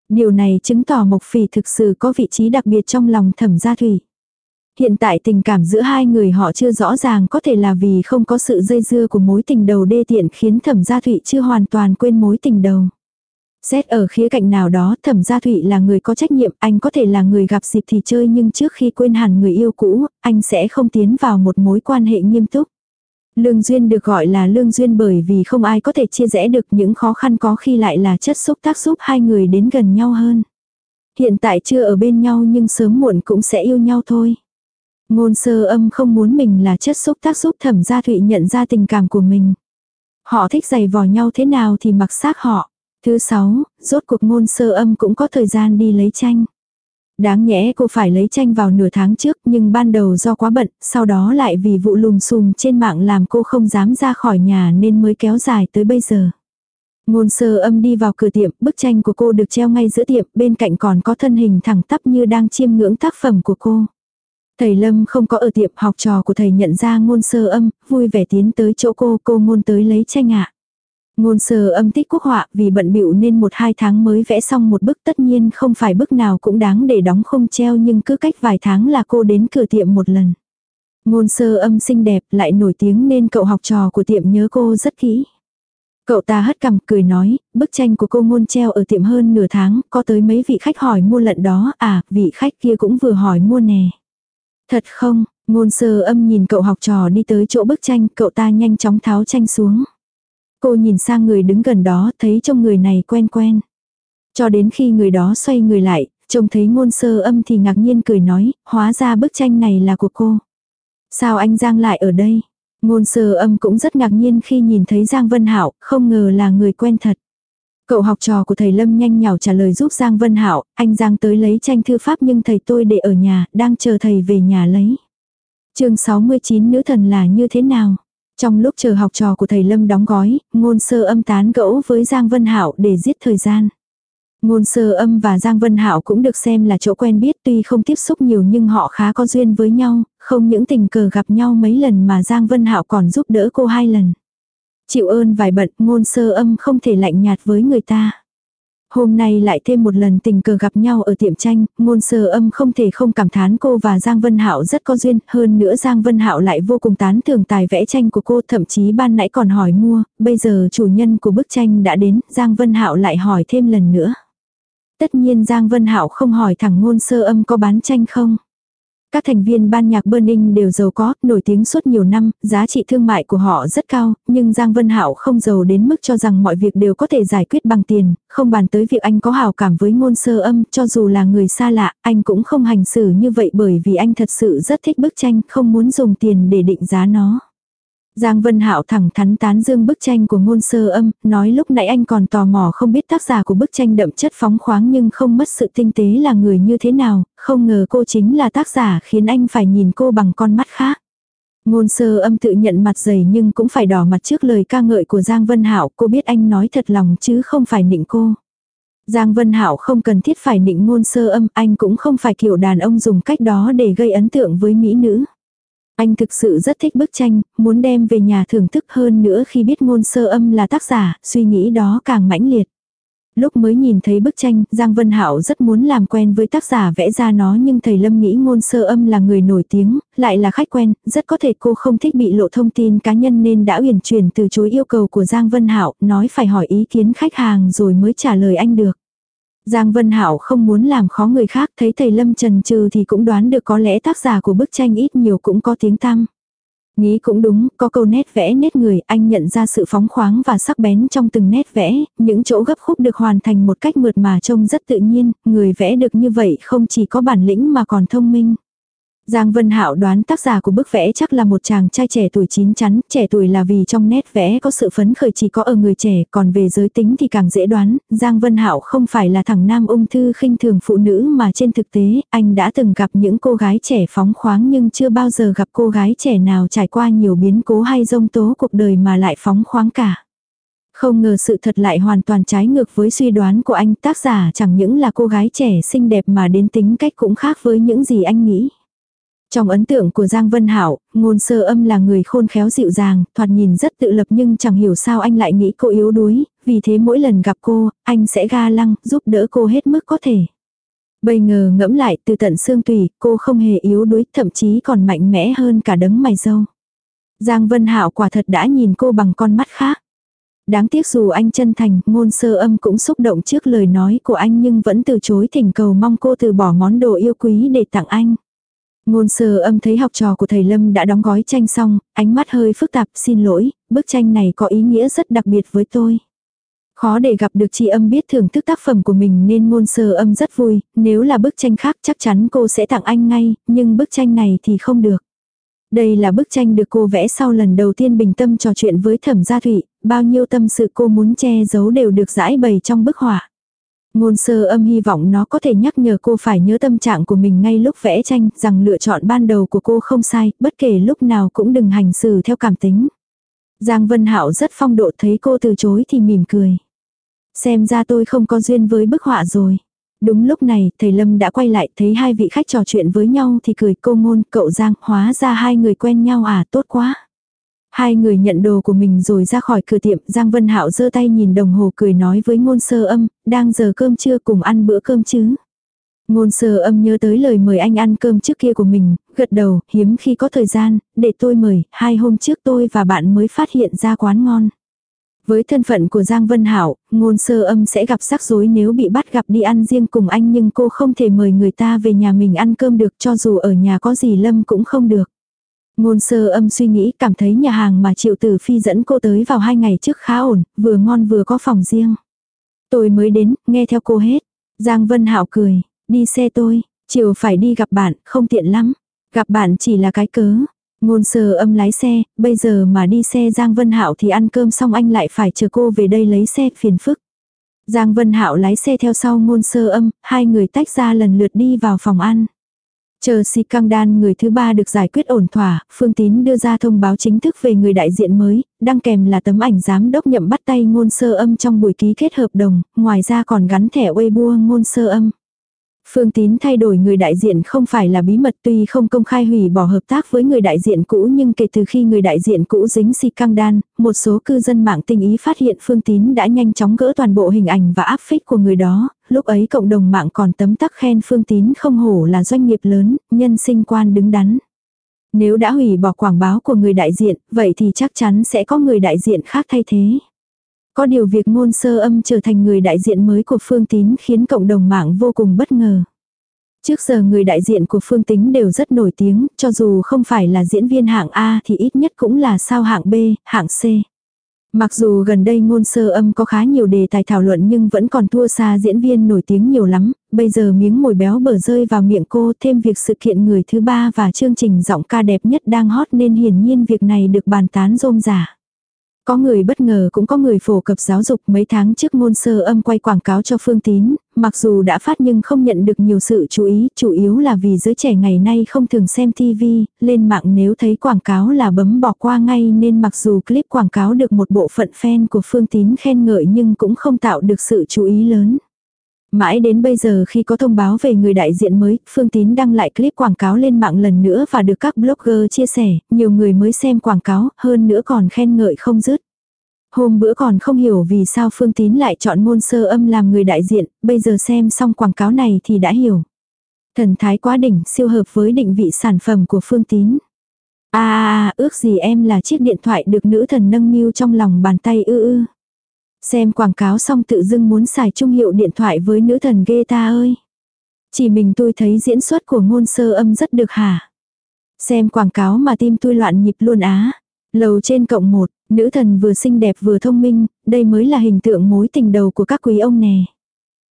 Điều này chứng tỏ Mộc Phỉ thực sự có vị trí đặc biệt trong lòng thẩm gia thụy. Hiện tại tình cảm giữa hai người họ chưa rõ ràng có thể là vì không có sự dây dưa của mối tình đầu đê tiện khiến thẩm gia thụy chưa hoàn toàn quên mối tình đầu. Xét ở khía cạnh nào đó thẩm gia thụy là người có trách nhiệm, anh có thể là người gặp dịp thì chơi nhưng trước khi quên hẳn người yêu cũ, anh sẽ không tiến vào một mối quan hệ nghiêm túc. Lương duyên được gọi là lương duyên bởi vì không ai có thể chia rẽ được những khó khăn có khi lại là chất xúc tác giúp hai người đến gần nhau hơn. Hiện tại chưa ở bên nhau nhưng sớm muộn cũng sẽ yêu nhau thôi. Ngôn sơ âm không muốn mình là chất xúc tác giúp thẩm gia thụy nhận ra tình cảm của mình. Họ thích giày vò nhau thế nào thì mặc xác họ. Thứ sáu, rốt cuộc ngôn sơ âm cũng có thời gian đi lấy tranh. Đáng nhẽ cô phải lấy tranh vào nửa tháng trước nhưng ban đầu do quá bận, sau đó lại vì vụ lùm xùm trên mạng làm cô không dám ra khỏi nhà nên mới kéo dài tới bây giờ. Ngôn sơ âm đi vào cửa tiệm, bức tranh của cô được treo ngay giữa tiệm, bên cạnh còn có thân hình thẳng tắp như đang chiêm ngưỡng tác phẩm của cô. Thầy Lâm không có ở tiệm học trò của thầy nhận ra ngôn sơ âm, vui vẻ tiến tới chỗ cô, cô ngôn tới lấy tranh ạ. Ngôn sơ âm tích quốc họa vì bận bịu nên một hai tháng mới vẽ xong một bức tất nhiên không phải bức nào cũng đáng để đóng không treo nhưng cứ cách vài tháng là cô đến cửa tiệm một lần. Ngôn sơ âm xinh đẹp lại nổi tiếng nên cậu học trò của tiệm nhớ cô rất kỹ. Cậu ta hất cằm cười nói, bức tranh của cô ngôn treo ở tiệm hơn nửa tháng, có tới mấy vị khách hỏi mua lận đó, à, vị khách kia cũng vừa hỏi mua nè. Thật không, ngôn sơ âm nhìn cậu học trò đi tới chỗ bức tranh, cậu ta nhanh chóng tháo tranh xuống. Cô nhìn sang người đứng gần đó, thấy trong người này quen quen. Cho đến khi người đó xoay người lại, trông thấy ngôn sơ âm thì ngạc nhiên cười nói, hóa ra bức tranh này là của cô. Sao anh Giang lại ở đây? Ngôn sơ âm cũng rất ngạc nhiên khi nhìn thấy Giang Vân Hạo, không ngờ là người quen thật. Cậu học trò của thầy Lâm nhanh nhảu trả lời giúp Giang Vân Hạo, anh Giang tới lấy tranh thư pháp nhưng thầy tôi để ở nhà, đang chờ thầy về nhà lấy. chương 69 nữ thần là như thế nào? Trong lúc chờ học trò của thầy Lâm đóng gói, ngôn sơ âm tán gẫu với Giang Vân Hạo để giết thời gian. Ngôn sơ âm và Giang Vân Hạo cũng được xem là chỗ quen biết tuy không tiếp xúc nhiều nhưng họ khá có duyên với nhau, không những tình cờ gặp nhau mấy lần mà Giang Vân Hạo còn giúp đỡ cô hai lần. Chịu ơn vài bận ngôn sơ âm không thể lạnh nhạt với người ta. Hôm nay lại thêm một lần tình cờ gặp nhau ở tiệm tranh, ngôn sơ âm không thể không cảm thán cô và Giang Vân Hạo rất có duyên, hơn nữa Giang Vân Hạo lại vô cùng tán thưởng tài vẽ tranh của cô, thậm chí ban nãy còn hỏi mua, bây giờ chủ nhân của bức tranh đã đến, Giang Vân Hạo lại hỏi thêm lần nữa. Tất nhiên Giang Vân Hạo không hỏi thẳng ngôn sơ âm có bán tranh không. Các thành viên ban nhạc Burning đều giàu có, nổi tiếng suốt nhiều năm, giá trị thương mại của họ rất cao, nhưng Giang Vân Hạo không giàu đến mức cho rằng mọi việc đều có thể giải quyết bằng tiền, không bàn tới việc anh có hào cảm với ngôn sơ âm, cho dù là người xa lạ, anh cũng không hành xử như vậy bởi vì anh thật sự rất thích bức tranh, không muốn dùng tiền để định giá nó. Giang Vân Hạo thẳng thắn tán dương bức tranh của ngôn sơ âm, nói lúc nãy anh còn tò mò không biết tác giả của bức tranh đậm chất phóng khoáng nhưng không mất sự tinh tế là người như thế nào, không ngờ cô chính là tác giả khiến anh phải nhìn cô bằng con mắt khác. Ngôn sơ âm tự nhận mặt dày nhưng cũng phải đỏ mặt trước lời ca ngợi của Giang Vân Hạo, cô biết anh nói thật lòng chứ không phải nịnh cô. Giang Vân Hạo không cần thiết phải nịnh ngôn sơ âm, anh cũng không phải kiểu đàn ông dùng cách đó để gây ấn tượng với mỹ nữ. Anh thực sự rất thích bức tranh, muốn đem về nhà thưởng thức hơn nữa khi biết ngôn sơ âm là tác giả, suy nghĩ đó càng mãnh liệt. Lúc mới nhìn thấy bức tranh, Giang Vân Hạo rất muốn làm quen với tác giả vẽ ra nó nhưng thầy Lâm nghĩ ngôn sơ âm là người nổi tiếng, lại là khách quen, rất có thể cô không thích bị lộ thông tin cá nhân nên đã uyển chuyển từ chối yêu cầu của Giang Vân Hạo, nói phải hỏi ý kiến khách hàng rồi mới trả lời anh được. Giang Vân Hạo không muốn làm khó người khác, thấy thầy Lâm trần trừ thì cũng đoán được có lẽ tác giả của bức tranh ít nhiều cũng có tiếng tăm. Nghĩ cũng đúng, có câu nét vẽ nét người, anh nhận ra sự phóng khoáng và sắc bén trong từng nét vẽ, những chỗ gấp khúc được hoàn thành một cách mượt mà trông rất tự nhiên, người vẽ được như vậy không chỉ có bản lĩnh mà còn thông minh. Giang Vân Hạo đoán tác giả của bức vẽ chắc là một chàng trai trẻ tuổi chín chắn, trẻ tuổi là vì trong nét vẽ có sự phấn khởi chỉ có ở người trẻ, còn về giới tính thì càng dễ đoán, Giang Vân Hạo không phải là thằng nam ung thư khinh thường phụ nữ mà trên thực tế, anh đã từng gặp những cô gái trẻ phóng khoáng nhưng chưa bao giờ gặp cô gái trẻ nào trải qua nhiều biến cố hay rông tố cuộc đời mà lại phóng khoáng cả. Không ngờ sự thật lại hoàn toàn trái ngược với suy đoán của anh, tác giả chẳng những là cô gái trẻ xinh đẹp mà đến tính cách cũng khác với những gì anh nghĩ. Trong ấn tượng của Giang Vân Hảo, ngôn sơ âm là người khôn khéo dịu dàng, thoạt nhìn rất tự lập nhưng chẳng hiểu sao anh lại nghĩ cô yếu đuối, vì thế mỗi lần gặp cô, anh sẽ ga lăng, giúp đỡ cô hết mức có thể. Bây ngờ ngẫm lại từ tận xương tùy, cô không hề yếu đuối, thậm chí còn mạnh mẽ hơn cả đấng mày dâu. Giang Vân Hảo quả thật đã nhìn cô bằng con mắt khác. Đáng tiếc dù anh chân thành, ngôn sơ âm cũng xúc động trước lời nói của anh nhưng vẫn từ chối thỉnh cầu mong cô từ bỏ món đồ yêu quý để tặng anh. Ngôn sơ âm thấy học trò của thầy Lâm đã đóng gói tranh xong, ánh mắt hơi phức tạp, xin lỗi, bức tranh này có ý nghĩa rất đặc biệt với tôi. Khó để gặp được chị âm biết thưởng thức tác phẩm của mình nên ngôn sơ âm rất vui, nếu là bức tranh khác chắc chắn cô sẽ tặng anh ngay, nhưng bức tranh này thì không được. Đây là bức tranh được cô vẽ sau lần đầu tiên bình tâm trò chuyện với thẩm gia thụy, bao nhiêu tâm sự cô muốn che giấu đều được giải bày trong bức họa. Ngôn sơ âm hy vọng nó có thể nhắc nhở cô phải nhớ tâm trạng của mình ngay lúc vẽ tranh, rằng lựa chọn ban đầu của cô không sai, bất kể lúc nào cũng đừng hành xử theo cảm tính. Giang Vân Hạo rất phong độ thấy cô từ chối thì mỉm cười. Xem ra tôi không có duyên với bức họa rồi. Đúng lúc này, thầy Lâm đã quay lại thấy hai vị khách trò chuyện với nhau thì cười cô ngôn, cậu Giang, hóa ra hai người quen nhau à, tốt quá. Hai người nhận đồ của mình rồi ra khỏi cửa tiệm, Giang Vân Hạo giơ tay nhìn đồng hồ cười nói với ngôn sơ âm, đang giờ cơm trưa cùng ăn bữa cơm chứ. Ngôn sơ âm nhớ tới lời mời anh ăn cơm trước kia của mình, gật đầu, hiếm khi có thời gian, để tôi mời, hai hôm trước tôi và bạn mới phát hiện ra quán ngon. Với thân phận của Giang Vân Hảo, ngôn sơ âm sẽ gặp rắc rối nếu bị bắt gặp đi ăn riêng cùng anh nhưng cô không thể mời người ta về nhà mình ăn cơm được cho dù ở nhà có gì lâm cũng không được. Ngôn sơ âm suy nghĩ cảm thấy nhà hàng mà triệu tử phi dẫn cô tới vào hai ngày trước khá ổn, vừa ngon vừa có phòng riêng. Tôi mới đến, nghe theo cô hết. Giang Vân Hạo cười, đi xe tôi, chiều phải đi gặp bạn, không tiện lắm. Gặp bạn chỉ là cái cớ. Ngôn sơ âm lái xe, bây giờ mà đi xe Giang Vân Hạo thì ăn cơm xong anh lại phải chờ cô về đây lấy xe phiền phức. Giang Vân Hạo lái xe theo sau ngôn sơ âm, hai người tách ra lần lượt đi vào phòng ăn. Chờ si căng đan người thứ ba được giải quyết ổn thỏa, Phương Tín đưa ra thông báo chính thức về người đại diện mới, đăng kèm là tấm ảnh giám đốc nhậm bắt tay ngôn sơ âm trong buổi ký kết hợp đồng, ngoài ra còn gắn thẻ Weibo ngôn sơ âm. Phương Tín thay đổi người đại diện không phải là bí mật tuy không công khai hủy bỏ hợp tác với người đại diện cũ nhưng kể từ khi người đại diện cũ dính si căng đan, một số cư dân mạng tinh ý phát hiện Phương Tín đã nhanh chóng gỡ toàn bộ hình ảnh và áp phích của người đó, lúc ấy cộng đồng mạng còn tấm tắc khen Phương Tín không hổ là doanh nghiệp lớn, nhân sinh quan đứng đắn. Nếu đã hủy bỏ quảng báo của người đại diện, vậy thì chắc chắn sẽ có người đại diện khác thay thế. Có điều việc ngôn sơ âm trở thành người đại diện mới của Phương Tín khiến cộng đồng mạng vô cùng bất ngờ. Trước giờ người đại diện của Phương Tín đều rất nổi tiếng, cho dù không phải là diễn viên hạng A thì ít nhất cũng là sao hạng B, hạng C. Mặc dù gần đây ngôn sơ âm có khá nhiều đề tài thảo luận nhưng vẫn còn thua xa diễn viên nổi tiếng nhiều lắm, bây giờ miếng mồi béo bở rơi vào miệng cô thêm việc sự kiện người thứ ba và chương trình giọng ca đẹp nhất đang hot nên hiển nhiên việc này được bàn tán rôm rả. Có người bất ngờ cũng có người phổ cập giáo dục mấy tháng trước ngôn sơ âm quay quảng cáo cho Phương Tín, mặc dù đã phát nhưng không nhận được nhiều sự chú ý, chủ yếu là vì giới trẻ ngày nay không thường xem TV, lên mạng nếu thấy quảng cáo là bấm bỏ qua ngay nên mặc dù clip quảng cáo được một bộ phận fan của Phương Tín khen ngợi nhưng cũng không tạo được sự chú ý lớn. Mãi đến bây giờ khi có thông báo về người đại diện mới, Phương Tín đăng lại clip quảng cáo lên mạng lần nữa và được các blogger chia sẻ, nhiều người mới xem quảng cáo, hơn nữa còn khen ngợi không dứt. Hôm bữa còn không hiểu vì sao Phương Tín lại chọn ngôn sơ âm làm người đại diện, bây giờ xem xong quảng cáo này thì đã hiểu. Thần thái quá đỉnh, siêu hợp với định vị sản phẩm của Phương Tín. À, à ước gì em là chiếc điện thoại được nữ thần nâng niu trong lòng bàn tay ư ư. Xem quảng cáo xong tự dưng muốn xài trung hiệu điện thoại với nữ thần ghê ta ơi. Chỉ mình tôi thấy diễn xuất của ngôn sơ âm rất được hả. Xem quảng cáo mà tim tôi loạn nhịp luôn á. Lầu trên cộng một, nữ thần vừa xinh đẹp vừa thông minh, đây mới là hình tượng mối tình đầu của các quý ông nè.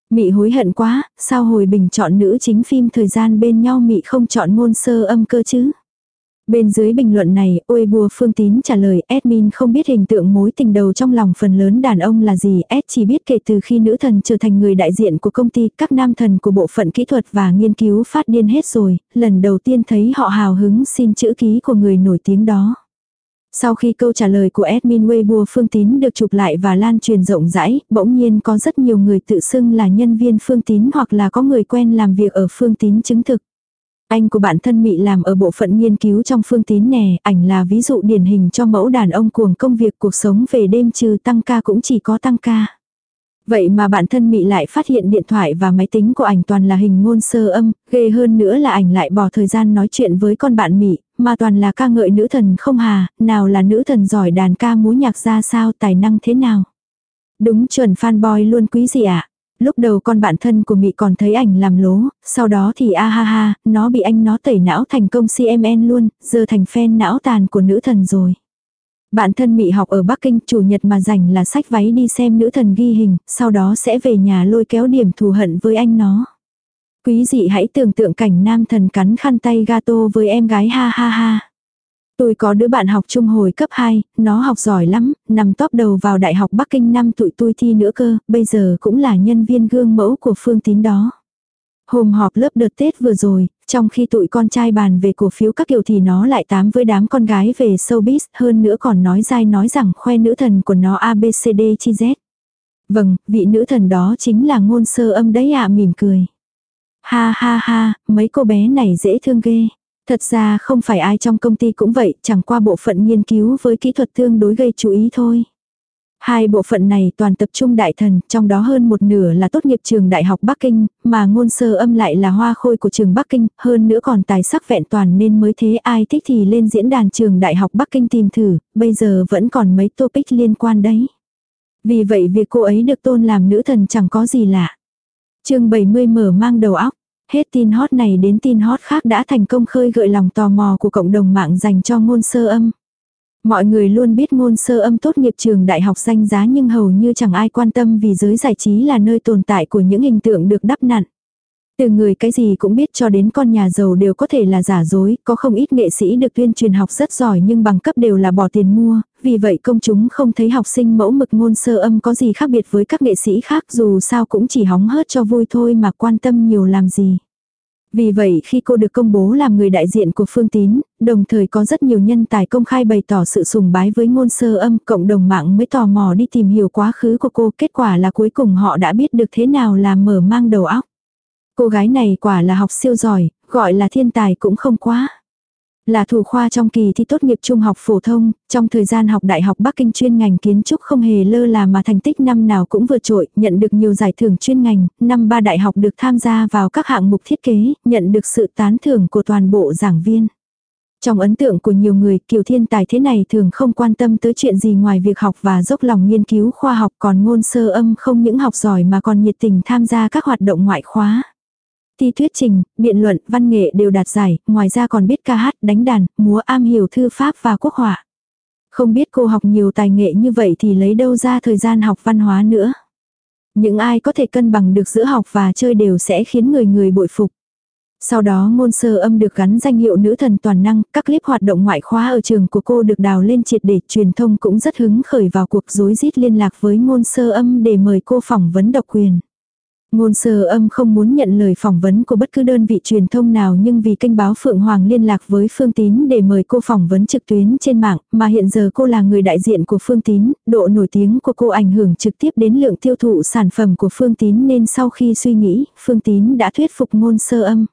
Mị hối hận quá, sao hồi bình chọn nữ chính phim thời gian bên nhau mị không chọn ngôn sơ âm cơ chứ. Bên dưới bình luận này, ôi bùa phương tín trả lời admin không biết hình tượng mối tình đầu trong lòng phần lớn đàn ông là gì, ad chỉ biết kể từ khi nữ thần trở thành người đại diện của công ty, các nam thần của bộ phận kỹ thuật và nghiên cứu phát điên hết rồi, lần đầu tiên thấy họ hào hứng xin chữ ký của người nổi tiếng đó. Sau khi câu trả lời của admin Weibo Phương Tín được chụp lại và lan truyền rộng rãi, bỗng nhiên có rất nhiều người tự xưng là nhân viên Phương Tín hoặc là có người quen làm việc ở Phương Tín chứng thực. Anh của bạn thân mị làm ở bộ phận nghiên cứu trong phương tín nè, ảnh là ví dụ điển hình cho mẫu đàn ông cuồng công việc cuộc sống về đêm trừ tăng ca cũng chỉ có tăng ca. Vậy mà bạn thân mị lại phát hiện điện thoại và máy tính của ảnh toàn là hình ngôn sơ âm, ghê hơn nữa là ảnh lại bỏ thời gian nói chuyện với con bạn mị, mà toàn là ca ngợi nữ thần không hà, nào là nữ thần giỏi đàn ca múa nhạc ra sao tài năng thế nào. Đúng chuẩn fanboy luôn quý gì ạ. À? Lúc đầu con bạn thân của Mị còn thấy ảnh làm lố, sau đó thì a ha ha, nó bị anh nó tẩy não thành công CMN luôn, giờ thành fan não tàn của nữ thần rồi. Bạn thân Mị học ở Bắc Kinh, chủ nhật mà rảnh là sách váy đi xem nữ thần ghi hình, sau đó sẽ về nhà lôi kéo điểm thù hận với anh nó. Quý dị hãy tưởng tượng cảnh nam thần cắn khăn tay gato với em gái ha ha ha. Tôi có đứa bạn học trung hồi cấp 2, nó học giỏi lắm, nằm top đầu vào Đại học Bắc Kinh năm tụi tôi thi nữa cơ, bây giờ cũng là nhân viên gương mẫu của Phương Tín đó. Hôm họp lớp đợt Tết vừa rồi, trong khi tụi con trai bàn về cổ phiếu các kiểu thì nó lại tám với đám con gái về showbiz, hơn nữa còn nói dai nói rằng khoe nữ thần của nó ABCD chi Z. Vâng, vị nữ thần đó chính là ngôn sơ âm đấy ạ mỉm cười. Ha ha ha, mấy cô bé này dễ thương ghê. Thật ra không phải ai trong công ty cũng vậy, chẳng qua bộ phận nghiên cứu với kỹ thuật tương đối gây chú ý thôi. Hai bộ phận này toàn tập trung đại thần, trong đó hơn một nửa là tốt nghiệp trường Đại học Bắc Kinh, mà ngôn sơ âm lại là hoa khôi của trường Bắc Kinh, hơn nữa còn tài sắc vẹn toàn nên mới thế ai thích thì lên diễn đàn trường Đại học Bắc Kinh tìm thử, bây giờ vẫn còn mấy topic liên quan đấy. Vì vậy việc cô ấy được tôn làm nữ thần chẳng có gì lạ. chương 70 mở mang đầu óc. Hết tin hot này đến tin hot khác đã thành công khơi gợi lòng tò mò của cộng đồng mạng dành cho ngôn sơ âm. Mọi người luôn biết ngôn sơ âm tốt nghiệp trường đại học danh giá nhưng hầu như chẳng ai quan tâm vì giới giải trí là nơi tồn tại của những hình tượng được đắp nặn. Từ người cái gì cũng biết cho đến con nhà giàu đều có thể là giả dối, có không ít nghệ sĩ được tuyên truyền học rất giỏi nhưng bằng cấp đều là bỏ tiền mua, vì vậy công chúng không thấy học sinh mẫu mực ngôn sơ âm có gì khác biệt với các nghệ sĩ khác dù sao cũng chỉ hóng hớt cho vui thôi mà quan tâm nhiều làm gì. Vì vậy khi cô được công bố làm người đại diện của Phương Tín, đồng thời có rất nhiều nhân tài công khai bày tỏ sự sùng bái với ngôn sơ âm, cộng đồng mạng mới tò mò đi tìm hiểu quá khứ của cô, kết quả là cuối cùng họ đã biết được thế nào là mở mang đầu óc. Cô gái này quả là học siêu giỏi, gọi là thiên tài cũng không quá. Là thủ khoa trong kỳ thi tốt nghiệp trung học phổ thông, trong thời gian học đại học Bắc Kinh chuyên ngành kiến trúc không hề lơ là mà thành tích năm nào cũng vượt trội, nhận được nhiều giải thưởng chuyên ngành, năm ba đại học được tham gia vào các hạng mục thiết kế, nhận được sự tán thưởng của toàn bộ giảng viên. Trong ấn tượng của nhiều người, kiều thiên tài thế này thường không quan tâm tới chuyện gì ngoài việc học và dốc lòng nghiên cứu khoa học còn ngôn sơ âm không những học giỏi mà còn nhiệt tình tham gia các hoạt động ngoại khóa. Thi thuyết trình, biện luận, văn nghệ đều đạt giải, ngoài ra còn biết ca hát, đánh đàn, múa am hiểu thư pháp và quốc họa. Không biết cô học nhiều tài nghệ như vậy thì lấy đâu ra thời gian học văn hóa nữa. Những ai có thể cân bằng được giữa học và chơi đều sẽ khiến người người bội phục. Sau đó ngôn sơ âm được gắn danh hiệu nữ thần toàn năng, các clip hoạt động ngoại khóa ở trường của cô được đào lên triệt để truyền thông cũng rất hứng khởi vào cuộc rối rít liên lạc với ngôn sơ âm để mời cô phỏng vấn độc quyền. Ngôn sơ âm không muốn nhận lời phỏng vấn của bất cứ đơn vị truyền thông nào nhưng vì kênh báo Phượng Hoàng liên lạc với Phương Tín để mời cô phỏng vấn trực tuyến trên mạng, mà hiện giờ cô là người đại diện của Phương Tín, độ nổi tiếng của cô ảnh hưởng trực tiếp đến lượng tiêu thụ sản phẩm của Phương Tín nên sau khi suy nghĩ, Phương Tín đã thuyết phục ngôn sơ âm.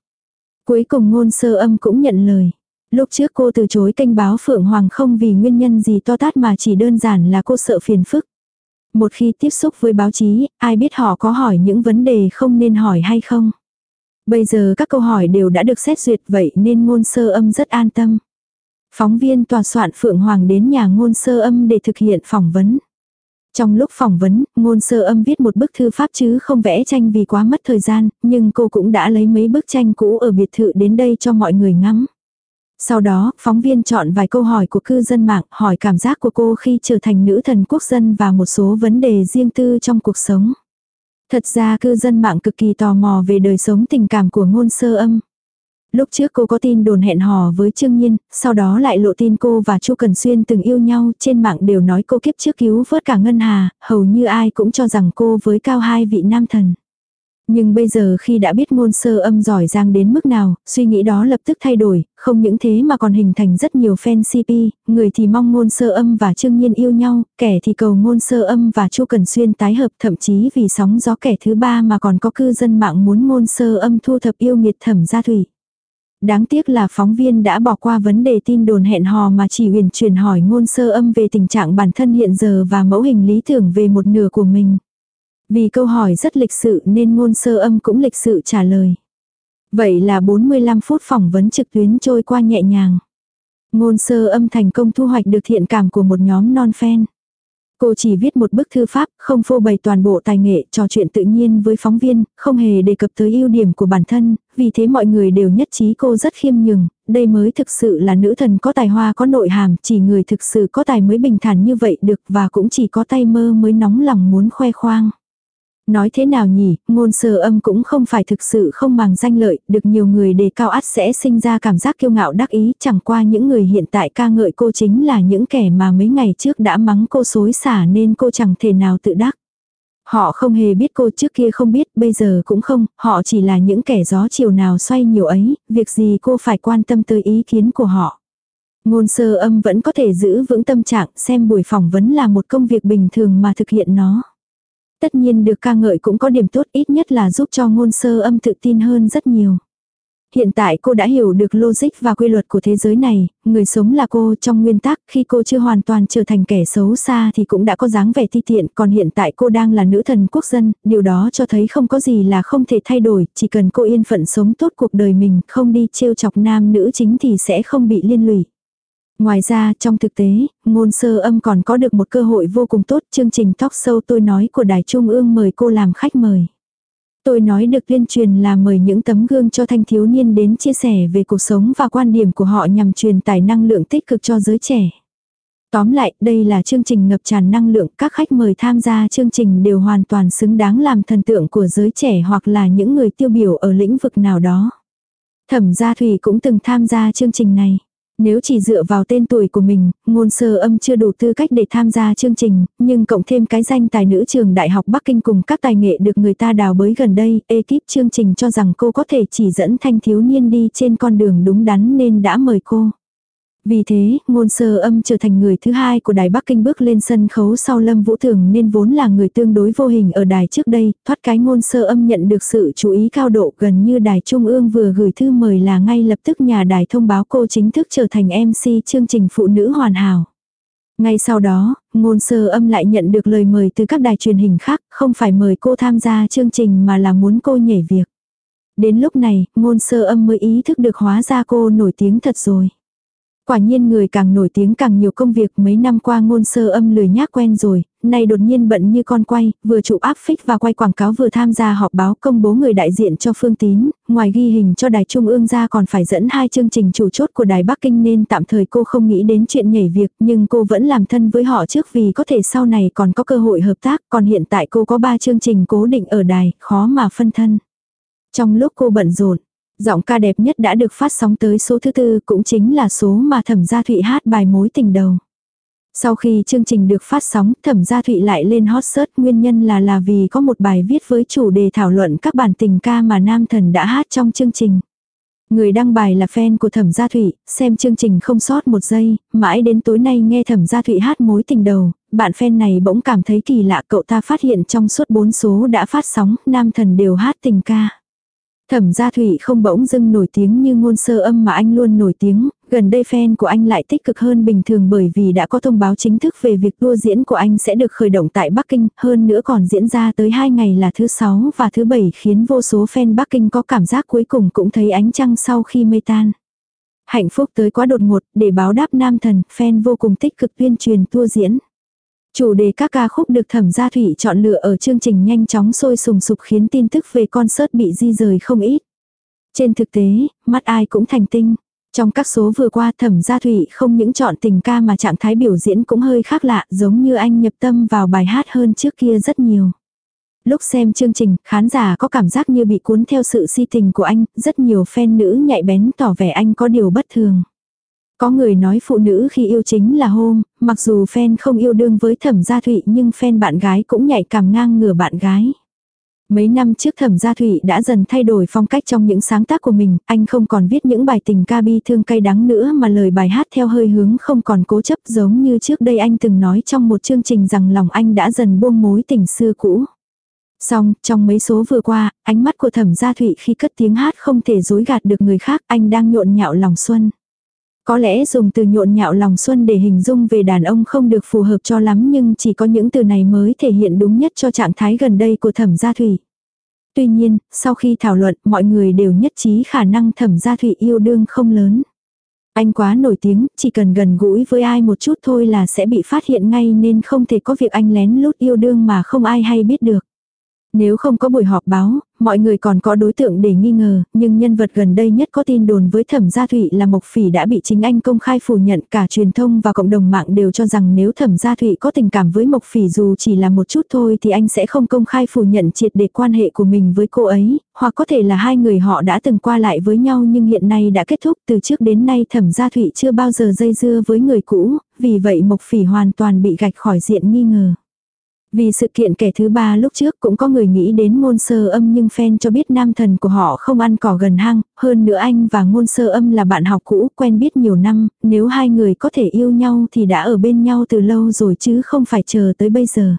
Cuối cùng ngôn sơ âm cũng nhận lời. Lúc trước cô từ chối kênh báo Phượng Hoàng không vì nguyên nhân gì to tát mà chỉ đơn giản là cô sợ phiền phức. Một khi tiếp xúc với báo chí, ai biết họ có hỏi những vấn đề không nên hỏi hay không. Bây giờ các câu hỏi đều đã được xét duyệt vậy nên ngôn sơ âm rất an tâm. Phóng viên tòa soạn Phượng Hoàng đến nhà ngôn sơ âm để thực hiện phỏng vấn. Trong lúc phỏng vấn, ngôn sơ âm viết một bức thư pháp chứ không vẽ tranh vì quá mất thời gian, nhưng cô cũng đã lấy mấy bức tranh cũ ở biệt thự đến đây cho mọi người ngắm. Sau đó, phóng viên chọn vài câu hỏi của cư dân mạng, hỏi cảm giác của cô khi trở thành nữ thần quốc dân và một số vấn đề riêng tư trong cuộc sống. Thật ra cư dân mạng cực kỳ tò mò về đời sống tình cảm của ngôn sơ âm. Lúc trước cô có tin đồn hẹn hò với Trương Nhiên, sau đó lại lộ tin cô và Chu Cần Xuyên từng yêu nhau, trên mạng đều nói cô kiếp trước cứu vớt cả Ngân Hà, hầu như ai cũng cho rằng cô với cao hai vị nam thần. Nhưng bây giờ khi đã biết ngôn sơ âm giỏi giang đến mức nào, suy nghĩ đó lập tức thay đổi, không những thế mà còn hình thành rất nhiều fan CP, người thì mong ngôn sơ âm và Trương Nhiên yêu nhau, kẻ thì cầu ngôn sơ âm và Chu Cần Xuyên tái hợp thậm chí vì sóng gió kẻ thứ ba mà còn có cư dân mạng muốn ngôn sơ âm thu thập yêu nghiệt thẩm gia thủy. Đáng tiếc là phóng viên đã bỏ qua vấn đề tin đồn hẹn hò mà chỉ huyền truyền hỏi ngôn sơ âm về tình trạng bản thân hiện giờ và mẫu hình lý tưởng về một nửa của mình. Vì câu hỏi rất lịch sự nên ngôn sơ âm cũng lịch sự trả lời. Vậy là 45 phút phỏng vấn trực tuyến trôi qua nhẹ nhàng. Ngôn sơ âm thành công thu hoạch được thiện cảm của một nhóm non fan. Cô chỉ viết một bức thư pháp, không phô bày toàn bộ tài nghệ, trò chuyện tự nhiên với phóng viên, không hề đề cập tới ưu điểm của bản thân, vì thế mọi người đều nhất trí cô rất khiêm nhường, đây mới thực sự là nữ thần có tài hoa có nội hàm, chỉ người thực sự có tài mới bình thản như vậy được và cũng chỉ có tay mơ mới nóng lòng muốn khoe khoang. Nói thế nào nhỉ, ngôn sơ âm cũng không phải thực sự không màng danh lợi, được nhiều người đề cao ắt sẽ sinh ra cảm giác kiêu ngạo đắc ý, chẳng qua những người hiện tại ca ngợi cô chính là những kẻ mà mấy ngày trước đã mắng cô xối xả nên cô chẳng thể nào tự đắc. Họ không hề biết cô trước kia không biết, bây giờ cũng không, họ chỉ là những kẻ gió chiều nào xoay nhiều ấy, việc gì cô phải quan tâm tới ý kiến của họ. Ngôn sơ âm vẫn có thể giữ vững tâm trạng xem buổi phỏng vấn là một công việc bình thường mà thực hiện nó. Tất nhiên được ca ngợi cũng có điểm tốt ít nhất là giúp cho ngôn sơ âm tự tin hơn rất nhiều. Hiện tại cô đã hiểu được logic và quy luật của thế giới này, người sống là cô trong nguyên tắc khi cô chưa hoàn toàn trở thành kẻ xấu xa thì cũng đã có dáng vẻ ti tiện còn hiện tại cô đang là nữ thần quốc dân, điều đó cho thấy không có gì là không thể thay đổi, chỉ cần cô yên phận sống tốt cuộc đời mình không đi trêu chọc nam nữ chính thì sẽ không bị liên lụy. Ngoài ra, trong thực tế, ngôn sơ âm còn có được một cơ hội vô cùng tốt chương trình talk show tôi nói của Đài Trung ương mời cô làm khách mời. Tôi nói được tuyên truyền là mời những tấm gương cho thanh thiếu niên đến chia sẻ về cuộc sống và quan điểm của họ nhằm truyền tải năng lượng tích cực cho giới trẻ. Tóm lại, đây là chương trình ngập tràn năng lượng, các khách mời tham gia chương trình đều hoàn toàn xứng đáng làm thần tượng của giới trẻ hoặc là những người tiêu biểu ở lĩnh vực nào đó. Thẩm Gia Thủy cũng từng tham gia chương trình này. Nếu chỉ dựa vào tên tuổi của mình, ngôn sơ âm chưa đủ tư cách để tham gia chương trình, nhưng cộng thêm cái danh tài nữ trường Đại học Bắc Kinh cùng các tài nghệ được người ta đào bới gần đây, ekip chương trình cho rằng cô có thể chỉ dẫn thanh thiếu niên đi trên con đường đúng đắn nên đã mời cô. Vì thế, ngôn sơ âm trở thành người thứ hai của đài Bắc Kinh bước lên sân khấu sau Lâm Vũ Thường nên vốn là người tương đối vô hình ở đài trước đây, thoát cái ngôn sơ âm nhận được sự chú ý cao độ gần như đài Trung ương vừa gửi thư mời là ngay lập tức nhà đài thông báo cô chính thức trở thành MC chương trình Phụ nữ hoàn hảo. Ngay sau đó, ngôn sơ âm lại nhận được lời mời từ các đài truyền hình khác, không phải mời cô tham gia chương trình mà là muốn cô nhảy việc. Đến lúc này, ngôn sơ âm mới ý thức được hóa ra cô nổi tiếng thật rồi. Quả nhiên người càng nổi tiếng càng nhiều công việc mấy năm qua ngôn sơ âm lười nhác quen rồi, nay đột nhiên bận như con quay, vừa chụp áp phích và quay quảng cáo vừa tham gia họp báo công bố người đại diện cho Phương Tín, ngoài ghi hình cho đài Trung ương ra còn phải dẫn hai chương trình chủ chốt của đài Bắc Kinh nên tạm thời cô không nghĩ đến chuyện nhảy việc nhưng cô vẫn làm thân với họ trước vì có thể sau này còn có cơ hội hợp tác còn hiện tại cô có ba chương trình cố định ở đài, khó mà phân thân. Trong lúc cô bận rộn, Giọng ca đẹp nhất đã được phát sóng tới số thứ tư cũng chính là số mà Thẩm Gia Thụy hát bài mối tình đầu. Sau khi chương trình được phát sóng, Thẩm Gia Thụy lại lên hot search nguyên nhân là là vì có một bài viết với chủ đề thảo luận các bản tình ca mà nam thần đã hát trong chương trình. Người đăng bài là fan của Thẩm Gia Thụy, xem chương trình không sót một giây, mãi đến tối nay nghe Thẩm Gia Thụy hát mối tình đầu, bạn fan này bỗng cảm thấy kỳ lạ cậu ta phát hiện trong suốt bốn số đã phát sóng, nam thần đều hát tình ca. Thẩm gia thủy không bỗng dưng nổi tiếng như ngôn sơ âm mà anh luôn nổi tiếng, gần đây fan của anh lại tích cực hơn bình thường bởi vì đã có thông báo chính thức về việc đua diễn của anh sẽ được khởi động tại Bắc Kinh, hơn nữa còn diễn ra tới hai ngày là thứ sáu và thứ bảy khiến vô số fan Bắc Kinh có cảm giác cuối cùng cũng thấy ánh trăng sau khi mây tan. Hạnh phúc tới quá đột ngột, để báo đáp nam thần, fan vô cùng tích cực tuyên truyền tour diễn. Chủ đề các ca khúc được thẩm gia thủy chọn lựa ở chương trình nhanh chóng sôi sùng sục khiến tin tức về concert bị di rời không ít. Trên thực tế, mắt ai cũng thành tinh. Trong các số vừa qua thẩm gia thủy không những chọn tình ca mà trạng thái biểu diễn cũng hơi khác lạ giống như anh nhập tâm vào bài hát hơn trước kia rất nhiều. Lúc xem chương trình, khán giả có cảm giác như bị cuốn theo sự si tình của anh, rất nhiều fan nữ nhạy bén tỏ vẻ anh có điều bất thường. Có người nói phụ nữ khi yêu chính là hôn, mặc dù fan không yêu đương với thẩm gia thụy nhưng fan bạn gái cũng nhạy cảm ngang ngửa bạn gái. Mấy năm trước thẩm gia thụy đã dần thay đổi phong cách trong những sáng tác của mình, anh không còn viết những bài tình ca bi thương cay đắng nữa mà lời bài hát theo hơi hướng không còn cố chấp giống như trước đây anh từng nói trong một chương trình rằng lòng anh đã dần buông mối tình xưa cũ. Xong, trong mấy số vừa qua, ánh mắt của thẩm gia thụy khi cất tiếng hát không thể dối gạt được người khác, anh đang nhộn nhạo lòng xuân. Có lẽ dùng từ nhộn nhạo lòng xuân để hình dung về đàn ông không được phù hợp cho lắm nhưng chỉ có những từ này mới thể hiện đúng nhất cho trạng thái gần đây của thẩm gia thủy. Tuy nhiên, sau khi thảo luận mọi người đều nhất trí khả năng thẩm gia thủy yêu đương không lớn. Anh quá nổi tiếng, chỉ cần gần gũi với ai một chút thôi là sẽ bị phát hiện ngay nên không thể có việc anh lén lút yêu đương mà không ai hay biết được. Nếu không có buổi họp báo, mọi người còn có đối tượng để nghi ngờ, nhưng nhân vật gần đây nhất có tin đồn với thẩm gia thụy là Mộc Phỉ đã bị chính anh công khai phủ nhận cả truyền thông và cộng đồng mạng đều cho rằng nếu thẩm gia thụy có tình cảm với Mộc Phỉ dù chỉ là một chút thôi thì anh sẽ không công khai phủ nhận triệt để quan hệ của mình với cô ấy, hoặc có thể là hai người họ đã từng qua lại với nhau nhưng hiện nay đã kết thúc từ trước đến nay thẩm gia thụy chưa bao giờ dây dưa với người cũ, vì vậy Mộc Phỉ hoàn toàn bị gạch khỏi diện nghi ngờ. Vì sự kiện kẻ thứ ba lúc trước cũng có người nghĩ đến ngôn sơ âm nhưng fan cho biết nam thần của họ không ăn cỏ gần hang, hơn nữa anh và ngôn sơ âm là bạn học cũ quen biết nhiều năm, nếu hai người có thể yêu nhau thì đã ở bên nhau từ lâu rồi chứ không phải chờ tới bây giờ.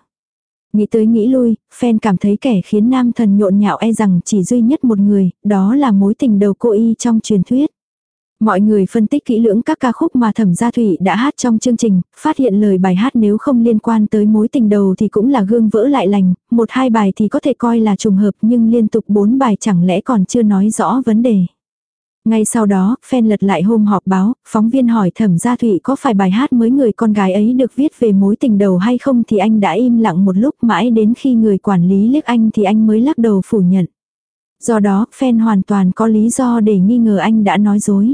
Nghĩ tới nghĩ lui, fan cảm thấy kẻ khiến nam thần nhộn nhạo e rằng chỉ duy nhất một người, đó là mối tình đầu cô y trong truyền thuyết. Mọi người phân tích kỹ lưỡng các ca khúc mà Thẩm Gia Thủy đã hát trong chương trình, phát hiện lời bài hát nếu không liên quan tới mối tình đầu thì cũng là gương vỡ lại lành, một hai bài thì có thể coi là trùng hợp nhưng liên tục bốn bài chẳng lẽ còn chưa nói rõ vấn đề. Ngay sau đó, fan lật lại hôm họp báo, phóng viên hỏi Thẩm Gia Thụy có phải bài hát mới người con gái ấy được viết về mối tình đầu hay không thì anh đã im lặng một lúc mãi đến khi người quản lý liếc anh thì anh mới lắc đầu phủ nhận. Do đó, fan hoàn toàn có lý do để nghi ngờ anh đã nói dối.